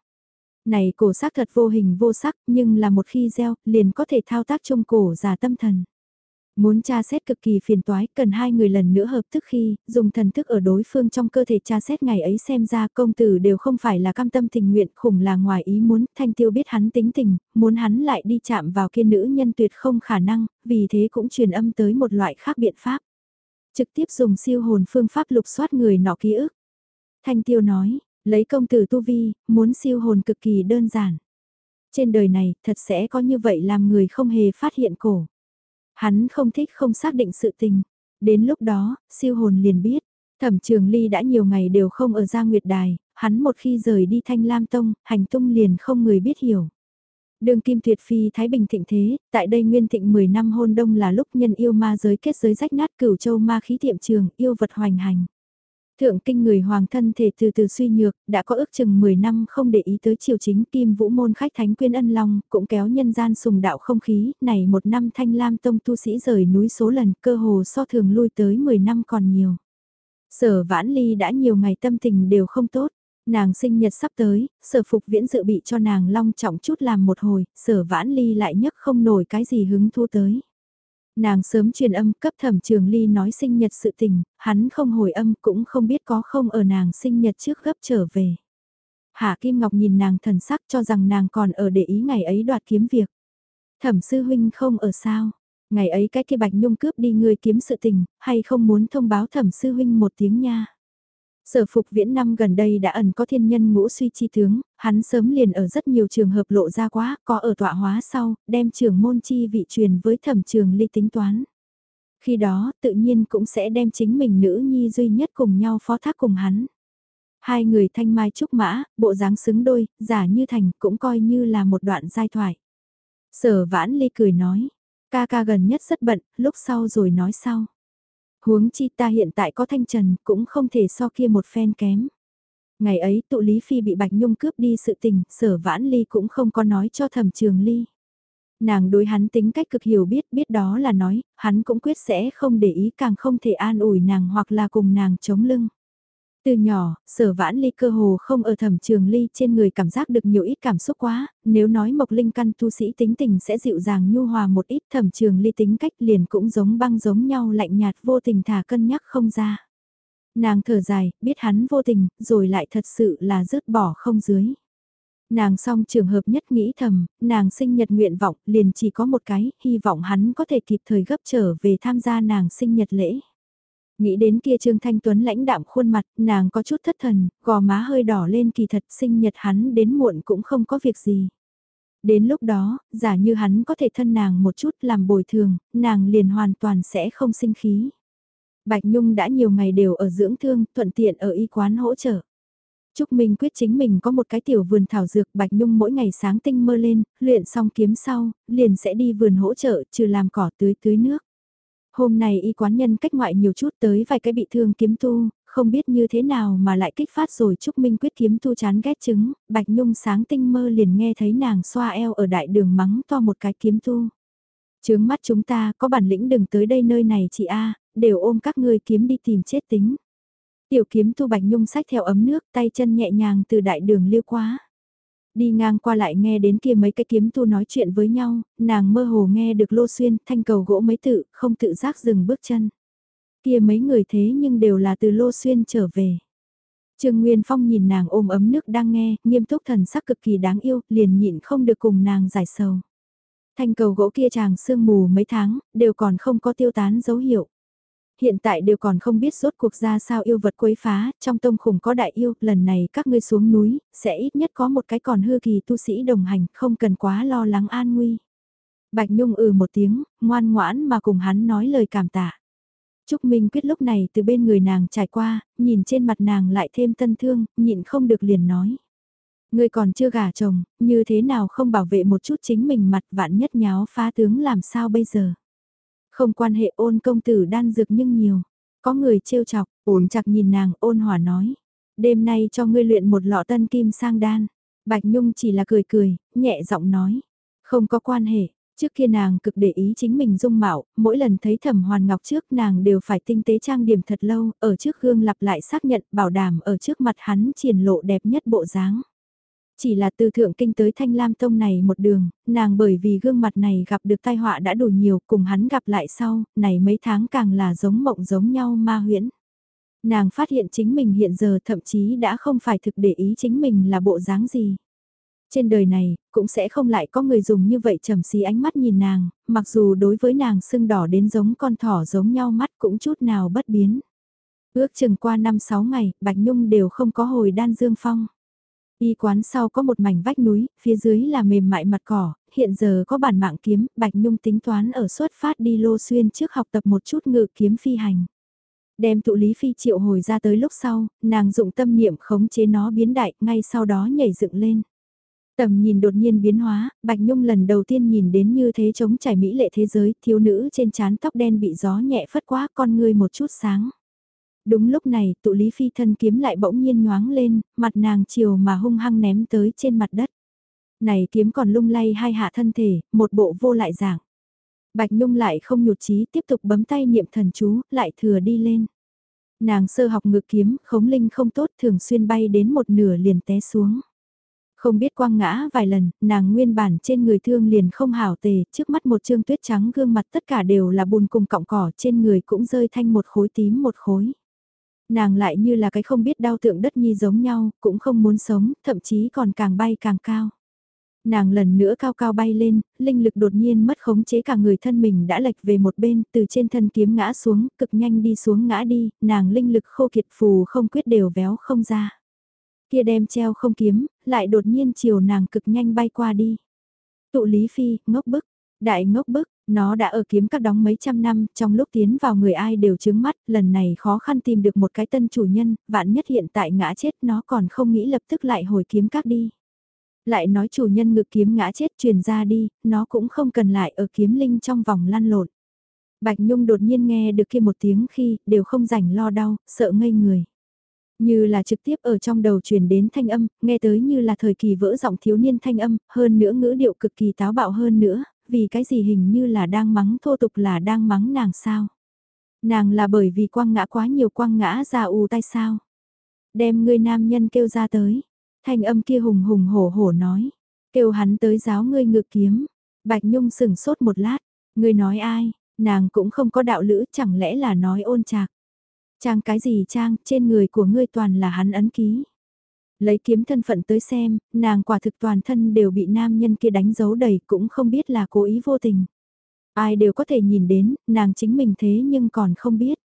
Này cổ sắc thật vô hình vô sắc, nhưng là một khi gieo, liền có thể thao tác trong cổ giả tâm thần. Muốn tra xét cực kỳ phiền toái, cần hai người lần nữa hợp thức khi, dùng thần thức ở đối phương trong cơ thể tra xét ngày ấy xem ra công tử đều không phải là cam tâm tình nguyện, khủng là ngoài ý muốn, thanh tiêu biết hắn tính tình, muốn hắn lại đi chạm vào kia nữ nhân tuyệt không khả năng, vì thế cũng truyền âm tới một loại khác biện pháp. Trực tiếp dùng siêu hồn phương pháp lục soát người nọ ký ức. Thanh tiêu nói, Lấy công tử tu vi, muốn siêu hồn cực kỳ đơn giản. Trên đời này, thật sẽ có như vậy làm người không hề phát hiện cổ. Hắn không thích không xác định sự tình. Đến lúc đó, siêu hồn liền biết. Thẩm trường ly đã nhiều ngày đều không ở gia nguyệt đài, hắn một khi rời đi thanh lam tông, hành tung liền không người biết hiểu. Đường kim tuyệt phi Thái Bình thịnh thế, tại đây nguyên thịnh 10 năm hôn đông là lúc nhân yêu ma giới kết giới rách nát cửu châu ma khí tiệm trường, yêu vật hoành hành. Thượng kinh người hoàng thân thể từ từ suy nhược, đã có ước chừng 10 năm không để ý tới triều chính kim vũ môn khách thánh quyên ân long, cũng kéo nhân gian sùng đạo không khí, này một năm thanh lam tông tu sĩ rời núi số lần cơ hồ so thường lui tới 10 năm còn nhiều. Sở vãn ly đã nhiều ngày tâm tình đều không tốt, nàng sinh nhật sắp tới, sở phục viễn dự bị cho nàng long trọng chút làm một hồi, sở vãn ly lại nhấc không nổi cái gì hứng thu tới. Nàng sớm truyền âm cấp thẩm trường ly nói sinh nhật sự tình, hắn không hồi âm cũng không biết có không ở nàng sinh nhật trước gấp trở về. Hạ Kim Ngọc nhìn nàng thần sắc cho rằng nàng còn ở để ý ngày ấy đoạt kiếm việc. Thẩm sư huynh không ở sao. Ngày ấy cái kia Bạch Nhung cướp đi người kiếm sự tình, hay không muốn thông báo thẩm sư huynh một tiếng nha. Sở phục viễn năm gần đây đã ẩn có thiên nhân ngũ suy chi tướng, hắn sớm liền ở rất nhiều trường hợp lộ ra quá, có ở tọa hóa sau, đem trường môn chi vị truyền với thẩm trường ly tính toán. Khi đó, tự nhiên cũng sẽ đem chính mình nữ nhi duy nhất cùng nhau phó thác cùng hắn. Hai người thanh mai trúc mã, bộ dáng xứng đôi, giả như thành cũng coi như là một đoạn giai thoại. Sở vãn ly cười nói, ca ca gần nhất rất bận, lúc sau rồi nói sau. Huống chi ta hiện tại có thanh trần cũng không thể so kia một phen kém. Ngày ấy tụ Lý Phi bị Bạch Nhung cướp đi sự tình, sở vãn ly cũng không có nói cho thẩm trường ly. Nàng đối hắn tính cách cực hiểu biết, biết đó là nói, hắn cũng quyết sẽ không để ý càng không thể an ủi nàng hoặc là cùng nàng chống lưng. Từ nhỏ, sở vãn ly cơ hồ không ở thẩm trường ly trên người cảm giác được nhiều ít cảm xúc quá, nếu nói mộc linh căn tu sĩ tính tình sẽ dịu dàng nhu hòa một ít thẩm trường ly tính cách liền cũng giống băng giống nhau lạnh nhạt vô tình thả cân nhắc không ra. Nàng thở dài, biết hắn vô tình, rồi lại thật sự là rớt bỏ không dưới. Nàng song trường hợp nhất nghĩ thầm, nàng sinh nhật nguyện vọng liền chỉ có một cái, hy vọng hắn có thể kịp thời gấp trở về tham gia nàng sinh nhật lễ. Nghĩ đến kia Trương Thanh Tuấn lãnh đạm khuôn mặt, nàng có chút thất thần, gò má hơi đỏ lên kỳ thật sinh nhật hắn đến muộn cũng không có việc gì. Đến lúc đó, giả như hắn có thể thân nàng một chút làm bồi thường, nàng liền hoàn toàn sẽ không sinh khí. Bạch Nhung đã nhiều ngày đều ở dưỡng thương, thuận tiện ở y quán hỗ trợ. Trúc Minh quyết chính mình có một cái tiểu vườn thảo dược Bạch Nhung mỗi ngày sáng tinh mơ lên, luyện xong kiếm sau, liền sẽ đi vườn hỗ trợ trừ làm cỏ tưới tưới nước. Hôm nay y quán nhân cách ngoại nhiều chút tới vài cái bị thương kiếm tu, không biết như thế nào mà lại kích phát rồi Trúc Minh quyết kiếm tu chán ghét chứng, Bạch Nhung sáng tinh mơ liền nghe thấy nàng xoa eo ở đại đường mắng to một cái kiếm tu. Chướng mắt chúng ta có bản lĩnh đừng tới đây nơi này chị A, đều ôm các ngươi kiếm đi tìm chết tính. Tiểu kiếm tu Bạch Nhung sách theo ấm nước tay chân nhẹ nhàng từ đại đường liêu quá. Đi ngang qua lại nghe đến kia mấy cái kiếm tu nói chuyện với nhau, nàng mơ hồ nghe được lô xuyên thanh cầu gỗ mấy tự, không tự giác dừng bước chân. Kia mấy người thế nhưng đều là từ lô xuyên trở về. Trương Nguyên Phong nhìn nàng ôm ấm nước đang nghe, nghiêm túc thần sắc cực kỳ đáng yêu, liền nhịn không được cùng nàng giải sầu. Thanh cầu gỗ kia chàng sương mù mấy tháng, đều còn không có tiêu tán dấu hiệu. Hiện tại đều còn không biết rốt cuộc ra sao yêu vật quấy phá, trong tông khủng có đại yêu, lần này các ngươi xuống núi, sẽ ít nhất có một cái còn hư kỳ tu sĩ đồng hành, không cần quá lo lắng an nguy. Bạch Nhung ừ một tiếng, ngoan ngoãn mà cùng hắn nói lời cảm tạ. Trúc Minh quyết lúc này từ bên người nàng trải qua, nhìn trên mặt nàng lại thêm tân thương, nhịn không được liền nói. Ngươi còn chưa gả chồng, như thế nào không bảo vệ một chút chính mình mặt vạn nhất nháo phá tướng làm sao bây giờ. Không quan hệ ôn công tử đan dược nhưng nhiều. Có người trêu chọc, ổn chặt nhìn nàng ôn hòa nói. Đêm nay cho ngươi luyện một lọ tân kim sang đan. Bạch Nhung chỉ là cười cười, nhẹ giọng nói. Không có quan hệ, trước kia nàng cực để ý chính mình dung mạo, mỗi lần thấy thẩm hoàn ngọc trước nàng đều phải tinh tế trang điểm thật lâu, ở trước gương lặp lại xác nhận bảo đảm ở trước mặt hắn triển lộ đẹp nhất bộ dáng. Chỉ là từ thượng kinh tới thanh lam tông này một đường, nàng bởi vì gương mặt này gặp được tai họa đã đủ nhiều cùng hắn gặp lại sau, này mấy tháng càng là giống mộng giống nhau ma huyễn. Nàng phát hiện chính mình hiện giờ thậm chí đã không phải thực để ý chính mình là bộ dáng gì. Trên đời này, cũng sẽ không lại có người dùng như vậy trầm xí ánh mắt nhìn nàng, mặc dù đối với nàng sưng đỏ đến giống con thỏ giống nhau mắt cũng chút nào bất biến. Ước chừng qua 5-6 ngày, Bạch Nhung đều không có hồi đan dương phong. Y quán sau có một mảnh vách núi, phía dưới là mềm mại mặt cỏ, hiện giờ có bản mạng kiếm, Bạch Nhung tính toán ở xuất phát đi lô xuyên trước học tập một chút ngự kiếm phi hành. Đem tụ lý phi triệu hồi ra tới lúc sau, nàng dụng tâm niệm khống chế nó biến đại, ngay sau đó nhảy dựng lên. Tầm nhìn đột nhiên biến hóa, Bạch Nhung lần đầu tiên nhìn đến như thế chống trải mỹ lệ thế giới, thiếu nữ trên trán tóc đen bị gió nhẹ phất quá con người một chút sáng. Đúng lúc này, tụ lý phi thân kiếm lại bỗng nhiên nhoáng lên, mặt nàng chiều mà hung hăng ném tới trên mặt đất. Này kiếm còn lung lay hai hạ thân thể, một bộ vô lại dạng. Bạch Nhung lại không nhụt chí tiếp tục bấm tay niệm thần chú, lại thừa đi lên. Nàng sơ học ngự kiếm, khống linh không tốt thường xuyên bay đến một nửa liền té xuống. Không biết quang ngã vài lần, nàng nguyên bản trên người thương liền không hảo tề, trước mắt một trương tuyết trắng gương mặt tất cả đều là bùn cùng cọng cỏ trên người cũng rơi thanh một khối tím một khối. Nàng lại như là cái không biết đau tượng đất nhi giống nhau, cũng không muốn sống, thậm chí còn càng bay càng cao. Nàng lần nữa cao cao bay lên, linh lực đột nhiên mất khống chế cả người thân mình đã lệch về một bên, từ trên thân kiếm ngã xuống, cực nhanh đi xuống ngã đi, nàng linh lực khô kiệt phù không quyết đều véo không ra. Kia đem treo không kiếm, lại đột nhiên chiều nàng cực nhanh bay qua đi. Tụ Lý Phi, ngốc bức, đại ngốc bức, nó đã ở kiếm các đóng mấy trăm năm, trong lúc tiến vào người ai đều chứng mắt, lần này khó khăn tìm được một cái tân chủ nhân, vạn nhất hiện tại ngã chết nó còn không nghĩ lập tức lại hồi kiếm các đi. Lại nói chủ nhân ngực kiếm ngã chết truyền ra đi, nó cũng không cần lại ở kiếm linh trong vòng lăn lộn. Bạch Nhung đột nhiên nghe được kia một tiếng khi, đều không rảnh lo đau, sợ ngây người. Như là trực tiếp ở trong đầu truyền đến thanh âm, nghe tới như là thời kỳ vỡ giọng thiếu niên thanh âm, hơn nữa ngữ điệu cực kỳ táo bạo hơn nữa, vì cái gì hình như là đang mắng thô tục là đang mắng nàng sao. Nàng là bởi vì quăng ngã quá nhiều quăng ngã ra u tay sao. Đem người nam nhân kêu ra tới, thanh âm kia hùng hùng hổ hổ nói, kêu hắn tới giáo ngươi ngự kiếm. Bạch Nhung sừng sốt một lát, ngươi nói ai, nàng cũng không có đạo lữ chẳng lẽ là nói ôn trạc. Trang cái gì trang, trên người của ngươi toàn là hắn ấn ký. Lấy kiếm thân phận tới xem, nàng quả thực toàn thân đều bị nam nhân kia đánh dấu đầy cũng không biết là cố ý vô tình. Ai đều có thể nhìn đến, nàng chính mình thế nhưng còn không biết.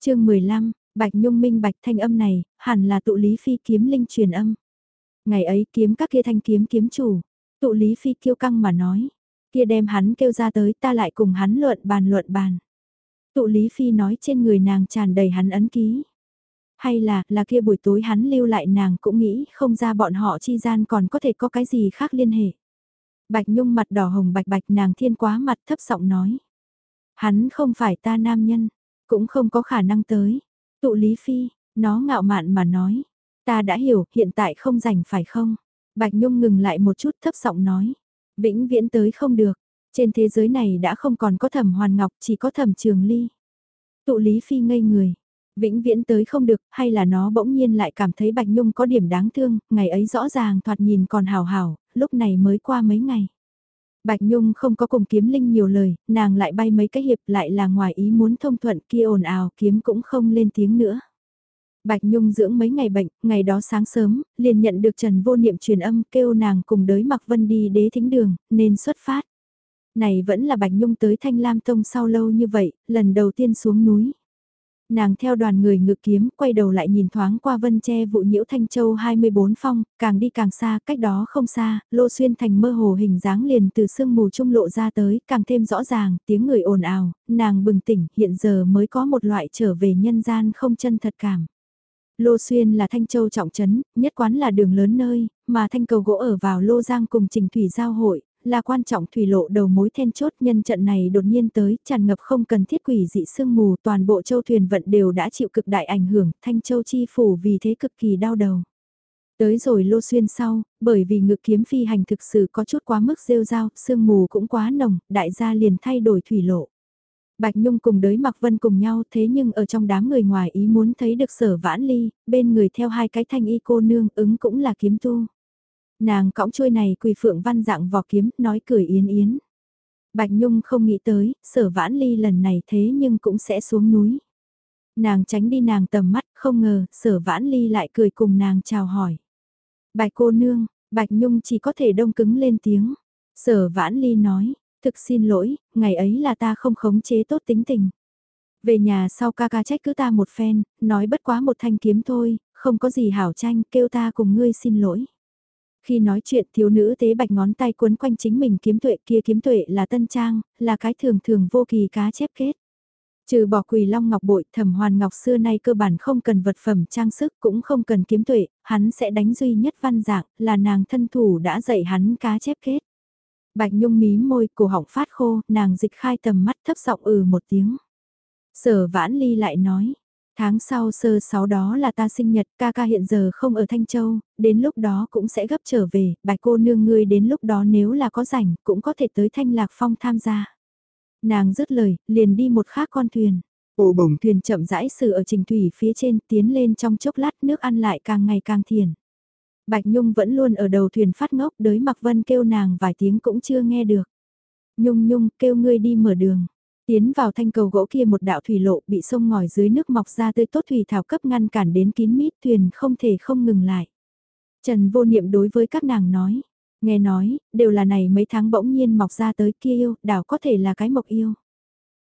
chương 15, Bạch Nhung minh bạch thanh âm này, hẳn là tụ lý phi kiếm linh truyền âm. Ngày ấy kiếm các kia thanh kiếm kiếm chủ, tụ lý phi kiêu căng mà nói, kia đem hắn kêu ra tới ta lại cùng hắn luận bàn luận bàn. Tụ lý phi nói trên người nàng tràn đầy hắn ấn ký. Hay là, là kia buổi tối hắn lưu lại nàng cũng nghĩ không ra bọn họ chi gian còn có thể có cái gì khác liên hệ. Bạch Nhung mặt đỏ hồng bạch bạch nàng thiên quá mặt thấp giọng nói. Hắn không phải ta nam nhân, cũng không có khả năng tới. Tụ Lý Phi, nó ngạo mạn mà nói. Ta đã hiểu, hiện tại không rảnh phải không? Bạch Nhung ngừng lại một chút thấp giọng nói. Vĩnh viễn tới không được. Trên thế giới này đã không còn có thẩm hoàn ngọc, chỉ có thẩm trường ly. Tụ Lý Phi ngây người. Vĩnh viễn tới không được, hay là nó bỗng nhiên lại cảm thấy Bạch Nhung có điểm đáng thương, ngày ấy rõ ràng thoạt nhìn còn hào hào, lúc này mới qua mấy ngày. Bạch Nhung không có cùng kiếm linh nhiều lời, nàng lại bay mấy cái hiệp lại là ngoài ý muốn thông thuận kia ồn ào kiếm cũng không lên tiếng nữa. Bạch Nhung dưỡng mấy ngày bệnh, ngày đó sáng sớm, liền nhận được Trần Vô Niệm truyền âm kêu nàng cùng đới Mặc Vân đi đế thính đường, nên xuất phát. Này vẫn là Bạch Nhung tới Thanh Lam Tông sau lâu như vậy, lần đầu tiên xuống núi. Nàng theo đoàn người ngự kiếm, quay đầu lại nhìn thoáng qua vân che vụ nhiễu Thanh Châu 24 phong, càng đi càng xa, cách đó không xa, lô xuyên thành mơ hồ hình dáng liền từ sương mù trung lộ ra tới, càng thêm rõ ràng, tiếng người ồn ào, nàng bừng tỉnh, hiện giờ mới có một loại trở về nhân gian không chân thật cảm. Lô Xuyên là Thanh Châu trọng trấn, nhất quán là đường lớn nơi, mà thanh cầu gỗ ở vào Lô Giang cùng Trình Thủy Giao hội, là quan trọng thủy lộ đầu mối then chốt nhân trận này đột nhiên tới, tràn ngập không cần thiết quỷ dị sương mù, toàn bộ châu thuyền vận đều đã chịu cực đại ảnh hưởng, Thanh Châu chi phủ vì thế cực kỳ đau đầu. Tới rồi lô xuyên sau, bởi vì ngự kiếm phi hành thực sự có chút quá mức rêu rao, sương mù cũng quá nồng, đại gia liền thay đổi thủy lộ. Bạch Nhung cùng đới Mạc Vân cùng nhau thế nhưng ở trong đám người ngoài ý muốn thấy được sở vãn ly, bên người theo hai cái thanh y cô nương ứng cũng là kiếm tu. Nàng cõng chuôi này quỳ phượng văn dạng vỏ kiếm, nói cười yến yến. Bạch Nhung không nghĩ tới, sở vãn ly lần này thế nhưng cũng sẽ xuống núi. Nàng tránh đi nàng tầm mắt, không ngờ, sở vãn ly lại cười cùng nàng chào hỏi. Bạch cô nương, Bạch Nhung chỉ có thể đông cứng lên tiếng. Sở vãn ly nói, thực xin lỗi, ngày ấy là ta không khống chế tốt tính tình. Về nhà sau ca ca trách cứ ta một phen, nói bất quá một thanh kiếm thôi, không có gì hảo tranh, kêu ta cùng ngươi xin lỗi. Khi nói chuyện thiếu nữ tế bạch ngón tay cuốn quanh chính mình kiếm tuệ kia kiếm tuệ là tân trang, là cái thường thường vô kỳ cá chép kết. Trừ bỏ quỳ long ngọc bội, thẩm hoàn ngọc xưa nay cơ bản không cần vật phẩm trang sức cũng không cần kiếm tuệ, hắn sẽ đánh duy nhất văn dạng, là nàng thân thủ đã dạy hắn cá chép kết. Bạch Nhung mí môi, cổ họng phát khô, nàng dịch khai tầm mắt thấp giọng ừ một tiếng. Sở vãn ly lại nói, tháng sau sơ sáu đó là ta sinh nhật, ca ca hiện giờ không ở Thanh Châu, đến lúc đó cũng sẽ gấp trở về, bạch cô nương ngươi đến lúc đó nếu là có rảnh, cũng có thể tới Thanh Lạc Phong tham gia. Nàng dứt lời, liền đi một khác con thuyền. Ồ bồng thuyền chậm rãi sự ở trình thủy phía trên tiến lên trong chốc lát nước ăn lại càng ngày càng thiền. Bạch Nhung vẫn luôn ở đầu thuyền phát ngốc đới Mặc Vân kêu nàng vài tiếng cũng chưa nghe được. Nhung Nhung kêu ngươi đi mở đường. Tiến vào thanh cầu gỗ kia một đạo thủy lộ bị sông ngòi dưới nước mọc ra tươi tốt thủy thảo cấp ngăn cản đến kín mít thuyền không thể không ngừng lại. Trần vô niệm đối với các nàng nói. Nghe nói, đều là này mấy tháng bỗng nhiên mọc ra tới kia yêu, đảo có thể là cái mộc yêu.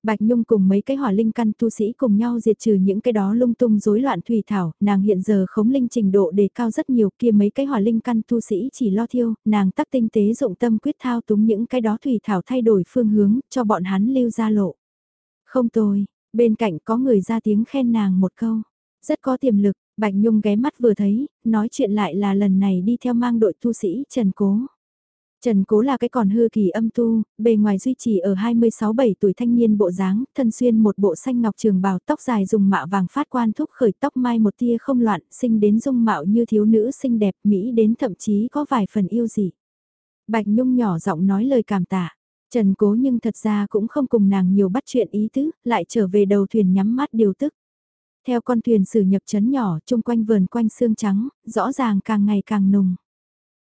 Bạch Nhung cùng mấy cái hỏa linh căn tu sĩ cùng nhau diệt trừ những cái đó lung tung rối loạn thủy thảo, nàng hiện giờ khống linh trình độ đề cao rất nhiều kia mấy cái hỏa linh căn tu sĩ chỉ lo thiêu, nàng tắc tinh tế dụng tâm quyết thao túng những cái đó thủy thảo thay đổi phương hướng, cho bọn hắn lưu ra lộ. Không tồi, bên cạnh có người ra tiếng khen nàng một câu, rất có tiềm lực, Bạch Nhung ghé mắt vừa thấy, nói chuyện lại là lần này đi theo mang đội tu sĩ Trần Cố. Trần Cố là cái còn hư kỳ âm tu, bề ngoài duy trì ở 26-7 tuổi thanh niên bộ dáng, thân xuyên một bộ xanh ngọc trường bào tóc dài dùng mạo vàng phát quan thúc khởi tóc mai một tia không loạn, sinh đến dung mạo như thiếu nữ xinh đẹp Mỹ đến thậm chí có vài phần yêu dị. Bạch Nhung nhỏ giọng nói lời cảm tạ. Trần Cố nhưng thật ra cũng không cùng nàng nhiều bắt chuyện ý tứ, lại trở về đầu thuyền nhắm mắt điều tức. Theo con thuyền sử nhập chấn nhỏ, chung quanh vườn quanh xương trắng, rõ ràng càng ngày càng nùng.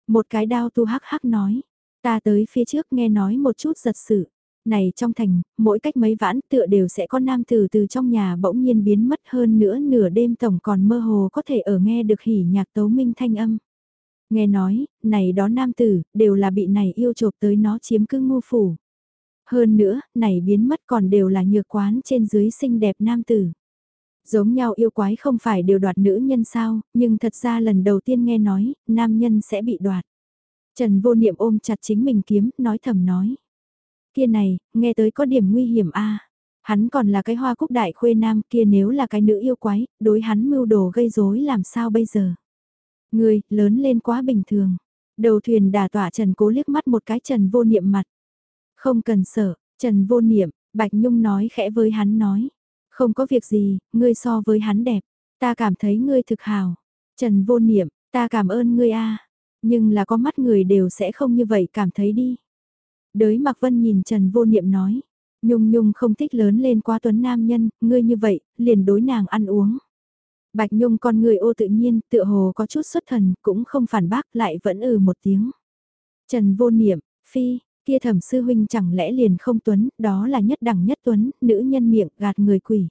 Một cái đao tu hắc hắc nói, Ta tới phía trước nghe nói một chút giật sự. Này trong thành, mỗi cách mấy vãn tựa đều sẽ có nam tử từ trong nhà bỗng nhiên biến mất hơn nữa nửa đêm tổng còn mơ hồ có thể ở nghe được hỉ nhạc tấu minh thanh âm. Nghe nói, này đó nam tử, đều là bị này yêu chộp tới nó chiếm cứ ngu phủ. Hơn nữa, này biến mất còn đều là nhược quán trên dưới xinh đẹp nam tử. Giống nhau yêu quái không phải đều đoạt nữ nhân sao, nhưng thật ra lần đầu tiên nghe nói, nam nhân sẽ bị đoạt. Trần vô niệm ôm chặt chính mình kiếm, nói thầm nói. Kia này, nghe tới có điểm nguy hiểm a Hắn còn là cái hoa cúc đại khuê nam kia nếu là cái nữ yêu quái, đối hắn mưu đồ gây rối làm sao bây giờ. Người, lớn lên quá bình thường. Đầu thuyền đà tỏa Trần cố liếc mắt một cái Trần vô niệm mặt. Không cần sợ, Trần vô niệm, Bạch Nhung nói khẽ với hắn nói. Không có việc gì, ngươi so với hắn đẹp. Ta cảm thấy ngươi thực hào. Trần vô niệm, ta cảm ơn ngươi a nhưng là có mắt người đều sẽ không như vậy cảm thấy đi. Đới Mạc Vân nhìn Trần Vô Niệm nói, Nhung Nhung không thích lớn lên quá tuấn nam nhân, ngươi như vậy, liền đối nàng ăn uống. Bạch Nhung con người ô tự nhiên, tựa hồ có chút xuất thần, cũng không phản bác lại vẫn ừ một tiếng. Trần Vô Niệm, Phi, kia thẩm sư huynh chẳng lẽ liền không tuấn, đó là nhất đẳng nhất tuấn, nữ nhân miệng gạt người quỷ.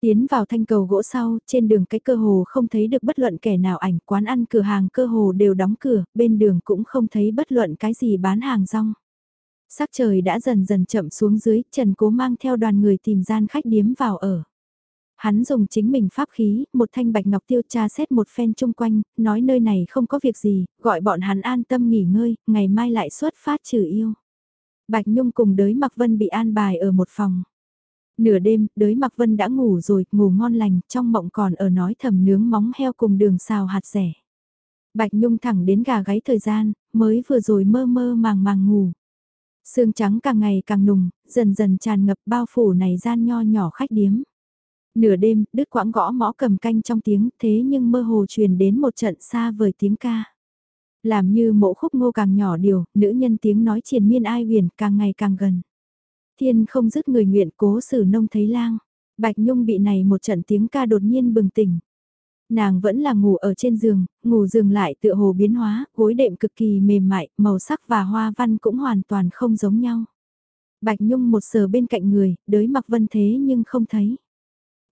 Tiến vào thanh cầu gỗ sau, trên đường cái cơ hồ không thấy được bất luận kẻ nào ảnh, quán ăn cửa hàng cơ hồ đều đóng cửa, bên đường cũng không thấy bất luận cái gì bán hàng rong. Sắc trời đã dần dần chậm xuống dưới, Trần Cố mang theo đoàn người tìm gian khách điếm vào ở. Hắn dùng chính mình pháp khí, một thanh bạch ngọc tiêu tra xét một phen chung quanh, nói nơi này không có việc gì, gọi bọn hắn an tâm nghỉ ngơi, ngày mai lại xuất phát trừ yêu. Bạch Nhung cùng đới Mặc Vân bị an bài ở một phòng. Nửa đêm, đới Mạc Vân đã ngủ rồi, ngủ ngon lành, trong mộng còn ở nói thầm nướng móng heo cùng đường xào hạt rẻ. Bạch Nhung thẳng đến gà gáy thời gian, mới vừa rồi mơ mơ màng màng ngủ. Sương trắng càng ngày càng nùng, dần dần tràn ngập bao phủ này gian nho nhỏ khách điếm. Nửa đêm, đứt quãng gõ mõ cầm canh trong tiếng thế nhưng mơ hồ truyền đến một trận xa vời tiếng ca. Làm như mộ khúc ngô càng nhỏ điều, nữ nhân tiếng nói triền miên ai huyền càng ngày càng gần. Thiên không dứt người nguyện cố xử nông thấy lang. Bạch Nhung bị này một trận tiếng ca đột nhiên bừng tỉnh. Nàng vẫn là ngủ ở trên giường, ngủ giường lại tựa hồ biến hóa, gối đệm cực kỳ mềm mại, màu sắc và hoa văn cũng hoàn toàn không giống nhau. Bạch Nhung một sờ bên cạnh người, đới mặc vân thế nhưng không thấy.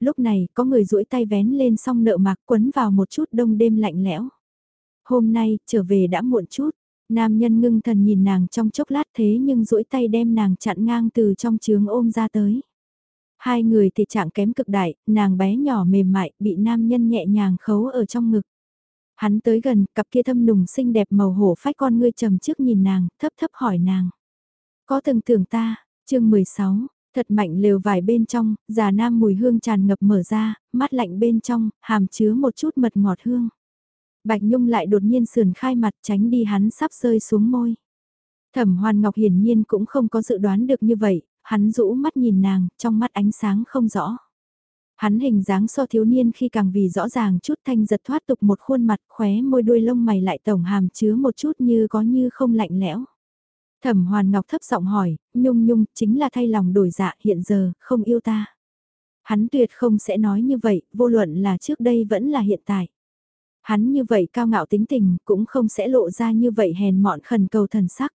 Lúc này, có người duỗi tay vén lên xong nợ mạc quấn vào một chút đông đêm lạnh lẽo. Hôm nay, trở về đã muộn chút, Nam nhân ngưng thần nhìn nàng trong chốc lát thế nhưng duỗi tay đem nàng chặn ngang từ trong trướng ôm ra tới. Hai người thì trạng kém cực đại, nàng bé nhỏ mềm mại, bị nam nhân nhẹ nhàng khấu ở trong ngực. Hắn tới gần, cặp kia thâm nùng xinh đẹp màu hổ phách con ngươi trầm trước nhìn nàng, thấp thấp hỏi nàng. Có từng tưởng ta, chương 16, thật mạnh lều vải bên trong, già nam mùi hương tràn ngập mở ra, mắt lạnh bên trong, hàm chứa một chút mật ngọt hương. Bạch Nhung lại đột nhiên sườn khai mặt tránh đi hắn sắp rơi xuống môi. Thẩm Hoàn Ngọc hiển nhiên cũng không có dự đoán được như vậy, hắn rũ mắt nhìn nàng, trong mắt ánh sáng không rõ. Hắn hình dáng so thiếu niên khi càng vì rõ ràng chút thanh giật thoát tục một khuôn mặt khóe môi đuôi lông mày lại tổng hàm chứa một chút như có như không lạnh lẽo. Thẩm Hoàn Ngọc thấp giọng hỏi, Nhung Nhung chính là thay lòng đổi dạ hiện giờ, không yêu ta. Hắn tuyệt không sẽ nói như vậy, vô luận là trước đây vẫn là hiện tại. Hắn như vậy cao ngạo tính tình cũng không sẽ lộ ra như vậy hèn mọn khẩn cầu thần sắc.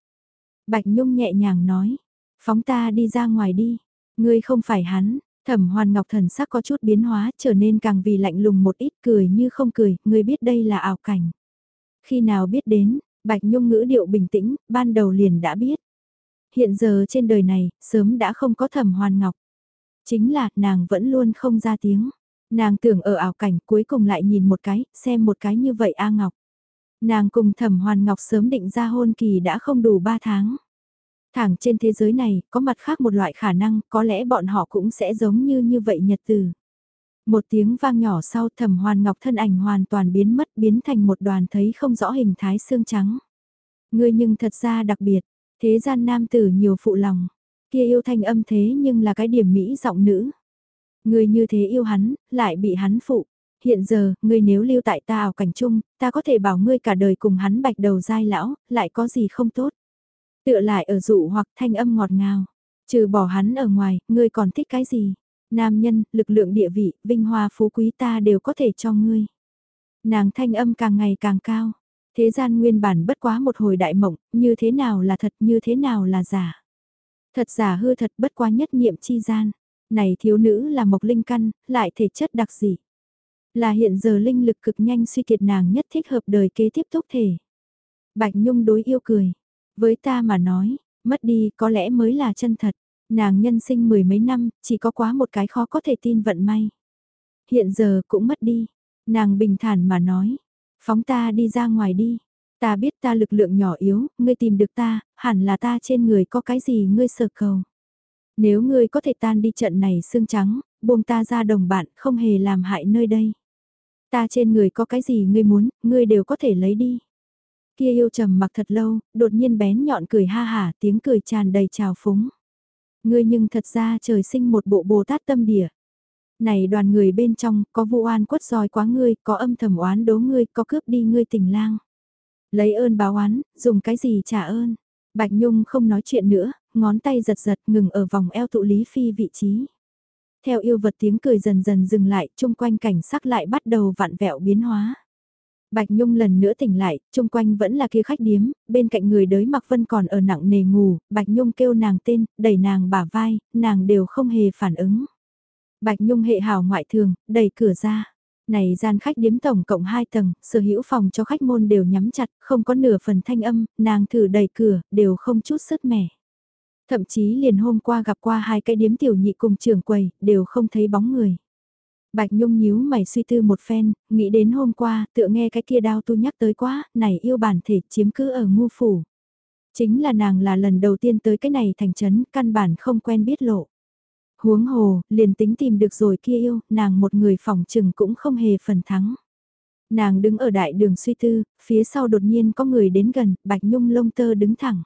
Bạch Nhung nhẹ nhàng nói, phóng ta đi ra ngoài đi, ngươi không phải hắn, thẩm hoàn ngọc thần sắc có chút biến hóa trở nên càng vì lạnh lùng một ít cười như không cười, ngươi biết đây là ảo cảnh. Khi nào biết đến, Bạch Nhung ngữ điệu bình tĩnh, ban đầu liền đã biết. Hiện giờ trên đời này, sớm đã không có thẩm hoàn ngọc. Chính là, nàng vẫn luôn không ra tiếng. Nàng tưởng ở ảo cảnh cuối cùng lại nhìn một cái, xem một cái như vậy A Ngọc. Nàng cùng thẩm hoàn ngọc sớm định ra hôn kỳ đã không đủ 3 tháng. Thẳng trên thế giới này, có mặt khác một loại khả năng, có lẽ bọn họ cũng sẽ giống như như vậy nhật từ. Một tiếng vang nhỏ sau thẩm hoàn ngọc thân ảnh hoàn toàn biến mất biến thành một đoàn thấy không rõ hình thái xương trắng. Ngươi nhưng thật ra đặc biệt, thế gian nam tử nhiều phụ lòng, kia yêu thanh âm thế nhưng là cái điểm mỹ giọng nữ. Ngươi như thế yêu hắn, lại bị hắn phụ. Hiện giờ, ngươi nếu lưu tại ta ảo cảnh chung, ta có thể bảo ngươi cả đời cùng hắn bạch đầu dai lão, lại có gì không tốt. Tựa lại ở dụ hoặc thanh âm ngọt ngào. Trừ bỏ hắn ở ngoài, ngươi còn thích cái gì? Nam nhân, lực lượng địa vị, vinh hoa phú quý ta đều có thể cho ngươi. Nàng thanh âm càng ngày càng cao. Thế gian nguyên bản bất quá một hồi đại mộng, như thế nào là thật, như thế nào là giả. Thật giả hư thật bất quá nhất niệm chi gian. Này thiếu nữ là mộc linh căn, lại thể chất đặc dị. Là hiện giờ linh lực cực nhanh suy kiệt nàng nhất thích hợp đời kế tiếp thúc thể. Bạch Nhung đối yêu cười. Với ta mà nói, mất đi có lẽ mới là chân thật. Nàng nhân sinh mười mấy năm, chỉ có quá một cái khó có thể tin vận may. Hiện giờ cũng mất đi. Nàng bình thản mà nói. Phóng ta đi ra ngoài đi. Ta biết ta lực lượng nhỏ yếu, ngươi tìm được ta, hẳn là ta trên người có cái gì ngươi sợ cầu. Nếu ngươi có thể tan đi trận này xương trắng, buông ta ra đồng bạn không hề làm hại nơi đây. Ta trên người có cái gì ngươi muốn, ngươi đều có thể lấy đi. Kia yêu trầm mặc thật lâu, đột nhiên bén nhọn cười ha hả tiếng cười tràn đầy trào phúng. Ngươi nhưng thật ra trời sinh một bộ bồ tát tâm địa. Này đoàn người bên trong, có vụ oan quất roi quá ngươi, có âm thầm oán đố ngươi, có cướp đi ngươi tình lang. Lấy ơn báo oán, dùng cái gì trả ơn. Bạch Nhung không nói chuyện nữa, ngón tay giật giật ngừng ở vòng eo tụ Lý Phi vị trí. Theo yêu vật tiếng cười dần dần dừng lại, chung quanh cảnh sắc lại bắt đầu vặn vẹo biến hóa. Bạch Nhung lần nữa tỉnh lại, chung quanh vẫn là kia khách điếm, bên cạnh người đới mặc vân còn ở nặng nề ngủ, Bạch Nhung kêu nàng tên, đẩy nàng bả vai, nàng đều không hề phản ứng. Bạch Nhung hệ hào ngoại thường, đẩy cửa ra. Này gian khách điếm tổng cộng 2 tầng, sở hữu phòng cho khách môn đều nhắm chặt, không có nửa phần thanh âm, nàng thử đẩy cửa, đều không chút sức mẻ. Thậm chí liền hôm qua gặp qua hai cái điếm tiểu nhị cùng trưởng quầy, đều không thấy bóng người. Bạch Nhung nhíu mày suy tư một phen, nghĩ đến hôm qua, tựa nghe cái kia đao tu nhắc tới quá, này yêu bản thể chiếm cứ ở ngu phủ. Chính là nàng là lần đầu tiên tới cái này thành trấn, căn bản không quen biết lộ. Huống hồ, liền tính tìm được rồi kia yêu, nàng một người phòng trừng cũng không hề phần thắng. Nàng đứng ở đại đường suy tư, phía sau đột nhiên có người đến gần, Bạch Nhung lông tơ đứng thẳng.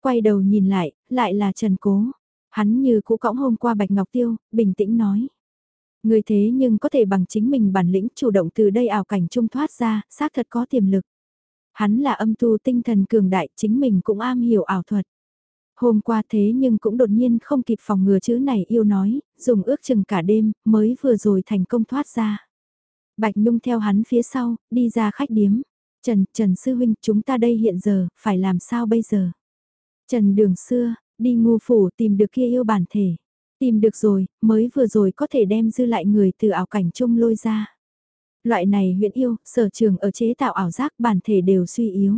Quay đầu nhìn lại, lại là Trần Cố. Hắn như cũ cõng hôm qua Bạch Ngọc Tiêu, bình tĩnh nói. Người thế nhưng có thể bằng chính mình bản lĩnh chủ động từ đây ảo cảnh trung thoát ra, xác thật có tiềm lực. Hắn là âm tu tinh thần cường đại, chính mình cũng am hiểu ảo thuật. Hôm qua thế nhưng cũng đột nhiên không kịp phòng ngừa chữ này yêu nói, dùng ước chừng cả đêm, mới vừa rồi thành công thoát ra. Bạch Nhung theo hắn phía sau, đi ra khách điếm. Trần, Trần Sư Huynh, chúng ta đây hiện giờ, phải làm sao bây giờ? Trần Đường Xưa, đi ngu phủ tìm được kia yêu bản thể. Tìm được rồi, mới vừa rồi có thể đem dư lại người từ ảo cảnh chung lôi ra. Loại này huyện yêu, sở trường ở chế tạo ảo giác bản thể đều suy yếu.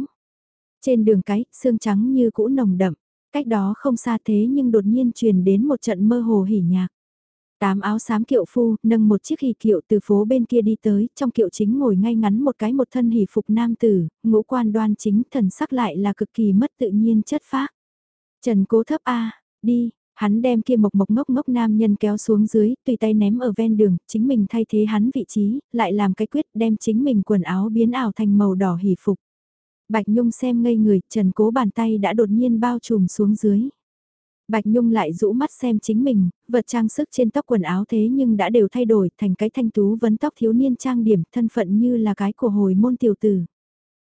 Trên đường cái, xương trắng như cũ nồng đậm, cách đó không xa thế nhưng đột nhiên truyền đến một trận mơ hồ hỉ nhạc. Tám áo xám kiệu phu, nâng một chiếc hỉ kiệu từ phố bên kia đi tới, trong kiệu chính ngồi ngay ngắn một cái một thân hỉ phục nam tử, ngũ quan đoan chính thần sắc lại là cực kỳ mất tự nhiên chất phác. Trần cố thấp A, đi, hắn đem kia mộc mộc ngốc ngốc nam nhân kéo xuống dưới, tùy tay ném ở ven đường, chính mình thay thế hắn vị trí, lại làm cái quyết đem chính mình quần áo biến ảo thành màu đỏ hỉ phục. Bạch Nhung xem ngây người, Trần Cố bàn tay đã đột nhiên bao trùm xuống dưới. Bạch Nhung lại rũ mắt xem chính mình, vật trang sức trên tóc quần áo thế nhưng đã đều thay đổi thành cái thanh tú vấn tóc thiếu niên trang điểm thân phận như là cái của hồi môn tiểu tử.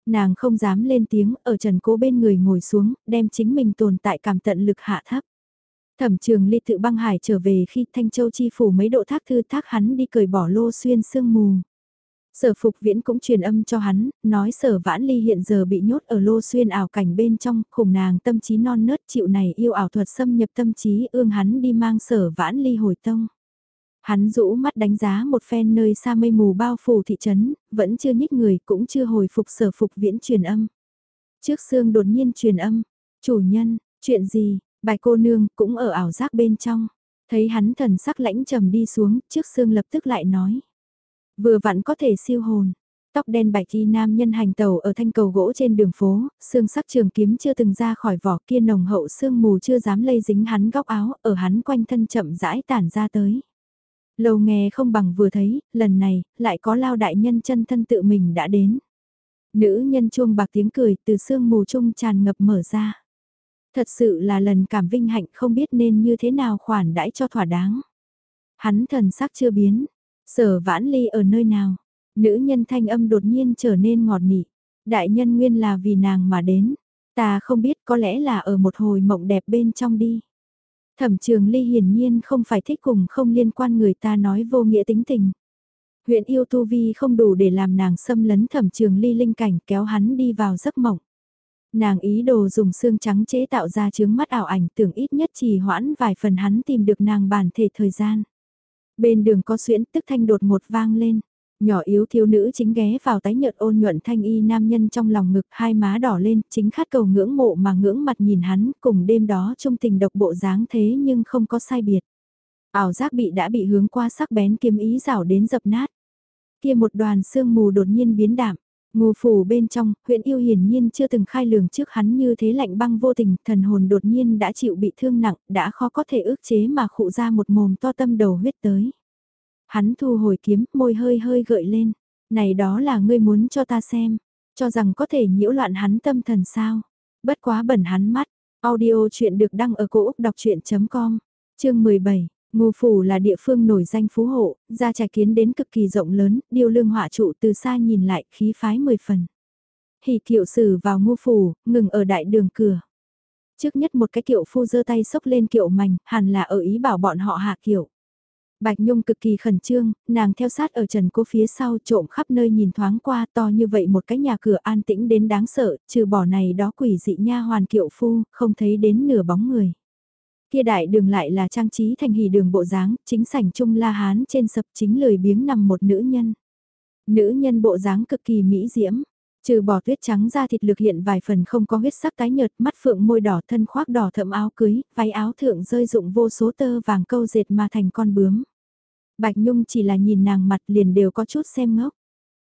Nàng không dám lên tiếng ở Trần Cố bên người ngồi xuống, đem chính mình tồn tại cảm tận lực hạ thấp. Thẩm trường ly tự băng hải trở về khi Thanh Châu chi phủ mấy độ thác thư thác hắn đi cởi bỏ lô xuyên sương mù. Sở phục viễn cũng truyền âm cho hắn, nói sở vãn ly hiện giờ bị nhốt ở lô xuyên ảo cảnh bên trong, khủng nàng tâm trí non nớt chịu này yêu ảo thuật xâm nhập tâm trí ương hắn đi mang sở vãn ly hồi tông. Hắn rũ mắt đánh giá một phen nơi xa mây mù bao phủ thị trấn, vẫn chưa nhích người cũng chưa hồi phục sở phục viễn truyền âm. Trước xương đột nhiên truyền âm, chủ nhân, chuyện gì, bài cô nương cũng ở ảo giác bên trong. Thấy hắn thần sắc lãnh trầm đi xuống, trước xương lập tức lại nói. Vừa vặn có thể siêu hồn, tóc đen bạch y nam nhân hành tàu ở thanh cầu gỗ trên đường phố, xương sắc trường kiếm chưa từng ra khỏi vỏ kia nồng hậu xương mù chưa dám lây dính hắn góc áo, ở hắn quanh thân chậm rãi tản ra tới. Lâu nghe không bằng vừa thấy, lần này, lại có lao đại nhân chân thân tự mình đã đến. Nữ nhân chuông bạc tiếng cười từ xương mù trung tràn ngập mở ra. Thật sự là lần cảm vinh hạnh không biết nên như thế nào khoản đãi cho thỏa đáng. Hắn thần sắc chưa biến, sở vãn ly ở nơi nào, nữ nhân thanh âm đột nhiên trở nên ngọt nị. Đại nhân nguyên là vì nàng mà đến, ta không biết có lẽ là ở một hồi mộng đẹp bên trong đi. Thẩm trường ly hiển nhiên không phải thích cùng không liên quan người ta nói vô nghĩa tính tình. Huyện yêu tu vi không đủ để làm nàng xâm lấn thẩm trường ly linh cảnh kéo hắn đi vào giấc mộng. Nàng ý đồ dùng xương trắng chế tạo ra chướng mắt ảo ảnh tưởng ít nhất chỉ hoãn vài phần hắn tìm được nàng bản thể thời gian. Bên đường có xuyễn tức thanh đột một vang lên. Nhỏ yếu thiếu nữ chính ghé vào tái nhợt ôn nhuận thanh y nam nhân trong lòng ngực hai má đỏ lên, chính khát cầu ngưỡng mộ mà ngưỡng mặt nhìn hắn, cùng đêm đó trung tình độc bộ dáng thế nhưng không có sai biệt. Ảo giác bị đã bị hướng qua sắc bén kiếm ý rảo đến dập nát. Kia một đoàn sương mù đột nhiên biến đạm, Ngô phủ bên trong, huyện yêu hiển nhiên chưa từng khai lường trước hắn như thế lạnh băng vô tình, thần hồn đột nhiên đã chịu bị thương nặng, đã khó có thể ước chế mà khụ ra một mồm to tâm đầu huyết tới. Hắn thu hồi kiếm, môi hơi hơi gợi lên. Này đó là ngươi muốn cho ta xem. Cho rằng có thể nhiễu loạn hắn tâm thần sao. Bất quá bẩn hắn mắt. Audio chuyện được đăng ở cổ Úc đọc chuyện.com. Chương 17. Ngô Phủ là địa phương nổi danh phú hộ, gia trạch kiến đến cực kỳ rộng lớn, điêu lương họa trụ từ xa nhìn lại khí phái mười phần. Hỉ kiệu sử vào Ngô Phủ, ngừng ở đại đường cửa. Trước nhất một cái kiệu phu giơ tay sốc lên kiệu mảnh, hẳn là ở ý bảo bọn họ hạ kiệu. Bạch Nhung cực kỳ khẩn trương, nàng theo sát ở trần cố phía sau trộm khắp nơi nhìn thoáng qua to như vậy một cái nhà cửa an tĩnh đến đáng sợ, trừ bỏ này đó quỷ dị nha hoàn kiệu phu, không thấy đến nửa bóng người. Kia đại đường lại là trang trí thành hỉ đường bộ dáng, chính sảnh trung la hán trên sập chính lười biếng nằm một nữ nhân. Nữ nhân bộ dáng cực kỳ mỹ diễm, trừ bỏ tuyết trắng ra thịt lực hiện vài phần không có huyết sắc tái nhợt, mắt phượng môi đỏ thân khoác đỏ thẫm áo cưới, váy áo thượng rơi dụng vô số tơ vàng câu dệt mà thành con bướm. Bạch Nhung chỉ là nhìn nàng mặt liền đều có chút xem ngốc.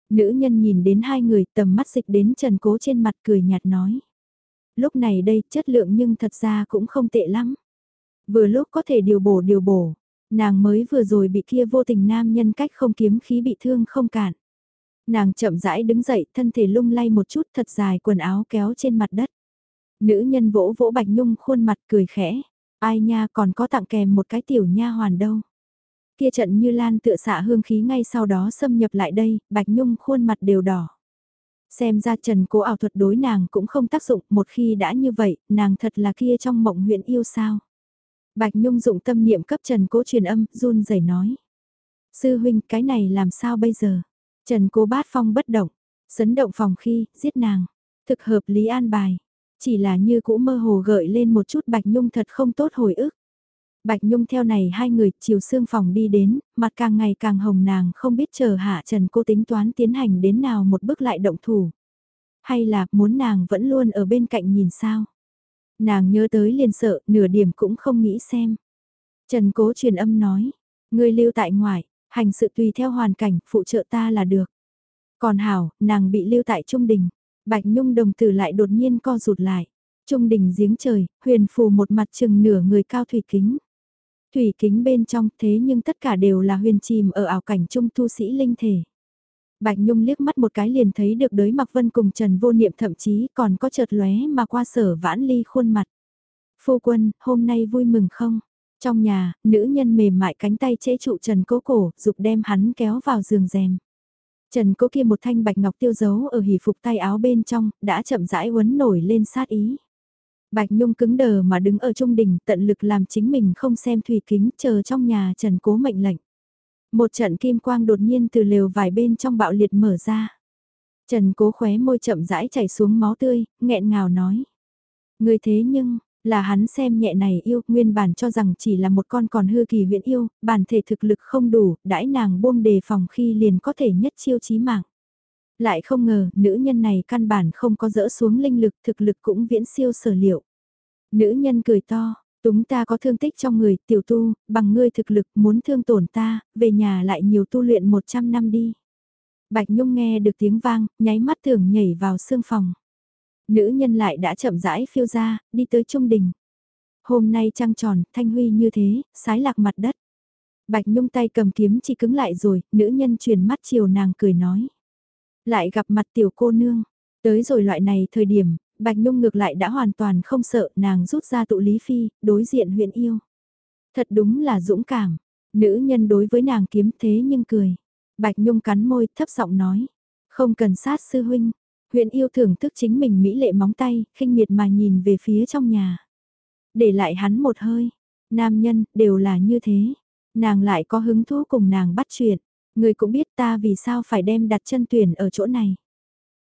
Nữ nhân nhìn đến hai người tầm mắt dịch đến trần cố trên mặt cười nhạt nói. Lúc này đây chất lượng nhưng thật ra cũng không tệ lắm. Vừa lúc có thể điều bổ điều bổ, nàng mới vừa rồi bị kia vô tình nam nhân cách không kiếm khí bị thương không cản. Nàng chậm rãi đứng dậy, thân thể lung lay một chút thật dài quần áo kéo trên mặt đất. Nữ nhân vỗ vỗ Bạch Nhung khuôn mặt cười khẽ. Ai nha còn có tặng kèm một cái tiểu nha hoàn đâu. Kia trận như lan tựa xạ hương khí ngay sau đó xâm nhập lại đây, Bạch Nhung khuôn mặt đều đỏ. Xem ra trần cố ảo thuật đối nàng cũng không tác dụng, một khi đã như vậy, nàng thật là kia trong mộng huyện yêu sao. Bạch Nhung dụng tâm niệm cấp trần cố truyền âm, run rẩy nói. Sư huynh, cái này làm sao bây giờ? Trần cố bát phong bất động, sấn động phòng khi, giết nàng. Thực hợp lý an bài. Chỉ là như cũ mơ hồ gợi lên một chút Bạch Nhung thật không tốt hồi ức. Bạch Nhung theo này hai người chiều xương phòng đi đến, mặt càng ngày càng hồng nàng không biết chờ hạ Trần cô tính toán tiến hành đến nào một bước lại động thủ. Hay là muốn nàng vẫn luôn ở bên cạnh nhìn sao? Nàng nhớ tới liền sợ, nửa điểm cũng không nghĩ xem. Trần cố truyền âm nói, ngươi lưu tại ngoài, hành sự tùy theo hoàn cảnh, phụ trợ ta là được. Còn Hảo, nàng bị lưu tại Trung Đình, Bạch Nhung đồng tử lại đột nhiên co rụt lại. Trung Đình giếng trời, huyền phù một mặt chừng nửa người cao thủy kính. Thủy kính bên trong thế nhưng tất cả đều là huyền chìm ở ảo cảnh trung tu sĩ linh thể. Bạch Nhung liếc mắt một cái liền thấy được đới mặc vân cùng Trần vô niệm thậm chí còn có chợt lóe mà qua sở vãn ly khuôn mặt. Phu quân, hôm nay vui mừng không? Trong nhà, nữ nhân mềm mại cánh tay chế trụ Trần cố cổ, dục đem hắn kéo vào giường rèm. Trần cố kia một thanh bạch ngọc tiêu dấu ở hỉ phục tay áo bên trong, đã chậm rãi uốn nổi lên sát ý. Bạch Nhung cứng đờ mà đứng ở trung đỉnh tận lực làm chính mình không xem thủy kính chờ trong nhà Trần cố mệnh lệnh. Một trận kim quang đột nhiên từ lều vài bên trong bạo liệt mở ra. Trần cố khóe môi chậm rãi chảy xuống máu tươi, nghẹn ngào nói. Người thế nhưng, là hắn xem nhẹ này yêu, nguyên bản cho rằng chỉ là một con còn hư kỳ huyện yêu, bản thể thực lực không đủ, đãi nàng buông đề phòng khi liền có thể nhất chiêu chí mạng. Lại không ngờ, nữ nhân này căn bản không có dỡ xuống linh lực, thực lực cũng viễn siêu sở liệu. Nữ nhân cười to, túng ta có thương tích trong người, tiểu tu, bằng ngươi thực lực muốn thương tổn ta, về nhà lại nhiều tu luyện 100 năm đi. Bạch Nhung nghe được tiếng vang, nháy mắt tưởng nhảy vào xương phòng. Nữ nhân lại đã chậm rãi phiêu ra, đi tới trung đình. Hôm nay trăng tròn, thanh huy như thế, sái lạc mặt đất. Bạch Nhung tay cầm kiếm chỉ cứng lại rồi, nữ nhân chuyển mắt chiều nàng cười nói. Lại gặp mặt tiểu cô nương, tới rồi loại này thời điểm, Bạch Nhung ngược lại đã hoàn toàn không sợ nàng rút ra tụ lý phi, đối diện huyện yêu. Thật đúng là dũng cảm, nữ nhân đối với nàng kiếm thế nhưng cười. Bạch Nhung cắn môi thấp giọng nói, không cần sát sư huynh. Huyện yêu thưởng thức chính mình mỹ lệ móng tay, khinh miệt mà nhìn về phía trong nhà. Để lại hắn một hơi, nam nhân đều là như thế. Nàng lại có hứng thú cùng nàng bắt chuyện. Người cũng biết ta vì sao phải đem đặt chân tuyển ở chỗ này.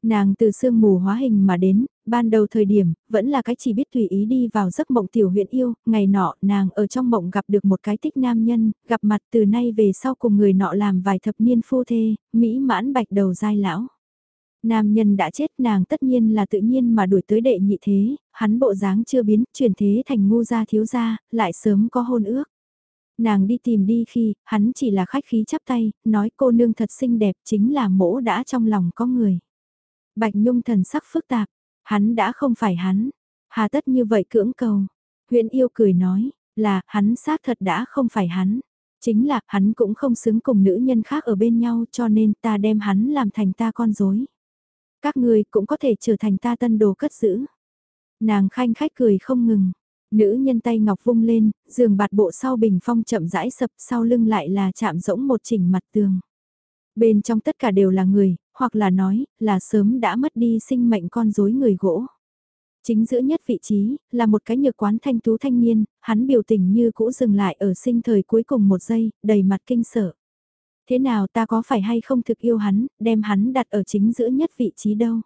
Nàng từ sương mù hóa hình mà đến, ban đầu thời điểm, vẫn là cái chỉ biết tùy ý đi vào giấc mộng tiểu huyện yêu, ngày nọ nàng ở trong mộng gặp được một cái thích nam nhân, gặp mặt từ nay về sau cùng người nọ làm vài thập niên phu thê, mỹ mãn bạch đầu dai lão. Nam nhân đã chết nàng tất nhiên là tự nhiên mà đuổi tới đệ nhị thế, hắn bộ dáng chưa biến, chuyển thế thành ngu gia thiếu gia, lại sớm có hôn ước. Nàng đi tìm đi khi, hắn chỉ là khách khí chắp tay, nói cô nương thật xinh đẹp chính là mỗ đã trong lòng có người. Bạch Nhung thần sắc phức tạp, hắn đã không phải hắn, hà tất như vậy cưỡng cầu. Huyện yêu cười nói, là hắn xác thật đã không phải hắn. Chính là hắn cũng không xứng cùng nữ nhân khác ở bên nhau cho nên ta đem hắn làm thành ta con dối. Các người cũng có thể trở thành ta tân đồ cất giữ. Nàng khanh khách cười không ngừng. Nữ nhân tay ngọc vung lên, giường bạt bộ sau bình phong chậm rãi sập sau lưng lại là chạm rỗng một chỉnh mặt tường. Bên trong tất cả đều là người, hoặc là nói, là sớm đã mất đi sinh mệnh con rối người gỗ. Chính giữa nhất vị trí, là một cái nhược quán thanh tú thanh niên, hắn biểu tình như cũ dừng lại ở sinh thời cuối cùng một giây, đầy mặt kinh sợ. Thế nào ta có phải hay không thực yêu hắn, đem hắn đặt ở chính giữa nhất vị trí đâu?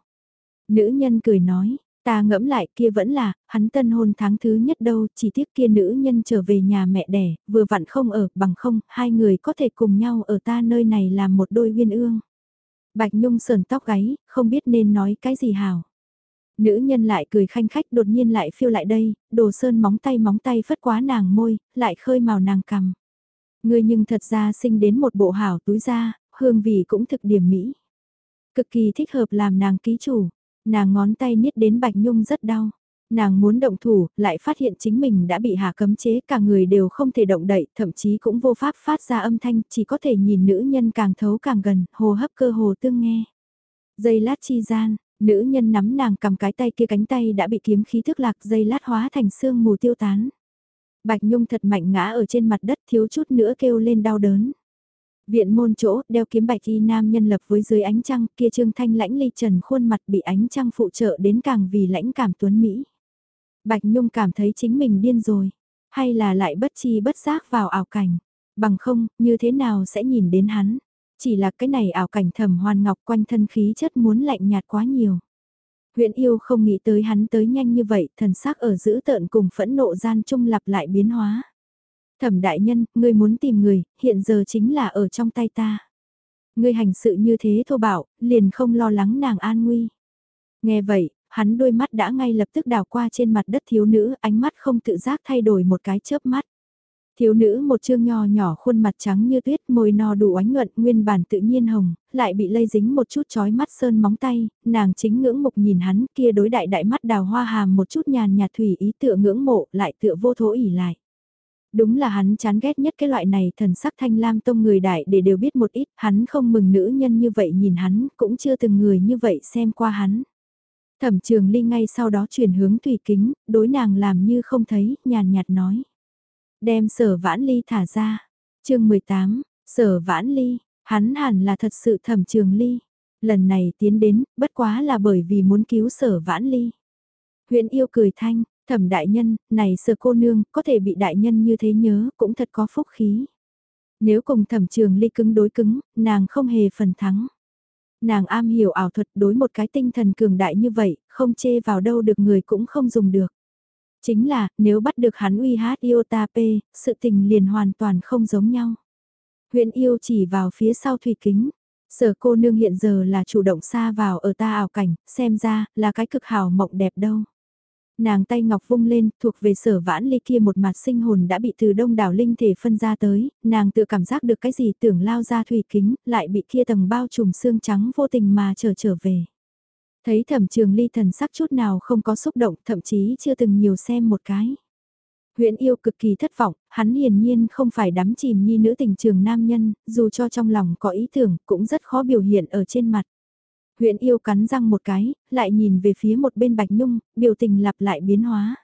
Nữ nhân cười nói, ta ngẫm lại kia vẫn là, hắn tân hôn tháng thứ nhất đâu, chỉ tiếc kia nữ nhân trở về nhà mẹ đẻ, vừa vặn không ở, bằng không, hai người có thể cùng nhau ở ta nơi này làm một đôi uyên ương. Bạch Nhung sờn tóc gáy, không biết nên nói cái gì hào. Nữ nhân lại cười khanh khách đột nhiên lại phiêu lại đây, đồ sơn móng tay móng tay phất quá nàng môi, lại khơi màu nàng cầm ngươi nhưng thật ra sinh đến một bộ hảo túi da, hương vị cũng thực điểm mỹ. Cực kỳ thích hợp làm nàng ký chủ, nàng ngón tay niết đến Bạch Nhung rất đau. Nàng muốn động thủ, lại phát hiện chính mình đã bị hạ cấm chế, cả người đều không thể động đậy, thậm chí cũng vô pháp phát ra âm thanh, chỉ có thể nhìn nữ nhân càng thấu càng gần, hồ hấp cơ hồ tương nghe. Dây lát chi gian, nữ nhân nắm nàng cầm cái tay kia cánh tay đã bị kiếm khí thức lạc dây lát hóa thành xương mù tiêu tán. Bạch Nhung thật mạnh ngã ở trên mặt đất thiếu chút nữa kêu lên đau đớn. Viện môn chỗ, đeo kiếm bạch y nam nhân lập với dưới ánh trăng, kia trương thanh lãnh ly trần khuôn mặt bị ánh trăng phụ trợ đến càng vì lãnh cảm tuấn Mỹ. Bạch Nhung cảm thấy chính mình điên rồi, hay là lại bất chi bất giác vào ảo cảnh, bằng không, như thế nào sẽ nhìn đến hắn. Chỉ là cái này ảo cảnh thầm hoàn ngọc quanh thân khí chất muốn lạnh nhạt quá nhiều. Huyện yêu không nghĩ tới hắn tới nhanh như vậy, thần sắc ở giữ tợn cùng phẫn nộ gian trung lặp lại biến hóa. Thẩm đại nhân, ngươi muốn tìm người, hiện giờ chính là ở trong tay ta. Ngươi hành sự như thế thô bạo, liền không lo lắng nàng an nguy. Nghe vậy, hắn đôi mắt đã ngay lập tức đào qua trên mặt đất thiếu nữ, ánh mắt không tự giác thay đổi một cái chớp mắt. Thiếu nữ một chương nho nhỏ khuôn mặt trắng như tuyết môi no đủ ánh nhuận nguyên bản tự nhiên hồng, lại bị lây dính một chút chói mắt sơn móng tay, nàng chính ngưỡng mục nhìn hắn kia đối đại đại mắt đào hoa hàm một chút nhàn nhạt thủy ý tựa ngưỡng mộ lại tựa vô thố ỉ lại. Đúng là hắn chán ghét nhất cái loại này thần sắc thanh lam tông người đại để đều biết một ít, hắn không mừng nữ nhân như vậy nhìn hắn, cũng chưa từng người như vậy xem qua hắn. Thẩm trường ly ngay sau đó chuyển hướng tùy kính, đối nàng làm như không thấy, nhàn nhạt nói. Đem sở vãn ly thả ra. chương 18, sở vãn ly, hắn hẳn là thật sự thẩm trường ly. Lần này tiến đến, bất quá là bởi vì muốn cứu sở vãn ly. Huyện yêu cười thanh, thẩm đại nhân, này sở cô nương, có thể bị đại nhân như thế nhớ, cũng thật có phúc khí. Nếu cùng thẩm trường ly cứng đối cứng, nàng không hề phần thắng. Nàng am hiểu ảo thuật đối một cái tinh thần cường đại như vậy, không chê vào đâu được người cũng không dùng được. Chính là, nếu bắt được hắn uy hát Iota P, sự tình liền hoàn toàn không giống nhau. Huyện yêu chỉ vào phía sau thủy kính, Sở cô nương hiện giờ là chủ động xa vào ở ta ảo cảnh, xem ra là cái cực hào mộng đẹp đâu. Nàng tay ngọc vung lên, thuộc về sở vãn ly kia một mặt sinh hồn đã bị từ đông đảo linh thể phân ra tới, nàng tự cảm giác được cái gì tưởng lao ra thủy kính, lại bị kia tầng bao trùm xương trắng vô tình mà trở trở về. Thấy thẩm trường ly thần sắc chút nào không có xúc động, thậm chí chưa từng nhiều xem một cái. Huyện yêu cực kỳ thất vọng, hắn hiển nhiên không phải đắm chìm nhi nữ tình trường nam nhân, dù cho trong lòng có ý tưởng cũng rất khó biểu hiện ở trên mặt. Huyện yêu cắn răng một cái, lại nhìn về phía một bên Bạch Nhung, biểu tình lặp lại biến hóa.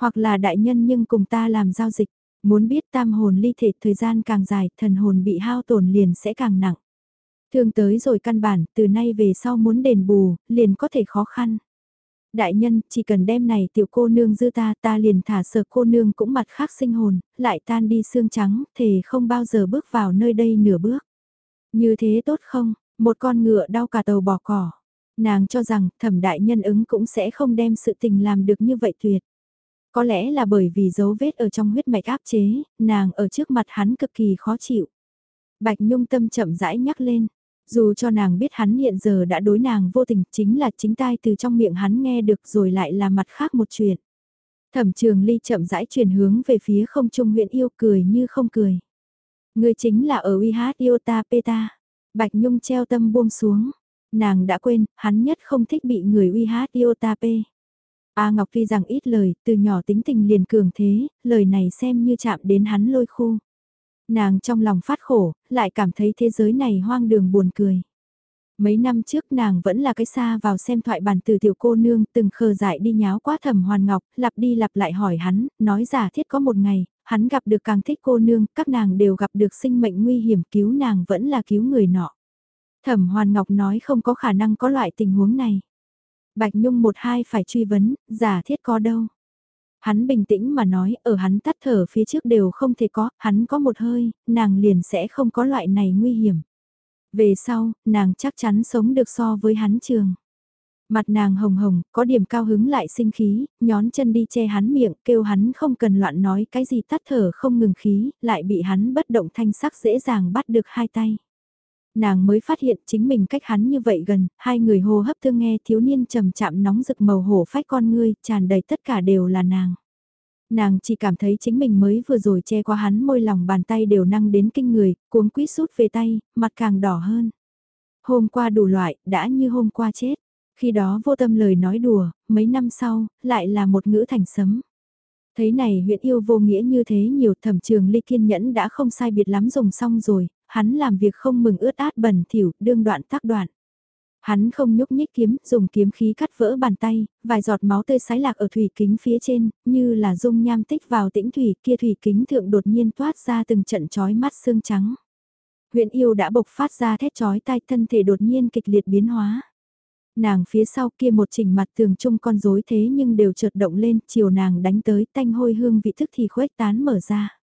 Hoặc là đại nhân nhưng cùng ta làm giao dịch, muốn biết tam hồn ly thể thời gian càng dài, thần hồn bị hao tổn liền sẽ càng nặng. Thương tới rồi căn bản, từ nay về sau muốn đền bù, liền có thể khó khăn. Đại nhân, chỉ cần đem này tiểu cô nương dư ta, ta liền thả sợ cô nương cũng mặt khác sinh hồn, lại tan đi xương trắng, thề không bao giờ bước vào nơi đây nửa bước. Như thế tốt không, một con ngựa đau cả tàu bỏ cỏ. Nàng cho rằng thẩm đại nhân ứng cũng sẽ không đem sự tình làm được như vậy tuyệt. Có lẽ là bởi vì dấu vết ở trong huyết mạch áp chế, nàng ở trước mặt hắn cực kỳ khó chịu. Bạch Nhung tâm chậm rãi nhắc lên, dù cho nàng biết hắn hiện giờ đã đối nàng vô tình chính là chính tai từ trong miệng hắn nghe được rồi lại là mặt khác một chuyện. Thẩm trường ly chậm rãi chuyển hướng về phía không trung huyện yêu cười như không cười. Người chính là ở uy hát yêu ta pê ta. Bạch Nhung treo tâm buông xuống. Nàng đã quên, hắn nhất không thích bị người uy hát yêu ta pê. A Ngọc tuy rằng ít lời, từ nhỏ tính tình liền cường thế, lời này xem như chạm đến hắn lôi khu. Nàng trong lòng phát khổ, lại cảm thấy thế giới này hoang đường buồn cười. Mấy năm trước nàng vẫn là cái xa vào xem thoại bản từ tiểu cô nương từng khờ dại đi nháo quá thẩm hoàn ngọc, lặp đi lặp lại hỏi hắn, nói giả thiết có một ngày, hắn gặp được càng thích cô nương, các nàng đều gặp được sinh mệnh nguy hiểm cứu nàng vẫn là cứu người nọ. Thẩm hoàn ngọc nói không có khả năng có loại tình huống này. Bạch Nhung một hai phải truy vấn, giả thiết có đâu. Hắn bình tĩnh mà nói, ở hắn tắt thở phía trước đều không thể có, hắn có một hơi, nàng liền sẽ không có loại này nguy hiểm. Về sau, nàng chắc chắn sống được so với hắn trường. Mặt nàng hồng hồng, có điểm cao hứng lại sinh khí, nhón chân đi che hắn miệng, kêu hắn không cần loạn nói cái gì tắt thở không ngừng khí, lại bị hắn bất động thanh sắc dễ dàng bắt được hai tay nàng mới phát hiện chính mình cách hắn như vậy gần, hai người hô hấp thương nghe thiếu niên trầm chạm nóng rực màu hổ phách con ngươi, tràn đầy tất cả đều là nàng. Nàng chỉ cảm thấy chính mình mới vừa rồi che qua hắn môi lòng bàn tay đều năng đến kinh người, cuống quýt sút về tay, mặt càng đỏ hơn. Hôm qua đủ loại, đã như hôm qua chết. Khi đó vô tâm lời nói đùa, mấy năm sau, lại là một ngữ thành sấm. Thấy này huyện yêu vô nghĩa như thế nhiều thẩm trường ly kiên nhẫn đã không sai biệt lắm dùng xong rồi, hắn làm việc không mừng ướt át bẩn thỉu, đương đoạn tác đoạn. Hắn không nhúc nhích kiếm, dùng kiếm khí cắt vỡ bàn tay, vài giọt máu tươi sái lạc ở thủy kính phía trên, như là dung nham tích vào tĩnh thủy, kia thủy kính thượng đột nhiên toát ra từng trận chói mắt xương trắng. Huyện yêu đã bộc phát ra thét chói tai thân thể đột nhiên kịch liệt biến hóa. Nàng phía sau kia một chỉnh mặt tường trung con rối thế nhưng đều chợt động lên, chiều nàng đánh tới tanh hôi hương vị thức thì khuếch tán mở ra.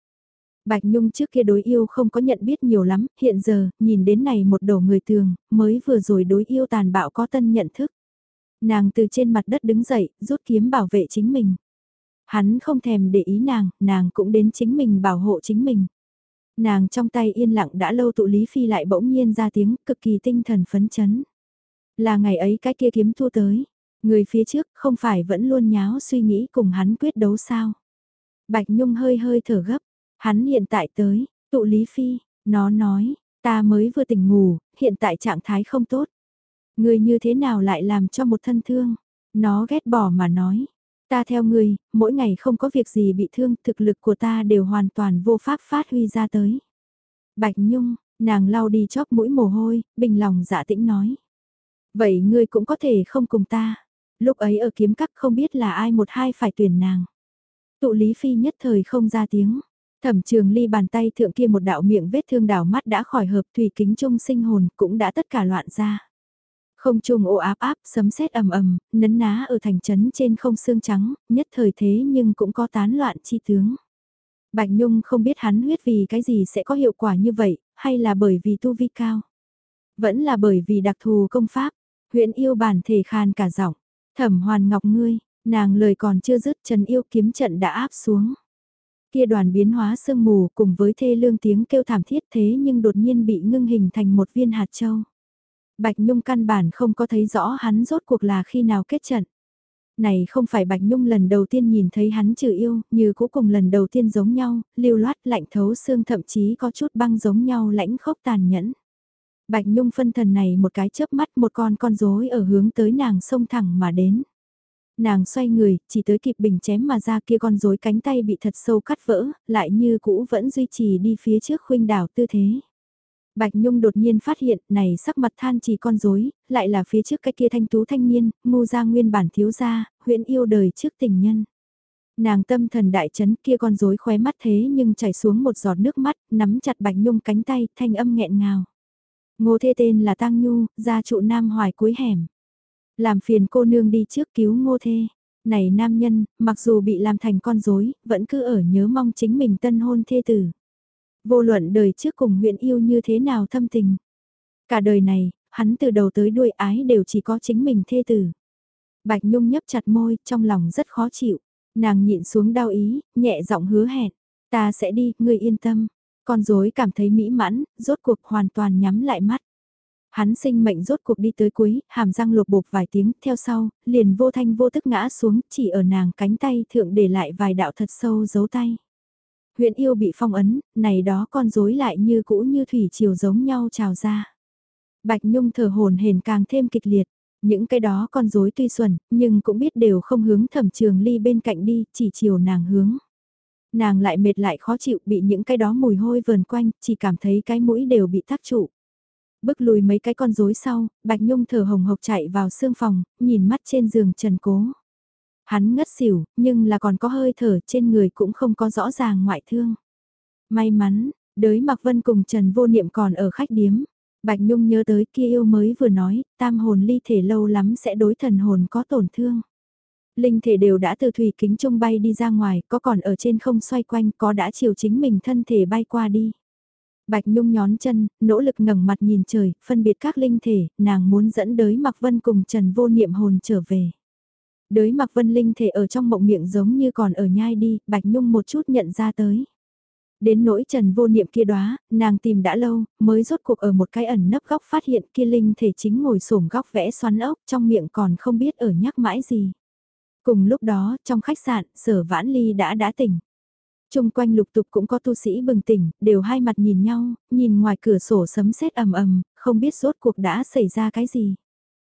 Bạch Nhung trước kia đối yêu không có nhận biết nhiều lắm, hiện giờ, nhìn đến này một đầu người tường, mới vừa rồi đối yêu tàn bạo có tân nhận thức. Nàng từ trên mặt đất đứng dậy, rút kiếm bảo vệ chính mình. Hắn không thèm để ý nàng, nàng cũng đến chính mình bảo hộ chính mình. Nàng trong tay yên lặng đã lâu tụ Lý Phi lại bỗng nhiên ra tiếng cực kỳ tinh thần phấn chấn. Là ngày ấy cái kia kiếm thu tới, người phía trước không phải vẫn luôn nháo suy nghĩ cùng hắn quyết đấu sao. Bạch Nhung hơi hơi thở gấp, Hắn hiện tại tới, tụ Lý Phi, nó nói, ta mới vừa tỉnh ngủ, hiện tại trạng thái không tốt. Người như thế nào lại làm cho một thân thương? Nó ghét bỏ mà nói. Ta theo người, mỗi ngày không có việc gì bị thương, thực lực của ta đều hoàn toàn vô pháp phát huy ra tới. Bạch Nhung, nàng lau đi chóp mũi mồ hôi, bình lòng dạ tĩnh nói. Vậy ngươi cũng có thể không cùng ta. Lúc ấy ở kiếm cắt không biết là ai một hai phải tuyển nàng. Tụ Lý Phi nhất thời không ra tiếng. Thẩm trường ly bàn tay thượng kia một đạo miệng vết thương đảo mắt đã khỏi hợp thủy kính trung sinh hồn cũng đã tất cả loạn ra. Không trung ô áp áp sấm sét ầm ầm, nấn ná ở thành trấn trên không xương trắng, nhất thời thế nhưng cũng có tán loạn chi tướng. Bạch Nhung không biết hắn huyết vì cái gì sẽ có hiệu quả như vậy, hay là bởi vì tu vi cao. Vẫn là bởi vì đặc thù công pháp, huyện yêu bản thể khan cả giọng, thẩm hoàn ngọc ngươi, nàng lời còn chưa dứt trần yêu kiếm trận đã áp xuống. Kia đoàn biến hóa sương mù cùng với thê lương tiếng kêu thảm thiết thế nhưng đột nhiên bị ngưng hình thành một viên hạt châu. Bạch Nhung căn bản không có thấy rõ hắn rốt cuộc là khi nào kết trận. Này không phải Bạch Nhung lần đầu tiên nhìn thấy hắn trừ yêu, như cũ cùng lần đầu tiên giống nhau, lưu loát lạnh thấu xương thậm chí có chút băng giống nhau lãnh khốc tàn nhẫn. Bạch Nhung phân thần này một cái chớp mắt một con con rối ở hướng tới nàng sông thẳng mà đến. Nàng xoay người, chỉ tới kịp bình chém mà ra kia con rối cánh tay bị thật sâu cắt vỡ, lại như cũ vẫn duy trì đi phía trước khuynh đảo tư thế. Bạch Nhung đột nhiên phát hiện, này sắc mặt than chỉ con rối, lại là phía trước cái kia thanh tú thanh niên, ngu ra nguyên bản thiếu gia, huyện yêu đời trước tình nhân. Nàng tâm thần đại chấn kia con rối khóe mắt thế nhưng chảy xuống một giọt nước mắt, nắm chặt Bạch Nhung cánh tay, thanh âm nghẹn ngào. Ngô thê tên là Tăng Nhu, gia trụ Nam Hoài cuối hẻm. Làm phiền cô nương đi trước cứu ngô thê. Này nam nhân, mặc dù bị làm thành con rối, vẫn cứ ở nhớ mong chính mình tân hôn thê tử. Vô luận đời trước cùng huyện yêu như thế nào thâm tình. Cả đời này, hắn từ đầu tới đuôi ái đều chỉ có chính mình thê tử. Bạch Nhung nhấp chặt môi, trong lòng rất khó chịu. Nàng nhịn xuống đau ý, nhẹ giọng hứa hẹn. Ta sẽ đi, ngươi yên tâm. Con rối cảm thấy mỹ mãn, rốt cuộc hoàn toàn nhắm lại mắt. Hắn sinh mệnh rốt cuộc đi tới cuối, hàm răng lột bột vài tiếng, theo sau, liền vô thanh vô tức ngã xuống, chỉ ở nàng cánh tay thượng để lại vài đạo thật sâu dấu tay. Huyện yêu bị phong ấn, này đó con rối lại như cũ như thủy chiều giống nhau trào ra. Bạch Nhung thở hồn hển càng thêm kịch liệt. Những cái đó con rối tuy xuẩn, nhưng cũng biết đều không hướng thẩm trường ly bên cạnh đi, chỉ chiều nàng hướng. Nàng lại mệt lại khó chịu bị những cái đó mùi hôi vờn quanh, chỉ cảm thấy cái mũi đều bị tắc trụ. Bước lùi mấy cái con rối sau, Bạch Nhung thở hồng hộc chạy vào xương phòng, nhìn mắt trên giường trần cố. Hắn ngất xỉu, nhưng là còn có hơi thở trên người cũng không có rõ ràng ngoại thương. May mắn, đới Mạc Vân cùng Trần Vô Niệm còn ở khách điếm. Bạch Nhung nhớ tới kia yêu mới vừa nói, tam hồn ly thể lâu lắm sẽ đối thần hồn có tổn thương. Linh thể đều đã từ thủy kính trung bay đi ra ngoài, có còn ở trên không xoay quanh, có đã chiều chính mình thân thể bay qua đi. Bạch Nhung nhón chân, nỗ lực ngẩng mặt nhìn trời, phân biệt các linh thể, nàng muốn dẫn đới Mạc Vân cùng Trần Vô Niệm hồn trở về. Đới Mạc Vân linh thể ở trong mộng miệng giống như còn ở nhai đi, Bạch Nhung một chút nhận ra tới. Đến nỗi Trần Vô Niệm kia đóa, nàng tìm đã lâu, mới rốt cuộc ở một cái ẩn nấp góc phát hiện kia linh thể chính ngồi xổm góc vẽ xoắn ốc, trong miệng còn không biết ở nhắc mãi gì. Cùng lúc đó, trong khách sạn, sở vãn ly đã đã tỉnh. Trung quanh lục tục cũng có tu sĩ bừng tỉnh, đều hai mặt nhìn nhau, nhìn ngoài cửa sổ sấm sét ầm ầm, không biết rốt cuộc đã xảy ra cái gì.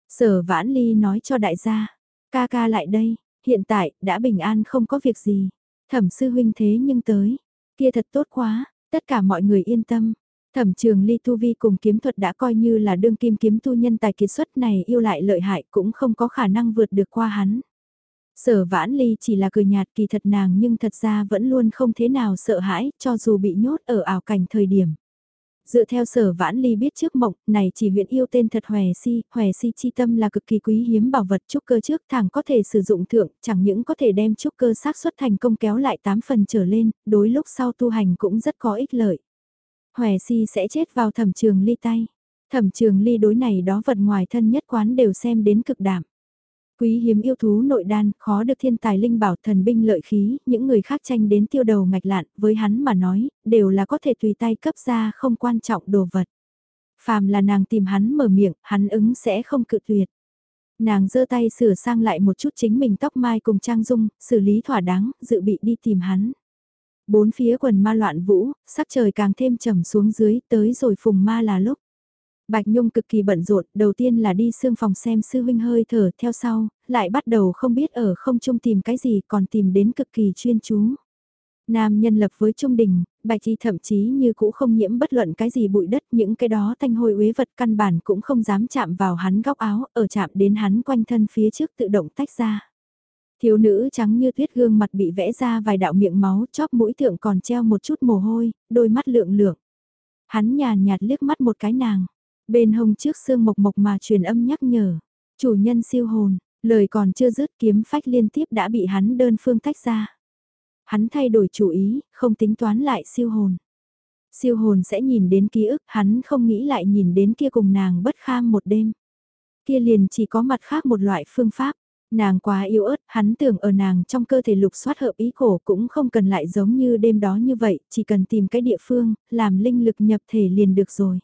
Sở vãn ly nói cho đại gia, ca ca lại đây, hiện tại, đã bình an không có việc gì. Thẩm sư huynh thế nhưng tới, kia thật tốt quá, tất cả mọi người yên tâm. Thẩm trường ly tu vi cùng kiếm thuật đã coi như là đương kim kiếm tu nhân tài kiệt xuất này yêu lại lợi hại cũng không có khả năng vượt được qua hắn. Sở vãn ly chỉ là cười nhạt kỳ thật nàng nhưng thật ra vẫn luôn không thế nào sợ hãi cho dù bị nhốt ở ảo cảnh thời điểm. Dựa theo sở vãn ly biết trước mộng, này chỉ huyện yêu tên thật hòe si, hòe si chi tâm là cực kỳ quý hiếm bảo vật trúc cơ trước thẳng có thể sử dụng thượng, chẳng những có thể đem trúc cơ xác suất thành công kéo lại 8 phần trở lên, đối lúc sau tu hành cũng rất có ích lợi. Hòe si sẽ chết vào thẩm trường ly tay. Thẩm trường ly đối này đó vật ngoài thân nhất quán đều xem đến cực đảm. Quý hiếm yêu thú nội đan, khó được thiên tài linh bảo thần binh lợi khí, những người khác tranh đến tiêu đầu ngạch lạn, với hắn mà nói, đều là có thể tùy tay cấp ra không quan trọng đồ vật. Phàm là nàng tìm hắn mở miệng, hắn ứng sẽ không cự tuyệt. Nàng giơ tay sửa sang lại một chút chính mình tóc mai cùng trang dung, xử lý thỏa đáng, dự bị đi tìm hắn. Bốn phía quần ma loạn vũ, sắc trời càng thêm trầm xuống dưới, tới rồi phùng ma là lúc. Bạch Nhung cực kỳ bận rộn, đầu tiên là đi xương phòng xem sư huynh hơi thở, theo sau, lại bắt đầu không biết ở không trung tìm cái gì còn tìm đến cực kỳ chuyên chú. Nam nhân lập với trung đình, bạch y thậm chí như cũ không nhiễm bất luận cái gì bụi đất, những cái đó thanh hôi uế vật căn bản cũng không dám chạm vào hắn góc áo, ở chạm đến hắn quanh thân phía trước tự động tách ra. Thiếu nữ trắng như tuyết gương mặt bị vẽ ra vài đạo miệng máu, chóp mũi thượng còn treo một chút mồ hôi, đôi mắt lượng lượng. Hắn nhàn nhạt liếc mắt một cái nàng Bên hông trước xương mộc mộc mà truyền âm nhắc nhở. Chủ nhân siêu hồn, lời còn chưa dứt kiếm phách liên tiếp đã bị hắn đơn phương tách ra. Hắn thay đổi chủ ý, không tính toán lại siêu hồn. Siêu hồn sẽ nhìn đến ký ức, hắn không nghĩ lại nhìn đến kia cùng nàng bất kham một đêm. Kia liền chỉ có mặt khác một loại phương pháp. Nàng quá yếu ớt, hắn tưởng ở nàng trong cơ thể lục soát hợp ý cổ cũng không cần lại giống như đêm đó như vậy, chỉ cần tìm cái địa phương, làm linh lực nhập thể liền được rồi.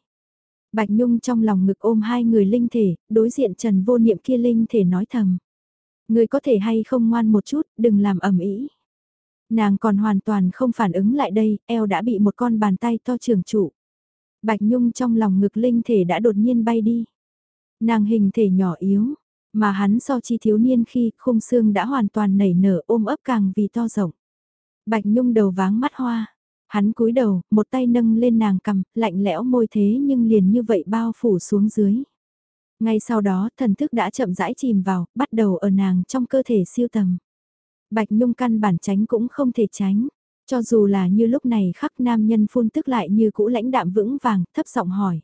Bạch Nhung trong lòng ngực ôm hai người linh thể, đối diện Trần vô niệm kia linh thể nói thầm. Người có thể hay không ngoan một chút, đừng làm ẩm ý. Nàng còn hoàn toàn không phản ứng lại đây, eo đã bị một con bàn tay to trường trụ. Bạch Nhung trong lòng ngực linh thể đã đột nhiên bay đi. Nàng hình thể nhỏ yếu, mà hắn so chi thiếu niên khi khung xương đã hoàn toàn nảy nở ôm ấp càng vì to rộng. Bạch Nhung đầu váng mắt hoa, hắn cúi đầu, một tay nâng lên nàng cầm, lạnh lẽo môi thế nhưng liền như vậy bao phủ xuống dưới. Ngay sau đó thần thức đã chậm rãi chìm vào, bắt đầu ở nàng trong cơ thể siêu tầm. Bạch Nhung căn bản tránh cũng không thể tránh. Cho dù là như lúc này khắc nam nhân phun tức lại như cũ lãnh đạm vững vàng, thấp giọng hỏi.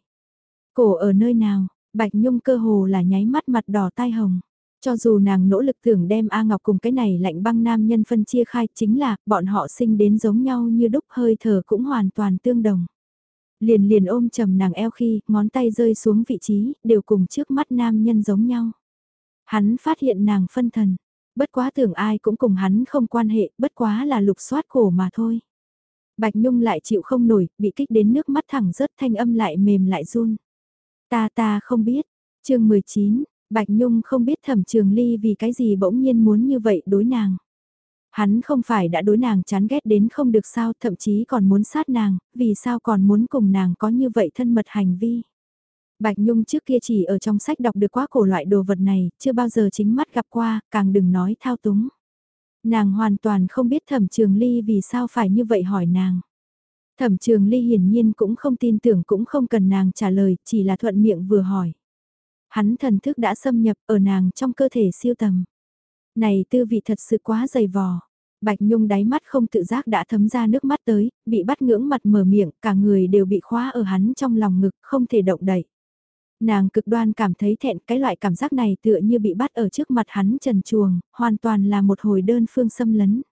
Cổ ở nơi nào, Bạch Nhung cơ hồ là nháy mắt mặt đỏ tai hồng. Cho dù nàng nỗ lực tưởng đem A Ngọc cùng cái này lạnh băng nam nhân phân chia khai chính là bọn họ sinh đến giống nhau như đúc hơi thở cũng hoàn toàn tương đồng. Liền liền ôm chầm nàng eo khi ngón tay rơi xuống vị trí đều cùng trước mắt nam nhân giống nhau. Hắn phát hiện nàng phân thần, bất quá tưởng ai cũng cùng hắn không quan hệ, bất quá là lục soát cổ mà thôi. Bạch Nhung lại chịu không nổi, bị kích đến nước mắt thẳng rớt thanh âm lại mềm lại run. Ta ta không biết, chương 19, Bạch Nhung không biết thẩm trường ly vì cái gì bỗng nhiên muốn như vậy đối nàng. Hắn không phải đã đối nàng chán ghét đến không được sao thậm chí còn muốn sát nàng, vì sao còn muốn cùng nàng có như vậy thân mật hành vi. Bạch Nhung trước kia chỉ ở trong sách đọc được quá cổ loại đồ vật này, chưa bao giờ chính mắt gặp qua, càng đừng nói thao túng. Nàng hoàn toàn không biết thẩm trường ly vì sao phải như vậy hỏi nàng. Thẩm trường ly hiển nhiên cũng không tin tưởng cũng không cần nàng trả lời, chỉ là thuận miệng vừa hỏi. Hắn thần thức đã xâm nhập ở nàng trong cơ thể siêu tầm. Này tư vị thật sự quá dày vò. Bạch Nhung đáy mắt không tự giác đã thấm ra nước mắt tới, bị bắt ngưỡng mặt mở miệng, cả người đều bị khóa ở hắn trong lòng ngực, không thể động đậy. Nàng cực đoan cảm thấy thẹn cái loại cảm giác này tựa như bị bắt ở trước mặt hắn trần chuồng, hoàn toàn là một hồi đơn phương xâm lấn.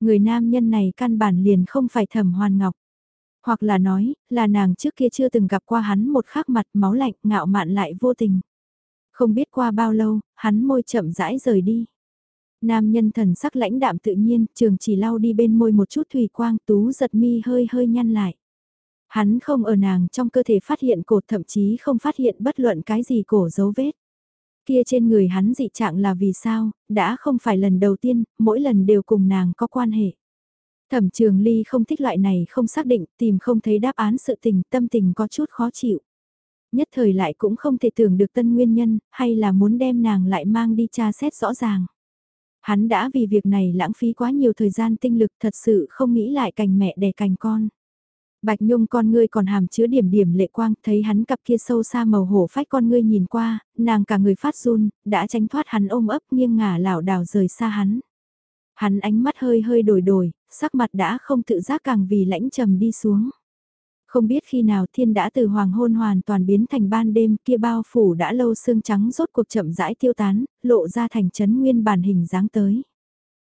Người nam nhân này căn bản liền không phải thẩm hoàn ngọc. Hoặc là nói, là nàng trước kia chưa từng gặp qua hắn một khắc mặt máu lạnh ngạo mạn lại vô tình. Không biết qua bao lâu, hắn môi chậm rãi rời đi. Nam nhân thần sắc lãnh đạm tự nhiên, trường chỉ lau đi bên môi một chút thủy quang tú giật mi hơi hơi nhăn lại. Hắn không ở nàng trong cơ thể phát hiện cột thậm chí không phát hiện bất luận cái gì cổ dấu vết. Kia trên người hắn dị trạng là vì sao, đã không phải lần đầu tiên, mỗi lần đều cùng nàng có quan hệ. Thẩm trường ly không thích loại này không xác định, tìm không thấy đáp án sự tình, tâm tình có chút khó chịu. Nhất thời lại cũng không thể tưởng được tân nguyên nhân, hay là muốn đem nàng lại mang đi tra xét rõ ràng. Hắn đã vì việc này lãng phí quá nhiều thời gian tinh lực thật sự không nghĩ lại cành mẹ đẻ cành con. Bạch Nhung con ngươi còn hàm chứa điểm điểm lệ quang, thấy hắn cặp kia sâu xa màu hổ phách con ngươi nhìn qua, nàng cả người phát run, đã tránh thoát hắn ôm ấp nghiêng ngả lảo đảo rời xa hắn. Hắn ánh mắt hơi hơi đổi đổi, sắc mặt đã không tự giác càng vì lãnh trầm đi xuống. Không biết khi nào thiên đã từ hoàng hôn hoàn toàn biến thành ban đêm kia bao phủ đã lâu sương trắng rốt cuộc chậm rãi tiêu tán, lộ ra thành chấn nguyên bản hình dáng tới.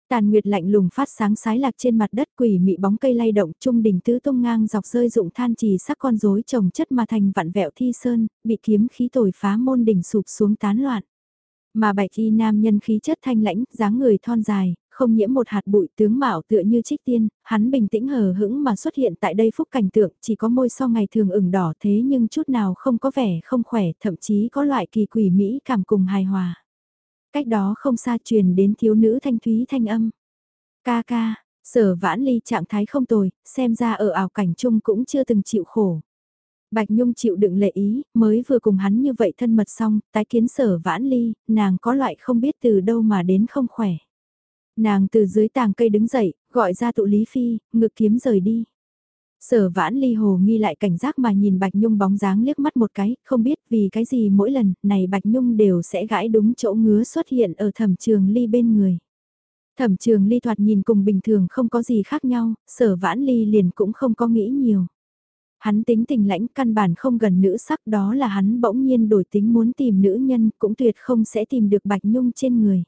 Tàn nguyệt lạnh lùng phát sáng sái lạc trên mặt đất quỷ mị bóng cây lay động trung đỉnh tứ tung ngang dọc rơi dụng than trì sắc con rối trồng chất mà thành vạn vẹo thi sơn, bị kiếm khí tồi phá môn đỉnh sụp xuống tán loạn. Mà bạch y nam nhân khí chất thanh lãnh, dáng người thon dài, không nhiễm một hạt bụi tướng mạo tựa như trích tiên, hắn bình tĩnh hờ hững mà xuất hiện tại đây phúc cảnh tượng, chỉ có môi so ngày thường ửng đỏ thế nhưng chút nào không có vẻ không khỏe, thậm chí có loại kỳ quỷ mỹ cảm cùng hài hòa. Cách đó không xa truyền đến thiếu nữ thanh thúy thanh âm. Ca ca, sở vãn ly trạng thái không tồi, xem ra ở ảo cảnh chung cũng chưa từng chịu khổ. Bạch Nhung chịu đựng lệ ý, mới vừa cùng hắn như vậy thân mật xong, tái kiến sở vãn ly, nàng có loại không biết từ đâu mà đến không khỏe. Nàng từ dưới tàng cây đứng dậy, gọi ra tụ Lý Phi, ngực kiếm rời đi. Sở vãn ly hồ nghi lại cảnh giác mà nhìn Bạch Nhung bóng dáng liếc mắt một cái, không biết vì cái gì mỗi lần này Bạch Nhung đều sẽ gãi đúng chỗ ngứa xuất hiện ở thẩm trường ly bên người. Thẩm trường ly thoạt nhìn cùng bình thường không có gì khác nhau, sở vãn ly liền cũng không có nghĩ nhiều. Hắn tính tình lãnh căn bản không gần nữ sắc đó là hắn bỗng nhiên đổi tính muốn tìm nữ nhân cũng tuyệt không sẽ tìm được Bạch Nhung trên người.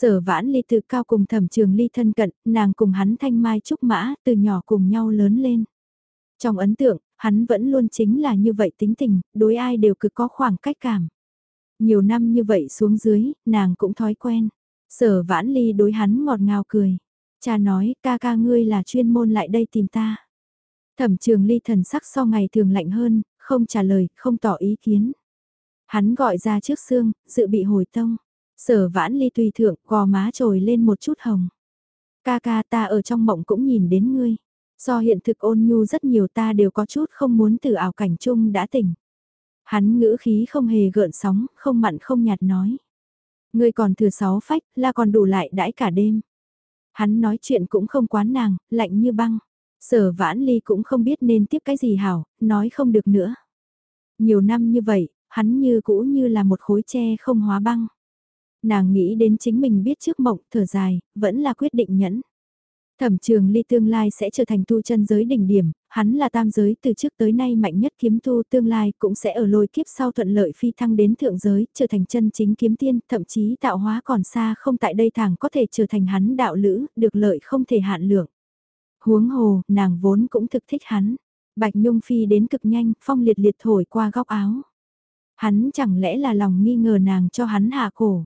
Sở vãn ly từ cao cùng thẩm trường ly thân cận, nàng cùng hắn thanh mai trúc mã, từ nhỏ cùng nhau lớn lên. Trong ấn tượng, hắn vẫn luôn chính là như vậy tính tình, đối ai đều cực có khoảng cách cảm. Nhiều năm như vậy xuống dưới, nàng cũng thói quen. Sở vãn ly đối hắn ngọt ngào cười. Cha nói, ca ca ngươi là chuyên môn lại đây tìm ta. Thẩm trường ly thần sắc so ngày thường lạnh hơn, không trả lời, không tỏ ý kiến. Hắn gọi ra trước xương, dự bị hồi tông. Sở vãn ly tùy thượng, gò má trồi lên một chút hồng. Ca ca ta ở trong mộng cũng nhìn đến ngươi. Do hiện thực ôn nhu rất nhiều ta đều có chút không muốn từ ảo cảnh chung đã tỉnh. Hắn ngữ khí không hề gợn sóng, không mặn không nhạt nói. Ngươi còn thừa sáu phách, là còn đủ lại đãi cả đêm. Hắn nói chuyện cũng không quán nàng, lạnh như băng. Sở vãn ly cũng không biết nên tiếp cái gì hảo, nói không được nữa. Nhiều năm như vậy, hắn như cũ như là một khối tre không hóa băng. Nàng nghĩ đến chính mình biết trước mộng, thở dài, vẫn là quyết định nhẫn. Thẩm trường ly tương lai sẽ trở thành tu chân giới đỉnh điểm, hắn là tam giới từ trước tới nay mạnh nhất kiếm tu tương lai cũng sẽ ở lôi kiếp sau thuận lợi phi thăng đến thượng giới, trở thành chân chính kiếm tiên, thậm chí tạo hóa còn xa không tại đây thẳng có thể trở thành hắn đạo lữ, được lợi không thể hạn lượng. Huống hồ, nàng vốn cũng thực thích hắn. Bạch Nhung phi đến cực nhanh, phong liệt liệt thổi qua góc áo. Hắn chẳng lẽ là lòng nghi ngờ nàng cho hắn hạ cổ.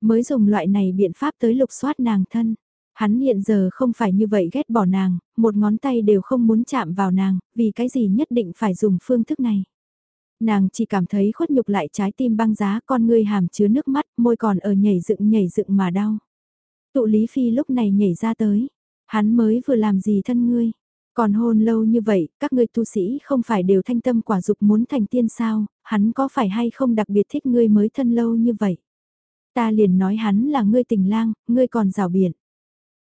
Mới dùng loại này biện pháp tới lục soát nàng thân. Hắn hiện giờ không phải như vậy ghét bỏ nàng, một ngón tay đều không muốn chạm vào nàng, vì cái gì nhất định phải dùng phương thức này. Nàng chỉ cảm thấy khuất nhục lại trái tim băng giá con ngươi hàm chứa nước mắt, môi còn ở nhảy dựng nhảy dựng mà đau. Tụ Lý Phi lúc này nhảy ra tới, hắn mới vừa làm gì thân ngươi. Còn hôn lâu như vậy, các ngươi tu sĩ không phải đều thanh tâm quả dục muốn thành tiên sao, hắn có phải hay không đặc biệt thích ngươi mới thân lâu như vậy. Ta liền nói hắn là ngươi tình lang, ngươi còn rào biển.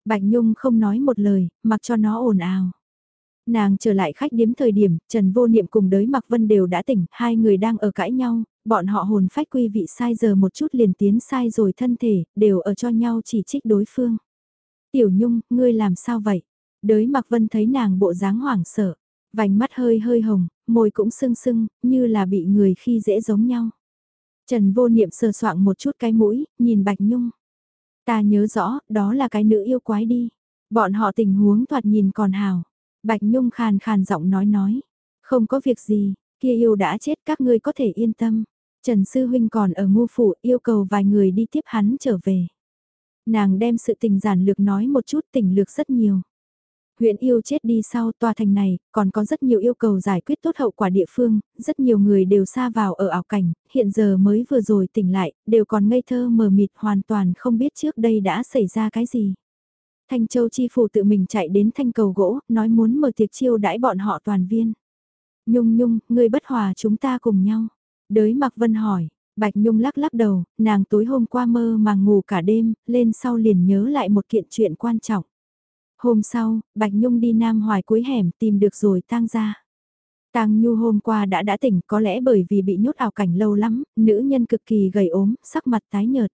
Bạch Nhung không nói một lời, mặc cho nó ồn ào. Nàng trở lại khách điếm thời điểm, Trần Vô Niệm cùng đới Mặc Vân đều đã tỉnh, hai người đang ở cãi nhau, bọn họ hồn phách quy vị sai giờ một chút liền tiến sai rồi thân thể, đều ở cho nhau chỉ trích đối phương. Tiểu Nhung, ngươi làm sao vậy? Đới Mặc Vân thấy nàng bộ dáng hoảng sợ, vành mắt hơi hơi hồng, môi cũng sưng sưng, như là bị người khi dễ giống nhau. Trần Vô Niệm sờ soạng một chút cái mũi, nhìn Bạch Nhung. Ta nhớ rõ, đó là cái nữ yêu quái đi. Bọn họ tình huống thoạt nhìn còn hào. Bạch Nhung khàn khàn giọng nói nói. Không có việc gì, kia yêu đã chết các ngươi có thể yên tâm. Trần Sư Huynh còn ở ngu phủ yêu cầu vài người đi tiếp hắn trở về. Nàng đem sự tình giản lược nói một chút tình lược rất nhiều. Huyện yêu chết đi sau tòa thành này, còn có rất nhiều yêu cầu giải quyết tốt hậu quả địa phương, rất nhiều người đều xa vào ở ảo cảnh, hiện giờ mới vừa rồi tỉnh lại, đều còn ngây thơ mờ mịt hoàn toàn không biết trước đây đã xảy ra cái gì. Thanh Châu Chi Phủ tự mình chạy đến thanh cầu gỗ, nói muốn mở tiệc chiêu đãi bọn họ toàn viên. Nhung nhung, người bất hòa chúng ta cùng nhau. Đới Mạc Vân hỏi, Bạch Nhung lắc lắc đầu, nàng tối hôm qua mơ mà ngủ cả đêm, lên sau liền nhớ lại một kiện chuyện quan trọng. Hôm sau, Bạch Nhung đi Nam Hoài cuối hẻm tìm được rồi tang ra. Tang Nhu hôm qua đã đã tỉnh có lẽ bởi vì bị nhốt ảo cảnh lâu lắm, nữ nhân cực kỳ gầy ốm, sắc mặt tái nhợt.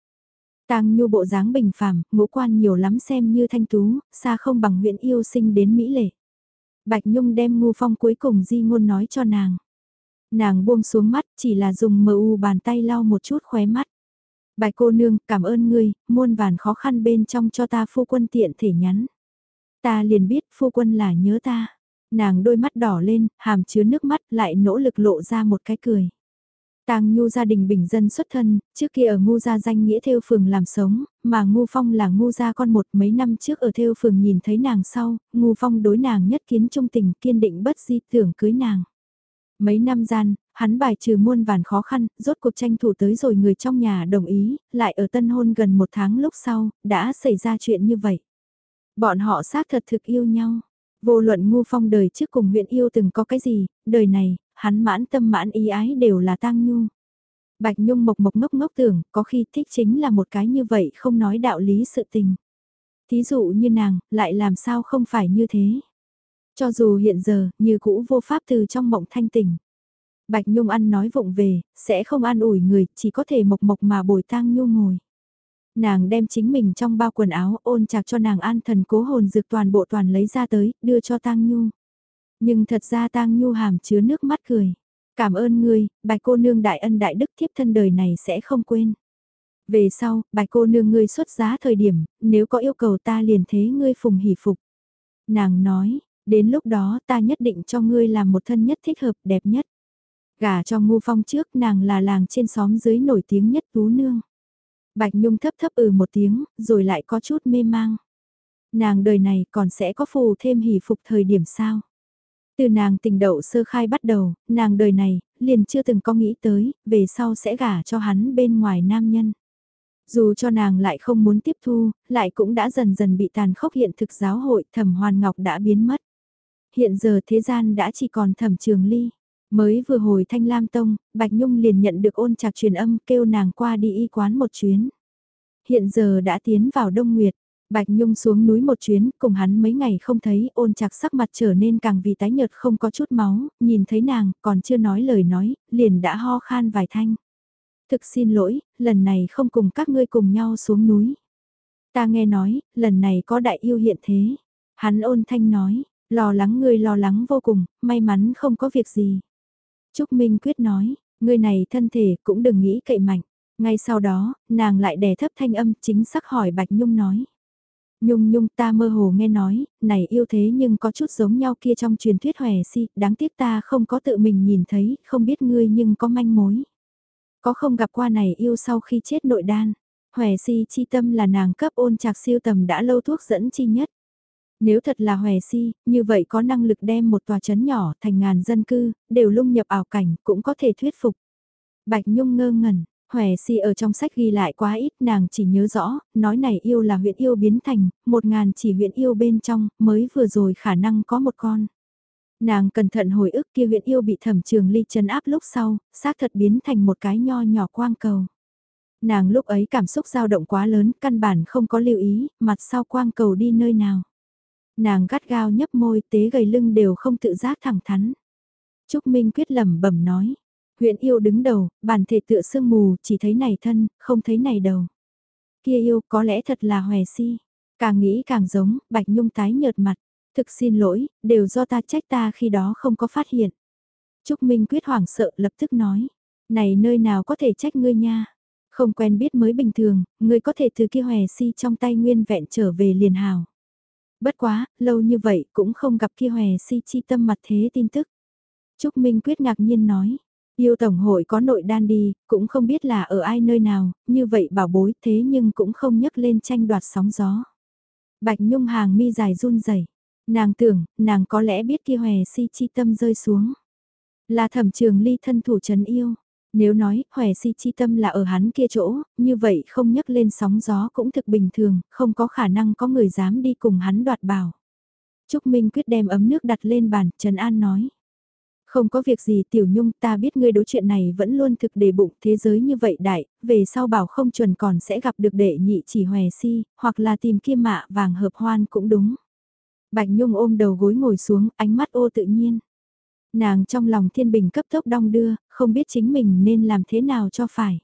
Tang Nhu bộ dáng bình phàm, ngũ quan nhiều lắm xem như thanh tú, xa không bằng huyện yêu sinh đến Mỹ lệ. Bạch Nhung đem ngu phong cuối cùng di ngôn nói cho nàng. Nàng buông xuống mắt, chỉ là dùng mờ u bàn tay lau một chút khóe mắt. Bạch cô nương, cảm ơn ngươi, muôn vàn khó khăn bên trong cho ta phu quân tiện thể nhắn. Ta liền biết phu quân là nhớ ta. Nàng đôi mắt đỏ lên, hàm chứa nước mắt lại nỗ lực lộ ra một cái cười. Tang Nhu gia đình bình dân xuất thân, trước kia ở ngu gia danh nghĩa theo phường làm sống, mà ngu phong là ngu gia con một mấy năm trước ở theo phường nhìn thấy nàng sau, ngu phong đối nàng nhất kiến trung tình kiên định bất di tưởng cưới nàng. Mấy năm gian, hắn bài trừ muôn vàn khó khăn, rốt cuộc tranh thủ tới rồi người trong nhà đồng ý, lại ở tân hôn gần một tháng lúc sau, đã xảy ra chuyện như vậy. Bọn họ xác thật thực yêu nhau. Vô luận ngu phong đời trước cùng huyện yêu từng có cái gì, đời này, hắn mãn tâm mãn ý ái đều là tang nhu. Bạch Nhung mộc mộc ngốc ngốc tưởng, có khi thích chính là một cái như vậy không nói đạo lý sự tình. Thí dụ như nàng, lại làm sao không phải như thế. Cho dù hiện giờ, như cũ vô pháp từ trong mộng thanh tình. Bạch Nhung ăn nói vụng về, sẽ không an ủi người, chỉ có thể mộc mộc mà bồi tang nhu ngồi. Nàng đem chính mình trong bao quần áo ôn chạc cho nàng an thần cố hồn dược toàn bộ toàn lấy ra tới, đưa cho tang nhu. Nhưng thật ra tang nhu hàm chứa nước mắt cười. Cảm ơn ngươi, bạch cô nương đại ân đại đức thiếp thân đời này sẽ không quên. Về sau, bạch cô nương ngươi xuất giá thời điểm, nếu có yêu cầu ta liền thế ngươi phùng hỷ phục. Nàng nói, đến lúc đó ta nhất định cho ngươi làm một thân nhất thích hợp đẹp nhất. gả cho ngu phong trước nàng là làng trên xóm dưới nổi tiếng nhất tú nương. Bạch Nhung thấp thấp ừ một tiếng, rồi lại có chút mê mang. Nàng đời này còn sẽ có phù thêm hỷ phục thời điểm sao? Từ nàng tình đậu sơ khai bắt đầu, nàng đời này, liền chưa từng có nghĩ tới, về sau sẽ gả cho hắn bên ngoài nam nhân. Dù cho nàng lại không muốn tiếp thu, lại cũng đã dần dần bị tàn khốc hiện thực giáo hội thẩm hoàn ngọc đã biến mất. Hiện giờ thế gian đã chỉ còn thẩm trường ly. Mới vừa hồi thanh lam tông, Bạch Nhung liền nhận được ôn trạc truyền âm kêu nàng qua đi y quán một chuyến. Hiện giờ đã tiến vào đông nguyệt, Bạch Nhung xuống núi một chuyến, cùng hắn mấy ngày không thấy, ôn chặt sắc mặt trở nên càng vì tái nhợt không có chút máu, nhìn thấy nàng, còn chưa nói lời nói, liền đã ho khan vài thanh. Thực xin lỗi, lần này không cùng các ngươi cùng nhau xuống núi. Ta nghe nói, lần này có đại yêu hiện thế. Hắn ôn thanh nói, lo lắng ngươi lo lắng vô cùng, may mắn không có việc gì. Trúc Minh Quyết nói, ngươi này thân thể cũng đừng nghĩ cậy mạnh. Ngay sau đó, nàng lại đè thấp thanh âm chính xác hỏi Bạch Nhung nói. Nhung nhung ta mơ hồ nghe nói, này yêu thế nhưng có chút giống nhau kia trong truyền thuyết hòe si, đáng tiếc ta không có tự mình nhìn thấy, không biết ngươi nhưng có manh mối. Có không gặp qua này yêu sau khi chết nội đan, hòe si chi tâm là nàng cấp ôn trạc siêu tầm đã lâu thuốc dẫn chi nhất. Nếu thật là hòe si, như vậy có năng lực đem một tòa chấn nhỏ thành ngàn dân cư, đều lung nhập ảo cảnh, cũng có thể thuyết phục. Bạch Nhung ngơ ngẩn, Hòe si ở trong sách ghi lại quá ít nàng chỉ nhớ rõ, nói này yêu là huyện yêu biến thành, một ngàn chỉ huyện yêu bên trong, mới vừa rồi khả năng có một con. Nàng cẩn thận hồi ức kia huyện yêu bị thẩm trường ly chấn áp lúc sau, xác thật biến thành một cái nho nhỏ quang cầu. Nàng lúc ấy cảm xúc dao động quá lớn, căn bản không có lưu ý, mặt sau quang cầu đi nơi nào. Nàng gắt gao nhấp môi tế gầy lưng đều không tự giác thẳng thắn. Trúc Minh quyết lẩm bẩm nói, Huyện yêu đứng đầu, bản thể tựa sương mù, chỉ thấy này thân, không thấy này đầu. Kia yêu có lẽ thật là hòe si. Càng nghĩ càng giống, Bạch Nhung tái nhợt mặt. Thực xin lỗi, đều do ta trách ta khi đó không có phát hiện. Trúc Minh quyết hoảng sợ lập tức nói. Này nơi nào có thể trách ngươi nha. Không quen biết mới bình thường, ngươi có thể từ kia hòe si trong tay nguyên vẹn trở về liền hào. Bất quá, lâu như vậy cũng không gặp kia hòe si chi tâm mặt thế tin tức. Trúc Minh quyết ngạc nhiên nói. Yêu Tổng hội có nội đan đi, cũng không biết là ở ai nơi nào, như vậy bảo bối thế nhưng cũng không nhấc lên tranh đoạt sóng gió. Bạch Nhung hàng mi dài run rẩy nàng tưởng, nàng có lẽ biết kia hòe si chi tâm rơi xuống. Là thẩm trường ly thân thủ trấn yêu. Nếu nói, hòe si chi tâm là ở hắn kia chỗ, như vậy không nhấc lên sóng gió cũng thực bình thường, không có khả năng có người dám đi cùng hắn đoạt bảo. Trúc Minh quyết đem ấm nước đặt lên bàn, Trần An nói. Không có việc gì tiểu nhung ta biết ngươi đối chuyện này vẫn luôn thực đề bụng thế giới như vậy đại, về sau bảo không chuẩn còn sẽ gặp được đệ nhị chỉ hòe si, hoặc là tìm kia mạ vàng hợp hoan cũng đúng. Bạch Nhung ôm đầu gối ngồi xuống, ánh mắt ô tự nhiên. Nàng trong lòng thiên bình cấp tốc đong đưa, không biết chính mình nên làm thế nào cho phải.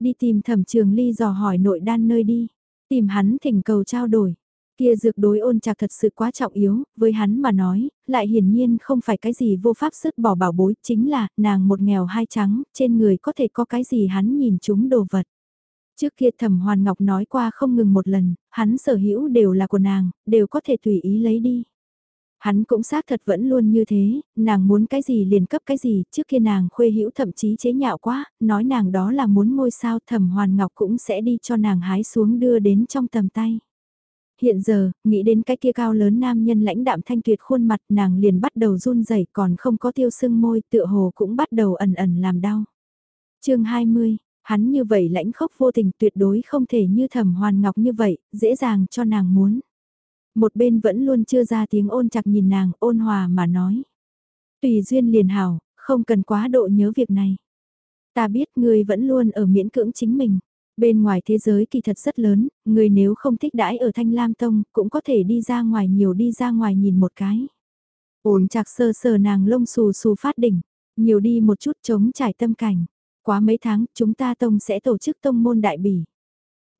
Đi tìm thẩm trường ly dò hỏi nội đan nơi đi, tìm hắn thỉnh cầu trao đổi. Kia dược đối ôn chạc thật sự quá trọng yếu, với hắn mà nói, lại hiển nhiên không phải cái gì vô pháp sức bỏ bảo bối, chính là, nàng một nghèo hai trắng, trên người có thể có cái gì hắn nhìn chúng đồ vật. Trước kia thẩm Hoàn Ngọc nói qua không ngừng một lần, hắn sở hữu đều là của nàng, đều có thể tùy ý lấy đi. Hắn cũng xác thật vẫn luôn như thế, nàng muốn cái gì liền cấp cái gì, trước kia nàng khuê hữu thậm chí chế nhạo quá, nói nàng đó là muốn ngôi sao thẩm Hoàn Ngọc cũng sẽ đi cho nàng hái xuống đưa đến trong tầm tay hiện giờ, nghĩ đến cái kia cao lớn nam nhân lãnh đạm thanh tuyệt khuôn mặt nàng liền bắt đầu run rẩy còn không có tiêu sưng môi tựa hồ cũng bắt đầu ẩn ẩn làm đau. chương 20, hắn như vậy lãnh khốc vô tình tuyệt đối không thể như thẩm hoàn ngọc như vậy, dễ dàng cho nàng muốn. Một bên vẫn luôn chưa ra tiếng ôn chặt nhìn nàng ôn hòa mà nói. Tùy duyên liền hảo, không cần quá độ nhớ việc này. Ta biết ngươi vẫn luôn ở miễn cưỡng chính mình. Bên ngoài thế giới kỳ thật rất lớn, người nếu không thích đãi ở Thanh Lam Tông, cũng có thể đi ra ngoài nhiều đi ra ngoài nhìn một cái. Ổn chặt sơ sờ nàng lông xù xù phát đỉnh, nhiều đi một chút chống trải tâm cảnh. Quá mấy tháng, chúng ta tông sẽ tổ chức tông môn đại bỉ.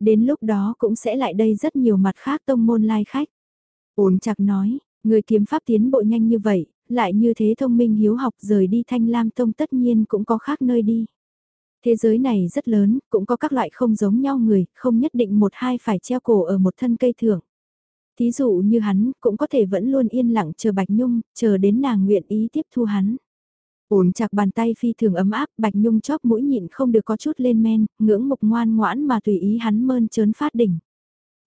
Đến lúc đó cũng sẽ lại đây rất nhiều mặt khác tông môn lai khách. Ôn chặt nói, người kiếm pháp tiến bộ nhanh như vậy, lại như thế thông minh hiếu học rời đi thanh lam tông tất nhiên cũng có khác nơi đi. Thế giới này rất lớn, cũng có các loại không giống nhau người, không nhất định một hai phải treo cổ ở một thân cây thưởng. Thí dụ như hắn, cũng có thể vẫn luôn yên lặng chờ Bạch Nhung, chờ đến nàng nguyện ý tiếp thu hắn. Ổn chặt bàn tay phi thường ấm áp, Bạch Nhung chóp mũi nhịn không được có chút lên men, ngưỡng mục ngoan ngoãn mà tùy ý hắn mơn trớn phát đỉnh.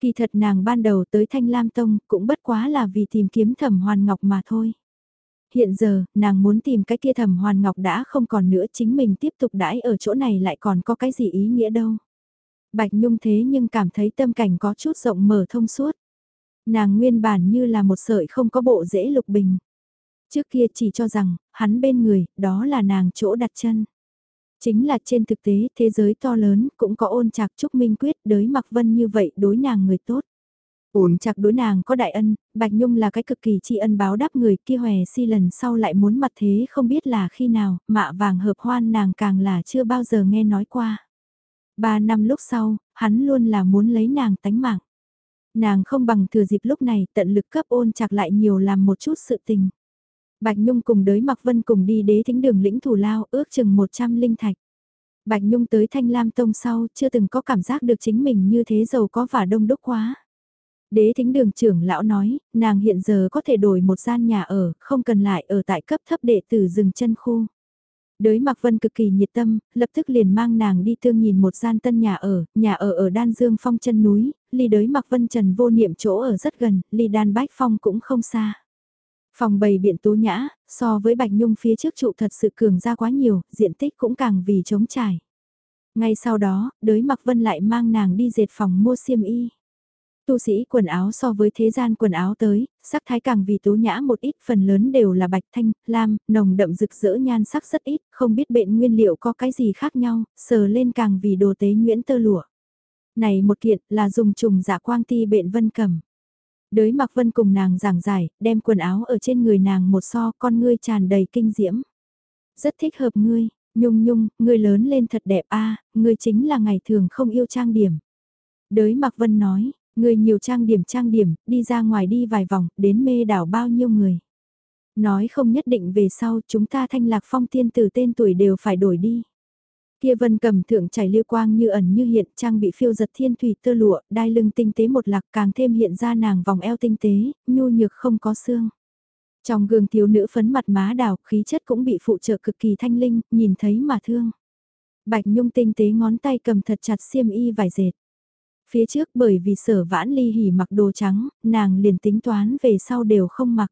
Kỳ thật nàng ban đầu tới Thanh Lam Tông cũng bất quá là vì tìm kiếm thẩm hoàn ngọc mà thôi. Hiện giờ, nàng muốn tìm cái kia thẩm hoàn ngọc đã không còn nữa chính mình tiếp tục đãi ở chỗ này lại còn có cái gì ý nghĩa đâu. Bạch Nhung thế nhưng cảm thấy tâm cảnh có chút rộng mở thông suốt. Nàng nguyên bản như là một sợi không có bộ dễ lục bình. Trước kia chỉ cho rằng, hắn bên người, đó là nàng chỗ đặt chân. Chính là trên thực tế, thế giới to lớn, cũng có ôn chạc trúc minh quyết đới mặc vân như vậy đối nàng người tốt. ôn chặt đối nàng có đại ân, Bạch Nhung là cái cực kỳ tri ân báo đáp người kia hòe si lần sau lại muốn mặt thế không biết là khi nào, mạ vàng hợp hoan nàng càng là chưa bao giờ nghe nói qua. Ba năm lúc sau, hắn luôn là muốn lấy nàng tánh mạng. Nàng không bằng thừa dịp lúc này tận lực cấp ôn chặt lại nhiều làm một chút sự tình. Bạch Nhung cùng đới Mạc Vân cùng đi đế thính đường lĩnh thủ lao ước chừng 100 linh thạch. Bạch Nhung tới Thanh Lam Tông sau chưa từng có cảm giác được chính mình như thế giàu có và đông đúc quá. Đế thính đường trưởng lão nói, nàng hiện giờ có thể đổi một gian nhà ở, không cần lại ở tại cấp thấp đệ tử rừng chân khu. Đới Mạc Vân cực kỳ nhiệt tâm, lập tức liền mang nàng đi thương nhìn một gian tân nhà ở, nhà ở ở Đan Dương Phong chân núi, ly đới Mạc Vân Trần vô niệm chỗ ở rất gần, ly Đan Bách Phong cũng không xa. Phòng bày biện tố nhã, so với Bạch Nhung phía trước trụ thật sự cường ra quá nhiều, diện tích cũng càng vì chống trải. Ngay sau đó, đới Mạc Vân lại mang nàng đi dệt phòng mua xiêm y tu sĩ quần áo so với thế gian quần áo tới, sắc thái càng vì tố nhã một ít phần lớn đều là bạch thanh, lam, nồng đậm rực rỡ nhan sắc rất ít, không biết bệnh nguyên liệu có cái gì khác nhau, sờ lên càng vì đồ tế nhuyễn tơ lụa. Này một kiện là dùng trùng giả quang ti bệnh vân cầm. Đới mặc vân cùng nàng giảng giải, đem quần áo ở trên người nàng một so con ngươi tràn đầy kinh diễm. Rất thích hợp ngươi, nhung nhung, ngươi lớn lên thật đẹp a ngươi chính là ngày thường không yêu trang điểm. Đới mặc vân nói, Người nhiều trang điểm trang điểm, đi ra ngoài đi vài vòng, đến mê đảo bao nhiêu người. Nói không nhất định về sau chúng ta thanh lạc phong tiên từ tên tuổi đều phải đổi đi. Kia vân cầm thượng chảy lưu quang như ẩn như hiện trang bị phiêu giật thiên thủy tơ lụa, đai lưng tinh tế một lạc càng thêm hiện ra nàng vòng eo tinh tế, nhu nhược không có xương. Trong gương thiếu nữ phấn mặt má đào, khí chất cũng bị phụ trợ cực kỳ thanh linh, nhìn thấy mà thương. Bạch nhung tinh tế ngón tay cầm thật chặt xiêm y vải dệt. Phía trước bởi vì sở vãn ly hỉ mặc đồ trắng, nàng liền tính toán về sau đều không mặc.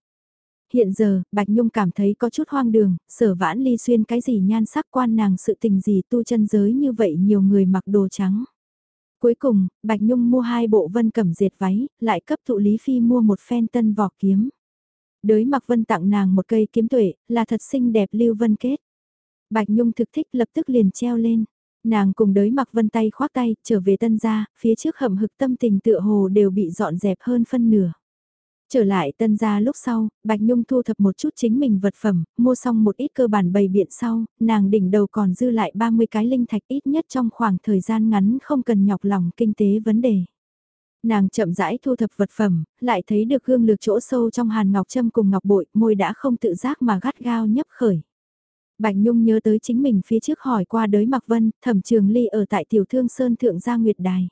Hiện giờ, Bạch Nhung cảm thấy có chút hoang đường, sở vãn ly xuyên cái gì nhan sắc quan nàng sự tình gì tu chân giới như vậy nhiều người mặc đồ trắng. Cuối cùng, Bạch Nhung mua hai bộ vân cẩm dệt váy, lại cấp thụ Lý Phi mua một phen tân vỏ kiếm. Đới mặc vân tặng nàng một cây kiếm tuệ, là thật xinh đẹp lưu vân kết. Bạch Nhung thực thích lập tức liền treo lên. Nàng cùng đới mặc vân tay khoác tay, trở về tân gia, phía trước hầm hực tâm tình tựa hồ đều bị dọn dẹp hơn phân nửa. Trở lại tân gia lúc sau, Bạch Nhung thu thập một chút chính mình vật phẩm, mua xong một ít cơ bản bày biện sau, nàng đỉnh đầu còn dư lại 30 cái linh thạch ít nhất trong khoảng thời gian ngắn không cần nhọc lòng kinh tế vấn đề. Nàng chậm rãi thu thập vật phẩm, lại thấy được gương lược chỗ sâu trong hàn ngọc châm cùng ngọc bội, môi đã không tự giác mà gắt gao nhấp khởi. Bạch Nhung nhớ tới chính mình phía trước hỏi qua đới Mạc Vân, thẩm trường ly ở tại tiểu thương Sơn Thượng Gia Nguyệt Đài.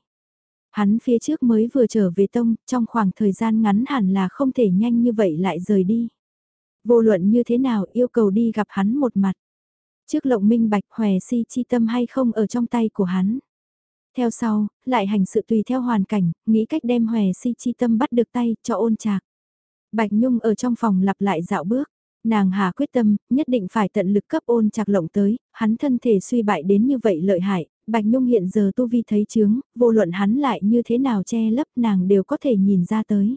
Hắn phía trước mới vừa trở về tông, trong khoảng thời gian ngắn hẳn là không thể nhanh như vậy lại rời đi. Vô luận như thế nào yêu cầu đi gặp hắn một mặt. Trước lộng minh bạch hòe si chi tâm hay không ở trong tay của hắn. Theo sau, lại hành sự tùy theo hoàn cảnh, nghĩ cách đem hòe si chi tâm bắt được tay cho ôn trạc. Bạch Nhung ở trong phòng lặp lại dạo bước. Nàng hà quyết tâm, nhất định phải tận lực cấp ôn chạc lộng tới, hắn thân thể suy bại đến như vậy lợi hại, Bạch Nhung hiện giờ tu vi thấy chướng, vô luận hắn lại như thế nào che lấp nàng đều có thể nhìn ra tới.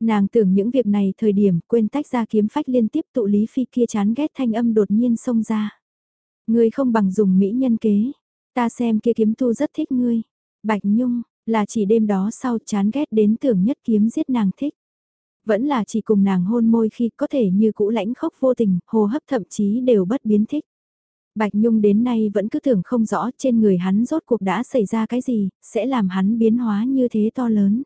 Nàng tưởng những việc này thời điểm quên tách ra kiếm phách liên tiếp tụ Lý Phi kia chán ghét thanh âm đột nhiên xông ra. Ngươi không bằng dùng mỹ nhân kế, ta xem kia kiếm tu rất thích ngươi. Bạch Nhung, là chỉ đêm đó sau chán ghét đến tưởng nhất kiếm giết nàng thích vẫn là chỉ cùng nàng hôn môi khi có thể như cũ lãnh khốc vô tình, hô hấp thậm chí đều bất biến thích. Bạch Nhung đến nay vẫn cứ tưởng không rõ trên người hắn rốt cuộc đã xảy ra cái gì, sẽ làm hắn biến hóa như thế to lớn.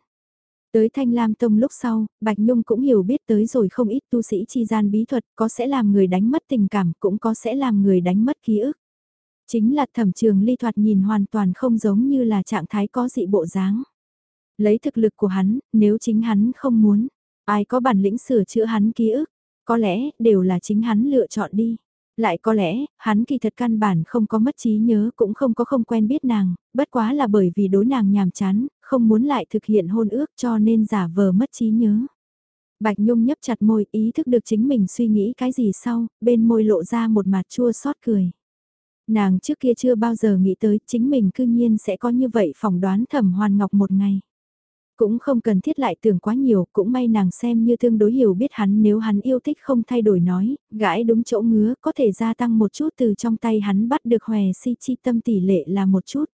Tới Thanh Lam Tông lúc sau, Bạch Nhung cũng hiểu biết tới rồi không ít tu sĩ chi gian bí thuật có sẽ làm người đánh mất tình cảm cũng có sẽ làm người đánh mất ký ức. Chính là thẩm trường ly thoạt nhìn hoàn toàn không giống như là trạng thái có dị bộ dáng. Lấy thực lực của hắn, nếu chính hắn không muốn, Ai có bản lĩnh sửa chữa hắn ký ức, có lẽ đều là chính hắn lựa chọn đi. Lại có lẽ, hắn kỳ thật căn bản không có mất trí nhớ cũng không có không quen biết nàng, bất quá là bởi vì đối nàng nhàm chán, không muốn lại thực hiện hôn ước cho nên giả vờ mất trí nhớ. Bạch Nhung nhấp chặt môi ý thức được chính mình suy nghĩ cái gì sau, bên môi lộ ra một mặt chua xót cười. Nàng trước kia chưa bao giờ nghĩ tới chính mình cư nhiên sẽ có như vậy phỏng đoán thẩm hoàn ngọc một ngày. Cũng không cần thiết lại tưởng quá nhiều, cũng may nàng xem như tương đối hiểu biết hắn nếu hắn yêu thích không thay đổi nói, gãi đúng chỗ ngứa có thể gia tăng một chút từ trong tay hắn bắt được hòe si chi tâm tỷ lệ là một chút.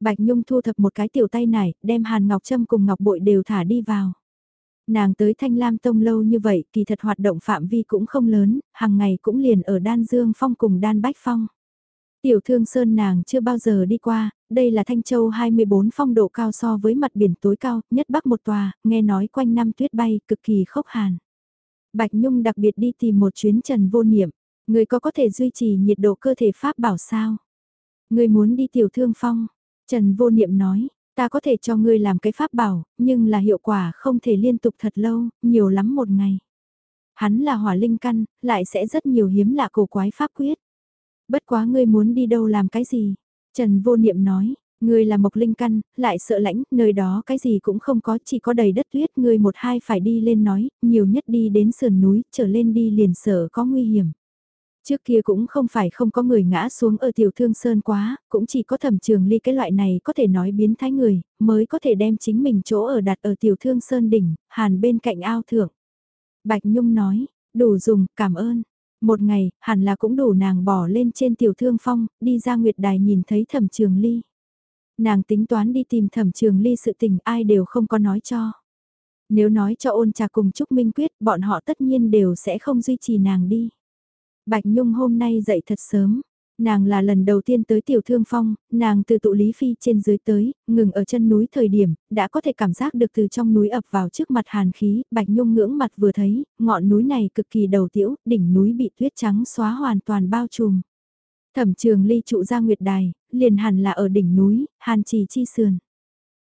Bạch Nhung thu thập một cái tiểu tay này, đem hàn ngọc trâm cùng ngọc bội đều thả đi vào. Nàng tới Thanh Lam Tông lâu như vậy, kỳ thật hoạt động phạm vi cũng không lớn, hàng ngày cũng liền ở Đan Dương Phong cùng Đan Bách Phong. Tiểu thương sơn nàng chưa bao giờ đi qua, đây là Thanh Châu 24 phong độ cao so với mặt biển tối cao, nhất bắc một tòa, nghe nói quanh năm tuyết bay, cực kỳ khốc hàn. Bạch Nhung đặc biệt đi tìm một chuyến trần vô niệm, người có có thể duy trì nhiệt độ cơ thể pháp bảo sao? Người muốn đi tiểu thương phong, Trần vô niệm nói, ta có thể cho ngươi làm cái pháp bảo, nhưng là hiệu quả không thể liên tục thật lâu, nhiều lắm một ngày. Hắn là hỏa linh căn, lại sẽ rất nhiều hiếm lạ cổ quái pháp quyết. Bất quá ngươi muốn đi đâu làm cái gì? Trần vô niệm nói, ngươi là mộc linh căn, lại sợ lãnh, nơi đó cái gì cũng không có, chỉ có đầy đất tuyết, ngươi một hai phải đi lên nói, nhiều nhất đi đến sườn núi, trở lên đi liền sợ có nguy hiểm. Trước kia cũng không phải không có người ngã xuống ở tiểu thương sơn quá, cũng chỉ có thẩm trường ly cái loại này có thể nói biến thái người, mới có thể đem chính mình chỗ ở đặt ở tiểu thương sơn đỉnh, hàn bên cạnh ao thượng. Bạch Nhung nói, đủ dùng, cảm ơn. Một ngày, hẳn là cũng đủ nàng bỏ lên trên tiểu thương phong, đi ra nguyệt đài nhìn thấy thẩm trường ly. Nàng tính toán đi tìm thẩm trường ly sự tình ai đều không có nói cho. Nếu nói cho ôn trà cùng Trúc Minh Quyết, bọn họ tất nhiên đều sẽ không duy trì nàng đi. Bạch Nhung hôm nay dậy thật sớm. Nàng là lần đầu tiên tới tiểu thương phong, nàng từ tụ lý phi trên dưới tới, ngừng ở chân núi thời điểm, đã có thể cảm giác được từ trong núi ập vào trước mặt hàn khí, bạch nhung ngưỡng mặt vừa thấy, ngọn núi này cực kỳ đầu tiễu, đỉnh núi bị tuyết trắng xóa hoàn toàn bao trùm. Thẩm trường ly trụ ra nguyệt đài, liền hẳn là ở đỉnh núi, hàn trì chi sườn.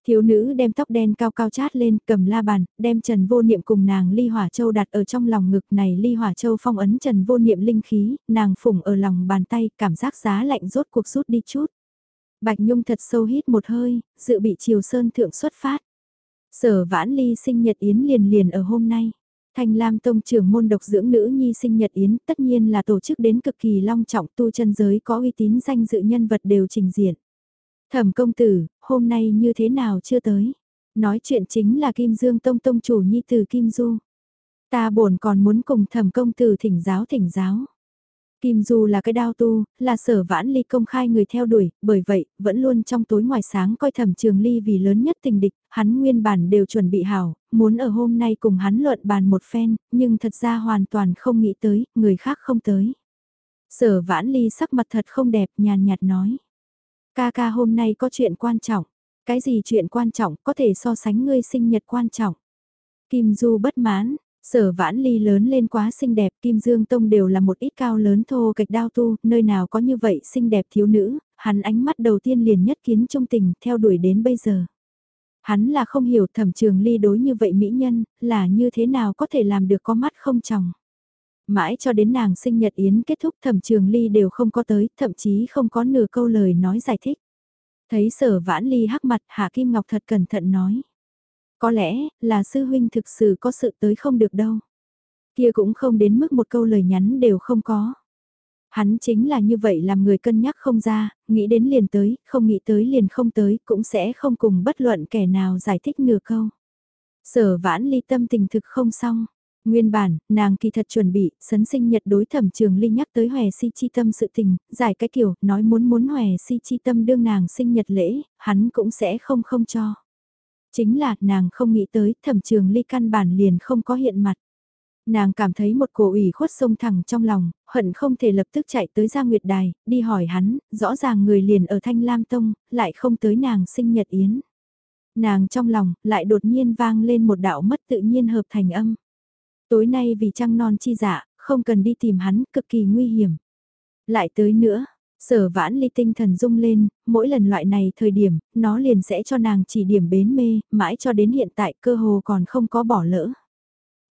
Thiếu nữ đem tóc đen cao cao chát lên, cầm la bàn, đem Trần Vô Niệm cùng nàng Ly Hỏa Châu đặt ở trong lòng ngực này Ly Hỏa Châu phong ấn Trần Vô Niệm linh khí, nàng phủng ở lòng bàn tay, cảm giác giá lạnh rốt cuộc rút đi chút. Bạch Nhung thật sâu hít một hơi, dự bị chiều sơn thượng xuất phát. Sở vãn ly sinh nhật yến liền liền ở hôm nay. Thanh Lam Tông trưởng môn độc dưỡng nữ nhi sinh nhật yến tất nhiên là tổ chức đến cực kỳ long trọng tu chân giới có uy tín danh dự nhân vật đều trình diện. Thẩm công tử, hôm nay như thế nào chưa tới? Nói chuyện chính là Kim Dương Tông Tông chủ nhi tử Kim Du. Ta bổn còn muốn cùng thẩm công tử thỉnh giáo thỉnh giáo. Kim Du là cái đao tu, là sở vãn ly công khai người theo đuổi, bởi vậy, vẫn luôn trong tối ngoài sáng coi thẩm trường ly vì lớn nhất tình địch, hắn nguyên bản đều chuẩn bị hảo, muốn ở hôm nay cùng hắn luận bàn một phen, nhưng thật ra hoàn toàn không nghĩ tới, người khác không tới. Sở vãn ly sắc mặt thật không đẹp nhàn nhạt nói. Ca ca hôm nay có chuyện quan trọng. Cái gì chuyện quan trọng có thể so sánh ngươi sinh nhật quan trọng. Kim Du bất mãn, sở vãn ly lớn lên quá xinh đẹp, Kim Dương Tông đều là một ít cao lớn thô kịch đao tu, nơi nào có như vậy xinh đẹp thiếu nữ, hắn ánh mắt đầu tiên liền nhất kiến trung tình, theo đuổi đến bây giờ. Hắn là không hiểu thẩm trường ly đối như vậy mỹ nhân, là như thế nào có thể làm được có mắt không chồng. Mãi cho đến nàng sinh nhật yến kết thúc thẩm trường ly đều không có tới, thậm chí không có nửa câu lời nói giải thích. Thấy sở vãn ly hắc mặt Hạ Kim Ngọc thật cẩn thận nói. Có lẽ là sư huynh thực sự có sự tới không được đâu. Kia cũng không đến mức một câu lời nhắn đều không có. Hắn chính là như vậy làm người cân nhắc không ra, nghĩ đến liền tới, không nghĩ tới liền không tới, cũng sẽ không cùng bất luận kẻ nào giải thích nửa câu. Sở vãn ly tâm tình thực không xong, Nguyên bản, nàng kỳ thật chuẩn bị, sấn sinh nhật đối thẩm trường ly nhắc tới hòe si chi tâm sự tình, giải cái kiểu, nói muốn muốn hòe si chi tâm đương nàng sinh nhật lễ, hắn cũng sẽ không không cho. Chính là, nàng không nghĩ tới, thẩm trường ly căn bản liền không có hiện mặt. Nàng cảm thấy một cổ ủy khuất sông thẳng trong lòng, hận không thể lập tức chạy tới ra nguyệt đài, đi hỏi hắn, rõ ràng người liền ở Thanh Lam Tông, lại không tới nàng sinh nhật yến. Nàng trong lòng, lại đột nhiên vang lên một đạo mất tự nhiên hợp thành âm. Tối nay vì trăng non chi dạ, không cần đi tìm hắn, cực kỳ nguy hiểm. Lại tới nữa, sở vãn ly tinh thần rung lên, mỗi lần loại này thời điểm, nó liền sẽ cho nàng chỉ điểm bến mê, mãi cho đến hiện tại cơ hồ còn không có bỏ lỡ.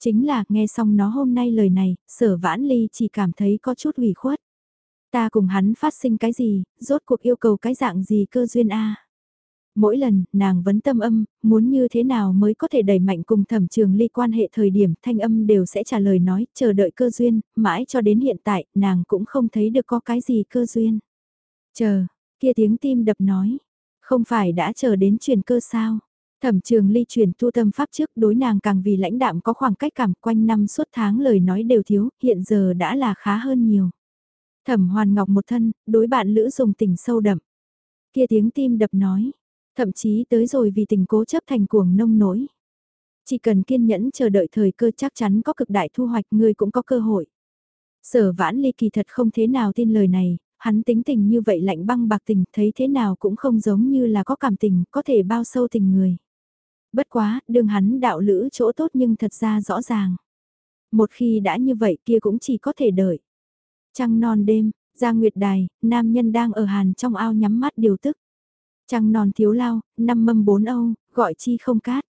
Chính là nghe xong nó hôm nay lời này, sở vãn ly chỉ cảm thấy có chút ủy khuất. Ta cùng hắn phát sinh cái gì, rốt cuộc yêu cầu cái dạng gì cơ duyên a Mỗi lần, nàng vấn tâm âm, muốn như thế nào mới có thể đẩy mạnh cùng thẩm trường ly quan hệ thời điểm thanh âm đều sẽ trả lời nói, chờ đợi cơ duyên, mãi cho đến hiện tại, nàng cũng không thấy được có cái gì cơ duyên. Chờ, kia tiếng tim đập nói, không phải đã chờ đến truyền cơ sao? Thẩm trường ly truyền tu tâm pháp trước đối nàng càng vì lãnh đạm có khoảng cách cảm quanh năm suốt tháng lời nói đều thiếu, hiện giờ đã là khá hơn nhiều. Thẩm hoàn ngọc một thân, đối bạn lữ dùng tình sâu đậm. Kia tiếng tim đập nói, thậm chí tới rồi vì tình cố chấp thành cuồng nông nổi. Chỉ cần kiên nhẫn chờ đợi thời cơ chắc chắn có cực đại thu hoạch người cũng có cơ hội. Sở vãn ly kỳ thật không thế nào tin lời này, hắn tính tình như vậy lạnh băng bạc tình thấy thế nào cũng không giống như là có cảm tình, có thể bao sâu tình người. Bất quá, đường hắn đạo lữ chỗ tốt nhưng thật ra rõ ràng. Một khi đã như vậy kia cũng chỉ có thể đợi. Trăng non đêm, ra nguyệt đài, nam nhân đang ở hàn trong ao nhắm mắt điều tức. Trăng non thiếu lao, năm mâm bốn âu, gọi chi không cát.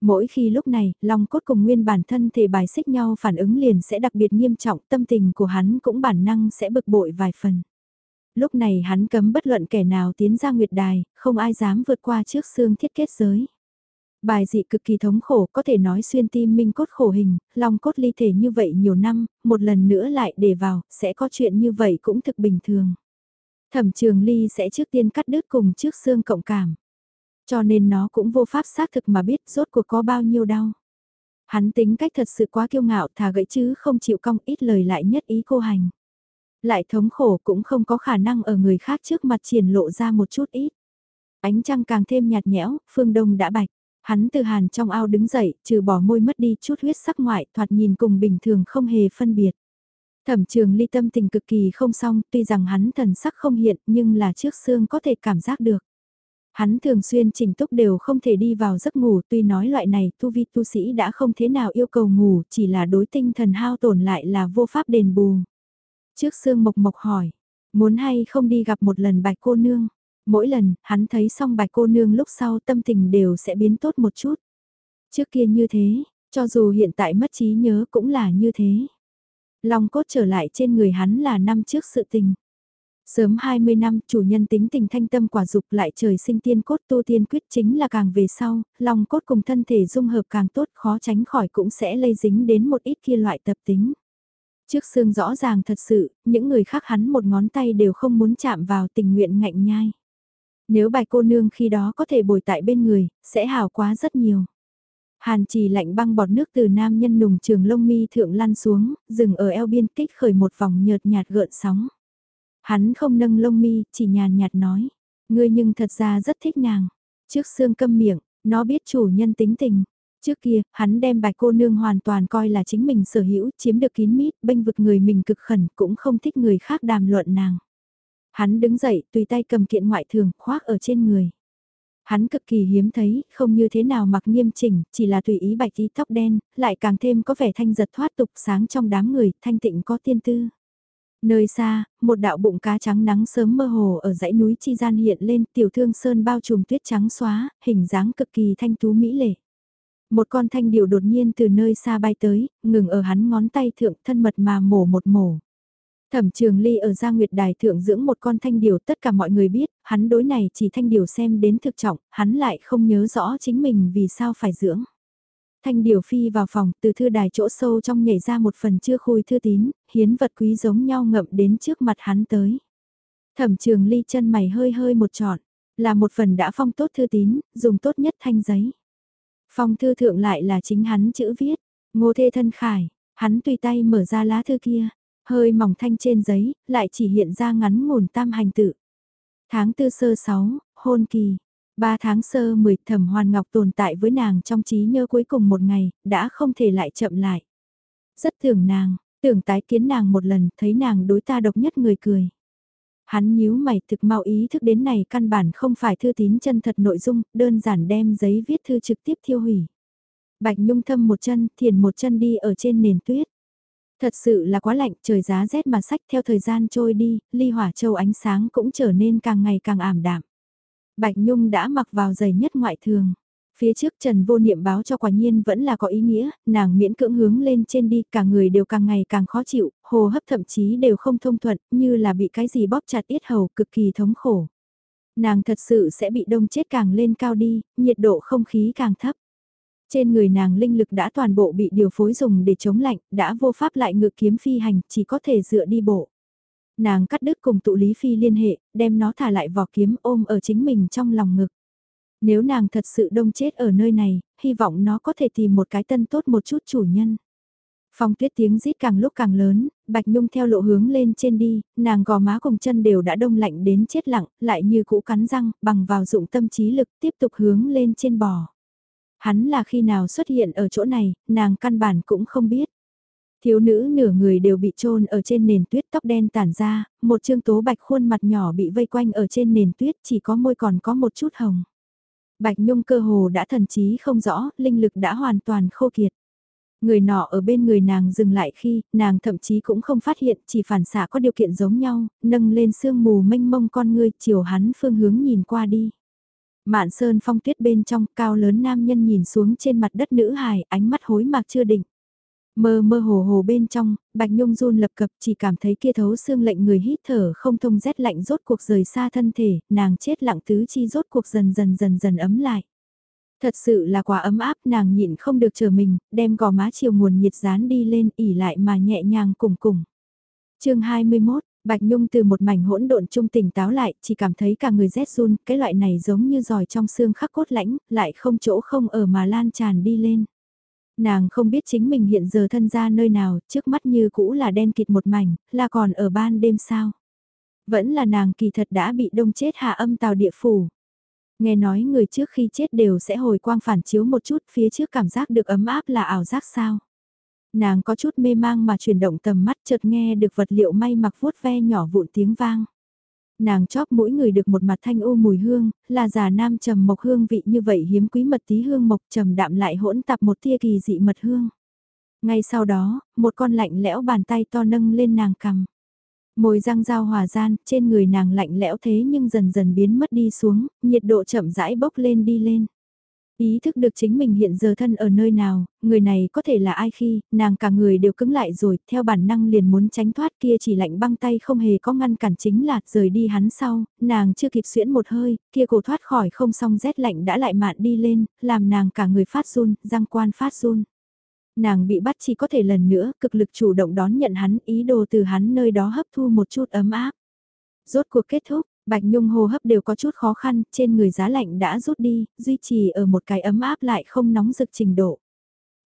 Mỗi khi lúc này, lòng cốt cùng nguyên bản thân thể bài xích nhau phản ứng liền sẽ đặc biệt nghiêm trọng, tâm tình của hắn cũng bản năng sẽ bực bội vài phần. Lúc này hắn cấm bất luận kẻ nào tiến ra nguyệt đài, không ai dám vượt qua trước xương thiết kết giới. Bài dị cực kỳ thống khổ có thể nói xuyên tim minh cốt khổ hình, lòng cốt ly thể như vậy nhiều năm, một lần nữa lại để vào, sẽ có chuyện như vậy cũng thực bình thường. Thẩm trường ly sẽ trước tiên cắt đứt cùng trước xương cộng cảm. Cho nên nó cũng vô pháp xác thực mà biết rốt cuộc có bao nhiêu đau. Hắn tính cách thật sự quá kiêu ngạo thà gãy chứ không chịu cong ít lời lại nhất ý cô hành. Lại thống khổ cũng không có khả năng ở người khác trước mặt triển lộ ra một chút ít. Ánh trăng càng thêm nhạt nhẽo, phương đông đã bạch. Hắn từ hàn trong ao đứng dậy, trừ bỏ môi mất đi chút huyết sắc ngoại, thoạt nhìn cùng bình thường không hề phân biệt. Thẩm trường ly tâm tình cực kỳ không xong, tuy rằng hắn thần sắc không hiện, nhưng là trước xương có thể cảm giác được. Hắn thường xuyên chỉnh túc đều không thể đi vào giấc ngủ, tuy nói loại này tu vi tu sĩ đã không thế nào yêu cầu ngủ, chỉ là đối tinh thần hao tổn lại là vô pháp đền bù. Trước xương mộc mộc hỏi, muốn hay không đi gặp một lần bạch cô nương. Mỗi lần, hắn thấy xong bạch cô nương lúc sau tâm tình đều sẽ biến tốt một chút. Trước kia như thế, cho dù hiện tại mất trí nhớ cũng là như thế. Long cốt trở lại trên người hắn là năm trước sự tình. Sớm 20 năm, chủ nhân tính tình thanh tâm quả dục lại trời sinh tiên cốt tu tiên quyết chính là càng về sau, long cốt cùng thân thể dung hợp càng tốt khó tránh khỏi cũng sẽ lây dính đến một ít kia loại tập tính. Trước xương rõ ràng thật sự, những người khác hắn một ngón tay đều không muốn chạm vào tình nguyện ngạnh nhai. Nếu bài cô nương khi đó có thể bồi tại bên người, sẽ hào quá rất nhiều. Hàn trì lạnh băng bọt nước từ nam nhân nùng trường lông mi thượng lăn xuống, dừng ở eo biên kích khởi một vòng nhợt nhạt gợn sóng. Hắn không nâng lông mi, chỉ nhàn nhạt nói. Ngươi nhưng thật ra rất thích nàng. Trước xương câm miệng, nó biết chủ nhân tính tình. Trước kia, hắn đem bạch cô nương hoàn toàn coi là chính mình sở hữu, chiếm được kín mít, bênh vực người mình cực khẩn, cũng không thích người khác đàm luận nàng. Hắn đứng dậy, tùy tay cầm kiện ngoại thường, khoác ở trên người. Hắn cực kỳ hiếm thấy, không như thế nào mặc nghiêm chỉnh, chỉ là tùy ý bạch tí tóc đen, lại càng thêm có vẻ thanh giật thoát tục sáng trong đám người, thanh tịnh có tiên tư. Nơi xa, một đạo bụng cá trắng nắng sớm mơ hồ ở dãy núi Chi Gian hiện lên tiểu thương sơn bao trùm tuyết trắng xóa, hình dáng cực kỳ thanh tú mỹ lệ. Một con thanh điệu đột nhiên từ nơi xa bay tới, ngừng ở hắn ngón tay thượng thân mật mà mổ một mổ. Thẩm trường ly ở gia nguyệt đài thượng dưỡng một con thanh điều tất cả mọi người biết, hắn đối này chỉ thanh điều xem đến thực trọng, hắn lại không nhớ rõ chính mình vì sao phải dưỡng. Thanh điều phi vào phòng, từ thư đài chỗ sâu trong nhảy ra một phần chưa khui thư tín, hiến vật quý giống nhau ngậm đến trước mặt hắn tới. Thẩm trường ly chân mày hơi hơi một trọn, là một phần đã phong tốt thư tín, dùng tốt nhất thanh giấy. Phong thư thượng lại là chính hắn chữ viết, ngô thê thân khải, hắn tùy tay mở ra lá thư kia, hơi mỏng thanh trên giấy, lại chỉ hiện ra ngắn ngủn tam hành tự. Tháng tư sơ 6, hôn kỳ. Ba tháng sơ 10 thẩm hoàn ngọc tồn tại với nàng trong trí nhớ cuối cùng một ngày, đã không thể lại chậm lại. Rất tưởng nàng, tưởng tái kiến nàng một lần, thấy nàng đối ta độc nhất người cười. Hắn nhíu mày thực mau ý thức đến này căn bản không phải thư tín chân thật nội dung, đơn giản đem giấy viết thư trực tiếp thiêu hủy. Bạch Nhung thâm một chân, thiền một chân đi ở trên nền tuyết. Thật sự là quá lạnh, trời giá rét mà sách theo thời gian trôi đi, ly hỏa châu ánh sáng cũng trở nên càng ngày càng ảm đạm. Bạch Nhung đã mặc vào giày nhất ngoại thường. Phía trước Trần vô niệm báo cho quả nhiên vẫn là có ý nghĩa, nàng miễn cưỡng hướng lên trên đi, cả người đều càng ngày càng khó chịu, hồ hấp thậm chí đều không thông thuận, như là bị cái gì bóp chặt yết hầu, cực kỳ thống khổ. Nàng thật sự sẽ bị đông chết càng lên cao đi, nhiệt độ không khí càng thấp. Trên người nàng linh lực đã toàn bộ bị điều phối dùng để chống lạnh, đã vô pháp lại ngự kiếm phi hành, chỉ có thể dựa đi bộ. Nàng cắt đứt cùng tụ lý phi liên hệ, đem nó thả lại vỏ kiếm ôm ở chính mình trong lòng ngực. Nếu nàng thật sự đông chết ở nơi này, hy vọng nó có thể tìm một cái tân tốt một chút chủ nhân. Phong tuyết tiếng rít càng lúc càng lớn, Bạch Nhung theo lộ hướng lên trên đi, nàng gò má cùng chân đều đã đông lạnh đến chết lặng, lại như cũ cắn răng, bằng vào dụng tâm trí lực tiếp tục hướng lên trên bò. Hắn là khi nào xuất hiện ở chỗ này, nàng căn bản cũng không biết. Thiếu nữ nửa người đều bị trôn ở trên nền tuyết tóc đen tản ra, một trương tố bạch khuôn mặt nhỏ bị vây quanh ở trên nền tuyết chỉ có môi còn có một chút hồng. Bạch Nhung cơ hồ đã thần trí không rõ, linh lực đã hoàn toàn khô kiệt. Người nọ ở bên người nàng dừng lại khi, nàng thậm chí cũng không phát hiện, chỉ phản xạ có điều kiện giống nhau, nâng lên sương mù mênh mông con ngươi, chiều hắn phương hướng nhìn qua đi. Mạn sơn phong tuyết bên trong, cao lớn nam nhân nhìn xuống trên mặt đất nữ hài, ánh mắt hối mạc chưa định. Mơ mơ hồ hồ bên trong, Bạch Nhung run lập cập chỉ cảm thấy kia thấu xương lệnh người hít thở không thông rét lạnh rốt cuộc rời xa thân thể, nàng chết lặng tứ chi rốt cuộc dần dần dần dần ấm lại. Thật sự là quá ấm áp nàng nhịn không được chờ mình, đem gò má chiều nguồn nhiệt dán đi lên ỉ lại mà nhẹ nhàng cùng cùng. chương 21, Bạch Nhung từ một mảnh hỗn độn trung tỉnh táo lại, chỉ cảm thấy cả người rét run, cái loại này giống như giỏi trong xương khắc cốt lãnh, lại không chỗ không ở mà lan tràn đi lên. Nàng không biết chính mình hiện giờ thân ra nơi nào, trước mắt như cũ là đen kịt một mảnh, là còn ở ban đêm sao. Vẫn là nàng kỳ thật đã bị đông chết hạ âm tào địa phủ. Nghe nói người trước khi chết đều sẽ hồi quang phản chiếu một chút phía trước cảm giác được ấm áp là ảo giác sao. Nàng có chút mê mang mà chuyển động tầm mắt chợt nghe được vật liệu may mặc vuốt ve nhỏ vụn tiếng vang nàng chóp mỗi người được một mặt thanh ô mùi hương, là già nam trầm mộc hương vị như vậy hiếm quý mật tí hương mộc trầm đạm lại hỗn tạp một tia kỳ dị mật hương. Ngay sau đó, một con lạnh lẽo bàn tay to nâng lên nàng cầm. Môi răng dao hòa gian, trên người nàng lạnh lẽo thế nhưng dần dần biến mất đi xuống, nhiệt độ chậm rãi bốc lên đi lên. Ý thức được chính mình hiện giờ thân ở nơi nào, người này có thể là ai khi, nàng cả người đều cứng lại rồi, theo bản năng liền muốn tránh thoát kia chỉ lạnh băng tay không hề có ngăn cản chính là rời đi hắn sau, nàng chưa kịp xuyễn một hơi, kia cổ thoát khỏi không xong rét lạnh đã lại mạn đi lên, làm nàng cả người phát run, răng quan phát run. Nàng bị bắt chỉ có thể lần nữa cực lực chủ động đón nhận hắn ý đồ từ hắn nơi đó hấp thu một chút ấm áp. Rốt cuộc kết thúc, Bạch Nhung hô hấp đều có chút khó khăn, trên người giá lạnh đã rút đi, duy trì ở một cái ấm áp lại không nóng rực trình độ.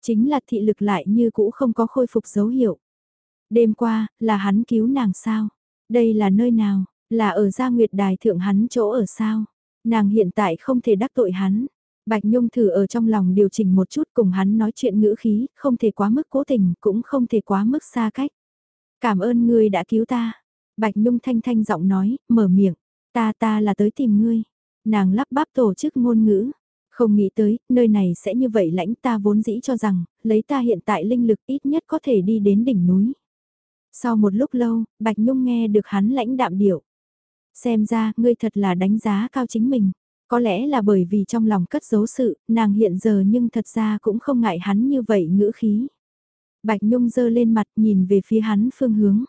Chính là thị lực lại như cũ không có khôi phục dấu hiệu. Đêm qua, là hắn cứu nàng sao? Đây là nơi nào? Là ở gia nguyệt đài thượng hắn chỗ ở sao? Nàng hiện tại không thể đắc tội hắn. Bạch Nhung thử ở trong lòng điều chỉnh một chút cùng hắn nói chuyện ngữ khí, không thể quá mức cố tình, cũng không thể quá mức xa cách. Cảm ơn ngươi đã cứu ta. Bạch Nhung thanh thanh giọng nói, mở miệng. Ta ta là tới tìm ngươi. Nàng lắp bắp tổ chức ngôn ngữ. Không nghĩ tới, nơi này sẽ như vậy lãnh ta vốn dĩ cho rằng, lấy ta hiện tại linh lực ít nhất có thể đi đến đỉnh núi. Sau một lúc lâu, Bạch Nhung nghe được hắn lãnh đạm điệu. Xem ra, ngươi thật là đánh giá cao chính mình. Có lẽ là bởi vì trong lòng cất giấu sự, nàng hiện giờ nhưng thật ra cũng không ngại hắn như vậy ngữ khí. Bạch Nhung dơ lên mặt nhìn về phía hắn phương hướng.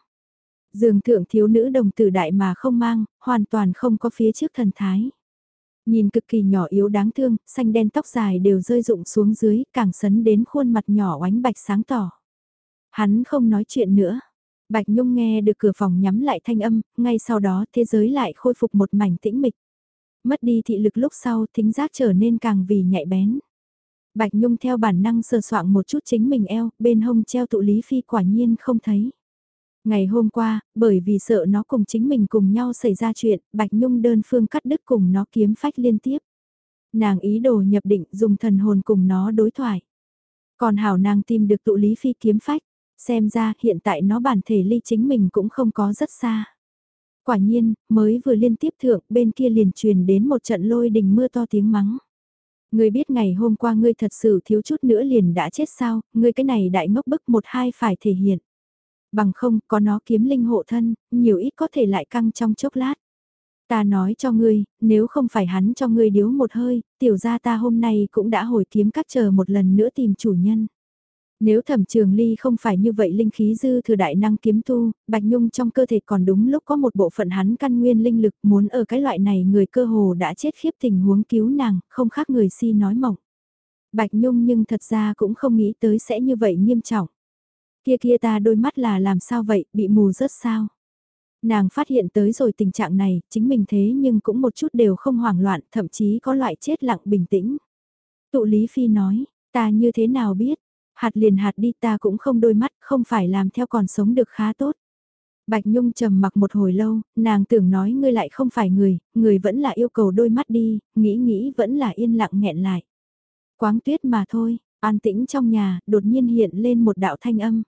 Dường thượng thiếu nữ đồng tử đại mà không mang, hoàn toàn không có phía trước thần thái. Nhìn cực kỳ nhỏ yếu đáng thương, xanh đen tóc dài đều rơi rụng xuống dưới, càng sấn đến khuôn mặt nhỏ oánh bạch sáng tỏ. Hắn không nói chuyện nữa. Bạch Nhung nghe được cửa phòng nhắm lại thanh âm, ngay sau đó thế giới lại khôi phục một mảnh tĩnh mịch. Mất đi thị lực lúc sau thính giác trở nên càng vì nhạy bén. Bạch Nhung theo bản năng sờ soạng một chút chính mình eo, bên hông treo tụ lý phi quả nhiên không thấy. Ngày hôm qua, bởi vì sợ nó cùng chính mình cùng nhau xảy ra chuyện, Bạch Nhung đơn phương cắt đứt cùng nó kiếm phách liên tiếp. Nàng ý đồ nhập định dùng thần hồn cùng nó đối thoại. Còn hảo nàng tìm được tụ lý phi kiếm phách, xem ra hiện tại nó bản thể ly chính mình cũng không có rất xa. Quả nhiên, mới vừa liên tiếp thượng bên kia liền truyền đến một trận lôi đình mưa to tiếng mắng. Ngươi biết ngày hôm qua ngươi thật sự thiếu chút nữa liền đã chết sao, ngươi cái này đại ngốc bức một hai phải thể hiện. Bằng không, có nó kiếm linh hộ thân, nhiều ít có thể lại căng trong chốc lát. Ta nói cho ngươi, nếu không phải hắn cho ngươi điếu một hơi, tiểu gia ta hôm nay cũng đã hồi kiếm các chờ một lần nữa tìm chủ nhân. Nếu thẩm trường ly không phải như vậy linh khí dư thừa đại năng kiếm tu, Bạch Nhung trong cơ thể còn đúng lúc có một bộ phận hắn căn nguyên linh lực muốn ở cái loại này người cơ hồ đã chết khiếp tình huống cứu nàng, không khác người si nói mộng. Bạch Nhung nhưng thật ra cũng không nghĩ tới sẽ như vậy nghiêm trọng. Kia kia ta đôi mắt là làm sao vậy, bị mù rớt sao? Nàng phát hiện tới rồi tình trạng này, chính mình thế nhưng cũng một chút đều không hoảng loạn, thậm chí có loại chết lặng bình tĩnh. Tụ Lý Phi nói, ta như thế nào biết, hạt liền hạt đi ta cũng không đôi mắt, không phải làm theo còn sống được khá tốt. Bạch Nhung trầm mặc một hồi lâu, nàng tưởng nói ngươi lại không phải người, người vẫn là yêu cầu đôi mắt đi, nghĩ nghĩ vẫn là yên lặng nghẹn lại. Quáng tuyết mà thôi, an tĩnh trong nhà, đột nhiên hiện lên một đạo thanh âm.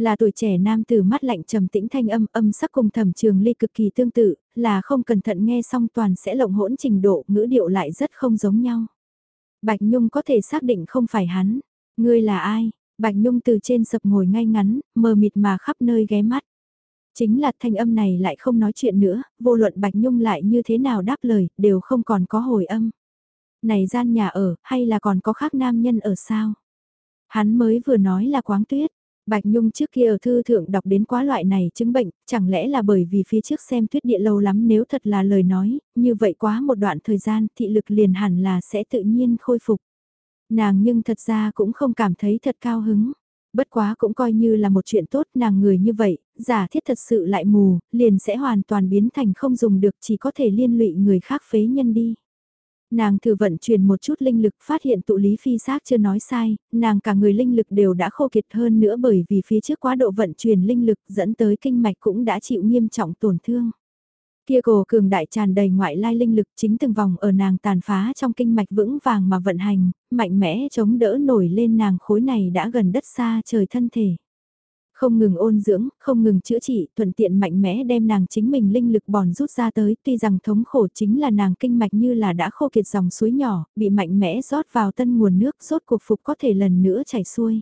Là tuổi trẻ nam từ mắt lạnh trầm tĩnh thanh âm âm sắc cùng thẩm trường ly cực kỳ tương tự, là không cẩn thận nghe xong toàn sẽ lộng hỗn trình độ ngữ điệu lại rất không giống nhau. Bạch Nhung có thể xác định không phải hắn. Ngươi là ai? Bạch Nhung từ trên sập ngồi ngay ngắn, mờ mịt mà khắp nơi ghé mắt. Chính là thanh âm này lại không nói chuyện nữa, vô luận Bạch Nhung lại như thế nào đáp lời, đều không còn có hồi âm. Này gian nhà ở, hay là còn có khác nam nhân ở sao? Hắn mới vừa nói là quáng tuyết. Bạch Nhung trước kia ở thư thượng đọc đến quá loại này chứng bệnh, chẳng lẽ là bởi vì phía trước xem tuyết địa lâu lắm nếu thật là lời nói, như vậy quá một đoạn thời gian thị lực liền hẳn là sẽ tự nhiên khôi phục. Nàng nhưng thật ra cũng không cảm thấy thật cao hứng. Bất quá cũng coi như là một chuyện tốt nàng người như vậy, giả thiết thật sự lại mù, liền sẽ hoàn toàn biến thành không dùng được chỉ có thể liên lụy người khác phế nhân đi. Nàng thử vận chuyển một chút linh lực phát hiện tụ lý phi xác chưa nói sai, nàng cả người linh lực đều đã khô kiệt hơn nữa bởi vì phía trước quá độ vận chuyển linh lực dẫn tới kinh mạch cũng đã chịu nghiêm trọng tổn thương. Kia cổ cường đại tràn đầy ngoại lai linh lực chính từng vòng ở nàng tàn phá trong kinh mạch vững vàng mà vận hành, mạnh mẽ chống đỡ nổi lên nàng khối này đã gần đất xa trời thân thể. Không ngừng ôn dưỡng, không ngừng chữa trị, thuận tiện mạnh mẽ đem nàng chính mình linh lực bòn rút ra tới, tuy rằng thống khổ chính là nàng kinh mạch như là đã khô kiệt dòng suối nhỏ, bị mạnh mẽ rót vào tân nguồn nước, rốt cuộc phục có thể lần nữa chảy xuôi.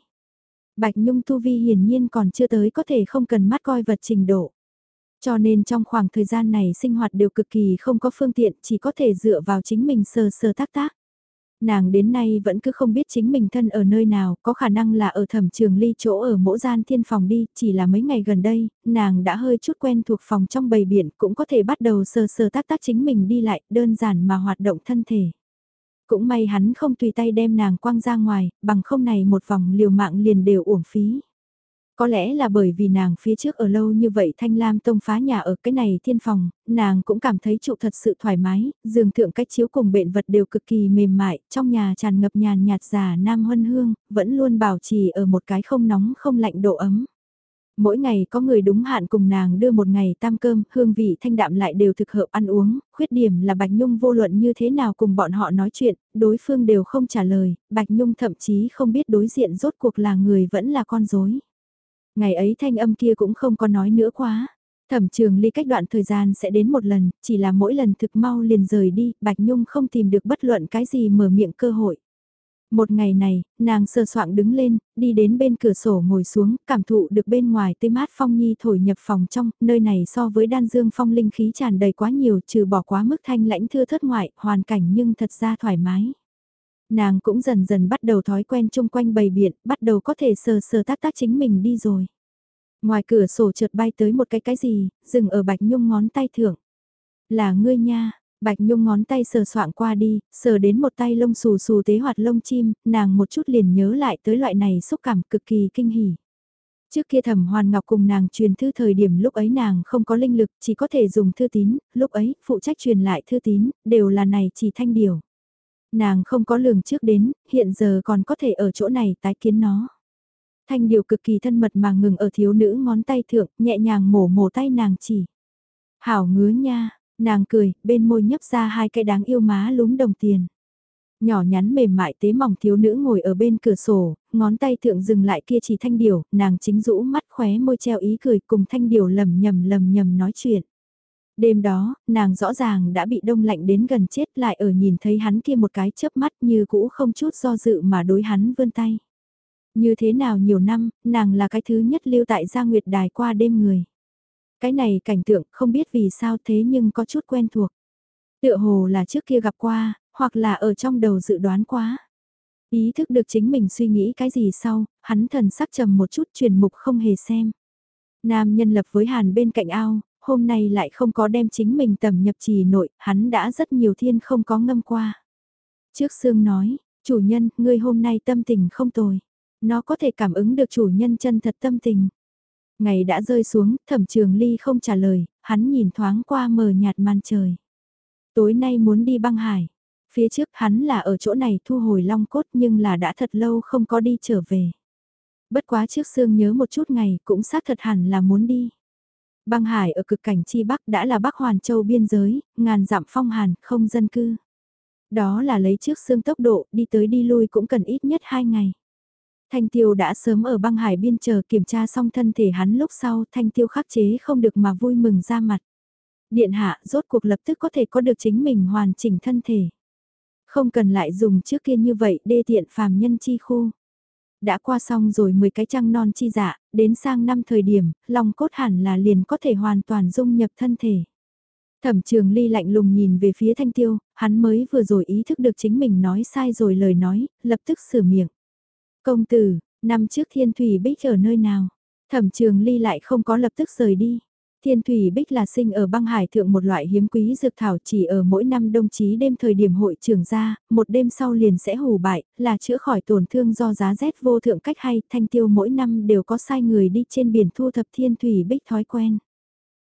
Bạch Nhung Tu Vi hiển nhiên còn chưa tới có thể không cần mắt coi vật trình độ. Cho nên trong khoảng thời gian này sinh hoạt đều cực kỳ không có phương tiện, chỉ có thể dựa vào chính mình sờ sờ tác tác. Nàng đến nay vẫn cứ không biết chính mình thân ở nơi nào, có khả năng là ở thẩm trường ly chỗ ở mỗ gian thiên phòng đi, chỉ là mấy ngày gần đây, nàng đã hơi chút quen thuộc phòng trong bầy biển, cũng có thể bắt đầu sờ sờ tác tác chính mình đi lại, đơn giản mà hoạt động thân thể. Cũng may hắn không tùy tay đem nàng quăng ra ngoài, bằng không này một vòng liều mạng liền đều uổng phí. Có lẽ là bởi vì nàng phía trước ở lâu như vậy Thanh Lam Tông phá nhà ở cái này thiên phòng, nàng cũng cảm thấy trụ thật sự thoải mái, giường thượng cách chiếu cùng bệnh vật đều cực kỳ mềm mại, trong nhà tràn ngập nhàn nhạt già nam huân hương, vẫn luôn bảo trì ở một cái không nóng không lạnh độ ấm. Mỗi ngày có người đúng hạn cùng nàng đưa một ngày tam cơm, hương vị thanh đạm lại đều thực hợp ăn uống, khuyết điểm là Bạch Nhung vô luận như thế nào cùng bọn họ nói chuyện, đối phương đều không trả lời, Bạch Nhung thậm chí không biết đối diện rốt cuộc là người vẫn là con dối. Ngày ấy thanh âm kia cũng không có nói nữa quá. Thẩm trường ly cách đoạn thời gian sẽ đến một lần, chỉ là mỗi lần thực mau liền rời đi, Bạch Nhung không tìm được bất luận cái gì mở miệng cơ hội. Một ngày này, nàng sơ soạn đứng lên, đi đến bên cửa sổ ngồi xuống, cảm thụ được bên ngoài tươi mát phong nhi thổi nhập phòng trong, nơi này so với đan dương phong linh khí tràn đầy quá nhiều trừ bỏ quá mức thanh lãnh thưa thất ngoại, hoàn cảnh nhưng thật ra thoải mái. Nàng cũng dần dần bắt đầu thói quen chung quanh bầy biện bắt đầu có thể sờ sờ tác tác chính mình đi rồi. Ngoài cửa sổ trượt bay tới một cái cái gì, dừng ở Bạch Nhung ngón tay thưởng. Là ngươi nha, Bạch Nhung ngón tay sờ soạng qua đi, sờ đến một tay lông xù xù tế hoạt lông chim, nàng một chút liền nhớ lại tới loại này xúc cảm cực kỳ kinh hỉ. Trước kia thẩm hoàn ngọc cùng nàng truyền thư thời điểm lúc ấy nàng không có linh lực, chỉ có thể dùng thư tín, lúc ấy, phụ trách truyền lại thư tín, đều là này chỉ thanh điều. Nàng không có lường trước đến, hiện giờ còn có thể ở chỗ này tái kiến nó. Thanh điều cực kỳ thân mật mà ngừng ở thiếu nữ ngón tay thượng, nhẹ nhàng mổ mổ tay nàng chỉ. Hảo ngứa nha, nàng cười, bên môi nhấp ra hai cái đáng yêu má lúm đồng tiền. Nhỏ nhắn mềm mại tế mỏng thiếu nữ ngồi ở bên cửa sổ, ngón tay thượng dừng lại kia chỉ thanh điều, nàng chính rũ mắt khóe môi treo ý cười cùng thanh điều lầm nhầm lầm nhầm nói chuyện. Đêm đó, nàng rõ ràng đã bị đông lạnh đến gần chết lại ở nhìn thấy hắn kia một cái chớp mắt như cũ không chút do dự mà đối hắn vươn tay. Như thế nào nhiều năm, nàng là cái thứ nhất lưu tại gia nguyệt đài qua đêm người. Cái này cảnh tượng không biết vì sao thế nhưng có chút quen thuộc. Tựa hồ là trước kia gặp qua, hoặc là ở trong đầu dự đoán quá. Ý thức được chính mình suy nghĩ cái gì sau, hắn thần sắc trầm một chút truyền mục không hề xem. Nam nhân lập với hàn bên cạnh ao, hôm nay lại không có đem chính mình tầm nhập trì nội, hắn đã rất nhiều thiên không có ngâm qua. Trước xương nói, chủ nhân, ngươi hôm nay tâm tình không tồi. Nó có thể cảm ứng được chủ nhân chân thật tâm tình. Ngày đã rơi xuống, thẩm trường ly không trả lời, hắn nhìn thoáng qua mờ nhạt màn trời. Tối nay muốn đi băng hải. Phía trước hắn là ở chỗ này thu hồi long cốt nhưng là đã thật lâu không có đi trở về. Bất quá trước xương nhớ một chút ngày cũng xác thật hẳn là muốn đi. Băng hải ở cực cảnh chi bắc đã là bắc hoàn châu biên giới, ngàn dặm phong hàn, không dân cư. Đó là lấy trước xương tốc độ, đi tới đi lui cũng cần ít nhất hai ngày. Thanh tiêu đã sớm ở băng hải biên chờ kiểm tra xong thân thể hắn lúc sau thanh tiêu khắc chế không được mà vui mừng ra mặt. Điện hạ rốt cuộc lập tức có thể có được chính mình hoàn chỉnh thân thể. Không cần lại dùng trước kia như vậy đê tiện phàm nhân chi khu. Đã qua xong rồi 10 cái trăng non chi dạ, đến sang năm thời điểm, lòng cốt hẳn là liền có thể hoàn toàn dung nhập thân thể. Thẩm trường ly lạnh lùng nhìn về phía thanh tiêu, hắn mới vừa rồi ý thức được chính mình nói sai rồi lời nói, lập tức sửa miệng. Công tử, năm trước thiên thủy bích ở nơi nào? Thẩm trường ly lại không có lập tức rời đi. Thiên thủy bích là sinh ở băng hải thượng một loại hiếm quý dược thảo chỉ ở mỗi năm đông chí đêm thời điểm hội trưởng ra, một đêm sau liền sẽ hủ bại, là chữa khỏi tổn thương do giá rét vô thượng cách hay, thanh tiêu mỗi năm đều có sai người đi trên biển thu thập thiên thủy bích thói quen.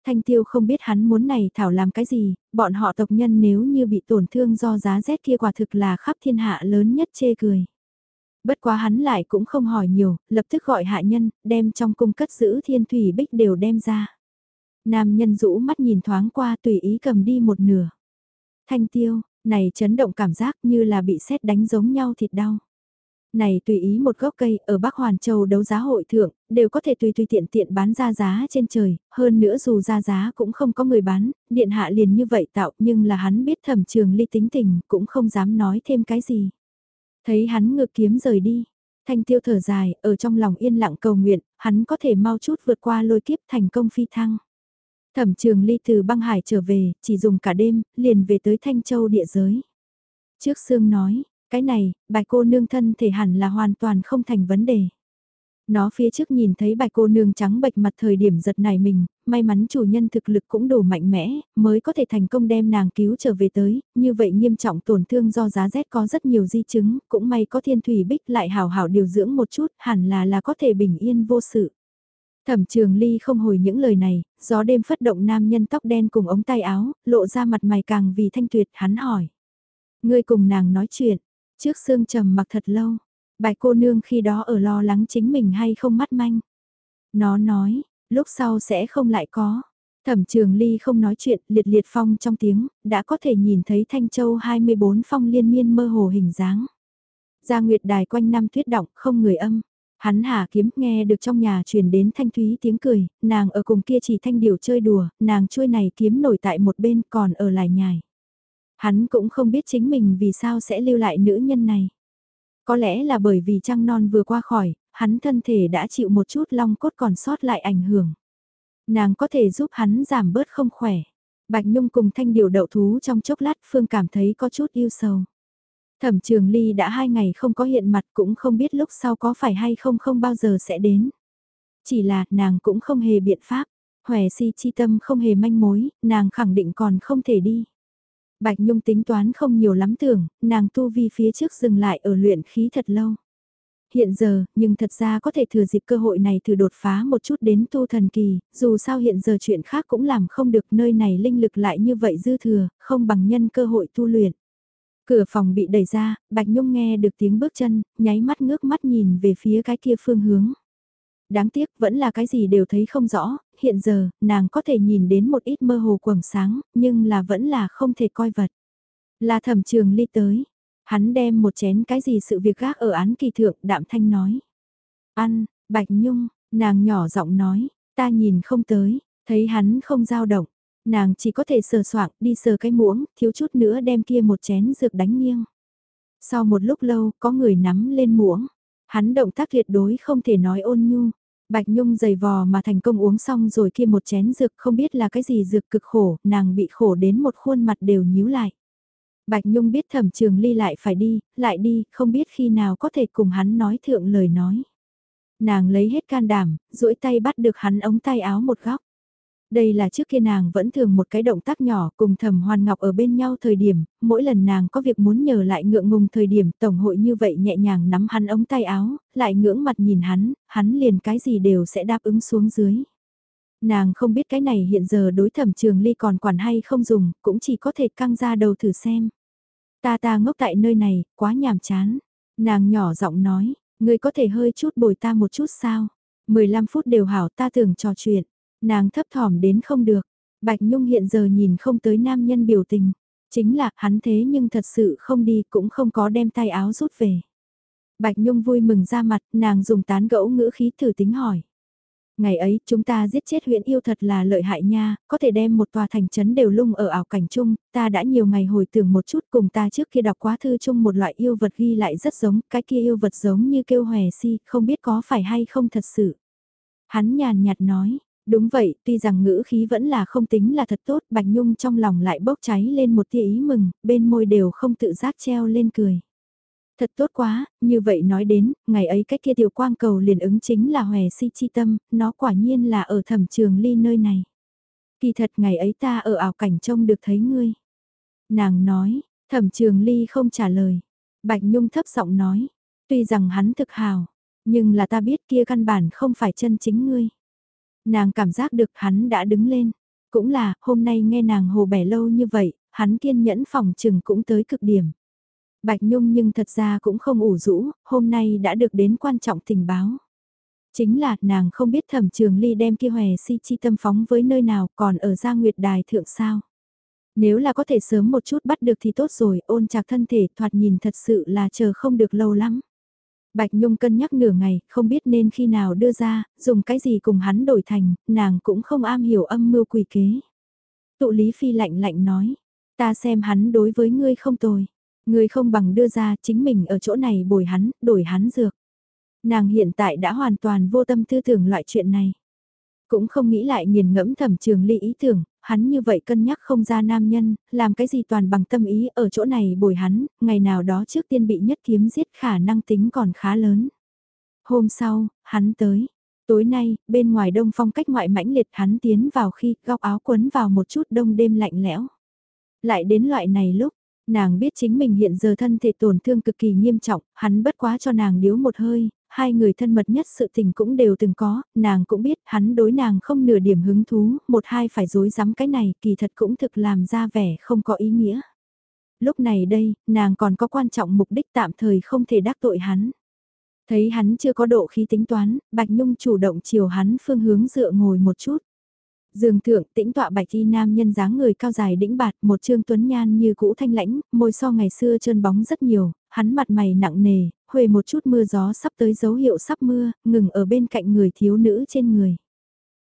Thanh tiêu không biết hắn muốn này thảo làm cái gì, bọn họ tộc nhân nếu như bị tổn thương do giá rét kia quả thực là khắp thiên hạ lớn nhất chê cười. Bất quá hắn lại cũng không hỏi nhiều, lập tức gọi hạ nhân, đem trong cung cất giữ thiên thủy bích đều đem ra. Nam nhân rũ mắt nhìn thoáng qua tùy ý cầm đi một nửa. Thanh tiêu, này chấn động cảm giác như là bị sét đánh giống nhau thịt đau. Này tùy ý một gốc cây ở Bắc Hoàn Châu đấu giá hội thượng, đều có thể tùy tùy tiện tiện bán ra giá trên trời, hơn nữa dù ra giá cũng không có người bán, điện hạ liền như vậy tạo nhưng là hắn biết thẩm trường ly tính tình cũng không dám nói thêm cái gì. Thấy hắn ngược kiếm rời đi, thanh tiêu thở dài, ở trong lòng yên lặng cầu nguyện, hắn có thể mau chút vượt qua lôi kiếp thành công phi thăng. Thẩm trường ly từ băng hải trở về, chỉ dùng cả đêm, liền về tới Thanh Châu địa giới. Trước xương nói, cái này, bạch cô nương thân thể hẳn là hoàn toàn không thành vấn đề. Nó phía trước nhìn thấy bạch cô nương trắng bệch mặt thời điểm giật này mình, may mắn chủ nhân thực lực cũng đủ mạnh mẽ, mới có thể thành công đem nàng cứu trở về tới, như vậy nghiêm trọng tổn thương do giá rét có rất nhiều di chứng, cũng may có thiên thủy bích lại hào hảo điều dưỡng một chút, hẳn là là có thể bình yên vô sự. Thẩm trường ly không hồi những lời này, gió đêm phất động nam nhân tóc đen cùng ống tay áo, lộ ra mặt mày càng vì thanh tuyệt, hắn hỏi. Ngươi cùng nàng nói chuyện, trước xương trầm mặc thật lâu, bài cô nương khi đó ở lo lắng chính mình hay không mắt manh. Nó nói, lúc sau sẽ không lại có. Thẩm trường ly không nói chuyện, liệt liệt phong trong tiếng, đã có thể nhìn thấy Thanh Châu 24 phong liên miên mơ hồ hình dáng. Gia Nguyệt đài quanh năm tuyết động, không người âm. Hắn hạ kiếm nghe được trong nhà truyền đến thanh thúy tiếng cười, nàng ở cùng kia chỉ thanh điều chơi đùa, nàng chuôi này kiếm nổi tại một bên còn ở lại nhài. Hắn cũng không biết chính mình vì sao sẽ lưu lại nữ nhân này. Có lẽ là bởi vì trăng non vừa qua khỏi, hắn thân thể đã chịu một chút long cốt còn sót lại ảnh hưởng. Nàng có thể giúp hắn giảm bớt không khỏe. Bạch Nhung cùng thanh điều đậu thú trong chốc lát Phương cảm thấy có chút yêu sầu. Thẩm trường ly đã hai ngày không có hiện mặt cũng không biết lúc sau có phải hay không không bao giờ sẽ đến. Chỉ là nàng cũng không hề biện pháp, hòe si chi tâm không hề manh mối, nàng khẳng định còn không thể đi. Bạch Nhung tính toán không nhiều lắm tưởng, nàng tu vi phía trước dừng lại ở luyện khí thật lâu. Hiện giờ, nhưng thật ra có thể thừa dịp cơ hội này thử đột phá một chút đến tu thần kỳ, dù sao hiện giờ chuyện khác cũng làm không được nơi này linh lực lại như vậy dư thừa, không bằng nhân cơ hội tu luyện. Cửa phòng bị đẩy ra, Bạch Nhung nghe được tiếng bước chân, nháy mắt ngước mắt nhìn về phía cái kia phương hướng. Đáng tiếc vẫn là cái gì đều thấy không rõ, hiện giờ, nàng có thể nhìn đến một ít mơ hồ quầng sáng, nhưng là vẫn là không thể coi vật. Là thẩm trường ly tới, hắn đem một chén cái gì sự việc gác ở án kỳ thượng, đạm thanh nói. Ăn, Bạch Nhung, nàng nhỏ giọng nói, ta nhìn không tới, thấy hắn không dao động, nàng chỉ có thể sờ soạng đi sờ cái muỗng, thiếu chút nữa đem kia một chén dược đánh nghiêng. Sau một lúc lâu, có người nắm lên muỗng, hắn động tác tuyệt đối không thể nói ôn nhu, Bạch Nhung giày vò mà thành công uống xong rồi kia một chén dược không biết là cái gì dược cực khổ, nàng bị khổ đến một khuôn mặt đều nhíu lại. Bạch Nhung biết thẩm trường ly lại phải đi, lại đi, không biết khi nào có thể cùng hắn nói thượng lời nói. Nàng lấy hết can đảm, duỗi tay bắt được hắn ống tay áo một góc. Đây là trước kia nàng vẫn thường một cái động tác nhỏ cùng thẩm hoàn ngọc ở bên nhau thời điểm, mỗi lần nàng có việc muốn nhờ lại ngượng ngùng thời điểm tổng hội như vậy nhẹ nhàng nắm hắn ống tay áo, lại ngưỡng mặt nhìn hắn, hắn liền cái gì đều sẽ đáp ứng xuống dưới. Nàng không biết cái này hiện giờ đối thẩm trường ly còn quản hay không dùng, cũng chỉ có thể căng ra đầu thử xem. Ta ta ngốc tại nơi này, quá nhàm chán. Nàng nhỏ giọng nói, ngươi có thể hơi chút bồi ta một chút sao? 15 phút đều hảo ta tưởng trò chuyện. Nàng thấp thỏm đến không được. Bạch Nhung hiện giờ nhìn không tới nam nhân biểu tình. Chính là hắn thế nhưng thật sự không đi cũng không có đem tay áo rút về. Bạch Nhung vui mừng ra mặt, nàng dùng tán gẫu ngữ khí thử tính hỏi. Ngày ấy, chúng ta giết chết huyện yêu thật là lợi hại nha, có thể đem một tòa thành trấn đều lung ở ảo cảnh chung, ta đã nhiều ngày hồi tưởng một chút cùng ta trước kia đọc quá thư chung một loại yêu vật ghi lại rất giống, cái kia yêu vật giống như kêu hòe si, không biết có phải hay không thật sự. Hắn nhàn nhạt nói, đúng vậy, tuy rằng ngữ khí vẫn là không tính là thật tốt, Bạch Nhung trong lòng lại bốc cháy lên một tia ý mừng, bên môi đều không tự giác treo lên cười. Thật tốt quá, như vậy nói đến, ngày ấy cách kia tiểu quang cầu liền ứng chính là hòe si chi tâm, nó quả nhiên là ở thẩm trường ly nơi này. Kỳ thật ngày ấy ta ở ảo cảnh trông được thấy ngươi. Nàng nói, thẩm trường ly không trả lời. Bạch Nhung thấp giọng nói, tuy rằng hắn thực hào, nhưng là ta biết kia căn bản không phải chân chính ngươi. Nàng cảm giác được hắn đã đứng lên. Cũng là, hôm nay nghe nàng hồ bẻ lâu như vậy, hắn kiên nhẫn phòng trừng cũng tới cực điểm. Bạch Nhung nhưng thật ra cũng không ủ rũ, hôm nay đã được đến quan trọng tình báo. Chính là nàng không biết thẩm trường ly đem kia hòe si chi tâm phóng với nơi nào còn ở gia nguyệt đài thượng sao. Nếu là có thể sớm một chút bắt được thì tốt rồi, ôn chặt thân thể thoạt nhìn thật sự là chờ không được lâu lắm. Bạch Nhung cân nhắc nửa ngày, không biết nên khi nào đưa ra, dùng cái gì cùng hắn đổi thành, nàng cũng không am hiểu âm mưu quỷ kế. Tụ Lý Phi lạnh lạnh nói, ta xem hắn đối với ngươi không tồi. ngươi không bằng đưa ra chính mình ở chỗ này bồi hắn, đổi hắn dược. Nàng hiện tại đã hoàn toàn vô tâm tư tưởng loại chuyện này. Cũng không nghĩ lại nghiền ngẫm thẩm trường ly ý tưởng, hắn như vậy cân nhắc không ra nam nhân, làm cái gì toàn bằng tâm ý ở chỗ này bồi hắn, ngày nào đó trước tiên bị nhất kiếm giết khả năng tính còn khá lớn. Hôm sau, hắn tới. Tối nay, bên ngoài đông phong cách ngoại mãnh liệt hắn tiến vào khi góc áo quấn vào một chút đông đêm lạnh lẽo. Lại đến loại này lúc, Nàng biết chính mình hiện giờ thân thể tổn thương cực kỳ nghiêm trọng, hắn bất quá cho nàng điếu một hơi, hai người thân mật nhất sự tình cũng đều từng có, nàng cũng biết hắn đối nàng không nửa điểm hứng thú, một hai phải dối rắm cái này kỳ thật cũng thực làm ra vẻ không có ý nghĩa. Lúc này đây, nàng còn có quan trọng mục đích tạm thời không thể đắc tội hắn. Thấy hắn chưa có độ khí tính toán, Bạch Nhung chủ động chiều hắn phương hướng dựa ngồi một chút. Dương thượng tĩnh tọa bạch y nam nhân dáng người cao dài đĩnh bạt một trương tuấn nhan như cũ thanh lãnh, môi so ngày xưa trơn bóng rất nhiều, hắn mặt mày nặng nề, huề một chút mưa gió sắp tới dấu hiệu sắp mưa, ngừng ở bên cạnh người thiếu nữ trên người.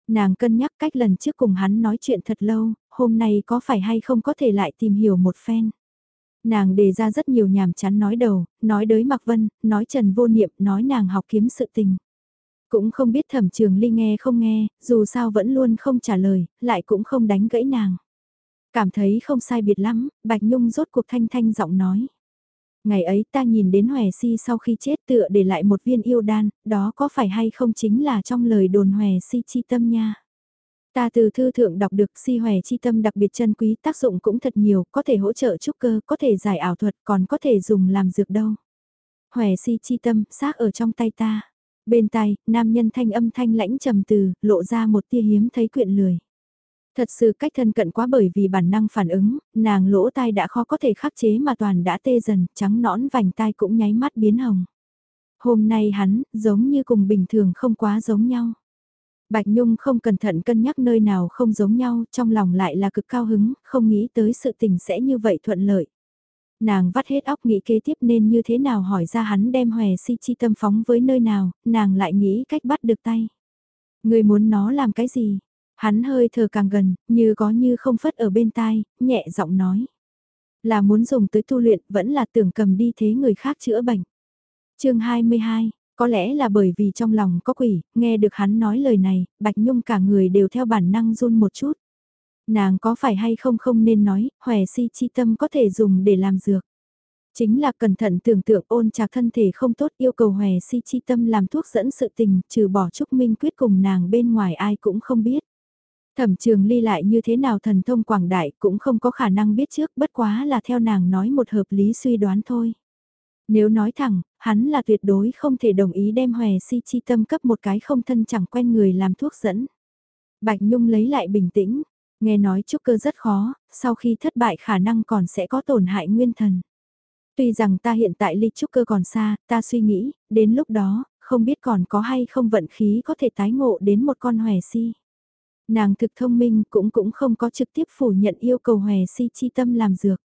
Nàng cân nhắc cách lần trước cùng hắn nói chuyện thật lâu, hôm nay có phải hay không có thể lại tìm hiểu một phen. Nàng đề ra rất nhiều nhàm chán nói đầu, nói đới Mạc Vân, nói Trần Vô Niệm, nói nàng học kiếm sự tình. Cũng không biết thẩm trường ly nghe không nghe, dù sao vẫn luôn không trả lời, lại cũng không đánh gãy nàng. Cảm thấy không sai biệt lắm, Bạch Nhung rốt cuộc thanh thanh giọng nói. Ngày ấy ta nhìn đến Hòe Si sau khi chết tựa để lại một viên yêu đan, đó có phải hay không chính là trong lời đồn Hòe Si chi tâm nha. Ta từ thư thượng đọc được si hòe chi tâm đặc biệt chân quý tác dụng cũng thật nhiều, có thể hỗ trợ trúc cơ, có thể giải ảo thuật, còn có thể dùng làm dược đâu. Hòe si chi tâm, xác ở trong tay ta. Bên tai, nam nhân thanh âm thanh lãnh trầm từ, lộ ra một tia hiếm thấy quyện lười. Thật sự cách thân cận quá bởi vì bản năng phản ứng, nàng lỗ tai đã khó có thể khắc chế mà toàn đã tê dần, trắng nõn vành tai cũng nháy mắt biến hồng. Hôm nay hắn, giống như cùng bình thường không quá giống nhau. Bạch Nhung không cẩn thận cân nhắc nơi nào không giống nhau, trong lòng lại là cực cao hứng, không nghĩ tới sự tình sẽ như vậy thuận lợi. Nàng vắt hết óc nghĩ kế tiếp nên như thế nào hỏi ra hắn đem hòe si chi tâm phóng với nơi nào, nàng lại nghĩ cách bắt được tay. Người muốn nó làm cái gì? Hắn hơi thở càng gần, như có như không phất ở bên tai, nhẹ giọng nói. Là muốn dùng tới tu luyện, vẫn là tưởng cầm đi thế người khác chữa bệnh. chương 22, Có lẽ là bởi vì trong lòng có quỷ, nghe được hắn nói lời này, Bạch Nhung cả người đều theo bản năng run một chút. Nàng có phải hay không không nên nói, hòe si chi tâm có thể dùng để làm dược. Chính là cẩn thận tưởng tượng ôn trạc thân thể không tốt yêu cầu hòe si chi tâm làm thuốc dẫn sự tình, trừ bỏ Trúc Minh quyết cùng nàng bên ngoài ai cũng không biết. Thẩm trường ly lại như thế nào thần thông quảng đại cũng không có khả năng biết trước bất quá là theo nàng nói một hợp lý suy đoán thôi. Nếu nói thẳng, hắn là tuyệt đối không thể đồng ý đem hòe si chi tâm cấp một cái không thân chẳng quen người làm thuốc dẫn. Bạch Nhung lấy lại bình tĩnh, nghe nói trúc cơ rất khó, sau khi thất bại khả năng còn sẽ có tổn hại nguyên thần. Tuy rằng ta hiện tại ly trúc cơ còn xa, ta suy nghĩ, đến lúc đó, không biết còn có hay không vận khí có thể tái ngộ đến một con hòe si. Nàng thực thông minh cũng cũng không có trực tiếp phủ nhận yêu cầu hòe si chi tâm làm dược.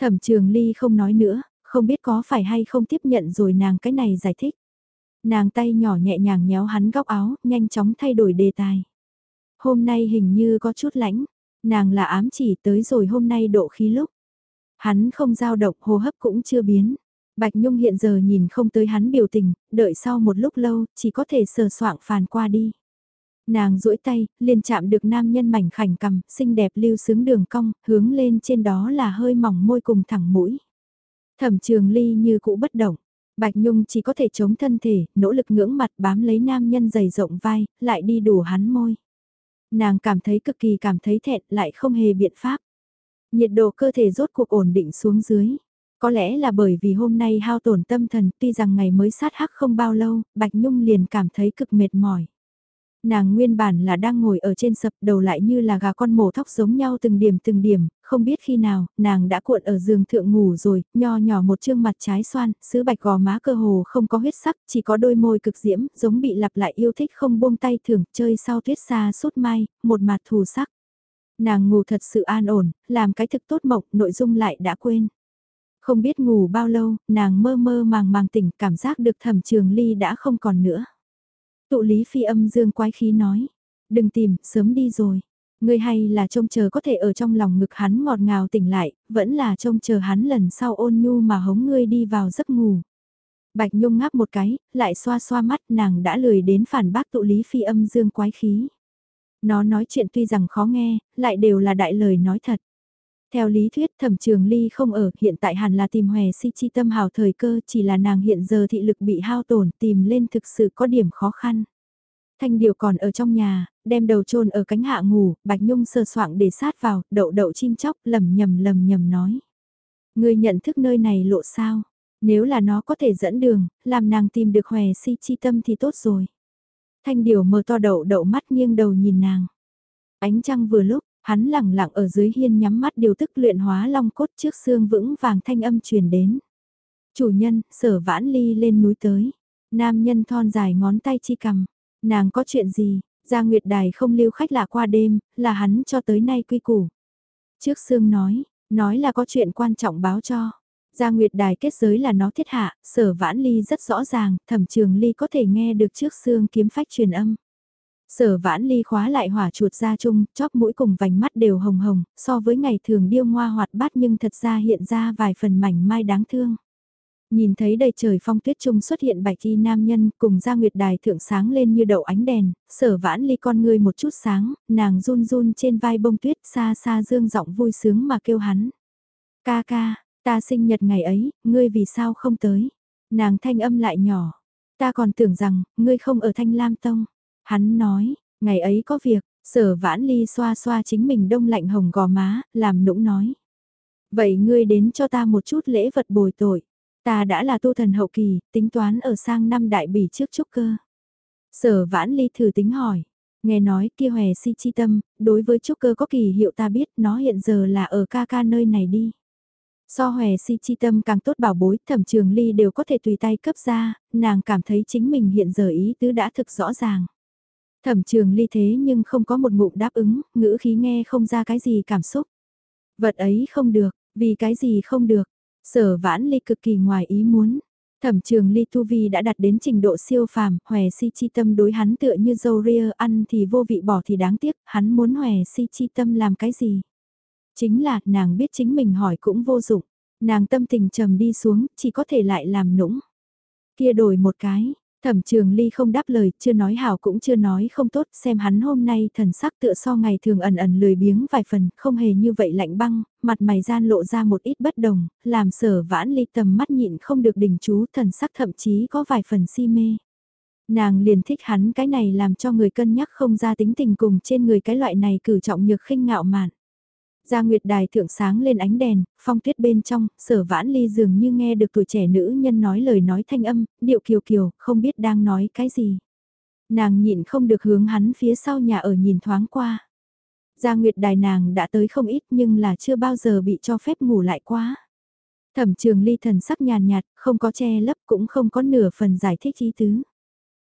Thẩm trường ly không nói nữa, không biết có phải hay không tiếp nhận rồi nàng cái này giải thích. Nàng tay nhỏ nhẹ nhàng nhéo hắn góc áo, nhanh chóng thay đổi đề tài. Hôm nay hình như có chút lãnh, nàng là ám chỉ tới rồi hôm nay độ khí lúc. Hắn không giao động, hô hấp cũng chưa biến. Bạch Nhung hiện giờ nhìn không tới hắn biểu tình, đợi sau một lúc lâu, chỉ có thể sờ soạng phàn qua đi. Nàng duỗi tay, liền chạm được nam nhân mảnh khảnh cầm, xinh đẹp lưu sướng đường cong, hướng lên trên đó là hơi mỏng môi cùng thẳng mũi. Thẩm trường ly như cũ bất động. Bạch Nhung chỉ có thể chống thân thể, nỗ lực ngưỡng mặt bám lấy nam nhân dày rộng vai, lại đi đủ hắn môi. Nàng cảm thấy cực kỳ cảm thấy thẹn lại không hề biện pháp. Nhiệt độ cơ thể rốt cuộc ổn định xuống dưới. Có lẽ là bởi vì hôm nay hao tổn tâm thần tuy rằng ngày mới sát hắc không bao lâu, Bạch Nhung liền cảm thấy cực mệt mỏi. Nàng nguyên bản là đang ngồi ở trên sập đầu lại như là gà con mổ thóc giống nhau từng điểm từng điểm, không biết khi nào, nàng đã cuộn ở giường thượng ngủ rồi, nho nhỏ một chương mặt trái xoan, sứ bạch gò má cơ hồ không có huyết sắc, chỉ có đôi môi cực diễm, giống bị lặp lại yêu thích không buông tay thường, chơi sau tuyết xa suốt mai, một mặt thù sắc. Nàng ngủ thật sự an ổn, làm cái thực tốt mộng, nội dung lại đã quên. Không biết ngủ bao lâu, nàng mơ mơ màng màng tỉnh cảm giác được thẩm trường ly đã không còn nữa. Tụ lý phi âm dương quái khí nói, đừng tìm, sớm đi rồi. Ngươi hay là trông chờ có thể ở trong lòng ngực hắn ngọt ngào tỉnh lại, vẫn là trông chờ hắn lần sau ôn nhu mà hống ngươi đi vào giấc ngủ. Bạch Nhung ngáp một cái, lại xoa xoa mắt nàng đã lười đến phản bác tụ lý phi âm dương quái khí. Nó nói chuyện tuy rằng khó nghe, lại đều là đại lời nói thật. Theo lý thuyết thẩm trường ly không ở hiện tại hẳn là tìm hòe si chi tâm hào thời cơ chỉ là nàng hiện giờ thị lực bị hao tổn tìm lên thực sự có điểm khó khăn. Thanh điều còn ở trong nhà, đem đầu chôn ở cánh hạ ngủ, Bạch Nhung sơ soạng để sát vào, đậu đậu chim chóc lầm nhầm lầm nhầm nói. Người nhận thức nơi này lộ sao? Nếu là nó có thể dẫn đường, làm nàng tìm được hòe si chi tâm thì tốt rồi. Thanh điều mở to đậu đậu mắt nghiêng đầu nhìn nàng. Ánh trăng vừa lúc, hắn lẳng lặng ở dưới hiên nhắm mắt điều tức luyện hóa long cốt trước xương vững vàng thanh âm truyền đến. Chủ nhân, sở vãn ly lên núi tới. Nam nhân thon dài ngón tay chi cầm. Nàng có chuyện gì, Gia Nguyệt Đài không lưu khách lạ qua đêm, là hắn cho tới nay quy củ. Trước xương nói, nói là có chuyện quan trọng báo cho. Gia Nguyệt Đài kết giới là nó thiết hạ, sở vãn ly rất rõ ràng, thẩm trường ly có thể nghe được trước xương kiếm phách truyền âm. Sở vãn ly khóa lại hỏa chuột ra chung, chóp mũi cùng vành mắt đều hồng hồng, so với ngày thường điêu ngoa hoạt bát nhưng thật ra hiện ra vài phần mảnh mai đáng thương. Nhìn thấy đầy trời phong tuyết trung xuất hiện bạch y nam nhân cùng ra nguyệt đài thượng sáng lên như đậu ánh đèn, sở vãn ly con ngươi một chút sáng, nàng run run trên vai bông tuyết xa xa dương giọng vui sướng mà kêu hắn. Ca ca, ta sinh nhật ngày ấy, ngươi vì sao không tới? Nàng thanh âm lại nhỏ, ta còn tưởng rằng, ngươi không ở thanh lam tông. Hắn nói, ngày ấy có việc, sở vãn ly xoa xoa chính mình đông lạnh hồng gò má, làm nũng nói. Vậy ngươi đến cho ta một chút lễ vật bồi tội. Ta đã là tu thần hậu kỳ, tính toán ở sang năm đại bỉ trước trúc cơ. Sở vãn ly thử tính hỏi. Nghe nói kia hòe si chi tâm, đối với trúc cơ có kỳ hiệu ta biết nó hiện giờ là ở ca ca nơi này đi. So hòe si chi tâm càng tốt bảo bối, thẩm trường ly đều có thể tùy tay cấp ra, nàng cảm thấy chính mình hiện giờ ý tứ đã thực rõ ràng. Thẩm trường ly thế nhưng không có một ngụm đáp ứng, ngữ khí nghe không ra cái gì cảm xúc. Vật ấy không được, vì cái gì không được, sở vãn ly cực kỳ ngoài ý muốn. Thẩm trường ly tu vi đã đạt đến trình độ siêu phàm, hòe si chi tâm đối hắn tựa như dâu ria ăn thì vô vị bỏ thì đáng tiếc, hắn muốn hòe si chi tâm làm cái gì. Chính là nàng biết chính mình hỏi cũng vô dụng, nàng tâm tình trầm đi xuống, chỉ có thể lại làm nũng. Kia đổi một cái, Thẩm trường ly không đáp lời, chưa nói hảo cũng chưa nói không tốt, xem hắn hôm nay thần sắc tựa so ngày thường ẩn ẩn lười biếng vài phần, không hề như vậy lạnh băng, mặt mày gian lộ ra một ít bất đồng, làm sở vãn ly tầm mắt nhịn không được đình chú thần sắc thậm chí có vài phần si mê. Nàng liền thích hắn cái này làm cho người cân nhắc không ra tính tình cùng trên người cái loại này cử trọng nhược khinh ngạo mạn. Gia Nguyệt Đài thượng sáng lên ánh đèn, phong tuyết bên trong, sở vãn ly dường như nghe được tuổi trẻ nữ nhân nói lời nói thanh âm, điệu kiều kiều, không biết đang nói cái gì. Nàng nhịn không được hướng hắn phía sau nhà ở nhìn thoáng qua. Gia Nguyệt Đài nàng đã tới không ít nhưng là chưa bao giờ bị cho phép ngủ lại quá. Thẩm trường ly thần sắc nhàn nhạt, không có che lấp cũng không có nửa phần giải thích ý tứ.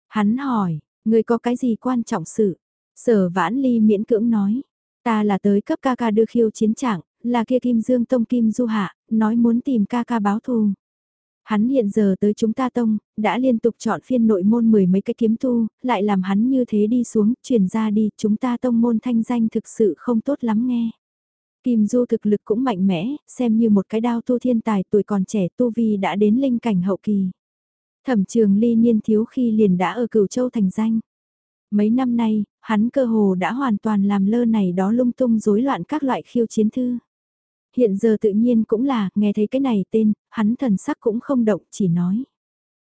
Hắn hỏi, người có cái gì quan trọng sự? Sở vãn ly miễn cưỡng nói. Ta là tới cấp ca ca đưa khiêu chiến trạng, là kia Kim Dương Tông Kim Du Hạ, nói muốn tìm ca ca báo thù. Hắn hiện giờ tới chúng ta tông, đã liên tục chọn phiên nội môn mười mấy cái kiếm tu, lại làm hắn như thế đi xuống, truyền ra đi, chúng ta tông môn thanh danh thực sự không tốt lắm nghe. Kim Du thực lực cũng mạnh mẽ, xem như một cái đao tu thiên tài tuổi còn trẻ tu vi đã đến linh cảnh hậu kỳ. Thẩm trường ly niên thiếu khi liền đã ở cửu châu thành danh. Mấy năm nay, hắn cơ hồ đã hoàn toàn làm lơ này đó lung tung rối loạn các loại khiêu chiến thư. Hiện giờ tự nhiên cũng là, nghe thấy cái này tên, hắn thần sắc cũng không động, chỉ nói.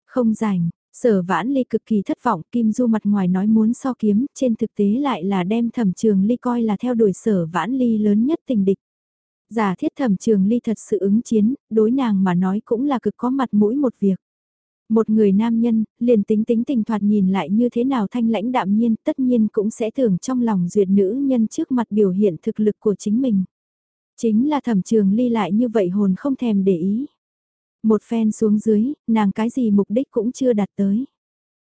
Không rảnh, sở vãn ly cực kỳ thất vọng, Kim Du mặt ngoài nói muốn so kiếm, trên thực tế lại là đem thẩm trường ly coi là theo đuổi sở vãn ly lớn nhất tình địch. Giả thiết thẩm trường ly thật sự ứng chiến, đối nàng mà nói cũng là cực có mặt mũi một việc. Một người nam nhân, liền tính tính tình thoạt nhìn lại như thế nào thanh lãnh đạm nhiên, tất nhiên cũng sẽ tưởng trong lòng duyệt nữ nhân trước mặt biểu hiện thực lực của chính mình. Chính là thẩm trường ly lại như vậy hồn không thèm để ý. Một phen xuống dưới, nàng cái gì mục đích cũng chưa đạt tới.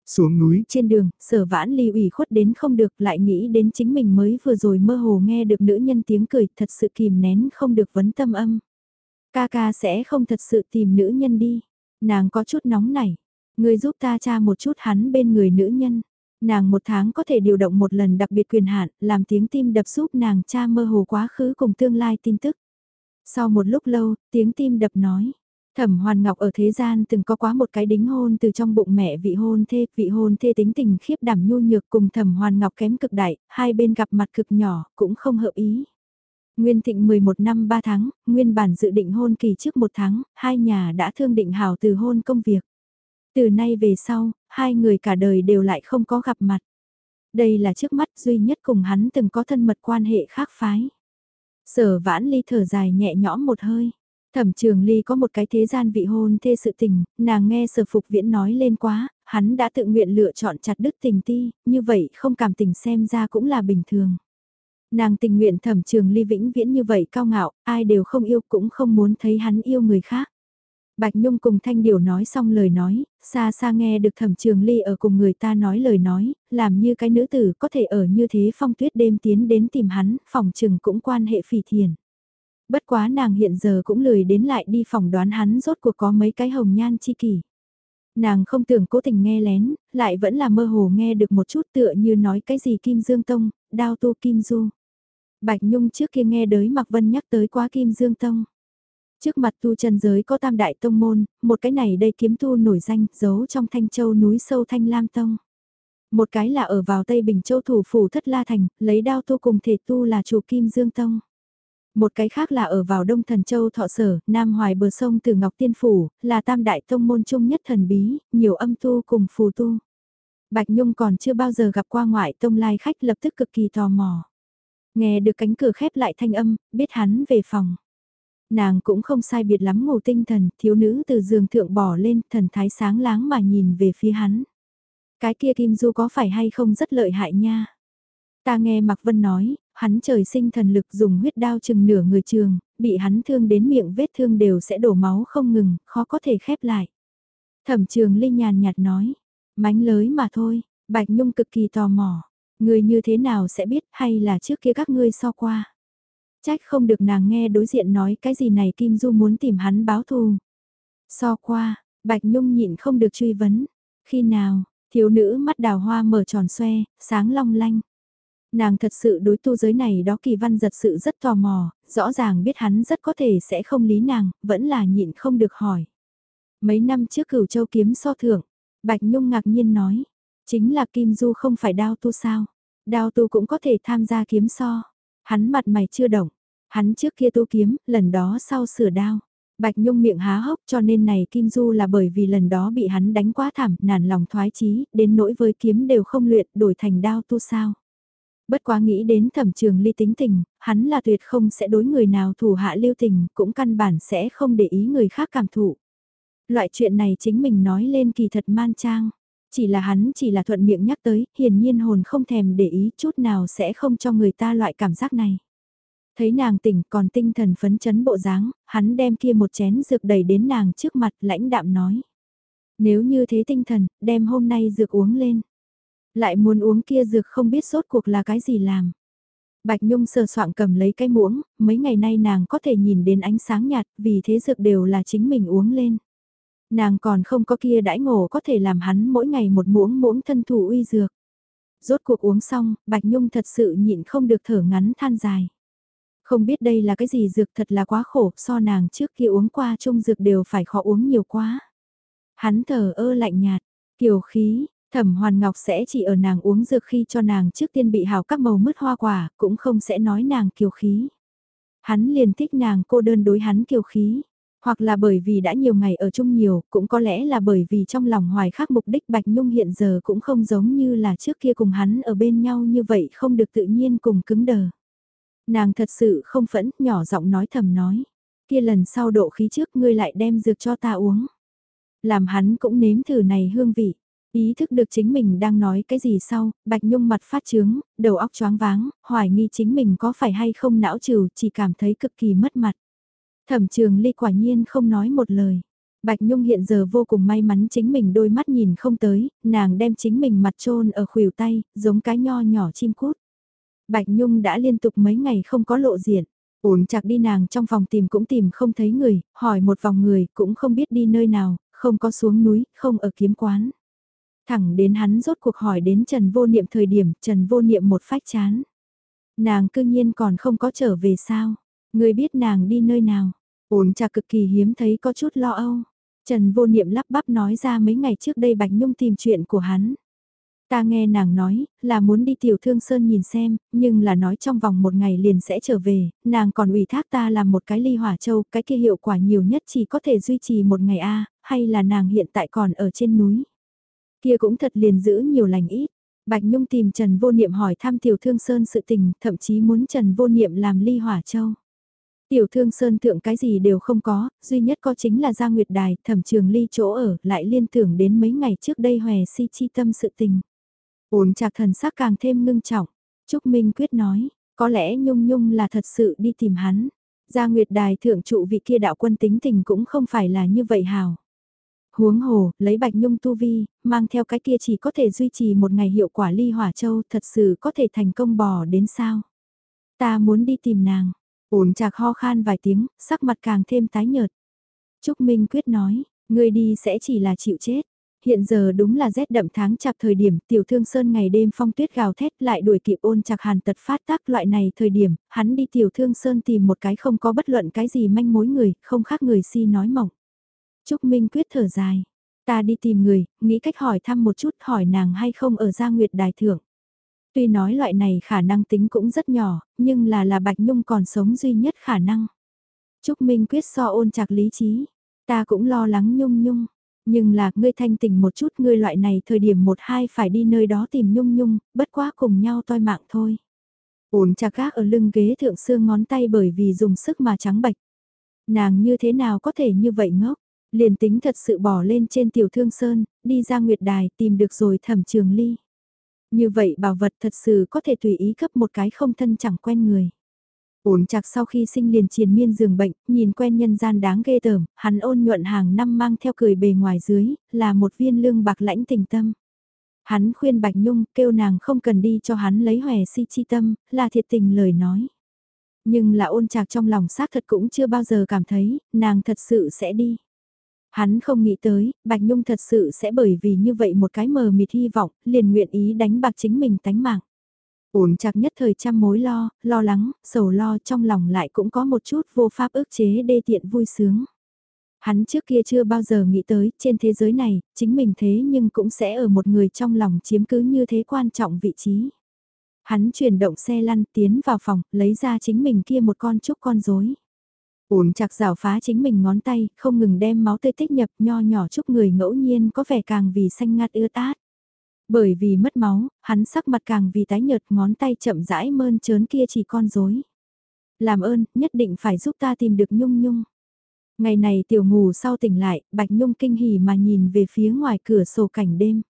Xuống núi, trên đường, sở vãn ly ủy khuất đến không được lại nghĩ đến chính mình mới vừa rồi mơ hồ nghe được nữ nhân tiếng cười thật sự kìm nén không được vấn tâm âm. Ca ca sẽ không thật sự tìm nữ nhân đi. Nàng có chút nóng nảy. Người giúp ta tra một chút hắn bên người nữ nhân. Nàng một tháng có thể điều động một lần đặc biệt quyền hạn, làm tiếng tim đập giúp nàng cha mơ hồ quá khứ cùng tương lai tin tức. Sau một lúc lâu, tiếng tim đập nói. Thẩm Hoàn Ngọc ở thế gian từng có quá một cái đính hôn từ trong bụng mẹ vị hôn thê, vị hôn thê tính tình khiếp đảm nhu nhược cùng Thẩm Hoàn Ngọc kém cực đại, hai bên gặp mặt cực nhỏ, cũng không hợp ý. Nguyên Thịnh 11 năm 3 tháng, nguyên bản dự định hôn kỳ trước một tháng, hai nhà đã thương định hảo từ hôn công việc. Từ nay về sau, hai người cả đời đều lại không có gặp mặt. Đây là trước mắt duy nhất cùng hắn từng có thân mật quan hệ khác phái. Sở vãn ly thở dài nhẹ nhõm một hơi. Thẩm trường ly có một cái thế gian vị hôn thê sự tình, nàng nghe sở phục viễn nói lên quá, hắn đã tự nguyện lựa chọn chặt đứt tình ti, như vậy không cảm tình xem ra cũng là bình thường. Nàng tình nguyện thẩm trường ly vĩnh viễn như vậy cao ngạo, ai đều không yêu cũng không muốn thấy hắn yêu người khác. Bạch Nhung cùng Thanh Điều nói xong lời nói, xa xa nghe được thẩm trường ly ở cùng người ta nói lời nói, làm như cái nữ tử có thể ở như thế phong tuyết đêm tiến đến tìm hắn, phòng trừng cũng quan hệ phỉ thiền. Bất quá nàng hiện giờ cũng lười đến lại đi phòng đoán hắn rốt cuộc có mấy cái hồng nhan chi kỷ. Nàng không tưởng cố tình nghe lén, lại vẫn là mơ hồ nghe được một chút tựa như nói cái gì Kim Dương Tông, đao tu Kim Du. Bạch Nhung trước kia nghe đới Mạc Vân nhắc tới quá Kim Dương Tông. Trước mặt tu chân giới có tam đại tông môn, một cái này đây kiếm tu nổi danh, giấu trong thanh châu núi sâu thanh lam tông. Một cái là ở vào Tây Bình Châu thủ phủ thất la thành, lấy đao tu cùng thể tu là chủ Kim Dương Tông. Một cái khác là ở vào Đông Thần Châu Thọ Sở, Nam Hoài bờ sông từ Ngọc Tiên Phủ, là tam đại tông môn chung nhất thần bí, nhiều âm tu cùng phù tu. Bạch Nhung còn chưa bao giờ gặp qua ngoại tông lai khách lập tức cực kỳ tò mò. Nghe được cánh cửa khép lại thanh âm, biết hắn về phòng. Nàng cũng không sai biệt lắm ngủ tinh thần, thiếu nữ từ giường thượng bỏ lên, thần thái sáng láng mà nhìn về phía hắn. Cái kia Kim Du có phải hay không rất lợi hại nha. Ta nghe Mạc Vân nói, hắn trời sinh thần lực dùng huyết đao chừng nửa người trường, bị hắn thương đến miệng vết thương đều sẽ đổ máu không ngừng, khó có thể khép lại. Thẩm trường Linh nhàn nhạt nói, mánh lới mà thôi, Bạch Nhung cực kỳ tò mò. Người như thế nào sẽ biết hay là trước kia các ngươi so qua. Trách không được nàng nghe đối diện nói cái gì này Kim Du muốn tìm hắn báo thù. So qua, Bạch Nhung nhịn không được truy vấn. Khi nào, thiếu nữ mắt đào hoa mở tròn xoe, sáng long lanh. Nàng thật sự đối tu giới này đó kỳ văn giật sự rất tò mò, rõ ràng biết hắn rất có thể sẽ không lý nàng, vẫn là nhịn không được hỏi. Mấy năm trước cửu châu kiếm so thưởng, Bạch Nhung ngạc nhiên nói, chính là Kim Du không phải đao tu sao, đao tu cũng có thể tham gia kiếm so. Hắn mặt mày chưa động, hắn trước kia tu kiếm, lần đó sau sửa đao. Bạch Nhung miệng há hốc cho nên này Kim Du là bởi vì lần đó bị hắn đánh quá thảm, nản lòng thoái chí, đến nỗi với kiếm đều không luyện, đổi thành đao tu sao. Bất quá nghĩ đến thẩm trường ly tính tình, hắn là tuyệt không sẽ đối người nào thủ hạ lưu tình, cũng căn bản sẽ không để ý người khác cảm thụ. Loại chuyện này chính mình nói lên kỳ thật man trang. Chỉ là hắn chỉ là thuận miệng nhắc tới, hiển nhiên hồn không thèm để ý chút nào sẽ không cho người ta loại cảm giác này. Thấy nàng tỉnh còn tinh thần phấn chấn bộ dáng, hắn đem kia một chén dược đầy đến nàng trước mặt lãnh đạm nói. Nếu như thế tinh thần, đem hôm nay dược uống lên. Lại muốn uống kia dược không biết sốt cuộc là cái gì làm. Bạch Nhung sờ soạn cầm lấy cái muỗng, mấy ngày nay nàng có thể nhìn đến ánh sáng nhạt, vì thế dược đều là chính mình uống lên. Nàng còn không có kia đãi ngộ có thể làm hắn mỗi ngày một muỗng muỗng thân thủ uy dược. Rốt cuộc uống xong, Bạch Nhung thật sự nhịn không được thở ngắn than dài. Không biết đây là cái gì dược thật là quá khổ, so nàng trước kia uống qua chung dược đều phải khó uống nhiều quá. Hắn thở ơ lạnh nhạt, kiều khí, Thẩm Hoàn Ngọc sẽ chỉ ở nàng uống dược khi cho nàng trước tiên bị hào các màu mứt hoa quả, cũng không sẽ nói nàng kiều khí. Hắn liền thích nàng cô đơn đối hắn kiều khí. Hoặc là bởi vì đã nhiều ngày ở chung nhiều, cũng có lẽ là bởi vì trong lòng hoài khác mục đích Bạch Nhung hiện giờ cũng không giống như là trước kia cùng hắn ở bên nhau như vậy không được tự nhiên cùng cứng đờ. Nàng thật sự không phẫn, nhỏ giọng nói thầm nói. Kia lần sau độ khí trước ngươi lại đem dược cho ta uống. Làm hắn cũng nếm thử này hương vị. Ý thức được chính mình đang nói cái gì sau, Bạch Nhung mặt phát trướng, đầu óc choáng váng, hoài nghi chính mình có phải hay không não trừ, chỉ cảm thấy cực kỳ mất mặt. Thẩm trường ly quả nhiên không nói một lời. Bạch Nhung hiện giờ vô cùng may mắn chính mình đôi mắt nhìn không tới, nàng đem chính mình mặt trôn ở khuỷu tay, giống cái nho nhỏ chim cút. Bạch Nhung đã liên tục mấy ngày không có lộ diện. Ổn chặt đi nàng trong phòng tìm cũng tìm không thấy người, hỏi một vòng người cũng không biết đi nơi nào, không có xuống núi, không ở kiếm quán. Thẳng đến hắn rốt cuộc hỏi đến Trần Vô Niệm thời điểm Trần Vô Niệm một phách chán. Nàng cư nhiên còn không có trở về sao, người biết nàng đi nơi nào. Uống trà cực kỳ hiếm thấy có chút lo âu. Trần Vô Niệm lắp bắp nói ra mấy ngày trước đây Bạch Nhung tìm chuyện của hắn. Ta nghe nàng nói, là muốn đi tiểu thương sơn nhìn xem, nhưng là nói trong vòng một ngày liền sẽ trở về, nàng còn ủy thác ta làm một cái ly hỏa châu, cái kia hiệu quả nhiều nhất chỉ có thể duy trì một ngày a hay là nàng hiện tại còn ở trên núi. Kia cũng thật liền giữ nhiều lành ít. Bạch Nhung tìm Trần Vô Niệm hỏi thăm tiểu thương sơn sự tình, thậm chí muốn Trần Vô Niệm làm ly hỏa châu. Tiểu thương sơn thượng cái gì đều không có, duy nhất có chính là gia nguyệt đài, thẩm trường ly chỗ ở, lại liên tưởng đến mấy ngày trước đây hòe si chi tâm sự tình. Ổn chạc thần sắc càng thêm ngưng trọng. Trúc Minh quyết nói, có lẽ Nhung Nhung là thật sự đi tìm hắn. Gia Nguyệt Đài thượng trụ vị kia đạo quân tính tình cũng không phải là như vậy hào. Huống hồ, lấy Bạch Nhung tu vi, mang theo cái kia chỉ có thể duy trì một ngày hiệu quả ly hỏa châu thật sự có thể thành công bò đến sao. Ta muốn đi tìm nàng. Ổn chạc ho khan vài tiếng, sắc mặt càng thêm tái nhợt. Trúc Minh quyết nói, người đi sẽ chỉ là chịu chết hiện giờ đúng là rét đậm tháng chạp thời điểm tiểu thương sơn ngày đêm phong tuyết gào thét lại đuổi kịp ôn chặt hàn tật phát tác loại này thời điểm, hắn đi tiểu thương sơn tìm một cái không có bất luận cái gì manh mối người, không khác người si nói mỏng. Trúc Minh quyết thở dài, ta đi tìm người, nghĩ cách hỏi thăm một chút hỏi nàng hay không ở gia nguyệt đài thượng. Tuy nói loại này khả năng tính cũng rất nhỏ, nhưng là là Bạch Nhung còn sống duy nhất khả năng. Trúc Minh quyết so ôn chặt lý trí, ta cũng lo lắng Nhung Nhung, nhưng là, ngươi thanh tỉnh một chút ngươi loại này thời điểm một hai phải đi nơi đó tìm nhung nhung, bất quá cùng nhau toi mạng thôi. Ôn chặt gác ở lưng ghế thượng xương ngón tay bởi vì dùng sức mà trắng bạch. Nàng như thế nào có thể như vậy ngốc, liền tính thật sự bỏ lên trên tiểu thương sơn, đi ra nguyệt đài tìm được rồi thẩm trường ly. Như vậy bảo vật thật sự có thể tùy ý cấp một cái không thân chẳng quen người. Ổn chặt sau khi sinh liền triền miên giường bệnh, nhìn quen nhân gian đáng ghê tởm, hắn ôn nhuận hàng năm mang theo cười bề ngoài dưới, là một viên lương bạc lãnh tình tâm. Hắn khuyên Bạch Nhung kêu nàng không cần đi cho hắn lấy hòe si chi tâm, là thiệt tình lời nói. Nhưng là ôn chạc trong lòng xác thật cũng chưa bao giờ cảm thấy, nàng thật sự sẽ đi. Hắn không nghĩ tới, Bạch Nhung thật sự sẽ bởi vì như vậy một cái mờ mịt hy vọng, liền nguyện ý đánh bạc chính mình tánh mạng. Ổn chặt nhất thời trăm mối lo, lo lắng, sầu lo trong lòng lại cũng có một chút vô pháp ức chế đê tiện vui sướng. Hắn trước kia chưa bao giờ nghĩ tới, trên thế giới này, chính mình thế nhưng cũng sẽ ở một người trong lòng chiếm cứ như thế quan trọng vị trí. Hắn chuyển động xe lăn tiến vào phòng, lấy ra chính mình kia một con trúc con rối. Ổn chặt rào phá chính mình ngón tay, không ngừng đem máu tươi tích nhập nho nhỏ chúc người ngẫu nhiên có vẻ càng vì xanh ngắt ưa tát. Bởi vì mất máu, hắn sắc mặt càng vì tái nhợt ngón tay chậm rãi mơn trớn kia chỉ con rối. Làm ơn, nhất định phải giúp ta tìm được Nhung Nhung. Ngày này tiểu ngủ sau tỉnh lại, Bạch Nhung kinh hỉ mà nhìn về phía ngoài cửa sổ cảnh đêm.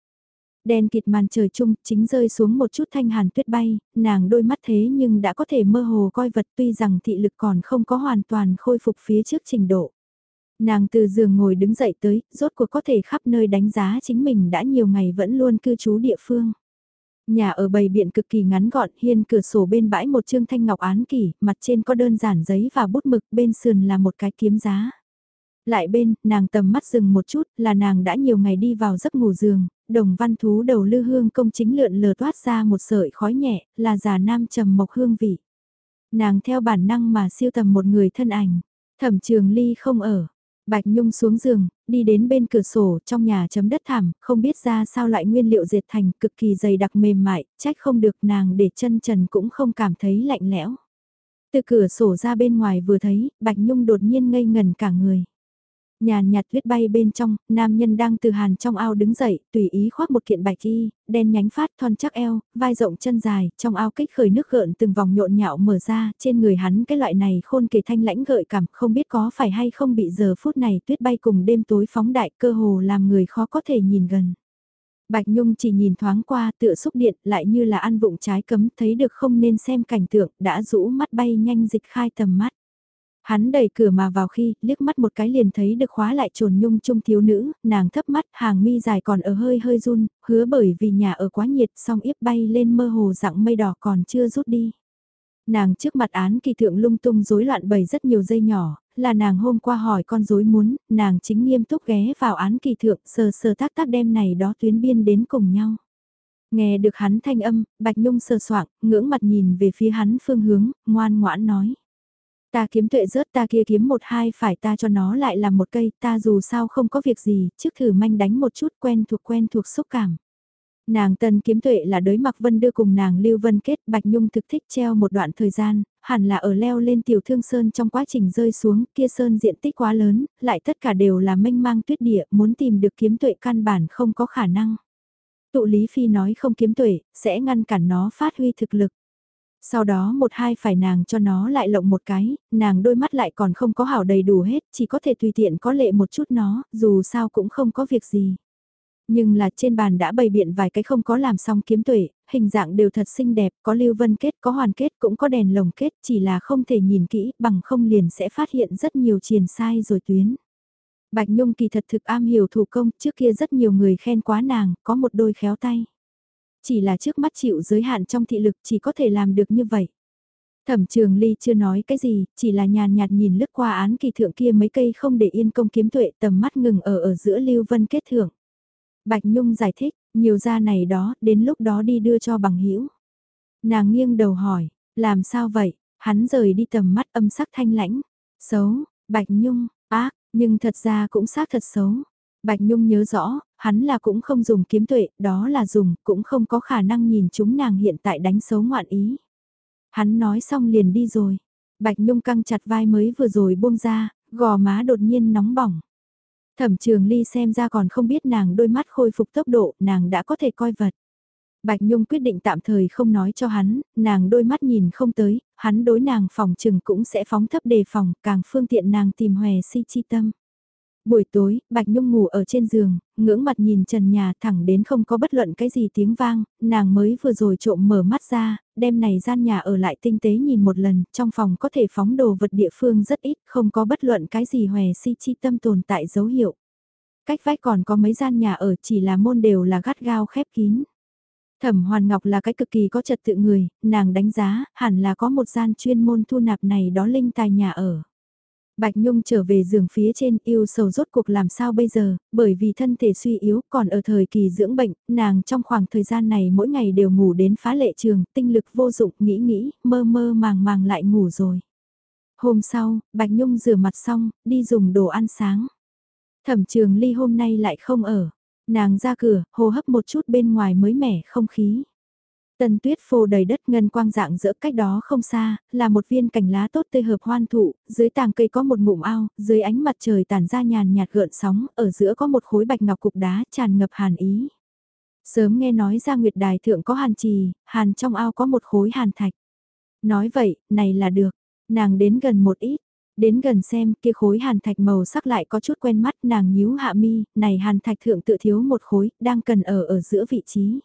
Đen kịt màn trời chung, chính rơi xuống một chút thanh hàn tuyết bay, nàng đôi mắt thế nhưng đã có thể mơ hồ coi vật tuy rằng thị lực còn không có hoàn toàn khôi phục phía trước trình độ. Nàng từ giường ngồi đứng dậy tới, rốt cuộc có thể khắp nơi đánh giá chính mình đã nhiều ngày vẫn luôn cư trú địa phương. Nhà ở bầy biện cực kỳ ngắn gọn, hiên cửa sổ bên bãi một trương thanh ngọc án kỷ, mặt trên có đơn giản giấy và bút mực, bên sườn là một cái kiếm giá. Lại bên, nàng tầm mắt dừng một chút, là nàng đã nhiều ngày đi vào giấc ngủ giường, đồng văn thú đầu lư hương công chính lượn lờ toát ra một sợi khói nhẹ, là già nam trầm mộc hương vị. Nàng theo bản năng mà siêu tầm một người thân ảnh, thẩm trường ly không ở. Bạch Nhung xuống giường, đi đến bên cửa sổ trong nhà chấm đất thảm, không biết ra sao lại nguyên liệu dệt thành cực kỳ dày đặc mềm mại, trách không được nàng để chân trần cũng không cảm thấy lạnh lẽo. Từ cửa sổ ra bên ngoài vừa thấy, Bạch Nhung đột nhiên ngây ngần cả người. Nhàn nhạt tuyết bay bên trong, nam nhân đang từ hàn trong ao đứng dậy, tùy ý khoác một kiện bạch y, đen nhánh phát thon chắc eo, vai rộng chân dài, trong ao kích khởi nước gợn từng vòng nhộn nhạo mở ra, trên người hắn cái loại này khôn kề thanh lãnh gợi cảm, không biết có phải hay không bị giờ phút này tuyết bay cùng đêm tối phóng đại cơ hồ làm người khó có thể nhìn gần. Bạch Nhung chỉ nhìn thoáng qua tựa xúc điện lại như là ăn vụng trái cấm thấy được không nên xem cảnh tượng đã rũ mắt bay nhanh dịch khai tầm mắt. Hắn đẩy cửa mà vào khi, liếc mắt một cái liền thấy được khóa lại trồn nhung trung thiếu nữ, nàng thấp mắt, hàng mi dài còn ở hơi hơi run, hứa bởi vì nhà ở quá nhiệt song yếp bay lên mơ hồ dạng mây đỏ còn chưa rút đi. Nàng trước mặt án kỳ thượng lung tung rối loạn bầy rất nhiều dây nhỏ, là nàng hôm qua hỏi con rối muốn, nàng chính nghiêm túc ghé vào án kỳ thượng sờ sờ tác tác đem này đó tuyến biên đến cùng nhau. Nghe được hắn thanh âm, Bạch Nhung sờ soạng, ngưỡng mặt nhìn về phía hắn phương hướng, ngoan ngoãn nói. Ta kiếm tuệ rớt ta kia kiếm một hai phải ta cho nó lại làm một cây, ta dù sao không có việc gì, trước thử manh đánh một chút quen thuộc quen thuộc xúc cảm. Nàng tân kiếm tuệ là đới mặc vân đưa cùng nàng lưu vân kết bạch nhung thực thích treo một đoạn thời gian, hẳn là ở leo lên tiểu thương sơn trong quá trình rơi xuống kia sơn diện tích quá lớn, lại tất cả đều là mênh mang tuyết địa, muốn tìm được kiếm tuệ căn bản không có khả năng. Tụ Lý Phi nói không kiếm tuệ, sẽ ngăn cản nó phát huy thực lực. Sau đó một hai phải nàng cho nó lại lộng một cái, nàng đôi mắt lại còn không có hảo đầy đủ hết, chỉ có thể tùy tiện có lệ một chút nó, dù sao cũng không có việc gì. Nhưng là trên bàn đã bày biện vài cái không có làm xong kiếm tuệ, hình dạng đều thật xinh đẹp, có lưu vân kết, có hoàn kết, cũng có đèn lồng kết, chỉ là không thể nhìn kỹ, bằng không liền sẽ phát hiện rất nhiều triền sai rồi tuyến. Bạch Nhung kỳ thật thực am hiểu thủ công, trước kia rất nhiều người khen quá nàng, có một đôi khéo tay. Chỉ là trước mắt chịu giới hạn trong thị lực chỉ có thể làm được như vậy. Thẩm trường ly chưa nói cái gì, chỉ là nhàn nhạt nhìn lướt qua án kỳ thượng kia mấy cây không để yên công kiếm tuệ tầm mắt ngừng ở ở giữa lưu vân kết thưởng. Bạch Nhung giải thích, nhiều ra này đó, đến lúc đó đi đưa cho bằng hữu Nàng nghiêng đầu hỏi, làm sao vậy, hắn rời đi tầm mắt âm sắc thanh lãnh, xấu, Bạch Nhung, ác, nhưng thật ra cũng xác thật xấu. Bạch Nhung nhớ rõ, hắn là cũng không dùng kiếm tuệ, đó là dùng, cũng không có khả năng nhìn chúng nàng hiện tại đánh xấu ngoạn ý. Hắn nói xong liền đi rồi. Bạch Nhung căng chặt vai mới vừa rồi buông ra, gò má đột nhiên nóng bỏng. Thẩm trường ly xem ra còn không biết nàng đôi mắt khôi phục tốc độ, nàng đã có thể coi vật. Bạch Nhung quyết định tạm thời không nói cho hắn, nàng đôi mắt nhìn không tới, hắn đối nàng phòng trừng cũng sẽ phóng thấp đề phòng, càng phương tiện nàng tìm hòe si chi tâm. Buổi tối, Bạch Nhung ngủ ở trên giường, ngưỡng mặt nhìn trần nhà thẳng đến không có bất luận cái gì tiếng vang, nàng mới vừa rồi trộm mở mắt ra, đêm này gian nhà ở lại tinh tế nhìn một lần, trong phòng có thể phóng đồ vật địa phương rất ít, không có bất luận cái gì hòe si chi tâm tồn tại dấu hiệu. Cách vách còn có mấy gian nhà ở chỉ là môn đều là gắt gao khép kín. Thẩm Hoàn Ngọc là cái cực kỳ có trật tự người, nàng đánh giá, hẳn là có một gian chuyên môn thu nạp này đó linh tài nhà ở. Bạch Nhung trở về giường phía trên yêu sầu rốt cuộc làm sao bây giờ, bởi vì thân thể suy yếu còn ở thời kỳ dưỡng bệnh, nàng trong khoảng thời gian này mỗi ngày đều ngủ đến phá lệ trường, tinh lực vô dụng, nghĩ nghĩ, mơ mơ màng màng lại ngủ rồi. Hôm sau, Bạch Nhung rửa mặt xong, đi dùng đồ ăn sáng. Thẩm trường ly hôm nay lại không ở. Nàng ra cửa, hô hấp một chút bên ngoài mới mẻ không khí. Tần tuyết phô đầy đất ngân quang dạng giữa cách đó không xa, là một viên cành lá tốt tươi hợp hoan thụ, dưới tàng cây có một ngụm ao, dưới ánh mặt trời tản ra nhàn nhạt gợn sóng, ở giữa có một khối bạch ngọc cục đá tràn ngập hàn ý. Sớm nghe nói ra nguyệt đài thượng có hàn trì, hàn trong ao có một khối hàn thạch. Nói vậy, này là được, nàng đến gần một ít, đến gần xem kia khối hàn thạch màu sắc lại có chút quen mắt nàng nhíu hạ mi, này hàn thạch thượng tự thiếu một khối, đang cần ở ở giữa vị trí.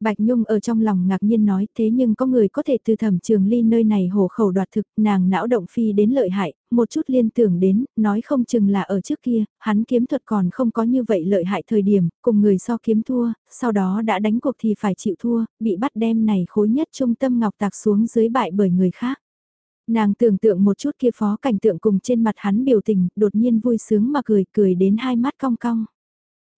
Bạch Nhung ở trong lòng ngạc nhiên nói thế nhưng có người có thể từ thẩm trường ly nơi này hổ khẩu đoạt thực, nàng não động phi đến lợi hại, một chút liên tưởng đến, nói không chừng là ở trước kia, hắn kiếm thuật còn không có như vậy lợi hại thời điểm, cùng người so kiếm thua, sau đó đã đánh cuộc thì phải chịu thua, bị bắt đem này khối nhất trung tâm ngọc tạc xuống dưới bại bởi người khác. Nàng tưởng tượng một chút kia phó cảnh tượng cùng trên mặt hắn biểu tình, đột nhiên vui sướng mà cười, cười đến hai mắt cong cong.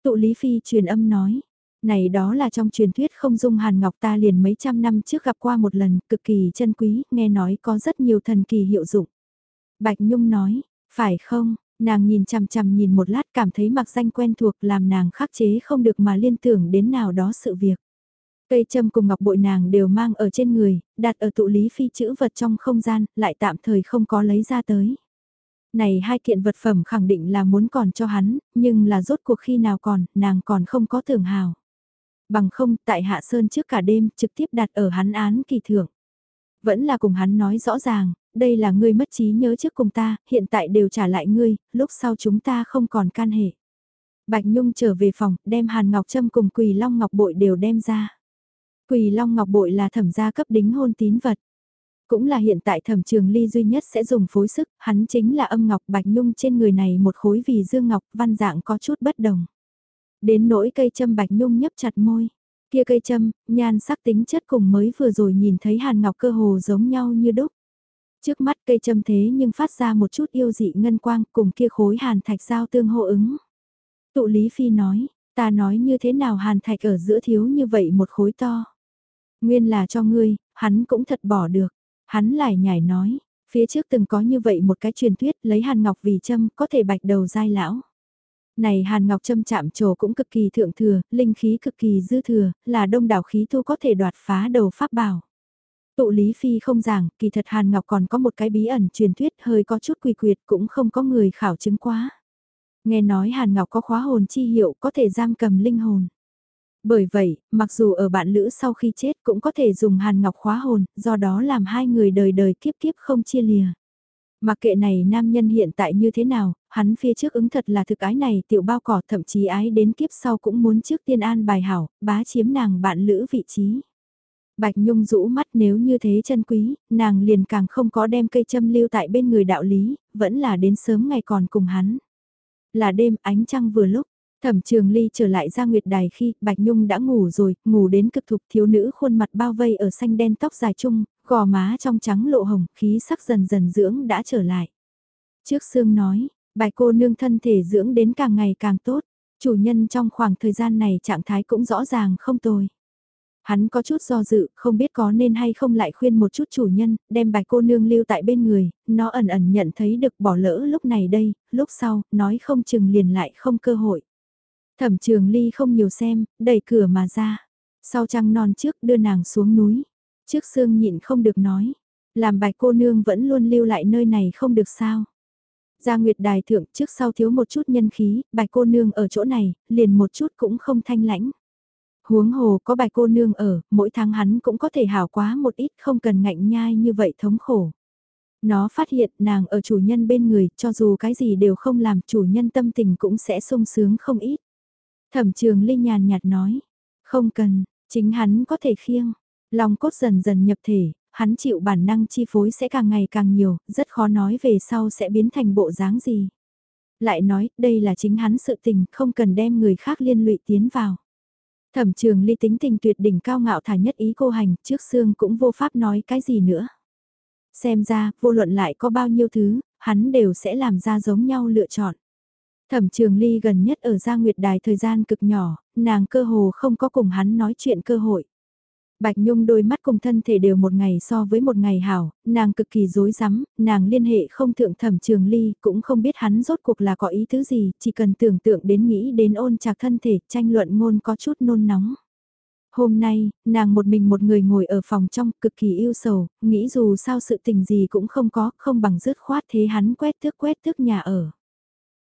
Tụ Lý Phi truyền âm nói, này đó là trong truyền thuyết không dung hàn ngọc ta liền mấy trăm năm trước gặp qua một lần, cực kỳ chân quý, nghe nói có rất nhiều thần kỳ hiệu dụng. Bạch Nhung nói, phải không, nàng nhìn chằm chằm nhìn một lát cảm thấy mặc danh quen thuộc làm nàng khắc chế không được mà liên tưởng đến nào đó sự việc. Cây châm cùng ngọc bội nàng đều mang ở trên người, đặt ở tụ lý phi chữ vật trong không gian, lại tạm thời không có lấy ra tới. Này hai kiện vật phẩm khẳng định là muốn còn cho hắn, nhưng là rốt cuộc khi nào còn, nàng còn không có tưởng hào. Bằng không, tại Hạ Sơn trước cả đêm, trực tiếp đặt ở hắn án kỳ thưởng. Vẫn là cùng hắn nói rõ ràng, đây là ngươi mất trí nhớ trước cùng ta, hiện tại đều trả lại ngươi, lúc sau chúng ta không còn can hệ. Bạch Nhung trở về phòng, đem Hàn Ngọc Trâm cùng Quỳ Long Ngọc Bội đều đem ra. Quỳ Long Ngọc Bội là thẩm gia cấp đính hôn tín vật. Cũng là hiện tại thẩm trường ly duy nhất sẽ dùng phối sức, hắn chính là âm ngọc Bạch Nhung trên người này một khối vì dương ngọc văn dạng có chút bất đồng. Đến nỗi cây châm bạch nhung nhấp chặt môi. Kia cây châm, nhan sắc tính chất cùng mới vừa rồi nhìn thấy hàn ngọc cơ hồ giống nhau như đúc. Trước mắt cây châm thế nhưng phát ra một chút yêu dị ngân quang cùng kia khối hàn thạch giao tương hô ứng. Tụ Lý Phi nói, ta nói như thế nào hàn thạch ở giữa thiếu như vậy một khối to. Nguyên là cho ngươi, hắn cũng thật bỏ được. Hắn lại nhảy nói, phía trước từng có như vậy một cái truyền thuyết lấy hàn ngọc vì châm có thể bạch đầu dai lão. Này Hàn Ngọc Trâm chạm trổ cũng cực kỳ thượng thừa, linh khí cực kỳ dư thừa, là đông đảo khí thu có thể đoạt phá đầu pháp bảo. Tụ Lý Phi không giảng, kỳ thật Hàn Ngọc còn có một cái bí ẩn truyền thuyết hơi có chút quy quyệt cũng không có người khảo chứng quá. Nghe nói Hàn Ngọc có khóa hồn chi hiệu có thể giam cầm linh hồn. Bởi vậy, mặc dù ở bạn lữ sau khi chết cũng có thể dùng Hàn Ngọc khóa hồn, do đó làm hai người đời đời kiếp kiếp không chia lìa. Mặc kệ này nam nhân hiện tại như thế nào, hắn phía trước ứng thật là thực ái này tiểu bao cỏ thậm chí ái đến kiếp sau cũng muốn trước tiên an bài hảo, bá chiếm nàng bạn lữ vị trí. Bạch Nhung rũ mắt nếu như thế chân quý, nàng liền càng không có đem cây châm lưu tại bên người đạo lý, vẫn là đến sớm ngày còn cùng hắn. Là đêm ánh trăng vừa lúc, Thẩm Trường Ly trở lại ra nguyệt đài khi Bạch Nhung đã ngủ rồi, ngủ đến cực thục thiếu nữ khuôn mặt bao vây ở xanh đen tóc dài chung, gò má trong trắng lộ hồng, khí sắc dần dần dưỡng đã trở lại. Trước xương nói, bài cô nương thân thể dưỡng đến càng ngày càng tốt, chủ nhân trong khoảng thời gian này trạng thái cũng rõ ràng không tồi. Hắn có chút do dự, không biết có nên hay không lại khuyên một chút chủ nhân, đem bài cô nương lưu tại bên người, nó ẩn ẩn nhận thấy được bỏ lỡ lúc này đây, lúc sau, nói không chừng liền lại không cơ hội. Thẩm trường ly không nhiều xem, đẩy cửa mà ra. Sau trăng non trước đưa nàng xuống núi. Trước xương nhịn không được nói. Làm bạch cô nương vẫn luôn lưu lại nơi này không được sao. Gia Nguyệt Đài thượng trước sau thiếu một chút nhân khí, bạch cô nương ở chỗ này, liền một chút cũng không thanh lãnh. Huống hồ có bạch cô nương ở, mỗi tháng hắn cũng có thể hảo quá một ít không cần ngạnh nhai như vậy thống khổ. Nó phát hiện nàng ở chủ nhân bên người, cho dù cái gì đều không làm chủ nhân tâm tình cũng sẽ sung sướng không ít. Thẩm trường Linh nhàn nhạt nói, không cần, chính hắn có thể khiêng, long cốt dần dần nhập thể, hắn chịu bản năng chi phối sẽ càng ngày càng nhiều, rất khó nói về sau sẽ biến thành bộ dáng gì. Lại nói, đây là chính hắn sự tình, không cần đem người khác liên lụy tiến vào. Thẩm trường ly tính tình tuyệt đỉnh cao ngạo thả nhất ý cô hành, trước xương cũng vô pháp nói cái gì nữa. Xem ra, vô luận lại có bao nhiêu thứ, hắn đều sẽ làm ra giống nhau lựa chọn. Thẩm trường ly gần nhất ở gia nguyệt đài thời gian cực nhỏ, nàng cơ hồ không có cùng hắn nói chuyện cơ hội. Bạch Nhung đôi mắt cùng thân thể đều một ngày so với một ngày hảo, nàng cực kỳ rối rắm, nàng liên hệ không thượng thẩm trường ly, cũng không biết hắn rốt cuộc là có ý thứ gì, chỉ cần tưởng tượng đến nghĩ đến ôn chạc thân thể, tranh luận ngôn có chút nôn nóng. Hôm nay, nàng một mình một người ngồi ở phòng trong cực kỳ yêu sầu, nghĩ dù sao sự tình gì cũng không có, không bằng dứt khoát thế hắn quét thước quét thước nhà ở.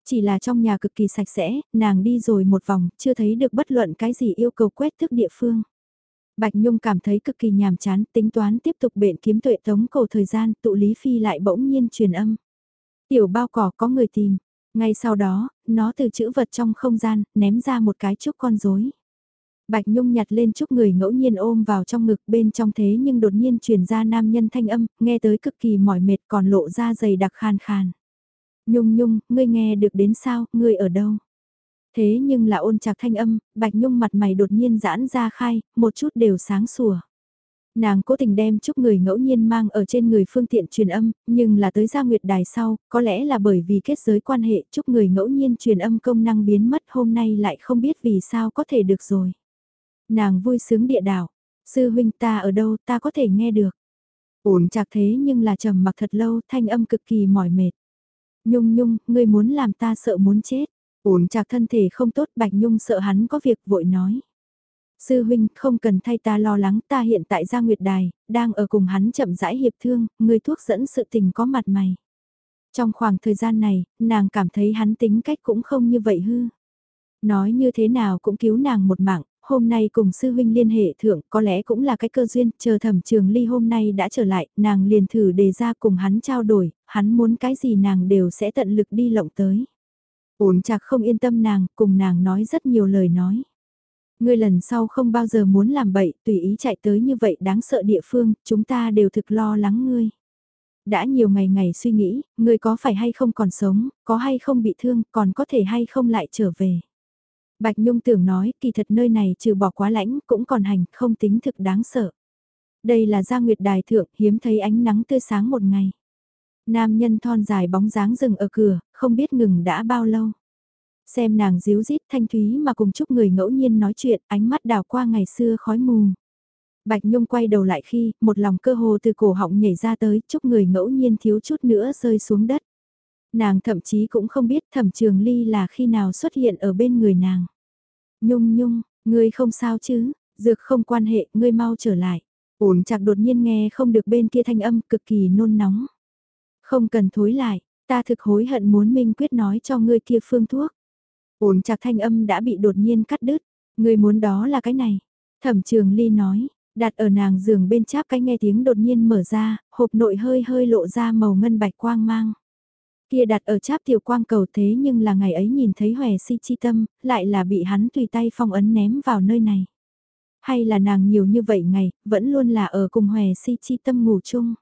Chỉ là trong nhà cực kỳ sạch sẽ, nàng đi rồi một vòng, chưa thấy được bất luận cái gì yêu cầu quét thước địa phương. Bạch Nhung cảm thấy cực kỳ nhàm chán, tính toán tiếp tục bệnh kiếm tuệ tống cầu thời gian, tụ Lý Phi lại bỗng nhiên truyền âm. Tiểu bao cỏ có người tìm, ngay sau đó, nó từ chữ vật trong không gian, ném ra một cái chúc con rối. Bạch Nhung nhặt lên chúc người ngẫu nhiên ôm vào trong ngực bên trong thế nhưng đột nhiên truyền ra nam nhân thanh âm, nghe tới cực kỳ mỏi mệt còn lộ ra dày đặc khan khan. Nhung Nhung, ngươi nghe được đến sao, ngươi ở đâu? Thế nhưng là ôn chạc thanh âm, Bạch Nhung mặt mày đột nhiên giãn ra khai, một chút đều sáng sủa. Nàng cố tình đem chúc người ngẫu nhiên mang ở trên người phương tiện truyền âm, nhưng là tới gia nguyệt đài sau, có lẽ là bởi vì kết giới quan hệ chúc người ngẫu nhiên truyền âm công năng biến mất hôm nay lại không biết vì sao có thể được rồi. Nàng vui sướng địa đảo, sư huynh ta ở đâu ta có thể nghe được. Ổn chạc thế nhưng là trầm mặc thật lâu thanh âm cực kỳ mỏi mệt. Nhung nhung, ngươi muốn làm ta sợ muốn chết. Ổn chạc thân thể không tốt Bạch Nhung sợ hắn có việc vội nói. Sư huynh không cần thay ta lo lắng ta hiện tại ra nguyệt đài, đang ở cùng hắn chậm rãi hiệp thương, người thuốc dẫn sự tình có mặt mày. Trong khoảng thời gian này, nàng cảm thấy hắn tính cách cũng không như vậy hư. Nói như thế nào cũng cứu nàng một mạng, hôm nay cùng sư huynh liên hệ thượng có lẽ cũng là cái cơ duyên, chờ thẩm trường ly hôm nay đã trở lại, nàng liền thử đề ra cùng hắn trao đổi, hắn muốn cái gì nàng đều sẽ tận lực đi lộng tới. Uốn chạc không yên tâm nàng, cùng nàng nói rất nhiều lời nói. Ngươi lần sau không bao giờ muốn làm bậy, tùy ý chạy tới như vậy đáng sợ địa phương, chúng ta đều thực lo lắng ngươi. Đã nhiều ngày ngày suy nghĩ, ngươi có phải hay không còn sống, có hay không bị thương, còn có thể hay không lại trở về. Bạch Nhung tưởng nói, kỳ thật nơi này trừ bỏ quá lãnh, cũng còn hành, không tính thực đáng sợ. Đây là gia nguyệt đài thượng, hiếm thấy ánh nắng tươi sáng một ngày. Nam nhân thon dài bóng dáng dừng ở cửa, không biết ngừng đã bao lâu. Xem nàng díu dít thanh thúy mà cùng chúc người ngẫu nhiên nói chuyện, ánh mắt đào qua ngày xưa khói mù. Bạch Nhung quay đầu lại khi, một lòng cơ hồ từ cổ họng nhảy ra tới, chúc người ngẫu nhiên thiếu chút nữa rơi xuống đất. Nàng thậm chí cũng không biết thẩm trường ly là khi nào xuất hiện ở bên người nàng. Nhung nhung, ngươi không sao chứ, dược không quan hệ, ngươi mau trở lại. Ổn chặt đột nhiên nghe không được bên kia thanh âm cực kỳ nôn nóng. Không cần thối lại, ta thực hối hận muốn minh quyết nói cho ngươi kia phương thuốc. Ổn chặt thanh âm đã bị đột nhiên cắt đứt, ngươi muốn đó là cái này. Thẩm trường ly nói, đặt ở nàng giường bên cháp cái nghe tiếng đột nhiên mở ra, hộp nội hơi hơi lộ ra màu ngân bạch quang mang. Kia đặt ở cháp tiểu quang cầu thế nhưng là ngày ấy nhìn thấy hòe si chi tâm, lại là bị hắn tùy tay phong ấn ném vào nơi này. Hay là nàng nhiều như vậy ngày, vẫn luôn là ở cùng hòe si chi tâm ngủ chung.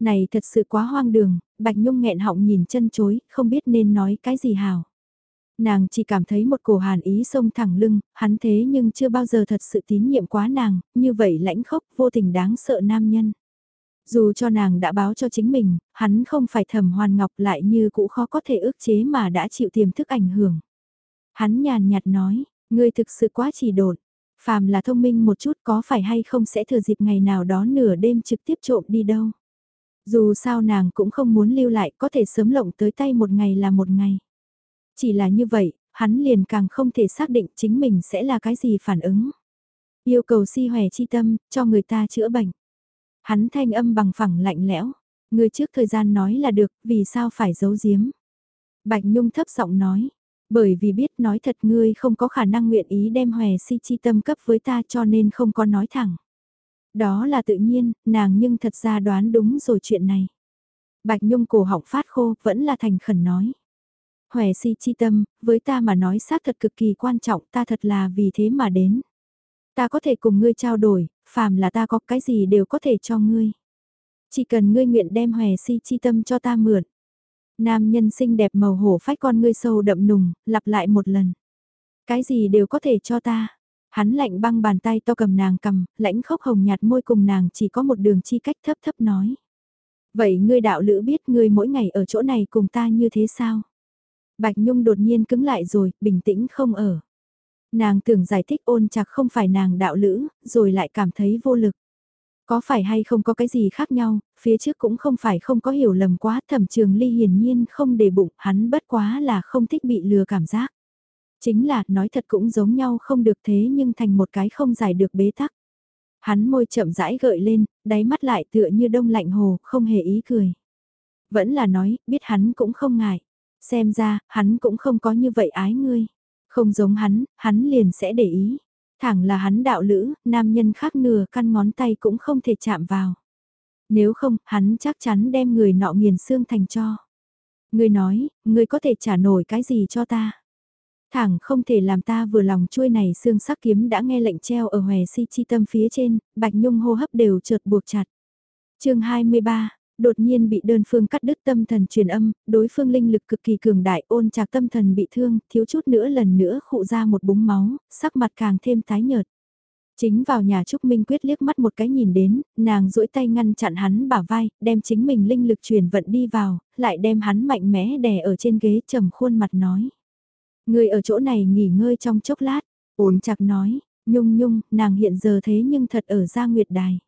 Này thật sự quá hoang đường, Bạch Nhung nghẹn họng nhìn chân chối, không biết nên nói cái gì hào. Nàng chỉ cảm thấy một cổ hàn ý sông thẳng lưng, hắn thế nhưng chưa bao giờ thật sự tín nhiệm quá nàng, như vậy lãnh khốc vô tình đáng sợ nam nhân. Dù cho nàng đã báo cho chính mình, hắn không phải thẩm hoàn ngọc lại như cũ khó có thể ước chế mà đã chịu tiềm thức ảnh hưởng. Hắn nhàn nhạt nói, ngươi thực sự quá chỉ đột, phàm là thông minh một chút có phải hay không sẽ thừa dịp ngày nào đó nửa đêm trực tiếp trộm đi đâu. Dù sao nàng cũng không muốn lưu lại có thể sớm lộng tới tay một ngày là một ngày. Chỉ là như vậy, hắn liền càng không thể xác định chính mình sẽ là cái gì phản ứng. Yêu cầu si hòe chi tâm, cho người ta chữa bệnh. Hắn thanh âm bằng phẳng lạnh lẽo. Người trước thời gian nói là được, vì sao phải giấu giếm. Bạch Nhung thấp giọng nói. Bởi vì biết nói thật ngươi không có khả năng nguyện ý đem hòe si chi tâm cấp với ta cho nên không có nói thẳng. Đó là tự nhiên, nàng nhưng thật ra đoán đúng rồi chuyện này. Bạch Nhung cổ họng phát khô, vẫn là thành khẩn nói. Hòe si chi tâm, với ta mà nói xác thật cực kỳ quan trọng, ta thật là vì thế mà đến. Ta có thể cùng ngươi trao đổi, phàm là ta có cái gì đều có thể cho ngươi. Chỉ cần ngươi nguyện đem hòe si chi tâm cho ta mượn. Nam nhân xinh đẹp màu hổ phách con ngươi sâu đậm nùng, lặp lại một lần. Cái gì đều có thể cho ta. Hắn lạnh băng bàn tay to cầm nàng cầm, lãnh khốc hồng nhạt môi cùng nàng chỉ có một đường chi cách thấp thấp nói. Vậy ngươi đạo lữ biết ngươi mỗi ngày ở chỗ này cùng ta như thế sao? Bạch Nhung đột nhiên cứng lại rồi, bình tĩnh không ở. Nàng tưởng giải thích ôn chặt không phải nàng đạo lữ, rồi lại cảm thấy vô lực. Có phải hay không có cái gì khác nhau, phía trước cũng không phải không có hiểu lầm quá thẩm trường ly hiển nhiên không để bụng hắn bất quá là không thích bị lừa cảm giác. Chính là nói thật cũng giống nhau không được thế nhưng thành một cái không giải được bế tắc. Hắn môi chậm rãi gợi lên, đáy mắt lại tựa như đông lạnh hồ, không hề ý cười. Vẫn là nói, biết hắn cũng không ngại. Xem ra, hắn cũng không có như vậy ái ngươi. Không giống hắn, hắn liền sẽ để ý. Thẳng là hắn đạo lữ, nam nhân khác nửa căn ngón tay cũng không thể chạm vào. Nếu không, hắn chắc chắn đem người nọ nghiền xương thành cho. Ngươi nói, ngươi có thể trả nổi cái gì cho ta? Thẳng không thể làm ta vừa lòng chuôi này xương sắc kiếm đã nghe lệnh treo ở hòe si chi tâm phía trên, bạch nhung hô hấp đều trượt buộc chặt. chương 23, đột nhiên bị đơn phương cắt đứt tâm thần truyền âm, đối phương linh lực cực kỳ cường đại ôn chạc tâm thần bị thương, thiếu chút nữa lần nữa khụ ra một búng máu, sắc mặt càng thêm tái nhợt. Chính vào nhà Trúc Minh Quyết liếc mắt một cái nhìn đến, nàng duỗi tay ngăn chặn hắn bả vai, đem chính mình linh lực truyền vận đi vào, lại đem hắn mạnh mẽ đè ở trên ghế trầm khuôn mặt nói. Người ở chỗ này nghỉ ngơi trong chốc lát, ổn chặt nói, nhung nhung, nàng hiện giờ thế nhưng thật ở gia nguyệt đài.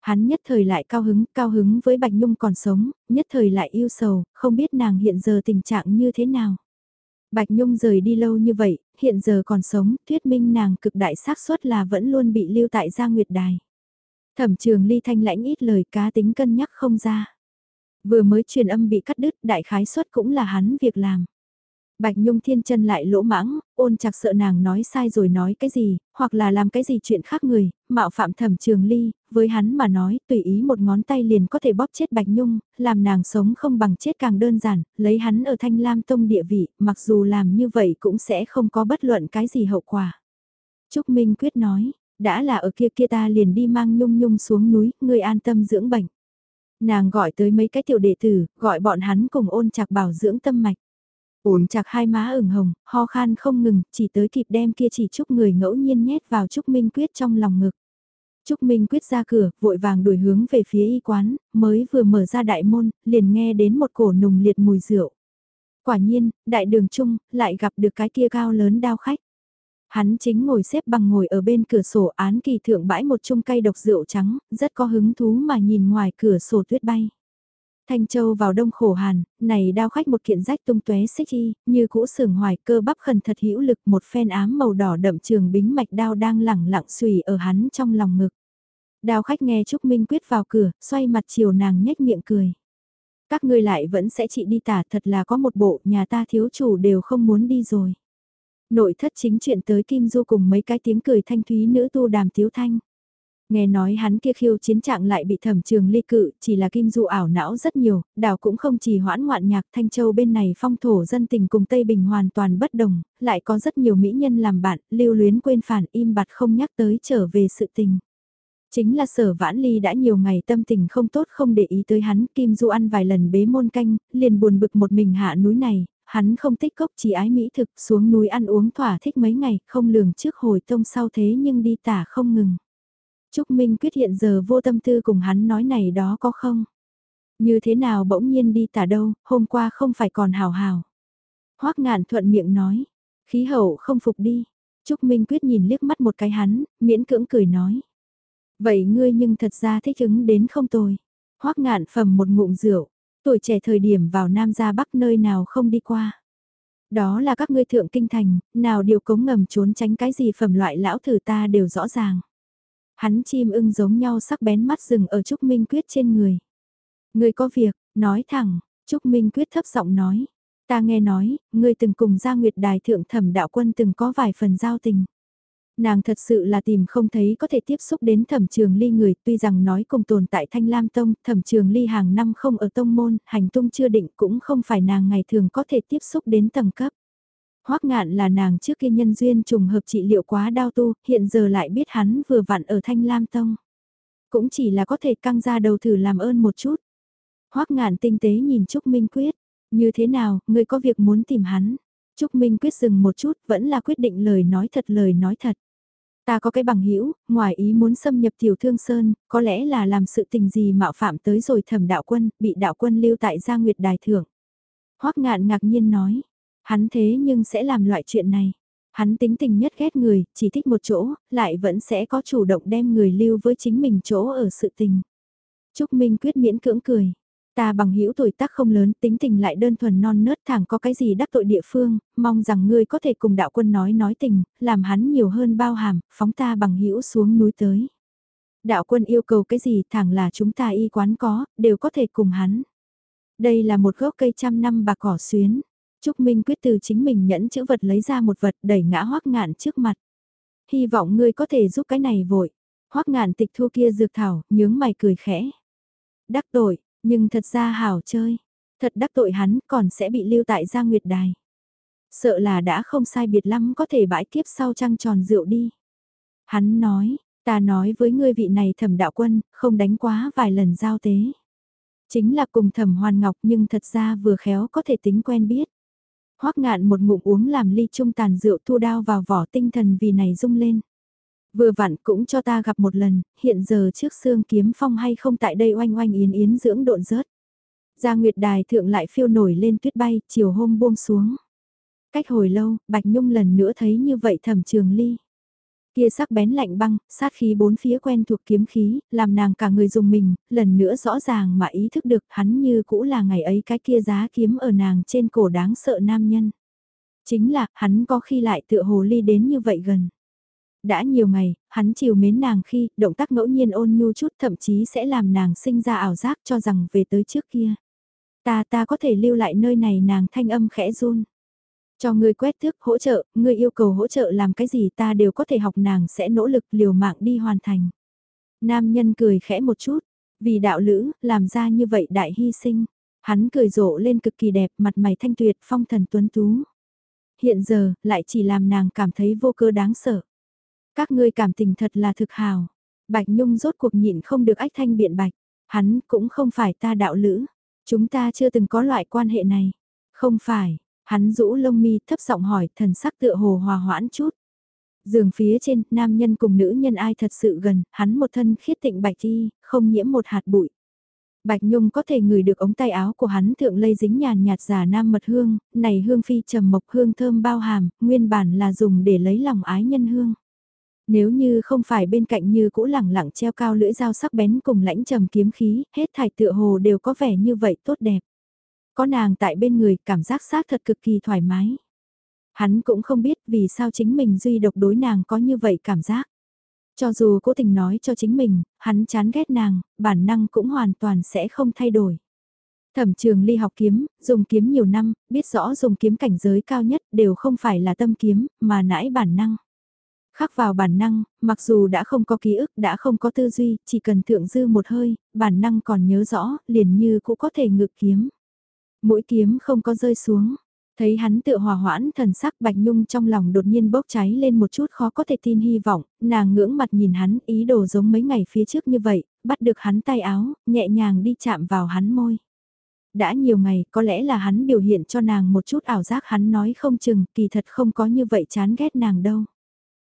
Hắn nhất thời lại cao hứng, cao hứng với Bạch Nhung còn sống, nhất thời lại yêu sầu, không biết nàng hiện giờ tình trạng như thế nào. Bạch Nhung rời đi lâu như vậy, hiện giờ còn sống, thuyết minh nàng cực đại xác suất là vẫn luôn bị lưu tại gia nguyệt đài. Thẩm trường ly thanh lãnh ít lời cá tính cân nhắc không ra. Vừa mới truyền âm bị cắt đứt đại khái suất cũng là hắn việc làm. Bạch Nhung thiên chân lại lỗ mãng, ôn chặt sợ nàng nói sai rồi nói cái gì, hoặc là làm cái gì chuyện khác người, mạo phạm thẩm trường ly, với hắn mà nói tùy ý một ngón tay liền có thể bóp chết Bạch Nhung, làm nàng sống không bằng chết càng đơn giản, lấy hắn ở thanh lam tông địa vị, mặc dù làm như vậy cũng sẽ không có bất luận cái gì hậu quả. Trúc Minh quyết nói, đã là ở kia kia ta liền đi mang Nhung Nhung xuống núi, người an tâm dưỡng bệnh. Nàng gọi tới mấy cái tiểu đệ tử, gọi bọn hắn cùng ôn chặt bảo dưỡng tâm mạch. Uống chặt hai má ửng hồng, ho khan không ngừng, chỉ tới kịp đem kia chỉ chúc người ngẫu nhiên nhét vào Trúc Minh Quyết trong lòng ngực. Trúc Minh Quyết ra cửa, vội vàng đuổi hướng về phía y quán, mới vừa mở ra đại môn, liền nghe đến một cổ nùng liệt mùi rượu. Quả nhiên, đại đường chung, lại gặp được cái kia cao lớn đao khách. Hắn chính ngồi xếp bằng ngồi ở bên cửa sổ án kỳ thượng bãi một chung cây độc rượu trắng, rất có hứng thú mà nhìn ngoài cửa sổ tuyết bay. Thanh Châu vào đông khổ hàn, này đao khách một kiện rách tung tóe xích y, như cũ sườn hoài cơ bắp khẩn thật hữu lực một phen ám màu đỏ đậm trường bính mạch đao đang lẳng lặng xùy ở hắn trong lòng ngực. Đao khách nghe Trúc Minh Quyết vào cửa, xoay mặt chiều nàng nhếch miệng cười. Các ngươi lại vẫn sẽ chị đi tả thật là có một bộ nhà ta thiếu chủ đều không muốn đi rồi. Nội thất chính chuyện tới Kim Du cùng mấy cái tiếng cười thanh thúy nữ tu đàm thiếu thanh. Nghe nói hắn kia khiêu chiến trạng lại bị thẩm trường ly cự, chỉ là kim du ảo não rất nhiều, đảo cũng không chỉ hoãn ngoạn nhạc Thanh Châu bên này phong thổ dân tình cùng Tây Bình hoàn toàn bất đồng, lại có rất nhiều mỹ nhân làm bạn, lưu luyến quên phản im bặt không nhắc tới trở về sự tình. Chính là sở vãn ly đã nhiều ngày tâm tình không tốt không để ý tới hắn, Kim Du ăn vài lần bế môn canh, liền buồn bực một mình hạ núi này, hắn không tích cốc chỉ ái mỹ thực xuống núi ăn uống thỏa thích mấy ngày, không lường trước hồi tông sau thế nhưng đi tả không ngừng. Trúc Minh quyết hiện giờ vô tâm tư cùng hắn nói này đó có không? Như thế nào bỗng nhiên đi tả đâu, hôm qua không phải còn hào hào. Hoác ngạn thuận miệng nói, khí hậu không phục đi. Trúc Minh quyết nhìn liếc mắt một cái hắn, miễn cưỡng cười nói. Vậy ngươi nhưng thật ra thích ứng đến không tồi. Hoác ngạn phẩm một ngụm rượu, tuổi trẻ thời điểm vào Nam ra Bắc nơi nào không đi qua. Đó là các ngươi thượng kinh thành, nào điều cống ngầm trốn tránh cái gì phẩm loại lão thử ta đều rõ ràng. Hắn chim ưng giống nhau sắc bén mắt rừng ở Trúc Minh Quyết trên người. Người có việc, nói thẳng, Trúc Minh Quyết thấp giọng nói. Ta nghe nói, người từng cùng gia nguyệt đài thượng thẩm đạo quân từng có vài phần giao tình. Nàng thật sự là tìm không thấy có thể tiếp xúc đến thẩm trường ly người tuy rằng nói cùng tồn tại Thanh Lam Tông, thẩm trường ly hàng năm không ở tông môn, hành tung chưa định cũng không phải nàng ngày thường có thể tiếp xúc đến tầng cấp. Hoắc ngạn là nàng trước kia nhân duyên trùng hợp trị liệu quá đau tu, hiện giờ lại biết hắn vừa vặn ở Thanh Lam Tông. Cũng chỉ là có thể căng ra đầu thử làm ơn một chút. Hoắc ngạn tinh tế nhìn Trúc Minh Quyết, như thế nào, ngươi có việc muốn tìm hắn. Trúc Minh Quyết dừng một chút, vẫn là quyết định lời nói thật lời nói thật. Ta có cái bằng hữu ngoài ý muốn xâm nhập tiểu thương sơn, có lẽ là làm sự tình gì mạo phạm tới rồi thẩm đạo quân, bị đạo quân lưu tại gia nguyệt đài thưởng. Hoắc ngạn ngạc nhiên nói, Hắn thế nhưng sẽ làm loại chuyện này. Hắn tính tình nhất ghét người, chỉ thích một chỗ, lại vẫn sẽ có chủ động đem người lưu với chính mình chỗ ở sự tình. Trúc Minh quyết miễn cưỡng cười. Ta bằng hữu tuổi tác không lớn, tính tình lại đơn thuần non nớt thẳng có cái gì đắc tội địa phương, mong rằng ngươi có thể cùng đạo quân nói nói tình, làm hắn nhiều hơn bao hàm, phóng ta bằng hữu xuống núi tới. Đạo quân yêu cầu cái gì thẳng là chúng ta y quán có, đều có thể cùng hắn. Đây là một gốc cây trăm năm bạc cỏ xuyến. Trúc Minh quyết từ chính mình nhẫn chữ vật lấy ra một vật đẩy ngã hoắc ngạn trước mặt. Hy vọng ngươi có thể giúp cái này vội. hoắc ngạn tịch thu kia dược thảo, nhướng mày cười khẽ. Đắc tội, nhưng thật ra hảo chơi. Thật đắc tội hắn còn sẽ bị lưu tại gia nguyệt đài. Sợ là đã không sai biệt lắm có thể bãi kiếp sau trăng tròn rượu đi. Hắn nói, ta nói với ngươi vị này thẩm đạo quân, không đánh quá vài lần giao tế. Chính là cùng thẩm hoàn ngọc nhưng thật ra vừa khéo có thể tính quen biết. Hoắc ngạn một ngụm uống làm ly trung tàn rượu thu đao vào vỏ tinh thần vì này rung lên. Vừa vặn cũng cho ta gặp một lần, hiện giờ trước xương kiếm phong hay không tại đây oanh oanh yến yến dưỡng độn rớt. Gia Nguyệt Đài thượng lại phiêu nổi lên tuyết bay, chiều hôm buông xuống. Cách hồi lâu, Bạch Nhung lần nữa thấy như vậy thẩm trường ly. Kia sắc bén lạnh băng, sát khí bốn phía quen thuộc kiếm khí, làm nàng cả người dùng mình, lần nữa rõ ràng mà ý thức được hắn như cũ là ngày ấy cái kia giá kiếm ở nàng trên cổ đáng sợ nam nhân. Chính là, hắn có khi lại tựa hồ ly đến như vậy gần. Đã nhiều ngày, hắn chiều mến nàng khi, động tác ngẫu nhiên ôn nhu chút thậm chí sẽ làm nàng sinh ra ảo giác cho rằng về tới trước kia. Ta ta có thể lưu lại nơi này nàng thanh âm khẽ run. Cho ngươi quét thước hỗ trợ, ngươi yêu cầu hỗ trợ làm cái gì ta đều có thể học nàng sẽ nỗ lực liều mạng đi hoàn thành. Nam nhân cười khẽ một chút, vì đạo lữ, làm ra như vậy đại hy sinh. Hắn cười rộ lên cực kỳ đẹp, mặt mày thanh tuyệt, phong thần tuấn tú. Hiện giờ, lại chỉ làm nàng cảm thấy vô cơ đáng sợ. Các ngươi cảm tình thật là thực hào. Bạch Nhung rốt cuộc nhịn không được ách thanh biện bạch. Hắn cũng không phải ta đạo lữ. Chúng ta chưa từng có loại quan hệ này. Không phải, hắn rũ lông mi thấp giọng hỏi thần sắc tựa hồ hòa hoãn chút. Giường phía trên, nam nhân cùng nữ nhân ai thật sự gần, hắn một thân khiết tịnh bạch y, không nhiễm một hạt bụi. Bạch Nhung có thể ngửi được ống tay áo của hắn thượng lây dính nhàn nhạt giả nam mật hương, này hương phi trầm mộc hương thơm bao hàm, nguyên bản là dùng để lấy lòng ái nhân hương. Nếu như không phải bên cạnh như cũ lẳng lặng treo cao lưỡi dao sắc bén cùng lãnh trầm kiếm khí, hết thải tựa hồ đều có vẻ như vậy tốt đẹp. Có nàng tại bên người, cảm giác xác thật cực kỳ thoải mái. Hắn cũng không biết vì sao chính mình duy độc đối nàng có như vậy cảm giác. Cho dù cố tình nói cho chính mình, hắn chán ghét nàng, bản năng cũng hoàn toàn sẽ không thay đổi. Thẩm trường ly học kiếm, dùng kiếm nhiều năm, biết rõ dùng kiếm cảnh giới cao nhất đều không phải là tâm kiếm, mà nãi bản năng. Khắc vào bản năng, mặc dù đã không có ký ức, đã không có tư duy, chỉ cần thượng dư một hơi, bản năng còn nhớ rõ, liền như cũng có thể ngự kiếm. Mũi kiếm không có rơi xuống. Thấy hắn tự hòa hoãn thần sắc Bạch Nhung trong lòng đột nhiên bốc cháy lên một chút khó có thể tin hy vọng, nàng ngưỡng mặt nhìn hắn ý đồ giống mấy ngày phía trước như vậy, bắt được hắn tay áo, nhẹ nhàng đi chạm vào hắn môi. Đã nhiều ngày, có lẽ là hắn biểu hiện cho nàng một chút ảo giác hắn nói không chừng, kỳ thật không có như vậy chán ghét nàng đâu.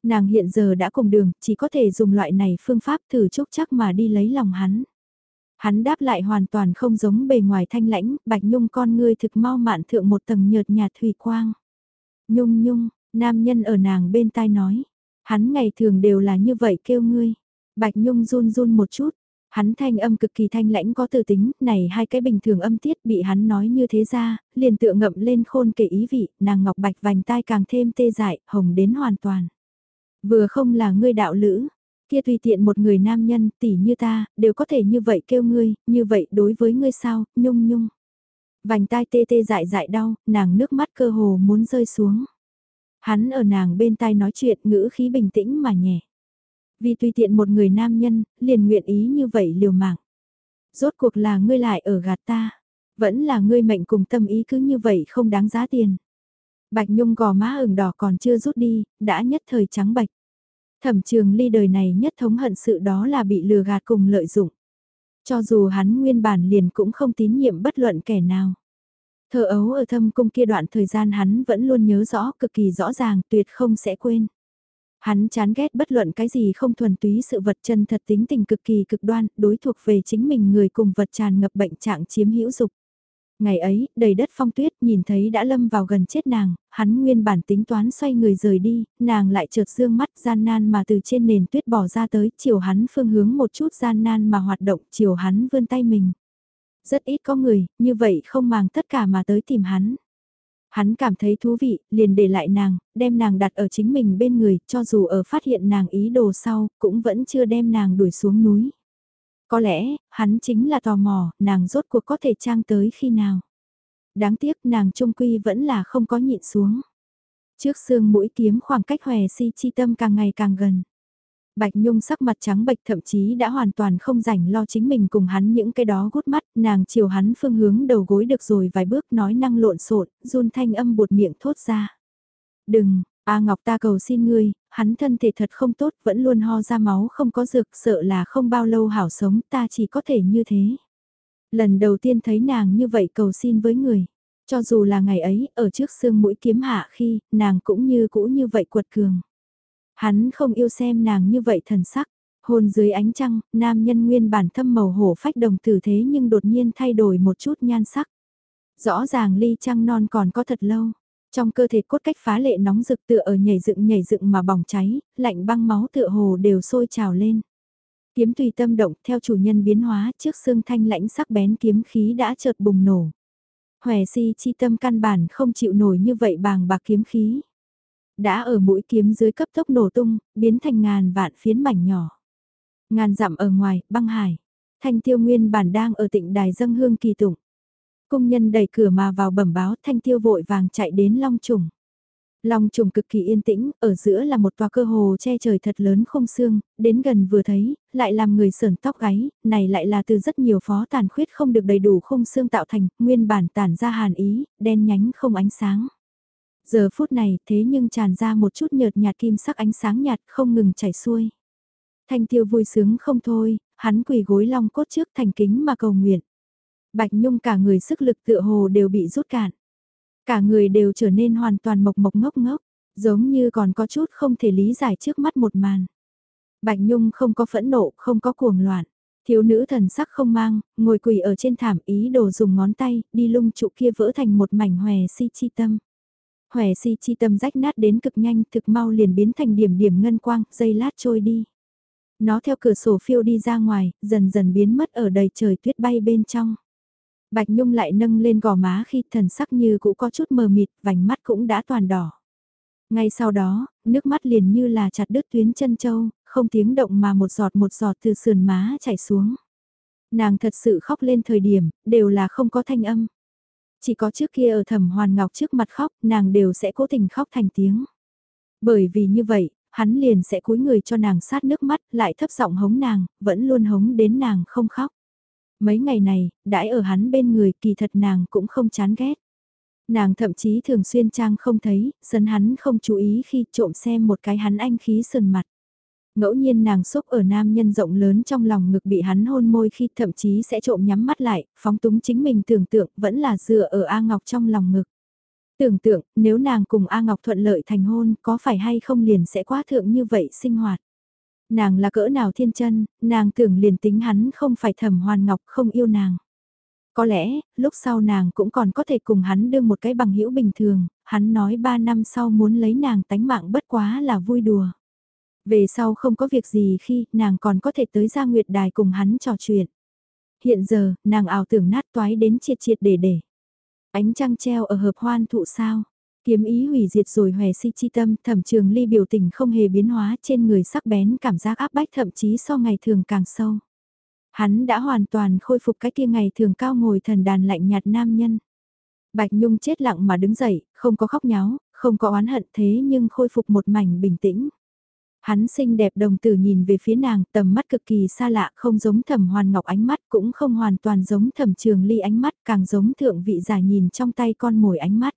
Nàng hiện giờ đã cùng đường, chỉ có thể dùng loại này phương pháp thử chúc chắc mà đi lấy lòng hắn. Hắn đáp lại hoàn toàn không giống bề ngoài thanh lãnh, bạch nhung con ngươi thực mau mạn thượng một tầng nhợt nhạt thủy quang. Nhung nhung, nam nhân ở nàng bên tai nói. Hắn ngày thường đều là như vậy kêu ngươi. Bạch nhung run run một chút. Hắn thanh âm cực kỳ thanh lãnh có tư tính, này hai cái bình thường âm tiết bị hắn nói như thế ra, liền tựa ngậm lên khôn kể ý vị, nàng ngọc bạch vành tai càng thêm tê dại, hồng đến hoàn toàn. Vừa không là ngươi đạo lữ, kia tùy tiện một người nam nhân tỷ như ta, đều có thể như vậy kêu ngươi, như vậy đối với ngươi sao, nhung nhung. Vành tai tê tê dại dại đau, nàng nước mắt cơ hồ muốn rơi xuống. Hắn ở nàng bên tai nói chuyện ngữ khí bình tĩnh mà nhẹ. Vì tùy tiện một người nam nhân, liền nguyện ý như vậy liều mạng. Rốt cuộc là ngươi lại ở gạt ta. Vẫn là ngươi mệnh cùng tâm ý cứ như vậy không đáng giá tiền. Bạch Nhung gò má ửng đỏ còn chưa rút đi, đã nhất thời trắng bạch. Thẩm trường ly đời này nhất thống hận sự đó là bị lừa gạt cùng lợi dụng. Cho dù hắn nguyên bản liền cũng không tín nhiệm bất luận kẻ nào. Thơ ấu ở thâm cung kia đoạn thời gian hắn vẫn luôn nhớ rõ cực kỳ rõ ràng tuyệt không sẽ quên. Hắn chán ghét bất luận cái gì không thuần túy sự vật chân thật tính tình cực kỳ cực đoan, đối thuộc về chính mình người cùng vật tràn ngập bệnh trạng chiếm hữu dục. Ngày ấy, đầy đất phong tuyết nhìn thấy đã lâm vào gần chết nàng, hắn nguyên bản tính toán xoay người rời đi, nàng lại trượt dương mắt gian nan mà từ trên nền tuyết bỏ ra tới, chiều hắn phương hướng một chút gian nan mà hoạt động, chiều hắn vươn tay mình. Rất ít có người, như vậy không màng tất cả mà tới tìm hắn. Hắn cảm thấy thú vị, liền để lại nàng, đem nàng đặt ở chính mình bên người, cho dù ở phát hiện nàng ý đồ sau, cũng vẫn chưa đem nàng đuổi xuống núi. Có lẽ, hắn chính là tò mò, nàng rốt cuộc có thể trang tới khi nào. Đáng tiếc nàng trung quy vẫn là không có nhịn xuống. Trước xương mũi kiếm khoảng cách hòe si chi tâm càng ngày càng gần. Bạch Nhung sắc mặt trắng bệch thậm chí đã hoàn toàn không rảnh lo chính mình cùng hắn những cái đó gút mắt, nàng chiều hắn phương hướng đầu gối được rồi vài bước nói năng lộn xộn, run thanh âm buột miệng thốt ra. Đừng, A Ngọc ta cầu xin ngươi, hắn thân thể thật không tốt, vẫn luôn ho ra máu không có dược, sợ là không bao lâu hảo sống, ta chỉ có thể như thế. Lần đầu tiên thấy nàng như vậy cầu xin với người. Cho dù là ngày ấy, ở trước xương mũi kiếm hạ khi, nàng cũng như cũ như vậy quật cường. Hắn không yêu xem nàng như vậy thần sắc. Hồn dưới ánh trăng, nam nhân nguyên bản thâm màu hổ phách đồng tử thế nhưng đột nhiên thay đổi một chút nhan sắc. Rõ ràng ly trăng non còn có thật lâu. Trong cơ thể cốt cách phá lệ nóng rực tựa ở nhảy dựng nhảy dựng mà bỏng cháy, lạnh băng máu tựa hồ đều sôi trào lên. Kiếm tùy tâm động theo chủ nhân biến hóa trước xương thanh lãnh sắc bén kiếm khí đã chợt bùng nổ. Hòe si chi tâm căn bản không chịu nổi như vậy bàng bạc kiếm khí. Đã ở mũi kiếm dưới cấp tốc nổ tung, biến thành ngàn vạn phiến mảnh nhỏ. Ngàn dặm ở ngoài, băng hải. Thanh tiêu nguyên bản đang ở tịnh đài dâng hương kỳ tụng. Công nhân đẩy cửa mà vào bẩm báo thanh tiêu vội vàng chạy đến long trùng. Long trùng cực kỳ yên tĩnh, ở giữa là một tòa cơ hồ che trời thật lớn không xương, đến gần vừa thấy, lại làm người sờn tóc gáy, này lại là từ rất nhiều phó tàn khuyết không được đầy đủ không xương tạo thành, nguyên bản tản ra hàn ý, đen nhánh không ánh sáng. Giờ phút này thế nhưng tràn ra một chút nhợt nhạt kim sắc ánh sáng nhạt không ngừng chảy xuôi. Thanh tiêu vui sướng không thôi, hắn quỳ gối long cốt trước thành kính mà cầu nguyện. Bạch Nhung cả người sức lực tựa hồ đều bị rút cạn. Cả người đều trở nên hoàn toàn mộc mộc ngốc ngốc, giống như còn có chút không thể lý giải trước mắt một màn. Bạch Nhung không có phẫn nộ, không có cuồng loạn. Thiếu nữ thần sắc không mang, ngồi quỳ ở trên thảm ý đồ dùng ngón tay, đi lung trụ kia vỡ thành một mảnh hòe si chi tâm. Hòe si chi tâm rách nát đến cực nhanh, thực mau liền biến thành điểm điểm ngân quang, dây lát trôi đi. Nó theo cửa sổ phiêu đi ra ngoài, dần dần biến mất ở đầy trời tuyết bay bên trong. Bạch Nhung lại nâng lên gò má khi thần sắc như cũ có chút mờ mịt, vành mắt cũng đã toàn đỏ. Ngay sau đó, nước mắt liền như là chặt đứt tuyến chân châu, không tiếng động mà một giọt một giọt từ sườn má chảy xuống. Nàng thật sự khóc lên thời điểm, đều là không có thanh âm. Chỉ có trước kia ở thẩm hoàn ngọc trước mặt khóc, nàng đều sẽ cố tình khóc thành tiếng. Bởi vì như vậy, hắn liền sẽ cúi người cho nàng sát nước mắt, lại thấp giọng hống nàng, vẫn luôn hống đến nàng không khóc. Mấy ngày này, đãi ở hắn bên người kỳ thật nàng cũng không chán ghét. Nàng thậm chí thường xuyên trang không thấy, sân hắn không chú ý khi trộm xem một cái hắn anh khí sườn mặt. Ngẫu nhiên nàng xúc ở nam nhân rộng lớn trong lòng ngực bị hắn hôn môi khi thậm chí sẽ trộm nhắm mắt lại, phóng túng chính mình tưởng tượng vẫn là dựa ở A Ngọc trong lòng ngực. Tưởng tượng, nếu nàng cùng A Ngọc thuận lợi thành hôn, có phải hay không liền sẽ quá thượng như vậy sinh hoạt. Nàng là cỡ nào thiên chân, nàng tưởng liền tính hắn không phải thẩm hoàn ngọc không yêu nàng. Có lẽ, lúc sau nàng cũng còn có thể cùng hắn đương một cái bằng hữu bình thường, hắn nói ba năm sau muốn lấy nàng tánh mạng bất quá là vui đùa. Về sau không có việc gì khi nàng còn có thể tới ra nguyệt đài cùng hắn trò chuyện. Hiện giờ, nàng ảo tưởng nát toái đến triệt triệt để để. Ánh trăng treo ở hợp hoan thụ sao. Kiếm ý hủy diệt rồi hòe si chi tâm, thẩm trường ly biểu tình không hề biến hóa trên người sắc bén cảm giác áp bách thậm chí so ngày thường càng sâu. Hắn đã hoàn toàn khôi phục cái kia ngày thường cao ngồi thần đàn lạnh nhạt nam nhân. Bạch Nhung chết lặng mà đứng dậy, không có khóc nháo, không có oán hận thế nhưng khôi phục một mảnh bình tĩnh. Hắn xinh đẹp đồng tử nhìn về phía nàng, tầm mắt cực kỳ xa lạ, không giống thẩm hoàn ngọc ánh mắt, cũng không hoàn toàn giống thẩm trường ly ánh mắt, càng giống thượng vị giả nhìn trong tay con mồi ánh mắt.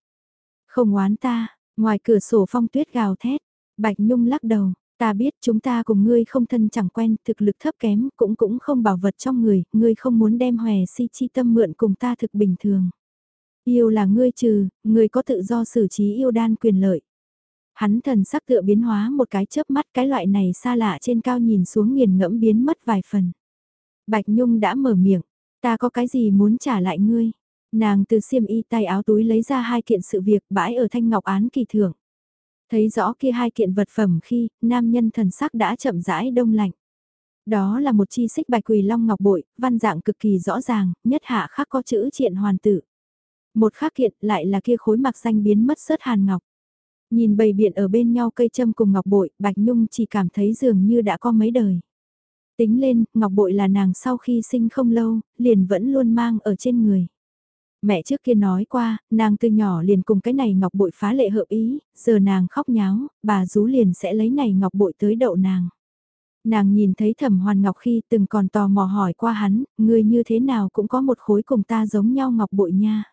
Không oán ta, ngoài cửa sổ phong tuyết gào thét, Bạch Nhung lắc đầu, ta biết chúng ta cùng ngươi không thân chẳng quen, thực lực thấp kém, cũng cũng không bảo vật trong người, ngươi không muốn đem hòe si chi tâm mượn cùng ta thực bình thường. Yêu là ngươi trừ, ngươi có tự do xử trí yêu đan quyền lợi. Hắn thần sắc tựa biến hóa một cái chớp mắt cái loại này xa lạ trên cao nhìn xuống nghiền ngẫm biến mất vài phần. Bạch Nhung đã mở miệng, ta có cái gì muốn trả lại ngươi? Nàng từ xiêm y tay áo túi lấy ra hai kiện sự việc bãi ở thanh ngọc án kỳ thưởng. Thấy rõ kia hai kiện vật phẩm khi, nam nhân thần sắc đã chậm rãi đông lạnh. Đó là một chi xích bạch quỳ long ngọc bội, văn dạng cực kỳ rõ ràng, nhất hạ khắc có chữ triện hoàn tử. Một khắc kiện lại là kia khối mặc xanh biến mất sớt hàn ngọc. Nhìn bầy biện ở bên nhau cây châm cùng ngọc bội, Bạch Nhung chỉ cảm thấy dường như đã có mấy đời. Tính lên, ngọc bội là nàng sau khi sinh không lâu, liền vẫn luôn mang ở trên người. Mẹ trước kia nói qua, nàng từ nhỏ liền cùng cái này ngọc bội phá lệ hợp ý, giờ nàng khóc nháo, bà rú liền sẽ lấy này ngọc bội tới đậu nàng. Nàng nhìn thấy thẩm hoàn ngọc khi từng còn tò mò hỏi qua hắn, người như thế nào cũng có một khối cùng ta giống nhau ngọc bội nha.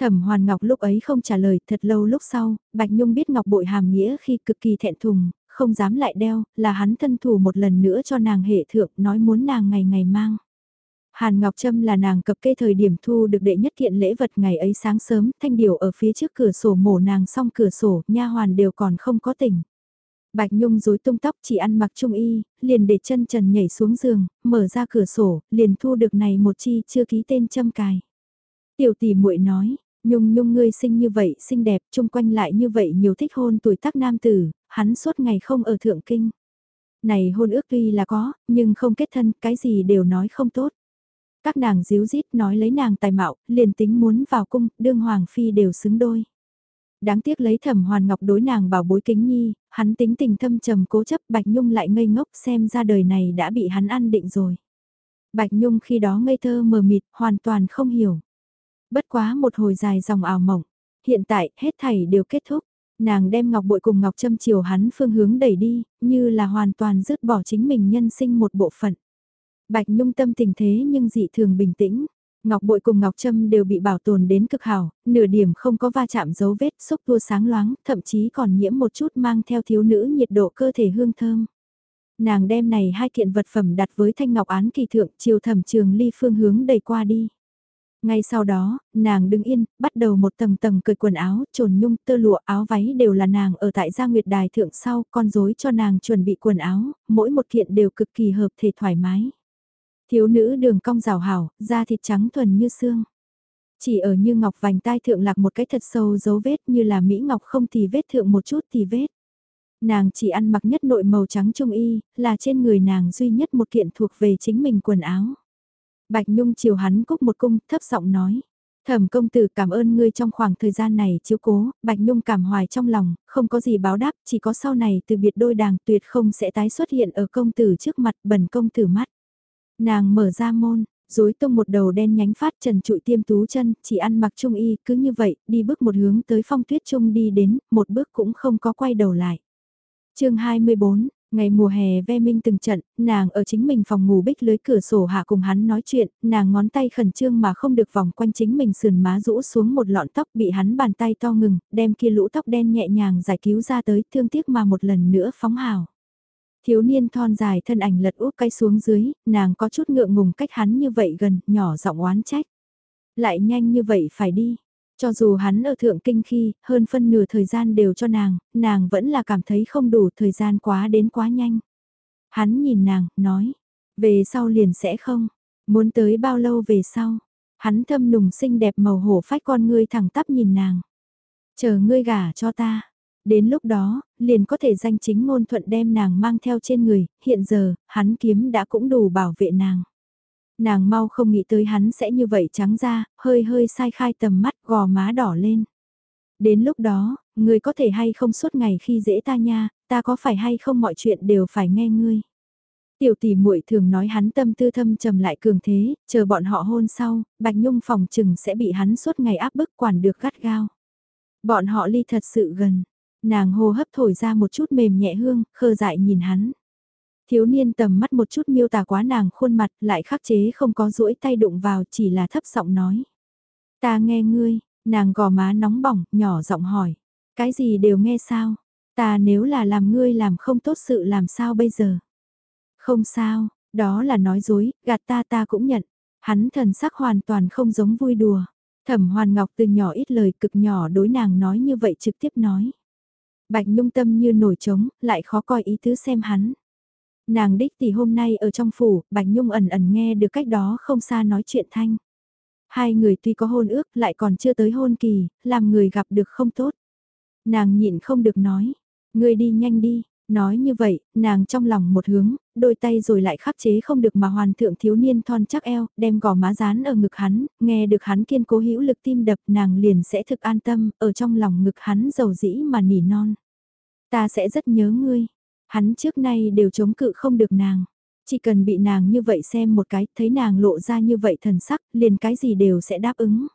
Thẩm Hoàn Ngọc lúc ấy không trả lời, thật lâu lúc sau, Bạch Nhung biết Ngọc bội hàm nghĩa khi cực kỳ thẹn thùng, không dám lại đeo, là hắn thân thủ một lần nữa cho nàng hệ thượng, nói muốn nàng ngày ngày mang. Hàn Ngọc Trâm là nàng cập kê thời điểm thu được đệ nhất kiện lễ vật ngày ấy sáng sớm, thanh điều ở phía trước cửa sổ mổ nàng xong cửa sổ, nha hoàn đều còn không có tỉnh. Bạch Nhung rối tung tóc chỉ ăn mặc trung y, liền để chân trần nhảy xuống giường, mở ra cửa sổ, liền thu được này một chi chưa ký tên châm cài. Tiểu tỷ muội nói, Nhung nhung ngươi sinh như vậy, xinh đẹp, chung quanh lại như vậy nhiều thích hôn tuổi tác nam tử, hắn suốt ngày không ở thượng kinh. Này hôn ước tuy là có, nhưng không kết thân, cái gì đều nói không tốt. Các nàng díu dít nói lấy nàng tài mạo, liền tính muốn vào cung, đương hoàng phi đều xứng đôi. Đáng tiếc lấy thẩm hoàn ngọc đối nàng bảo bối kính nhi, hắn tính tình thâm trầm cố chấp Bạch Nhung lại ngây ngốc xem ra đời này đã bị hắn ăn định rồi. Bạch Nhung khi đó ngây thơ mờ mịt, hoàn toàn không hiểu. Bất quá một hồi dài dòng ảo mộng, hiện tại hết thảy đều kết thúc. Nàng đem ngọc bội cùng ngọc châm chiều hắn phương hướng đẩy đi, như là hoàn toàn dứt bỏ chính mình nhân sinh một bộ phận. Bạch Nhung tâm tình thế nhưng dị thường bình tĩnh. Ngọc bội cùng ngọc trâm đều bị bảo tồn đến cực hảo, nửa điểm không có va chạm dấu vết xúc tua sáng loáng, thậm chí còn nhiễm một chút mang theo thiếu nữ nhiệt độ cơ thể hương thơm. Nàng đem này hai kiện vật phẩm đặt với thanh ngọc án kỳ thượng chiều thẩm trường ly phương hướng đầy qua đi. Ngay sau đó, nàng đứng yên, bắt đầu một tầng tầng cởi quần áo, trồn nhung, tơ lụa, áo váy đều là nàng ở tại gia nguyệt đài thượng sau, con rối cho nàng chuẩn bị quần áo, mỗi một kiện đều cực kỳ hợp thể thoải mái. Thiếu nữ đường cong rào hảo, da thịt trắng thuần như xương. Chỉ ở như ngọc vành tai thượng lạc một cái thật sâu dấu vết như là Mỹ ngọc không thì vết thượng một chút thì vết. Nàng chỉ ăn mặc nhất nội màu trắng trung y, là trên người nàng duy nhất một kiện thuộc về chính mình quần áo. Bạch Nhung chiều hắn cúc một cung, thấp giọng nói. Thẩm công tử cảm ơn ngươi trong khoảng thời gian này chiếu cố, Bạch Nhung cảm hoài trong lòng, không có gì báo đáp, chỉ có sau này từ biệt đôi đàng tuyệt không sẽ tái xuất hiện ở công tử trước mặt bẩn công tử mắt. Nàng mở ra môn, dối tung một đầu đen nhánh phát trần trụi tiêm tú chân, chỉ ăn mặc trung y, cứ như vậy, đi bước một hướng tới phong tuyết trung đi đến, một bước cũng không có quay đầu lại. chương 24, Ngày mùa hè ve minh từng trận, nàng ở chính mình phòng ngủ bích lưới cửa sổ hạ cùng hắn nói chuyện, nàng ngón tay khẩn trương mà không được vòng quanh chính mình sườn má rũ xuống một lọn tóc bị hắn bàn tay to ngừng, đem kia lũ tóc đen nhẹ nhàng giải cứu ra tới thương tiếc mà một lần nữa phóng hào. Thiếu niên thon dài thân ảnh lật úp cái xuống dưới, nàng có chút ngượng ngùng cách hắn như vậy gần, nhỏ giọng oán trách. Lại nhanh như vậy phải đi, cho dù hắn ở thượng kinh khi, hơn phân nửa thời gian đều cho nàng, nàng vẫn là cảm thấy không đủ thời gian quá đến quá nhanh. Hắn nhìn nàng, nói, về sau liền sẽ không, muốn tới bao lâu về sau. Hắn thâm nùng xinh đẹp màu hổ phách con ngươi thẳng tắp nhìn nàng. Chờ ngươi gả cho ta. Đến lúc đó, liền có thể danh chính ngôn thuận đem nàng mang theo trên người, hiện giờ, hắn kiếm đã cũng đủ bảo vệ nàng. Nàng mau không nghĩ tới hắn sẽ như vậy trắng ra, hơi hơi sai khai tầm mắt gò má đỏ lên. Đến lúc đó, ngươi có thể hay không suốt ngày khi dễ ta nha, ta có phải hay không mọi chuyện đều phải nghe ngươi. Tiểu tỷ muội thường nói hắn tâm tư thâm trầm lại cường thế, chờ bọn họ hôn sau, Bạch Nhung phòng chừng sẽ bị hắn suốt ngày áp bức quản được gắt gao. Bọn họ ly thật sự gần, nàng hô hấp thổi ra một chút mềm nhẹ hương, khơ dại nhìn hắn. Thiếu niên tầm mắt một chút miêu tả quá nàng khuôn mặt lại khắc chế không có duỗi tay đụng vào chỉ là thấp giọng nói. Ta nghe ngươi, nàng gò má nóng bỏng, nhỏ giọng hỏi. Cái gì đều nghe sao? Ta nếu là làm ngươi làm không tốt sự làm sao bây giờ? Không sao, đó là nói dối, gạt ta ta cũng nhận. Hắn thần sắc hoàn toàn không giống vui đùa. Thẩm Hoàn Ngọc từ nhỏ ít lời cực nhỏ đối nàng nói như vậy trực tiếp nói. Bạch Nhung tâm như nổi trống, lại khó coi ý tứ xem hắn. Nàng đích thì hôm nay ở trong phủ, Bạch Nhung ẩn ẩn nghe được cách đó không xa nói chuyện thanh. Hai người tuy có hôn ước lại còn chưa tới hôn kỳ, làm người gặp được không tốt. Nàng nhịn không được nói, người đi nhanh đi, nói như vậy, nàng trong lòng một hướng, đôi tay rồi lại khắc chế không được mà hoàn thượng thiếu niên thon chắc eo, đem gò má dán ở ngực hắn, nghe được hắn kiên cố hữu lực tim đập nàng liền sẽ thực an tâm, ở trong lòng ngực hắn giàu dĩ mà nỉ non. Ta sẽ rất nhớ ngươi, hắn trước nay đều chống cự không được nàng. Chỉ cần bị nàng như vậy xem một cái, thấy nàng lộ ra như vậy thần sắc, liền cái gì đều sẽ đáp ứng.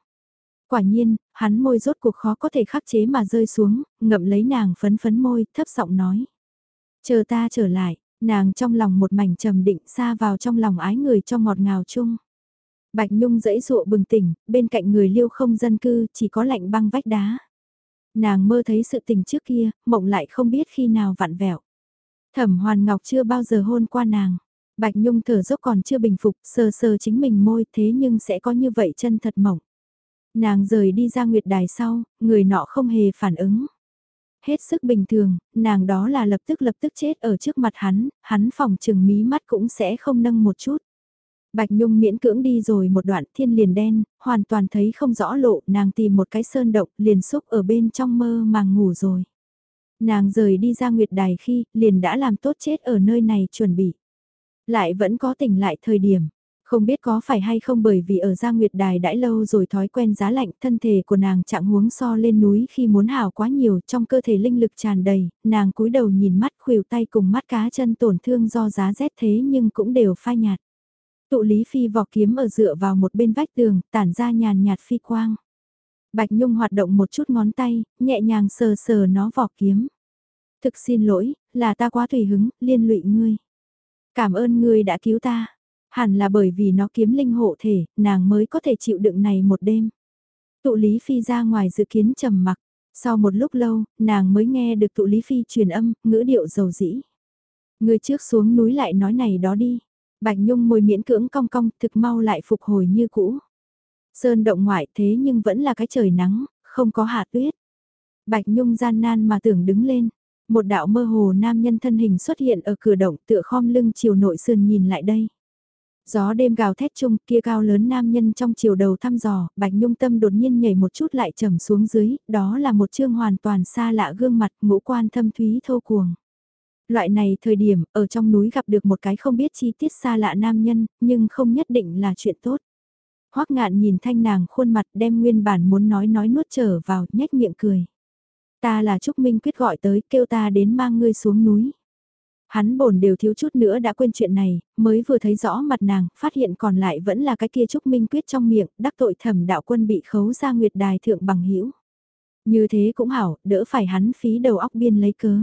Quả nhiên, hắn môi rốt cuộc khó có thể khắc chế mà rơi xuống, ngậm lấy nàng phấn phấn môi, thấp giọng nói. Chờ ta trở lại, nàng trong lòng một mảnh trầm định xa vào trong lòng ái người cho ngọt ngào chung. Bạch Nhung dẫy dụa bừng tỉnh, bên cạnh người liêu không dân cư chỉ có lạnh băng vách đá. Nàng mơ thấy sự tình trước kia, mộng lại không biết khi nào vặn vẹo. Thẩm Hoàn Ngọc chưa bao giờ hôn qua nàng. Bạch Nhung thở dốc còn chưa bình phục, sờ sờ chính mình môi thế nhưng sẽ có như vậy chân thật mỏng. Nàng rời đi ra nguyệt đài sau, người nọ không hề phản ứng. Hết sức bình thường, nàng đó là lập tức lập tức chết ở trước mặt hắn, hắn phòng trừng mí mắt cũng sẽ không nâng một chút. Bạch Nhung miễn cưỡng đi rồi một đoạn thiên liền đen, hoàn toàn thấy không rõ lộ, nàng tìm một cái sơn động liền xúc ở bên trong mơ màng ngủ rồi. Nàng rời đi ra nguyệt đài khi, liền đã làm tốt chết ở nơi này chuẩn bị. Lại vẫn có tỉnh lại thời điểm. Không biết có phải hay không bởi vì ở Gia Nguyệt Đài đãi lâu rồi thói quen giá lạnh thân thể của nàng trạng huống so lên núi khi muốn hào quá nhiều trong cơ thể linh lực tràn đầy, nàng cúi đầu nhìn mắt khuỷu tay cùng mắt cá chân tổn thương do giá rét thế nhưng cũng đều phai nhạt. Tụ Lý Phi vỏ kiếm ở dựa vào một bên vách tường, tản ra nhàn nhạt phi quang. Bạch Nhung hoạt động một chút ngón tay, nhẹ nhàng sờ sờ nó vỏ kiếm. Thực xin lỗi, là ta quá tùy hứng, liên lụy ngươi. Cảm ơn ngươi đã cứu ta. Hẳn là bởi vì nó kiếm linh hộ thể, nàng mới có thể chịu đựng này một đêm. Tụ Lý Phi ra ngoài dự kiến trầm mặc. Sau một lúc lâu, nàng mới nghe được tụ Lý Phi truyền âm, ngữ điệu dầu dĩ. Người trước xuống núi lại nói này đó đi. Bạch Nhung môi miễn cưỡng cong cong, thực mau lại phục hồi như cũ. Sơn động ngoại thế nhưng vẫn là cái trời nắng, không có hạ tuyết. Bạch Nhung gian nan mà tưởng đứng lên. Một đạo mơ hồ nam nhân thân hình xuất hiện ở cửa động tựa khom lưng chiều nội sườn nhìn lại đây. Gió đêm gào thét chung kia cao lớn nam nhân trong chiều đầu thăm dò, Bạch Nhung Tâm đột nhiên nhảy một chút lại trầm xuống dưới, đó là một chương hoàn toàn xa lạ gương mặt ngũ quan thâm thúy thô cuồng. Loại này thời điểm, ở trong núi gặp được một cái không biết chi tiết xa lạ nam nhân, nhưng không nhất định là chuyện tốt. Hoắc ngạn nhìn thanh nàng khuôn mặt đem nguyên bản muốn nói nói nuốt trở vào, nhếch miệng cười. Ta là Trúc Minh quyết gọi tới, kêu ta đến mang ngươi xuống núi. Hắn bổn đều thiếu chút nữa đã quên chuyện này, mới vừa thấy rõ mặt nàng, phát hiện còn lại vẫn là cái kia Trúc Minh quyết trong miệng, đắc tội thẩm đạo quân bị khấu ra nguyệt đài thượng bằng hữu Như thế cũng hảo, đỡ phải hắn phí đầu óc biên lấy cớ.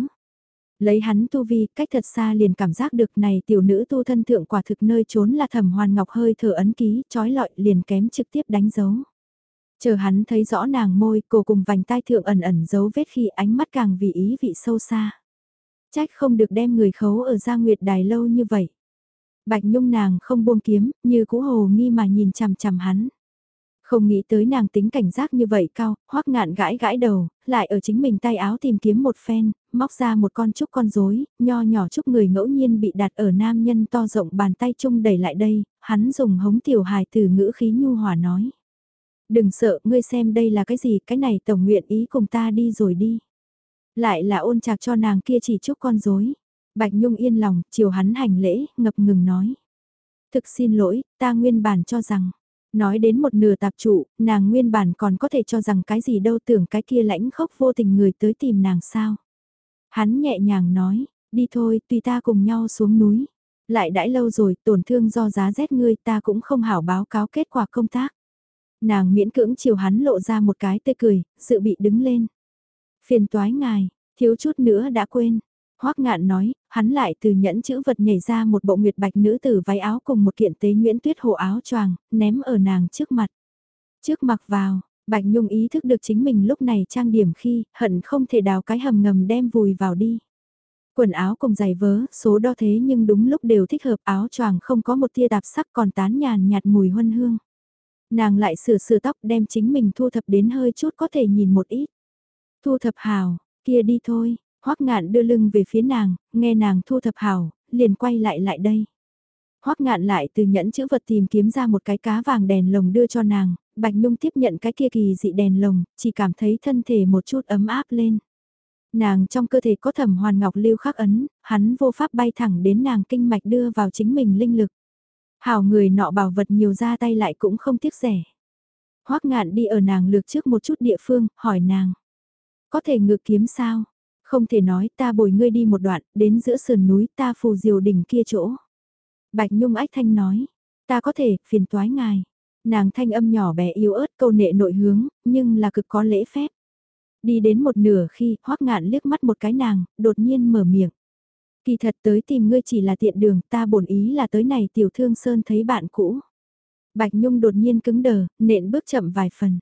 Lấy hắn tu vi, cách thật xa liền cảm giác được này tiểu nữ tu thân thượng quả thực nơi trốn là thẩm hoàn ngọc hơi thở ấn ký, trói lọi liền kém trực tiếp đánh dấu. Chờ hắn thấy rõ nàng môi, cổ cùng vành tai thượng ẩn ẩn dấu vết khi ánh mắt càng vì ý vị sâu xa. Trách không được đem người khấu ở gia nguyệt đài lâu như vậy. Bạch nhung nàng không buông kiếm, như cũ hồ nghi mà nhìn chằm chằm hắn. Không nghĩ tới nàng tính cảnh giác như vậy cao, hoắc ngạn gãi gãi đầu, lại ở chính mình tay áo tìm kiếm một phen, móc ra một con trúc con rối, nho nhỏ trúc người ngẫu nhiên bị đặt ở nam nhân to rộng bàn tay chung đẩy lại đây, hắn dùng hống tiểu hài từ ngữ khí nhu hòa nói. Đừng sợ, ngươi xem đây là cái gì, cái này tổng nguyện ý cùng ta đi rồi đi. Lại là ôn chạc cho nàng kia chỉ chúc con dối. Bạch Nhung yên lòng, chiều hắn hành lễ, ngập ngừng nói. Thực xin lỗi, ta nguyên bản cho rằng, nói đến một nửa tạp trụ, nàng nguyên bản còn có thể cho rằng cái gì đâu tưởng cái kia lãnh khốc vô tình người tới tìm nàng sao. Hắn nhẹ nhàng nói, đi thôi, tùy ta cùng nhau xuống núi. Lại đãi lâu rồi, tổn thương do giá rét ngươi ta cũng không hảo báo cáo kết quả công tác. Nàng miễn cưỡng chiều hắn lộ ra một cái tê cười, sự bị đứng lên. Phiền toái ngài, thiếu chút nữa đã quên. Hoắc ngạn nói, hắn lại từ nhẫn chữ vật nhảy ra một bộ nguyệt bạch nữ tử váy áo cùng một kiện tế nguyễn tuyết hồ áo choàng, ném ở nàng trước mặt. Trước mặc vào, Bạch Nhung ý thức được chính mình lúc này trang điểm khi, hận không thể đào cái hầm ngầm đem vùi vào đi. Quần áo cùng giày vớ, số đo thế nhưng đúng lúc đều thích hợp áo choàng không có một tia tạp sắc còn tán nhàn nhạt mùi huân hương. Nàng lại sửa sửa tóc đem chính mình thu thập đến hơi chút có thể nhìn một ít. Thu thập hào, kia đi thôi, hoắc ngạn đưa lưng về phía nàng, nghe nàng thu thập hào, liền quay lại lại đây. Hoắc ngạn lại từ nhẫn chữ vật tìm kiếm ra một cái cá vàng đèn lồng đưa cho nàng, Bạch Nhung tiếp nhận cái kia kỳ dị đèn lồng, chỉ cảm thấy thân thể một chút ấm áp lên. Nàng trong cơ thể có thẩm hoàn ngọc lưu khắc ấn, hắn vô pháp bay thẳng đến nàng kinh mạch đưa vào chính mình linh lực. Hảo người nọ bảo vật nhiều ra tay lại cũng không tiếc rẻ. Hoắc ngạn đi ở nàng lược trước một chút địa phương, hỏi nàng. Có thể ngự kiếm sao? Không thể nói ta bồi ngươi đi một đoạn, đến giữa sườn núi ta phù diều đỉnh kia chỗ. Bạch Nhung ách thanh nói, ta có thể, phiền toái ngài. Nàng thanh âm nhỏ bé yếu ớt câu nệ nội hướng, nhưng là cực có lễ phép. Đi đến một nửa khi, hoắc ngạn liếc mắt một cái nàng, đột nhiên mở miệng. Kỳ thật tới tìm ngươi chỉ là tiện đường, ta bổn ý là tới này tiểu thương sơn thấy bạn cũ. Bạch Nhung đột nhiên cứng đờ, nện bước chậm vài phần.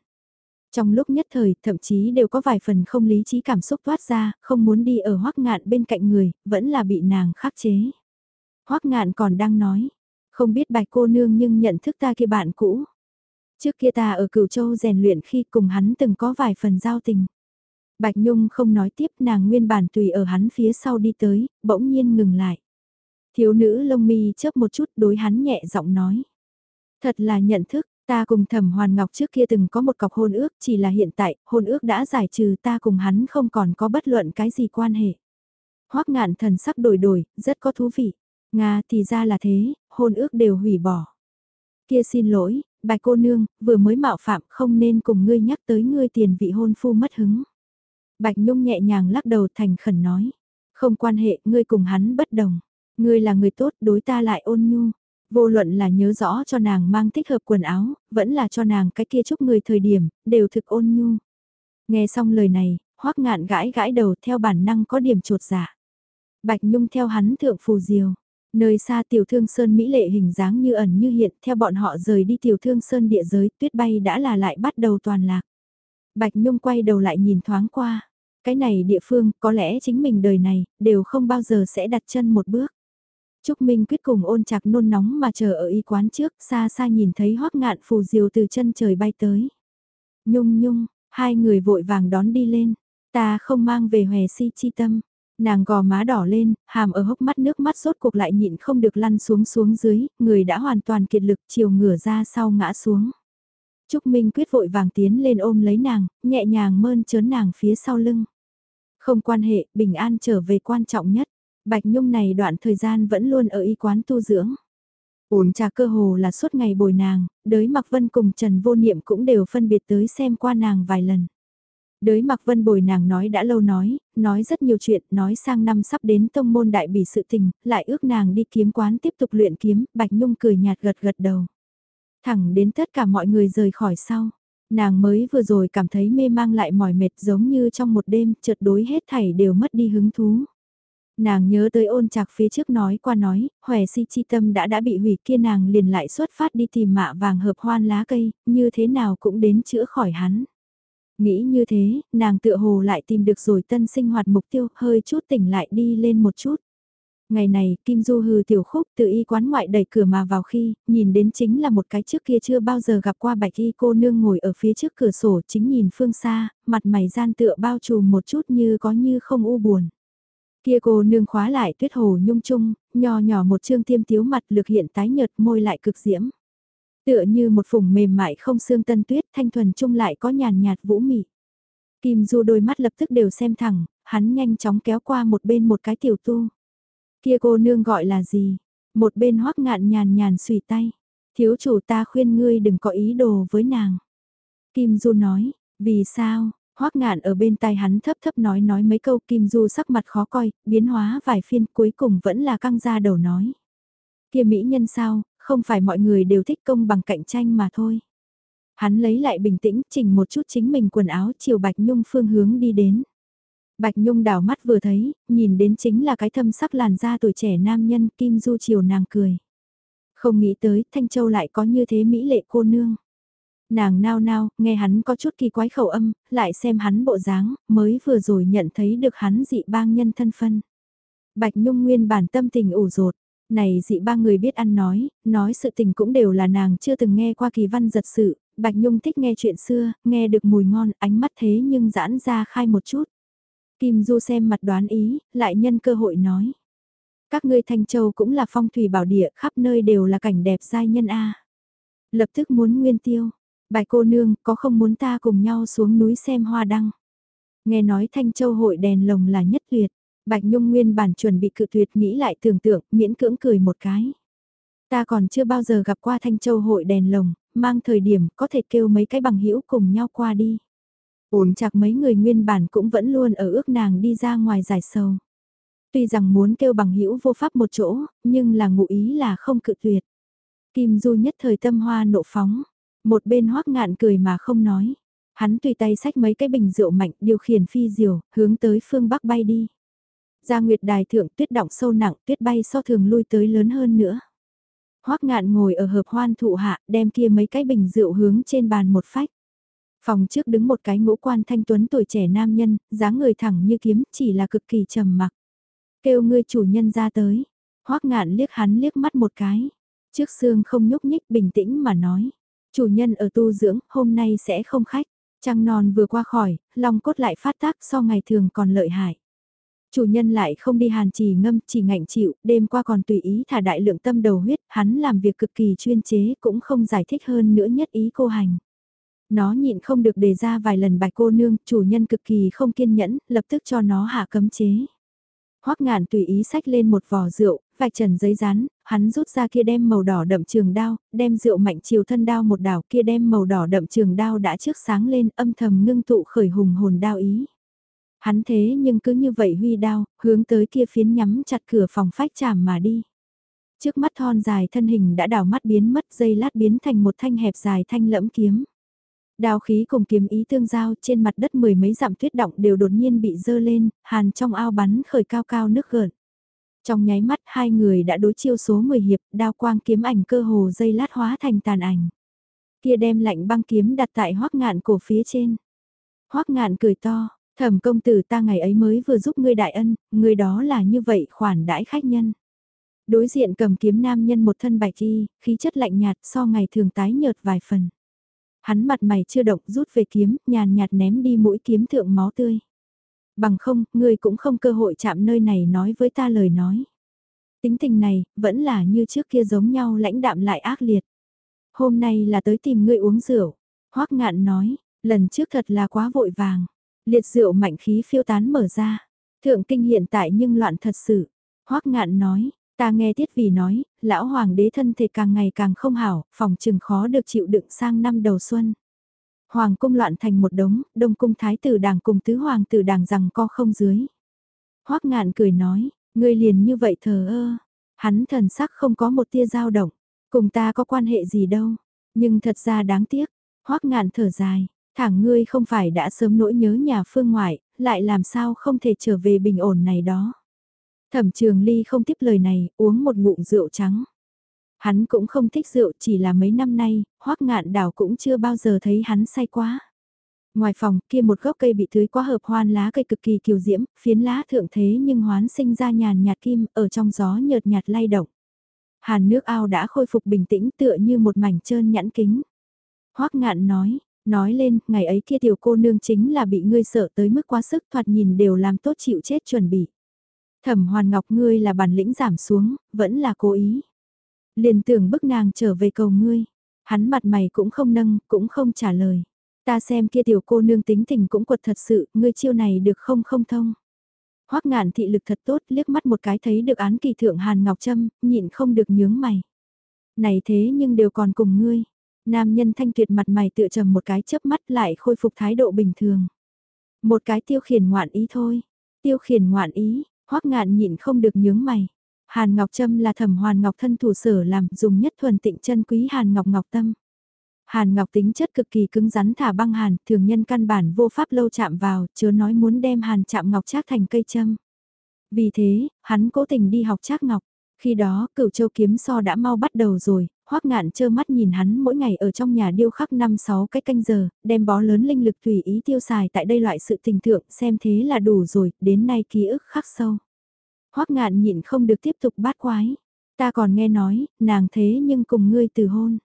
Trong lúc nhất thời, thậm chí đều có vài phần không lý trí cảm xúc thoát ra, không muốn đi ở hoắc ngạn bên cạnh người, vẫn là bị nàng khắc chế. hoắc ngạn còn đang nói, không biết bạch cô nương nhưng nhận thức ta kia bạn cũ. Trước kia ta ở cửu châu rèn luyện khi cùng hắn từng có vài phần giao tình. Bạch Nhung không nói tiếp nàng nguyên bản tùy ở hắn phía sau đi tới, bỗng nhiên ngừng lại. Thiếu nữ lông mi chớp một chút đối hắn nhẹ giọng nói. Thật là nhận thức, ta cùng thẩm hoàn ngọc trước kia từng có một cọc hôn ước, chỉ là hiện tại, hôn ước đã giải trừ ta cùng hắn không còn có bất luận cái gì quan hệ. Hoác ngạn thần sắc đổi đổi, rất có thú vị. Nga thì ra là thế, hôn ước đều hủy bỏ. Kia xin lỗi, bạch cô nương, vừa mới mạo phạm không nên cùng ngươi nhắc tới ngươi tiền vị hôn phu mất hứng. Bạch Nhung nhẹ nhàng lắc đầu thành khẩn nói. Không quan hệ, ngươi cùng hắn bất đồng. Ngươi là người tốt, đối ta lại ôn nhu. Vô luận là nhớ rõ cho nàng mang thích hợp quần áo, vẫn là cho nàng cái kia chúc người thời điểm, đều thực ôn nhu. Nghe xong lời này, hoắc ngạn gãi gãi đầu theo bản năng có điểm trột dạ. Bạch Nhung theo hắn thượng phù diều. Nơi xa tiểu thương sơn mỹ lệ hình dáng như ẩn như hiện theo bọn họ rời đi tiểu thương sơn địa giới tuyết bay đã là lại bắt đầu toàn lạc. Bạch Nhung quay đầu lại nhìn thoáng qua. Cái này địa phương có lẽ chính mình đời này đều không bao giờ sẽ đặt chân một bước. Trúc Minh quyết cùng ôn chặt nôn nóng mà chờ ở y quán trước xa xa nhìn thấy hoắc ngạn phù diều từ chân trời bay tới. Nhung nhung, hai người vội vàng đón đi lên. Ta không mang về hòe si chi tâm. Nàng gò má đỏ lên, hàm ở hốc mắt nước mắt rốt cuộc lại nhịn không được lăn xuống xuống dưới, người đã hoàn toàn kiệt lực chiều ngửa ra sau ngã xuống. Trúc Minh quyết vội vàng tiến lên ôm lấy nàng, nhẹ nhàng mơn trớn nàng phía sau lưng. Không quan hệ, bình an trở về quan trọng nhất. Bạch Nhung này đoạn thời gian vẫn luôn ở y quán tu dưỡng. Ổn trà cơ hồ là suốt ngày bồi nàng, đới Mạc Vân cùng Trần Vô Niệm cũng đều phân biệt tới xem qua nàng vài lần. Đới Mạc Vân bồi nàng nói đã lâu nói, nói rất nhiều chuyện, nói sang năm sắp đến tông môn đại bỉ sự tình, lại ước nàng đi kiếm quán tiếp tục luyện kiếm, Bạch Nhung cười nhạt gật gật đầu. Thẳng đến tất cả mọi người rời khỏi sau. Nàng mới vừa rồi cảm thấy mê mang lại mỏi mệt giống như trong một đêm chợt đối hết thảy đều mất đi hứng thú. Nàng nhớ tới ôn chạc phía trước nói qua nói, hòe si chi tâm đã đã bị hủy kia nàng liền lại xuất phát đi tìm mạ vàng hợp hoan lá cây, như thế nào cũng đến chữa khỏi hắn. Nghĩ như thế, nàng tựa hồ lại tìm được rồi tân sinh hoạt mục tiêu, hơi chút tỉnh lại đi lên một chút. Ngày này, Kim Du hừ tiểu khúc tự y quán ngoại đẩy cửa mà vào khi, nhìn đến chính là một cái trước kia chưa bao giờ gặp qua bạch y cô nương ngồi ở phía trước cửa sổ chính nhìn phương xa, mặt mày gian tựa bao trùm một chút như có như không u buồn. Kia cô nương khóa lại tuyết hồ nhung chung, nho nhỏ một chương tiêm tiếu mặt lực hiện tái nhợt môi lại cực diễm. Tựa như một phùng mềm mại không xương tân tuyết thanh thuần chung lại có nhàn nhạt vũ mị. Kim Du đôi mắt lập tức đều xem thẳng, hắn nhanh chóng kéo qua một bên một cái tiểu tu. Kia cô nương gọi là gì? Một bên hoắc ngạn nhàn nhàn xùy tay. Thiếu chủ ta khuyên ngươi đừng có ý đồ với nàng. Kim Du nói, vì sao? Hoắc ngạn ở bên tai hắn thấp thấp nói nói mấy câu Kim Du sắc mặt khó coi, biến hóa vài phiên cuối cùng vẫn là căng ra đầu nói. Kia mỹ nhân sao, không phải mọi người đều thích công bằng cạnh tranh mà thôi. Hắn lấy lại bình tĩnh, chỉnh một chút chính mình quần áo chiều Bạch Nhung phương hướng đi đến. Bạch Nhung đảo mắt vừa thấy, nhìn đến chính là cái thâm sắc làn da tuổi trẻ nam nhân Kim Du chiều nàng cười. Không nghĩ tới Thanh Châu lại có như thế mỹ lệ cô nương. Nàng nao nao, nghe hắn có chút kỳ quái khẩu âm, lại xem hắn bộ dáng, mới vừa rồi nhận thấy được hắn dị bang nhân thân phân. Bạch Nhung nguyên bản tâm tình ủ rột, này dị ba người biết ăn nói, nói sự tình cũng đều là nàng chưa từng nghe qua kỳ văn giật sự, Bạch Nhung thích nghe chuyện xưa, nghe được mùi ngon, ánh mắt thế nhưng giãn ra khai một chút. Kim Du xem mặt đoán ý, lại nhân cơ hội nói. Các ngươi Thanh Châu cũng là phong thủy bảo địa, khắp nơi đều là cảnh đẹp giai nhân A. Lập tức muốn nguyên tiêu, Bài cô nương, có không muốn ta cùng nhau xuống núi xem hoa đăng? Nghe nói Thanh Châu hội đèn lồng là nhất tuyệt. Bạch Nhung nguyên bản chuẩn bị cự tuyệt nghĩ lại tưởng tượng, miễn cưỡng cười một cái. Ta còn chưa bao giờ gặp qua Thanh Châu hội đèn lồng, mang thời điểm có thể kêu mấy cái bằng hữu cùng nhau qua đi. Ổn chặt mấy người nguyên bản cũng vẫn luôn ở ước nàng đi ra ngoài giải sầu. Tuy rằng muốn kêu bằng hữu vô pháp một chỗ, nhưng là ngụ ý là không cự tuyệt. Kim Du nhất thời tâm hoa nộ phóng, một bên hoắc ngạn cười mà không nói. Hắn tùy tay xách mấy cái bình rượu mạnh điều khiển phi diều, hướng tới phương bắc bay đi. Ra nguyệt đài thượng tuyết động sâu nặng, tuyết bay so thường lui tới lớn hơn nữa. Hoắc ngạn ngồi ở hợp hoan thụ hạ, đem kia mấy cái bình rượu hướng trên bàn một phách. Phòng trước đứng một cái ngũ quan thanh tuấn tuổi trẻ nam nhân, dáng người thẳng như kiếm, chỉ là cực kỳ trầm mặc. Kêu ngươi chủ nhân ra tới. Hoắc ngạn liếc hắn liếc mắt một cái. Trước xương không nhúc nhích bình tĩnh mà nói. Chủ nhân ở tu dưỡng, hôm nay sẽ không khách. Trăng non vừa qua khỏi, long cốt lại phát tác so ngày thường còn lợi hại. Chủ nhân lại không đi hàn trì ngâm, chỉ ngạnh chịu, đêm qua còn tùy ý thả đại lượng tâm đầu huyết, hắn làm việc cực kỳ chuyên chế cũng không giải thích hơn nữa nhất ý cô hành. Nó nhịn không được đề ra vài lần bài cô nương, chủ nhân cực kỳ không kiên nhẫn, lập tức cho nó hạ cấm chế. Hoắc ngạn tùy ý sách lên một vò rượu, vạch trần giấy rán, hắn rút ra kia đem màu đỏ đậm trường đao, đem rượu mạnh chiều thân đao một đảo kia đem màu đỏ đậm trường đao đã trước sáng lên âm thầm ngưng tụ khởi hùng hồn đao ý. Hắn thế nhưng cứ như vậy huy đao, hướng tới kia phiến nhắm chặt cửa phòng phách chạm mà đi. Trước mắt thon dài thân hình đã đảo mắt biến mất dây lát biến thành một thanh hẹp dài thanh lẫm kiếm. Đao khí cùng kiếm ý tương giao trên mặt đất mười mấy dặm tuyết động đều đột nhiên bị dơ lên, hàn trong ao bắn khởi cao cao nước gợn. Trong nháy mắt hai người đã đối chiêu số 10 hiệp, đao quang kiếm ảnh cơ hồ dây lát hóa thành tàn ảnh. Kia đem lạnh băng kiếm đặt tại hoắc ngạn cổ phía trên. hoắc ngạn cười to, thẩm công tử ta ngày ấy mới vừa giúp ngươi đại ân, người đó là như vậy khoản đãi khách nhân. Đối diện cầm kiếm nam nhân một thân bạch y, khí chất lạnh nhạt so ngày thường tái nhợt vài phần. Hắn mặt mày chưa động rút về kiếm, nhàn nhạt ném đi mũi kiếm thượng máu tươi. Bằng không, ngươi cũng không cơ hội chạm nơi này nói với ta lời nói. Tính tình này, vẫn là như trước kia giống nhau lãnh đạm lại ác liệt. Hôm nay là tới tìm ngươi uống rượu. Hoắc ngạn nói, lần trước thật là quá vội vàng. Liệt rượu mạnh khí phiêu tán mở ra. Thượng kinh hiện tại nhưng loạn thật sự. Hoắc ngạn nói, ta nghe tiết vì nói, lão hoàng đế thân thể càng ngày càng không hảo, phòng trừng khó được chịu đựng sang năm đầu xuân. Hoàng cung loạn thành một đống, đông cung thái tử đảng cùng tứ hoàng tử đảng rằng co không dưới. Hoắc ngạn cười nói, ngươi liền như vậy thờ ơ. Hắn thần sắc không có một tia dao động, cùng ta có quan hệ gì đâu. Nhưng thật ra đáng tiếc, Hoắc ngạn thở dài, thẳng ngươi không phải đã sớm nỗi nhớ nhà phương ngoại, lại làm sao không thể trở về bình ổn này đó. Thẩm trường ly không tiếp lời này, uống một ngụm rượu trắng. Hắn cũng không thích rượu chỉ là mấy năm nay, hoắc ngạn đảo cũng chưa bao giờ thấy hắn say quá. Ngoài phòng kia một gốc cây bị tưới quá hợp hoan lá cây cực kỳ kiều diễm, phiến lá thượng thế nhưng hoán sinh ra nhàn nhạt kim ở trong gió nhợt nhạt lay động. Hàn nước ao đã khôi phục bình tĩnh tựa như một mảnh trơn nhẵn kính. Hoắc ngạn nói, nói lên, ngày ấy kia tiểu cô nương chính là bị ngươi sợ tới mức quá sức thoạt nhìn đều làm tốt chịu chết chuẩn bị. Thẩm hoàn ngọc ngươi là bản lĩnh giảm xuống, vẫn là cố ý. Liền tưởng bức nàng trở về cầu ngươi. Hắn mặt mày cũng không nâng, cũng không trả lời. Ta xem kia tiểu cô nương tính tình cũng quật thật sự, ngươi chiêu này được không không thông. Hoắc ngạn thị lực thật tốt, liếc mắt một cái thấy được án kỳ thượng Hàn Ngọc Trâm, nhịn không được nhướng mày. Này thế nhưng đều còn cùng ngươi. Nam nhân thanh tuyệt mặt mày tựa trầm một cái chớp mắt lại khôi phục thái độ bình thường. Một cái tiêu khiển ngoạn ý thôi. Tiêu khiển ngoạn ý, hoắc ngạn nhịn không được nhướng mày. Hàn Ngọc Trâm là thẩm Hoàn Ngọc thân thủ sở làm dùng nhất thuần tịnh chân quý Hàn Ngọc Ngọc Tâm. Hàn Ngọc tính chất cực kỳ cứng rắn thả băng hàn, thường nhân căn bản vô pháp lâu chạm vào, chớ nói muốn đem hàn chạm ngọc trác thành cây châm. Vì thế, hắn cố tình đi học trác ngọc. Khi đó, cửu châu kiếm so đã mau bắt đầu rồi, hoắc ngạn trơ mắt nhìn hắn mỗi ngày ở trong nhà điêu khắc 5-6 cái canh giờ, đem bó lớn linh lực tùy ý tiêu xài tại đây loại sự tình thượng xem thế là đủ rồi, đến nay ký ức khắc sâu. Hoắc ngạn nhịn không được tiếp tục bát quái. Ta còn nghe nói, nàng thế nhưng cùng ngươi từ hôn.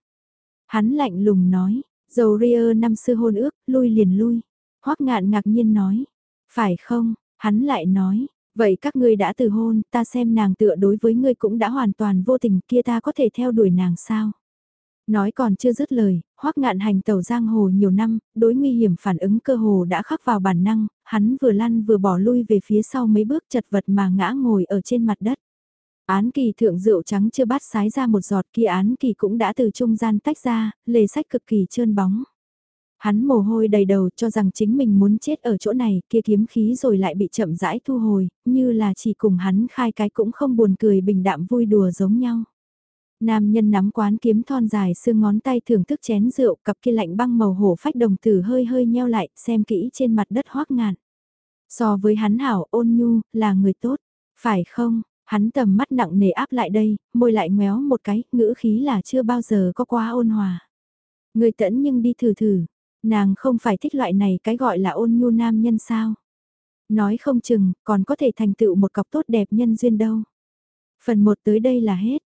Hắn lạnh lùng nói, dầu ria năm xưa hôn ước, lui liền lui. Hoắc ngạn ngạc nhiên nói, phải không, hắn lại nói, vậy các ngươi đã từ hôn, ta xem nàng tựa đối với ngươi cũng đã hoàn toàn vô tình kia ta có thể theo đuổi nàng sao? Nói còn chưa dứt lời, hoắc ngạn hành tàu giang hồ nhiều năm, đối nguy hiểm phản ứng cơ hồ đã khắc vào bản năng, hắn vừa lăn vừa bỏ lui về phía sau mấy bước chật vật mà ngã ngồi ở trên mặt đất. Án kỳ thượng rượu trắng chưa bát sái ra một giọt kia án kỳ cũng đã từ trung gian tách ra, lề sách cực kỳ trơn bóng. Hắn mồ hôi đầy đầu cho rằng chính mình muốn chết ở chỗ này, kia kiếm khí rồi lại bị chậm rãi thu hồi, như là chỉ cùng hắn khai cái cũng không buồn cười bình đạm vui đùa giống nhau. Nam nhân nắm quán kiếm thon dài xương ngón tay thưởng thức chén rượu, cặp kia lạnh băng màu hổ phách đồng tử hơi hơi nheo lại, xem kỹ trên mặt đất hoác ngạn. So với hắn hảo ôn nhu, là người tốt, phải không? Hắn tầm mắt nặng nề áp lại đây, môi lại ngoéo một cái, ngữ khí là chưa bao giờ có quá ôn hòa. Người tẫn nhưng đi thử thử, nàng không phải thích loại này cái gọi là ôn nhu nam nhân sao. Nói không chừng, còn có thể thành tựu một cọc tốt đẹp nhân duyên đâu. Phần 1 tới đây là hết.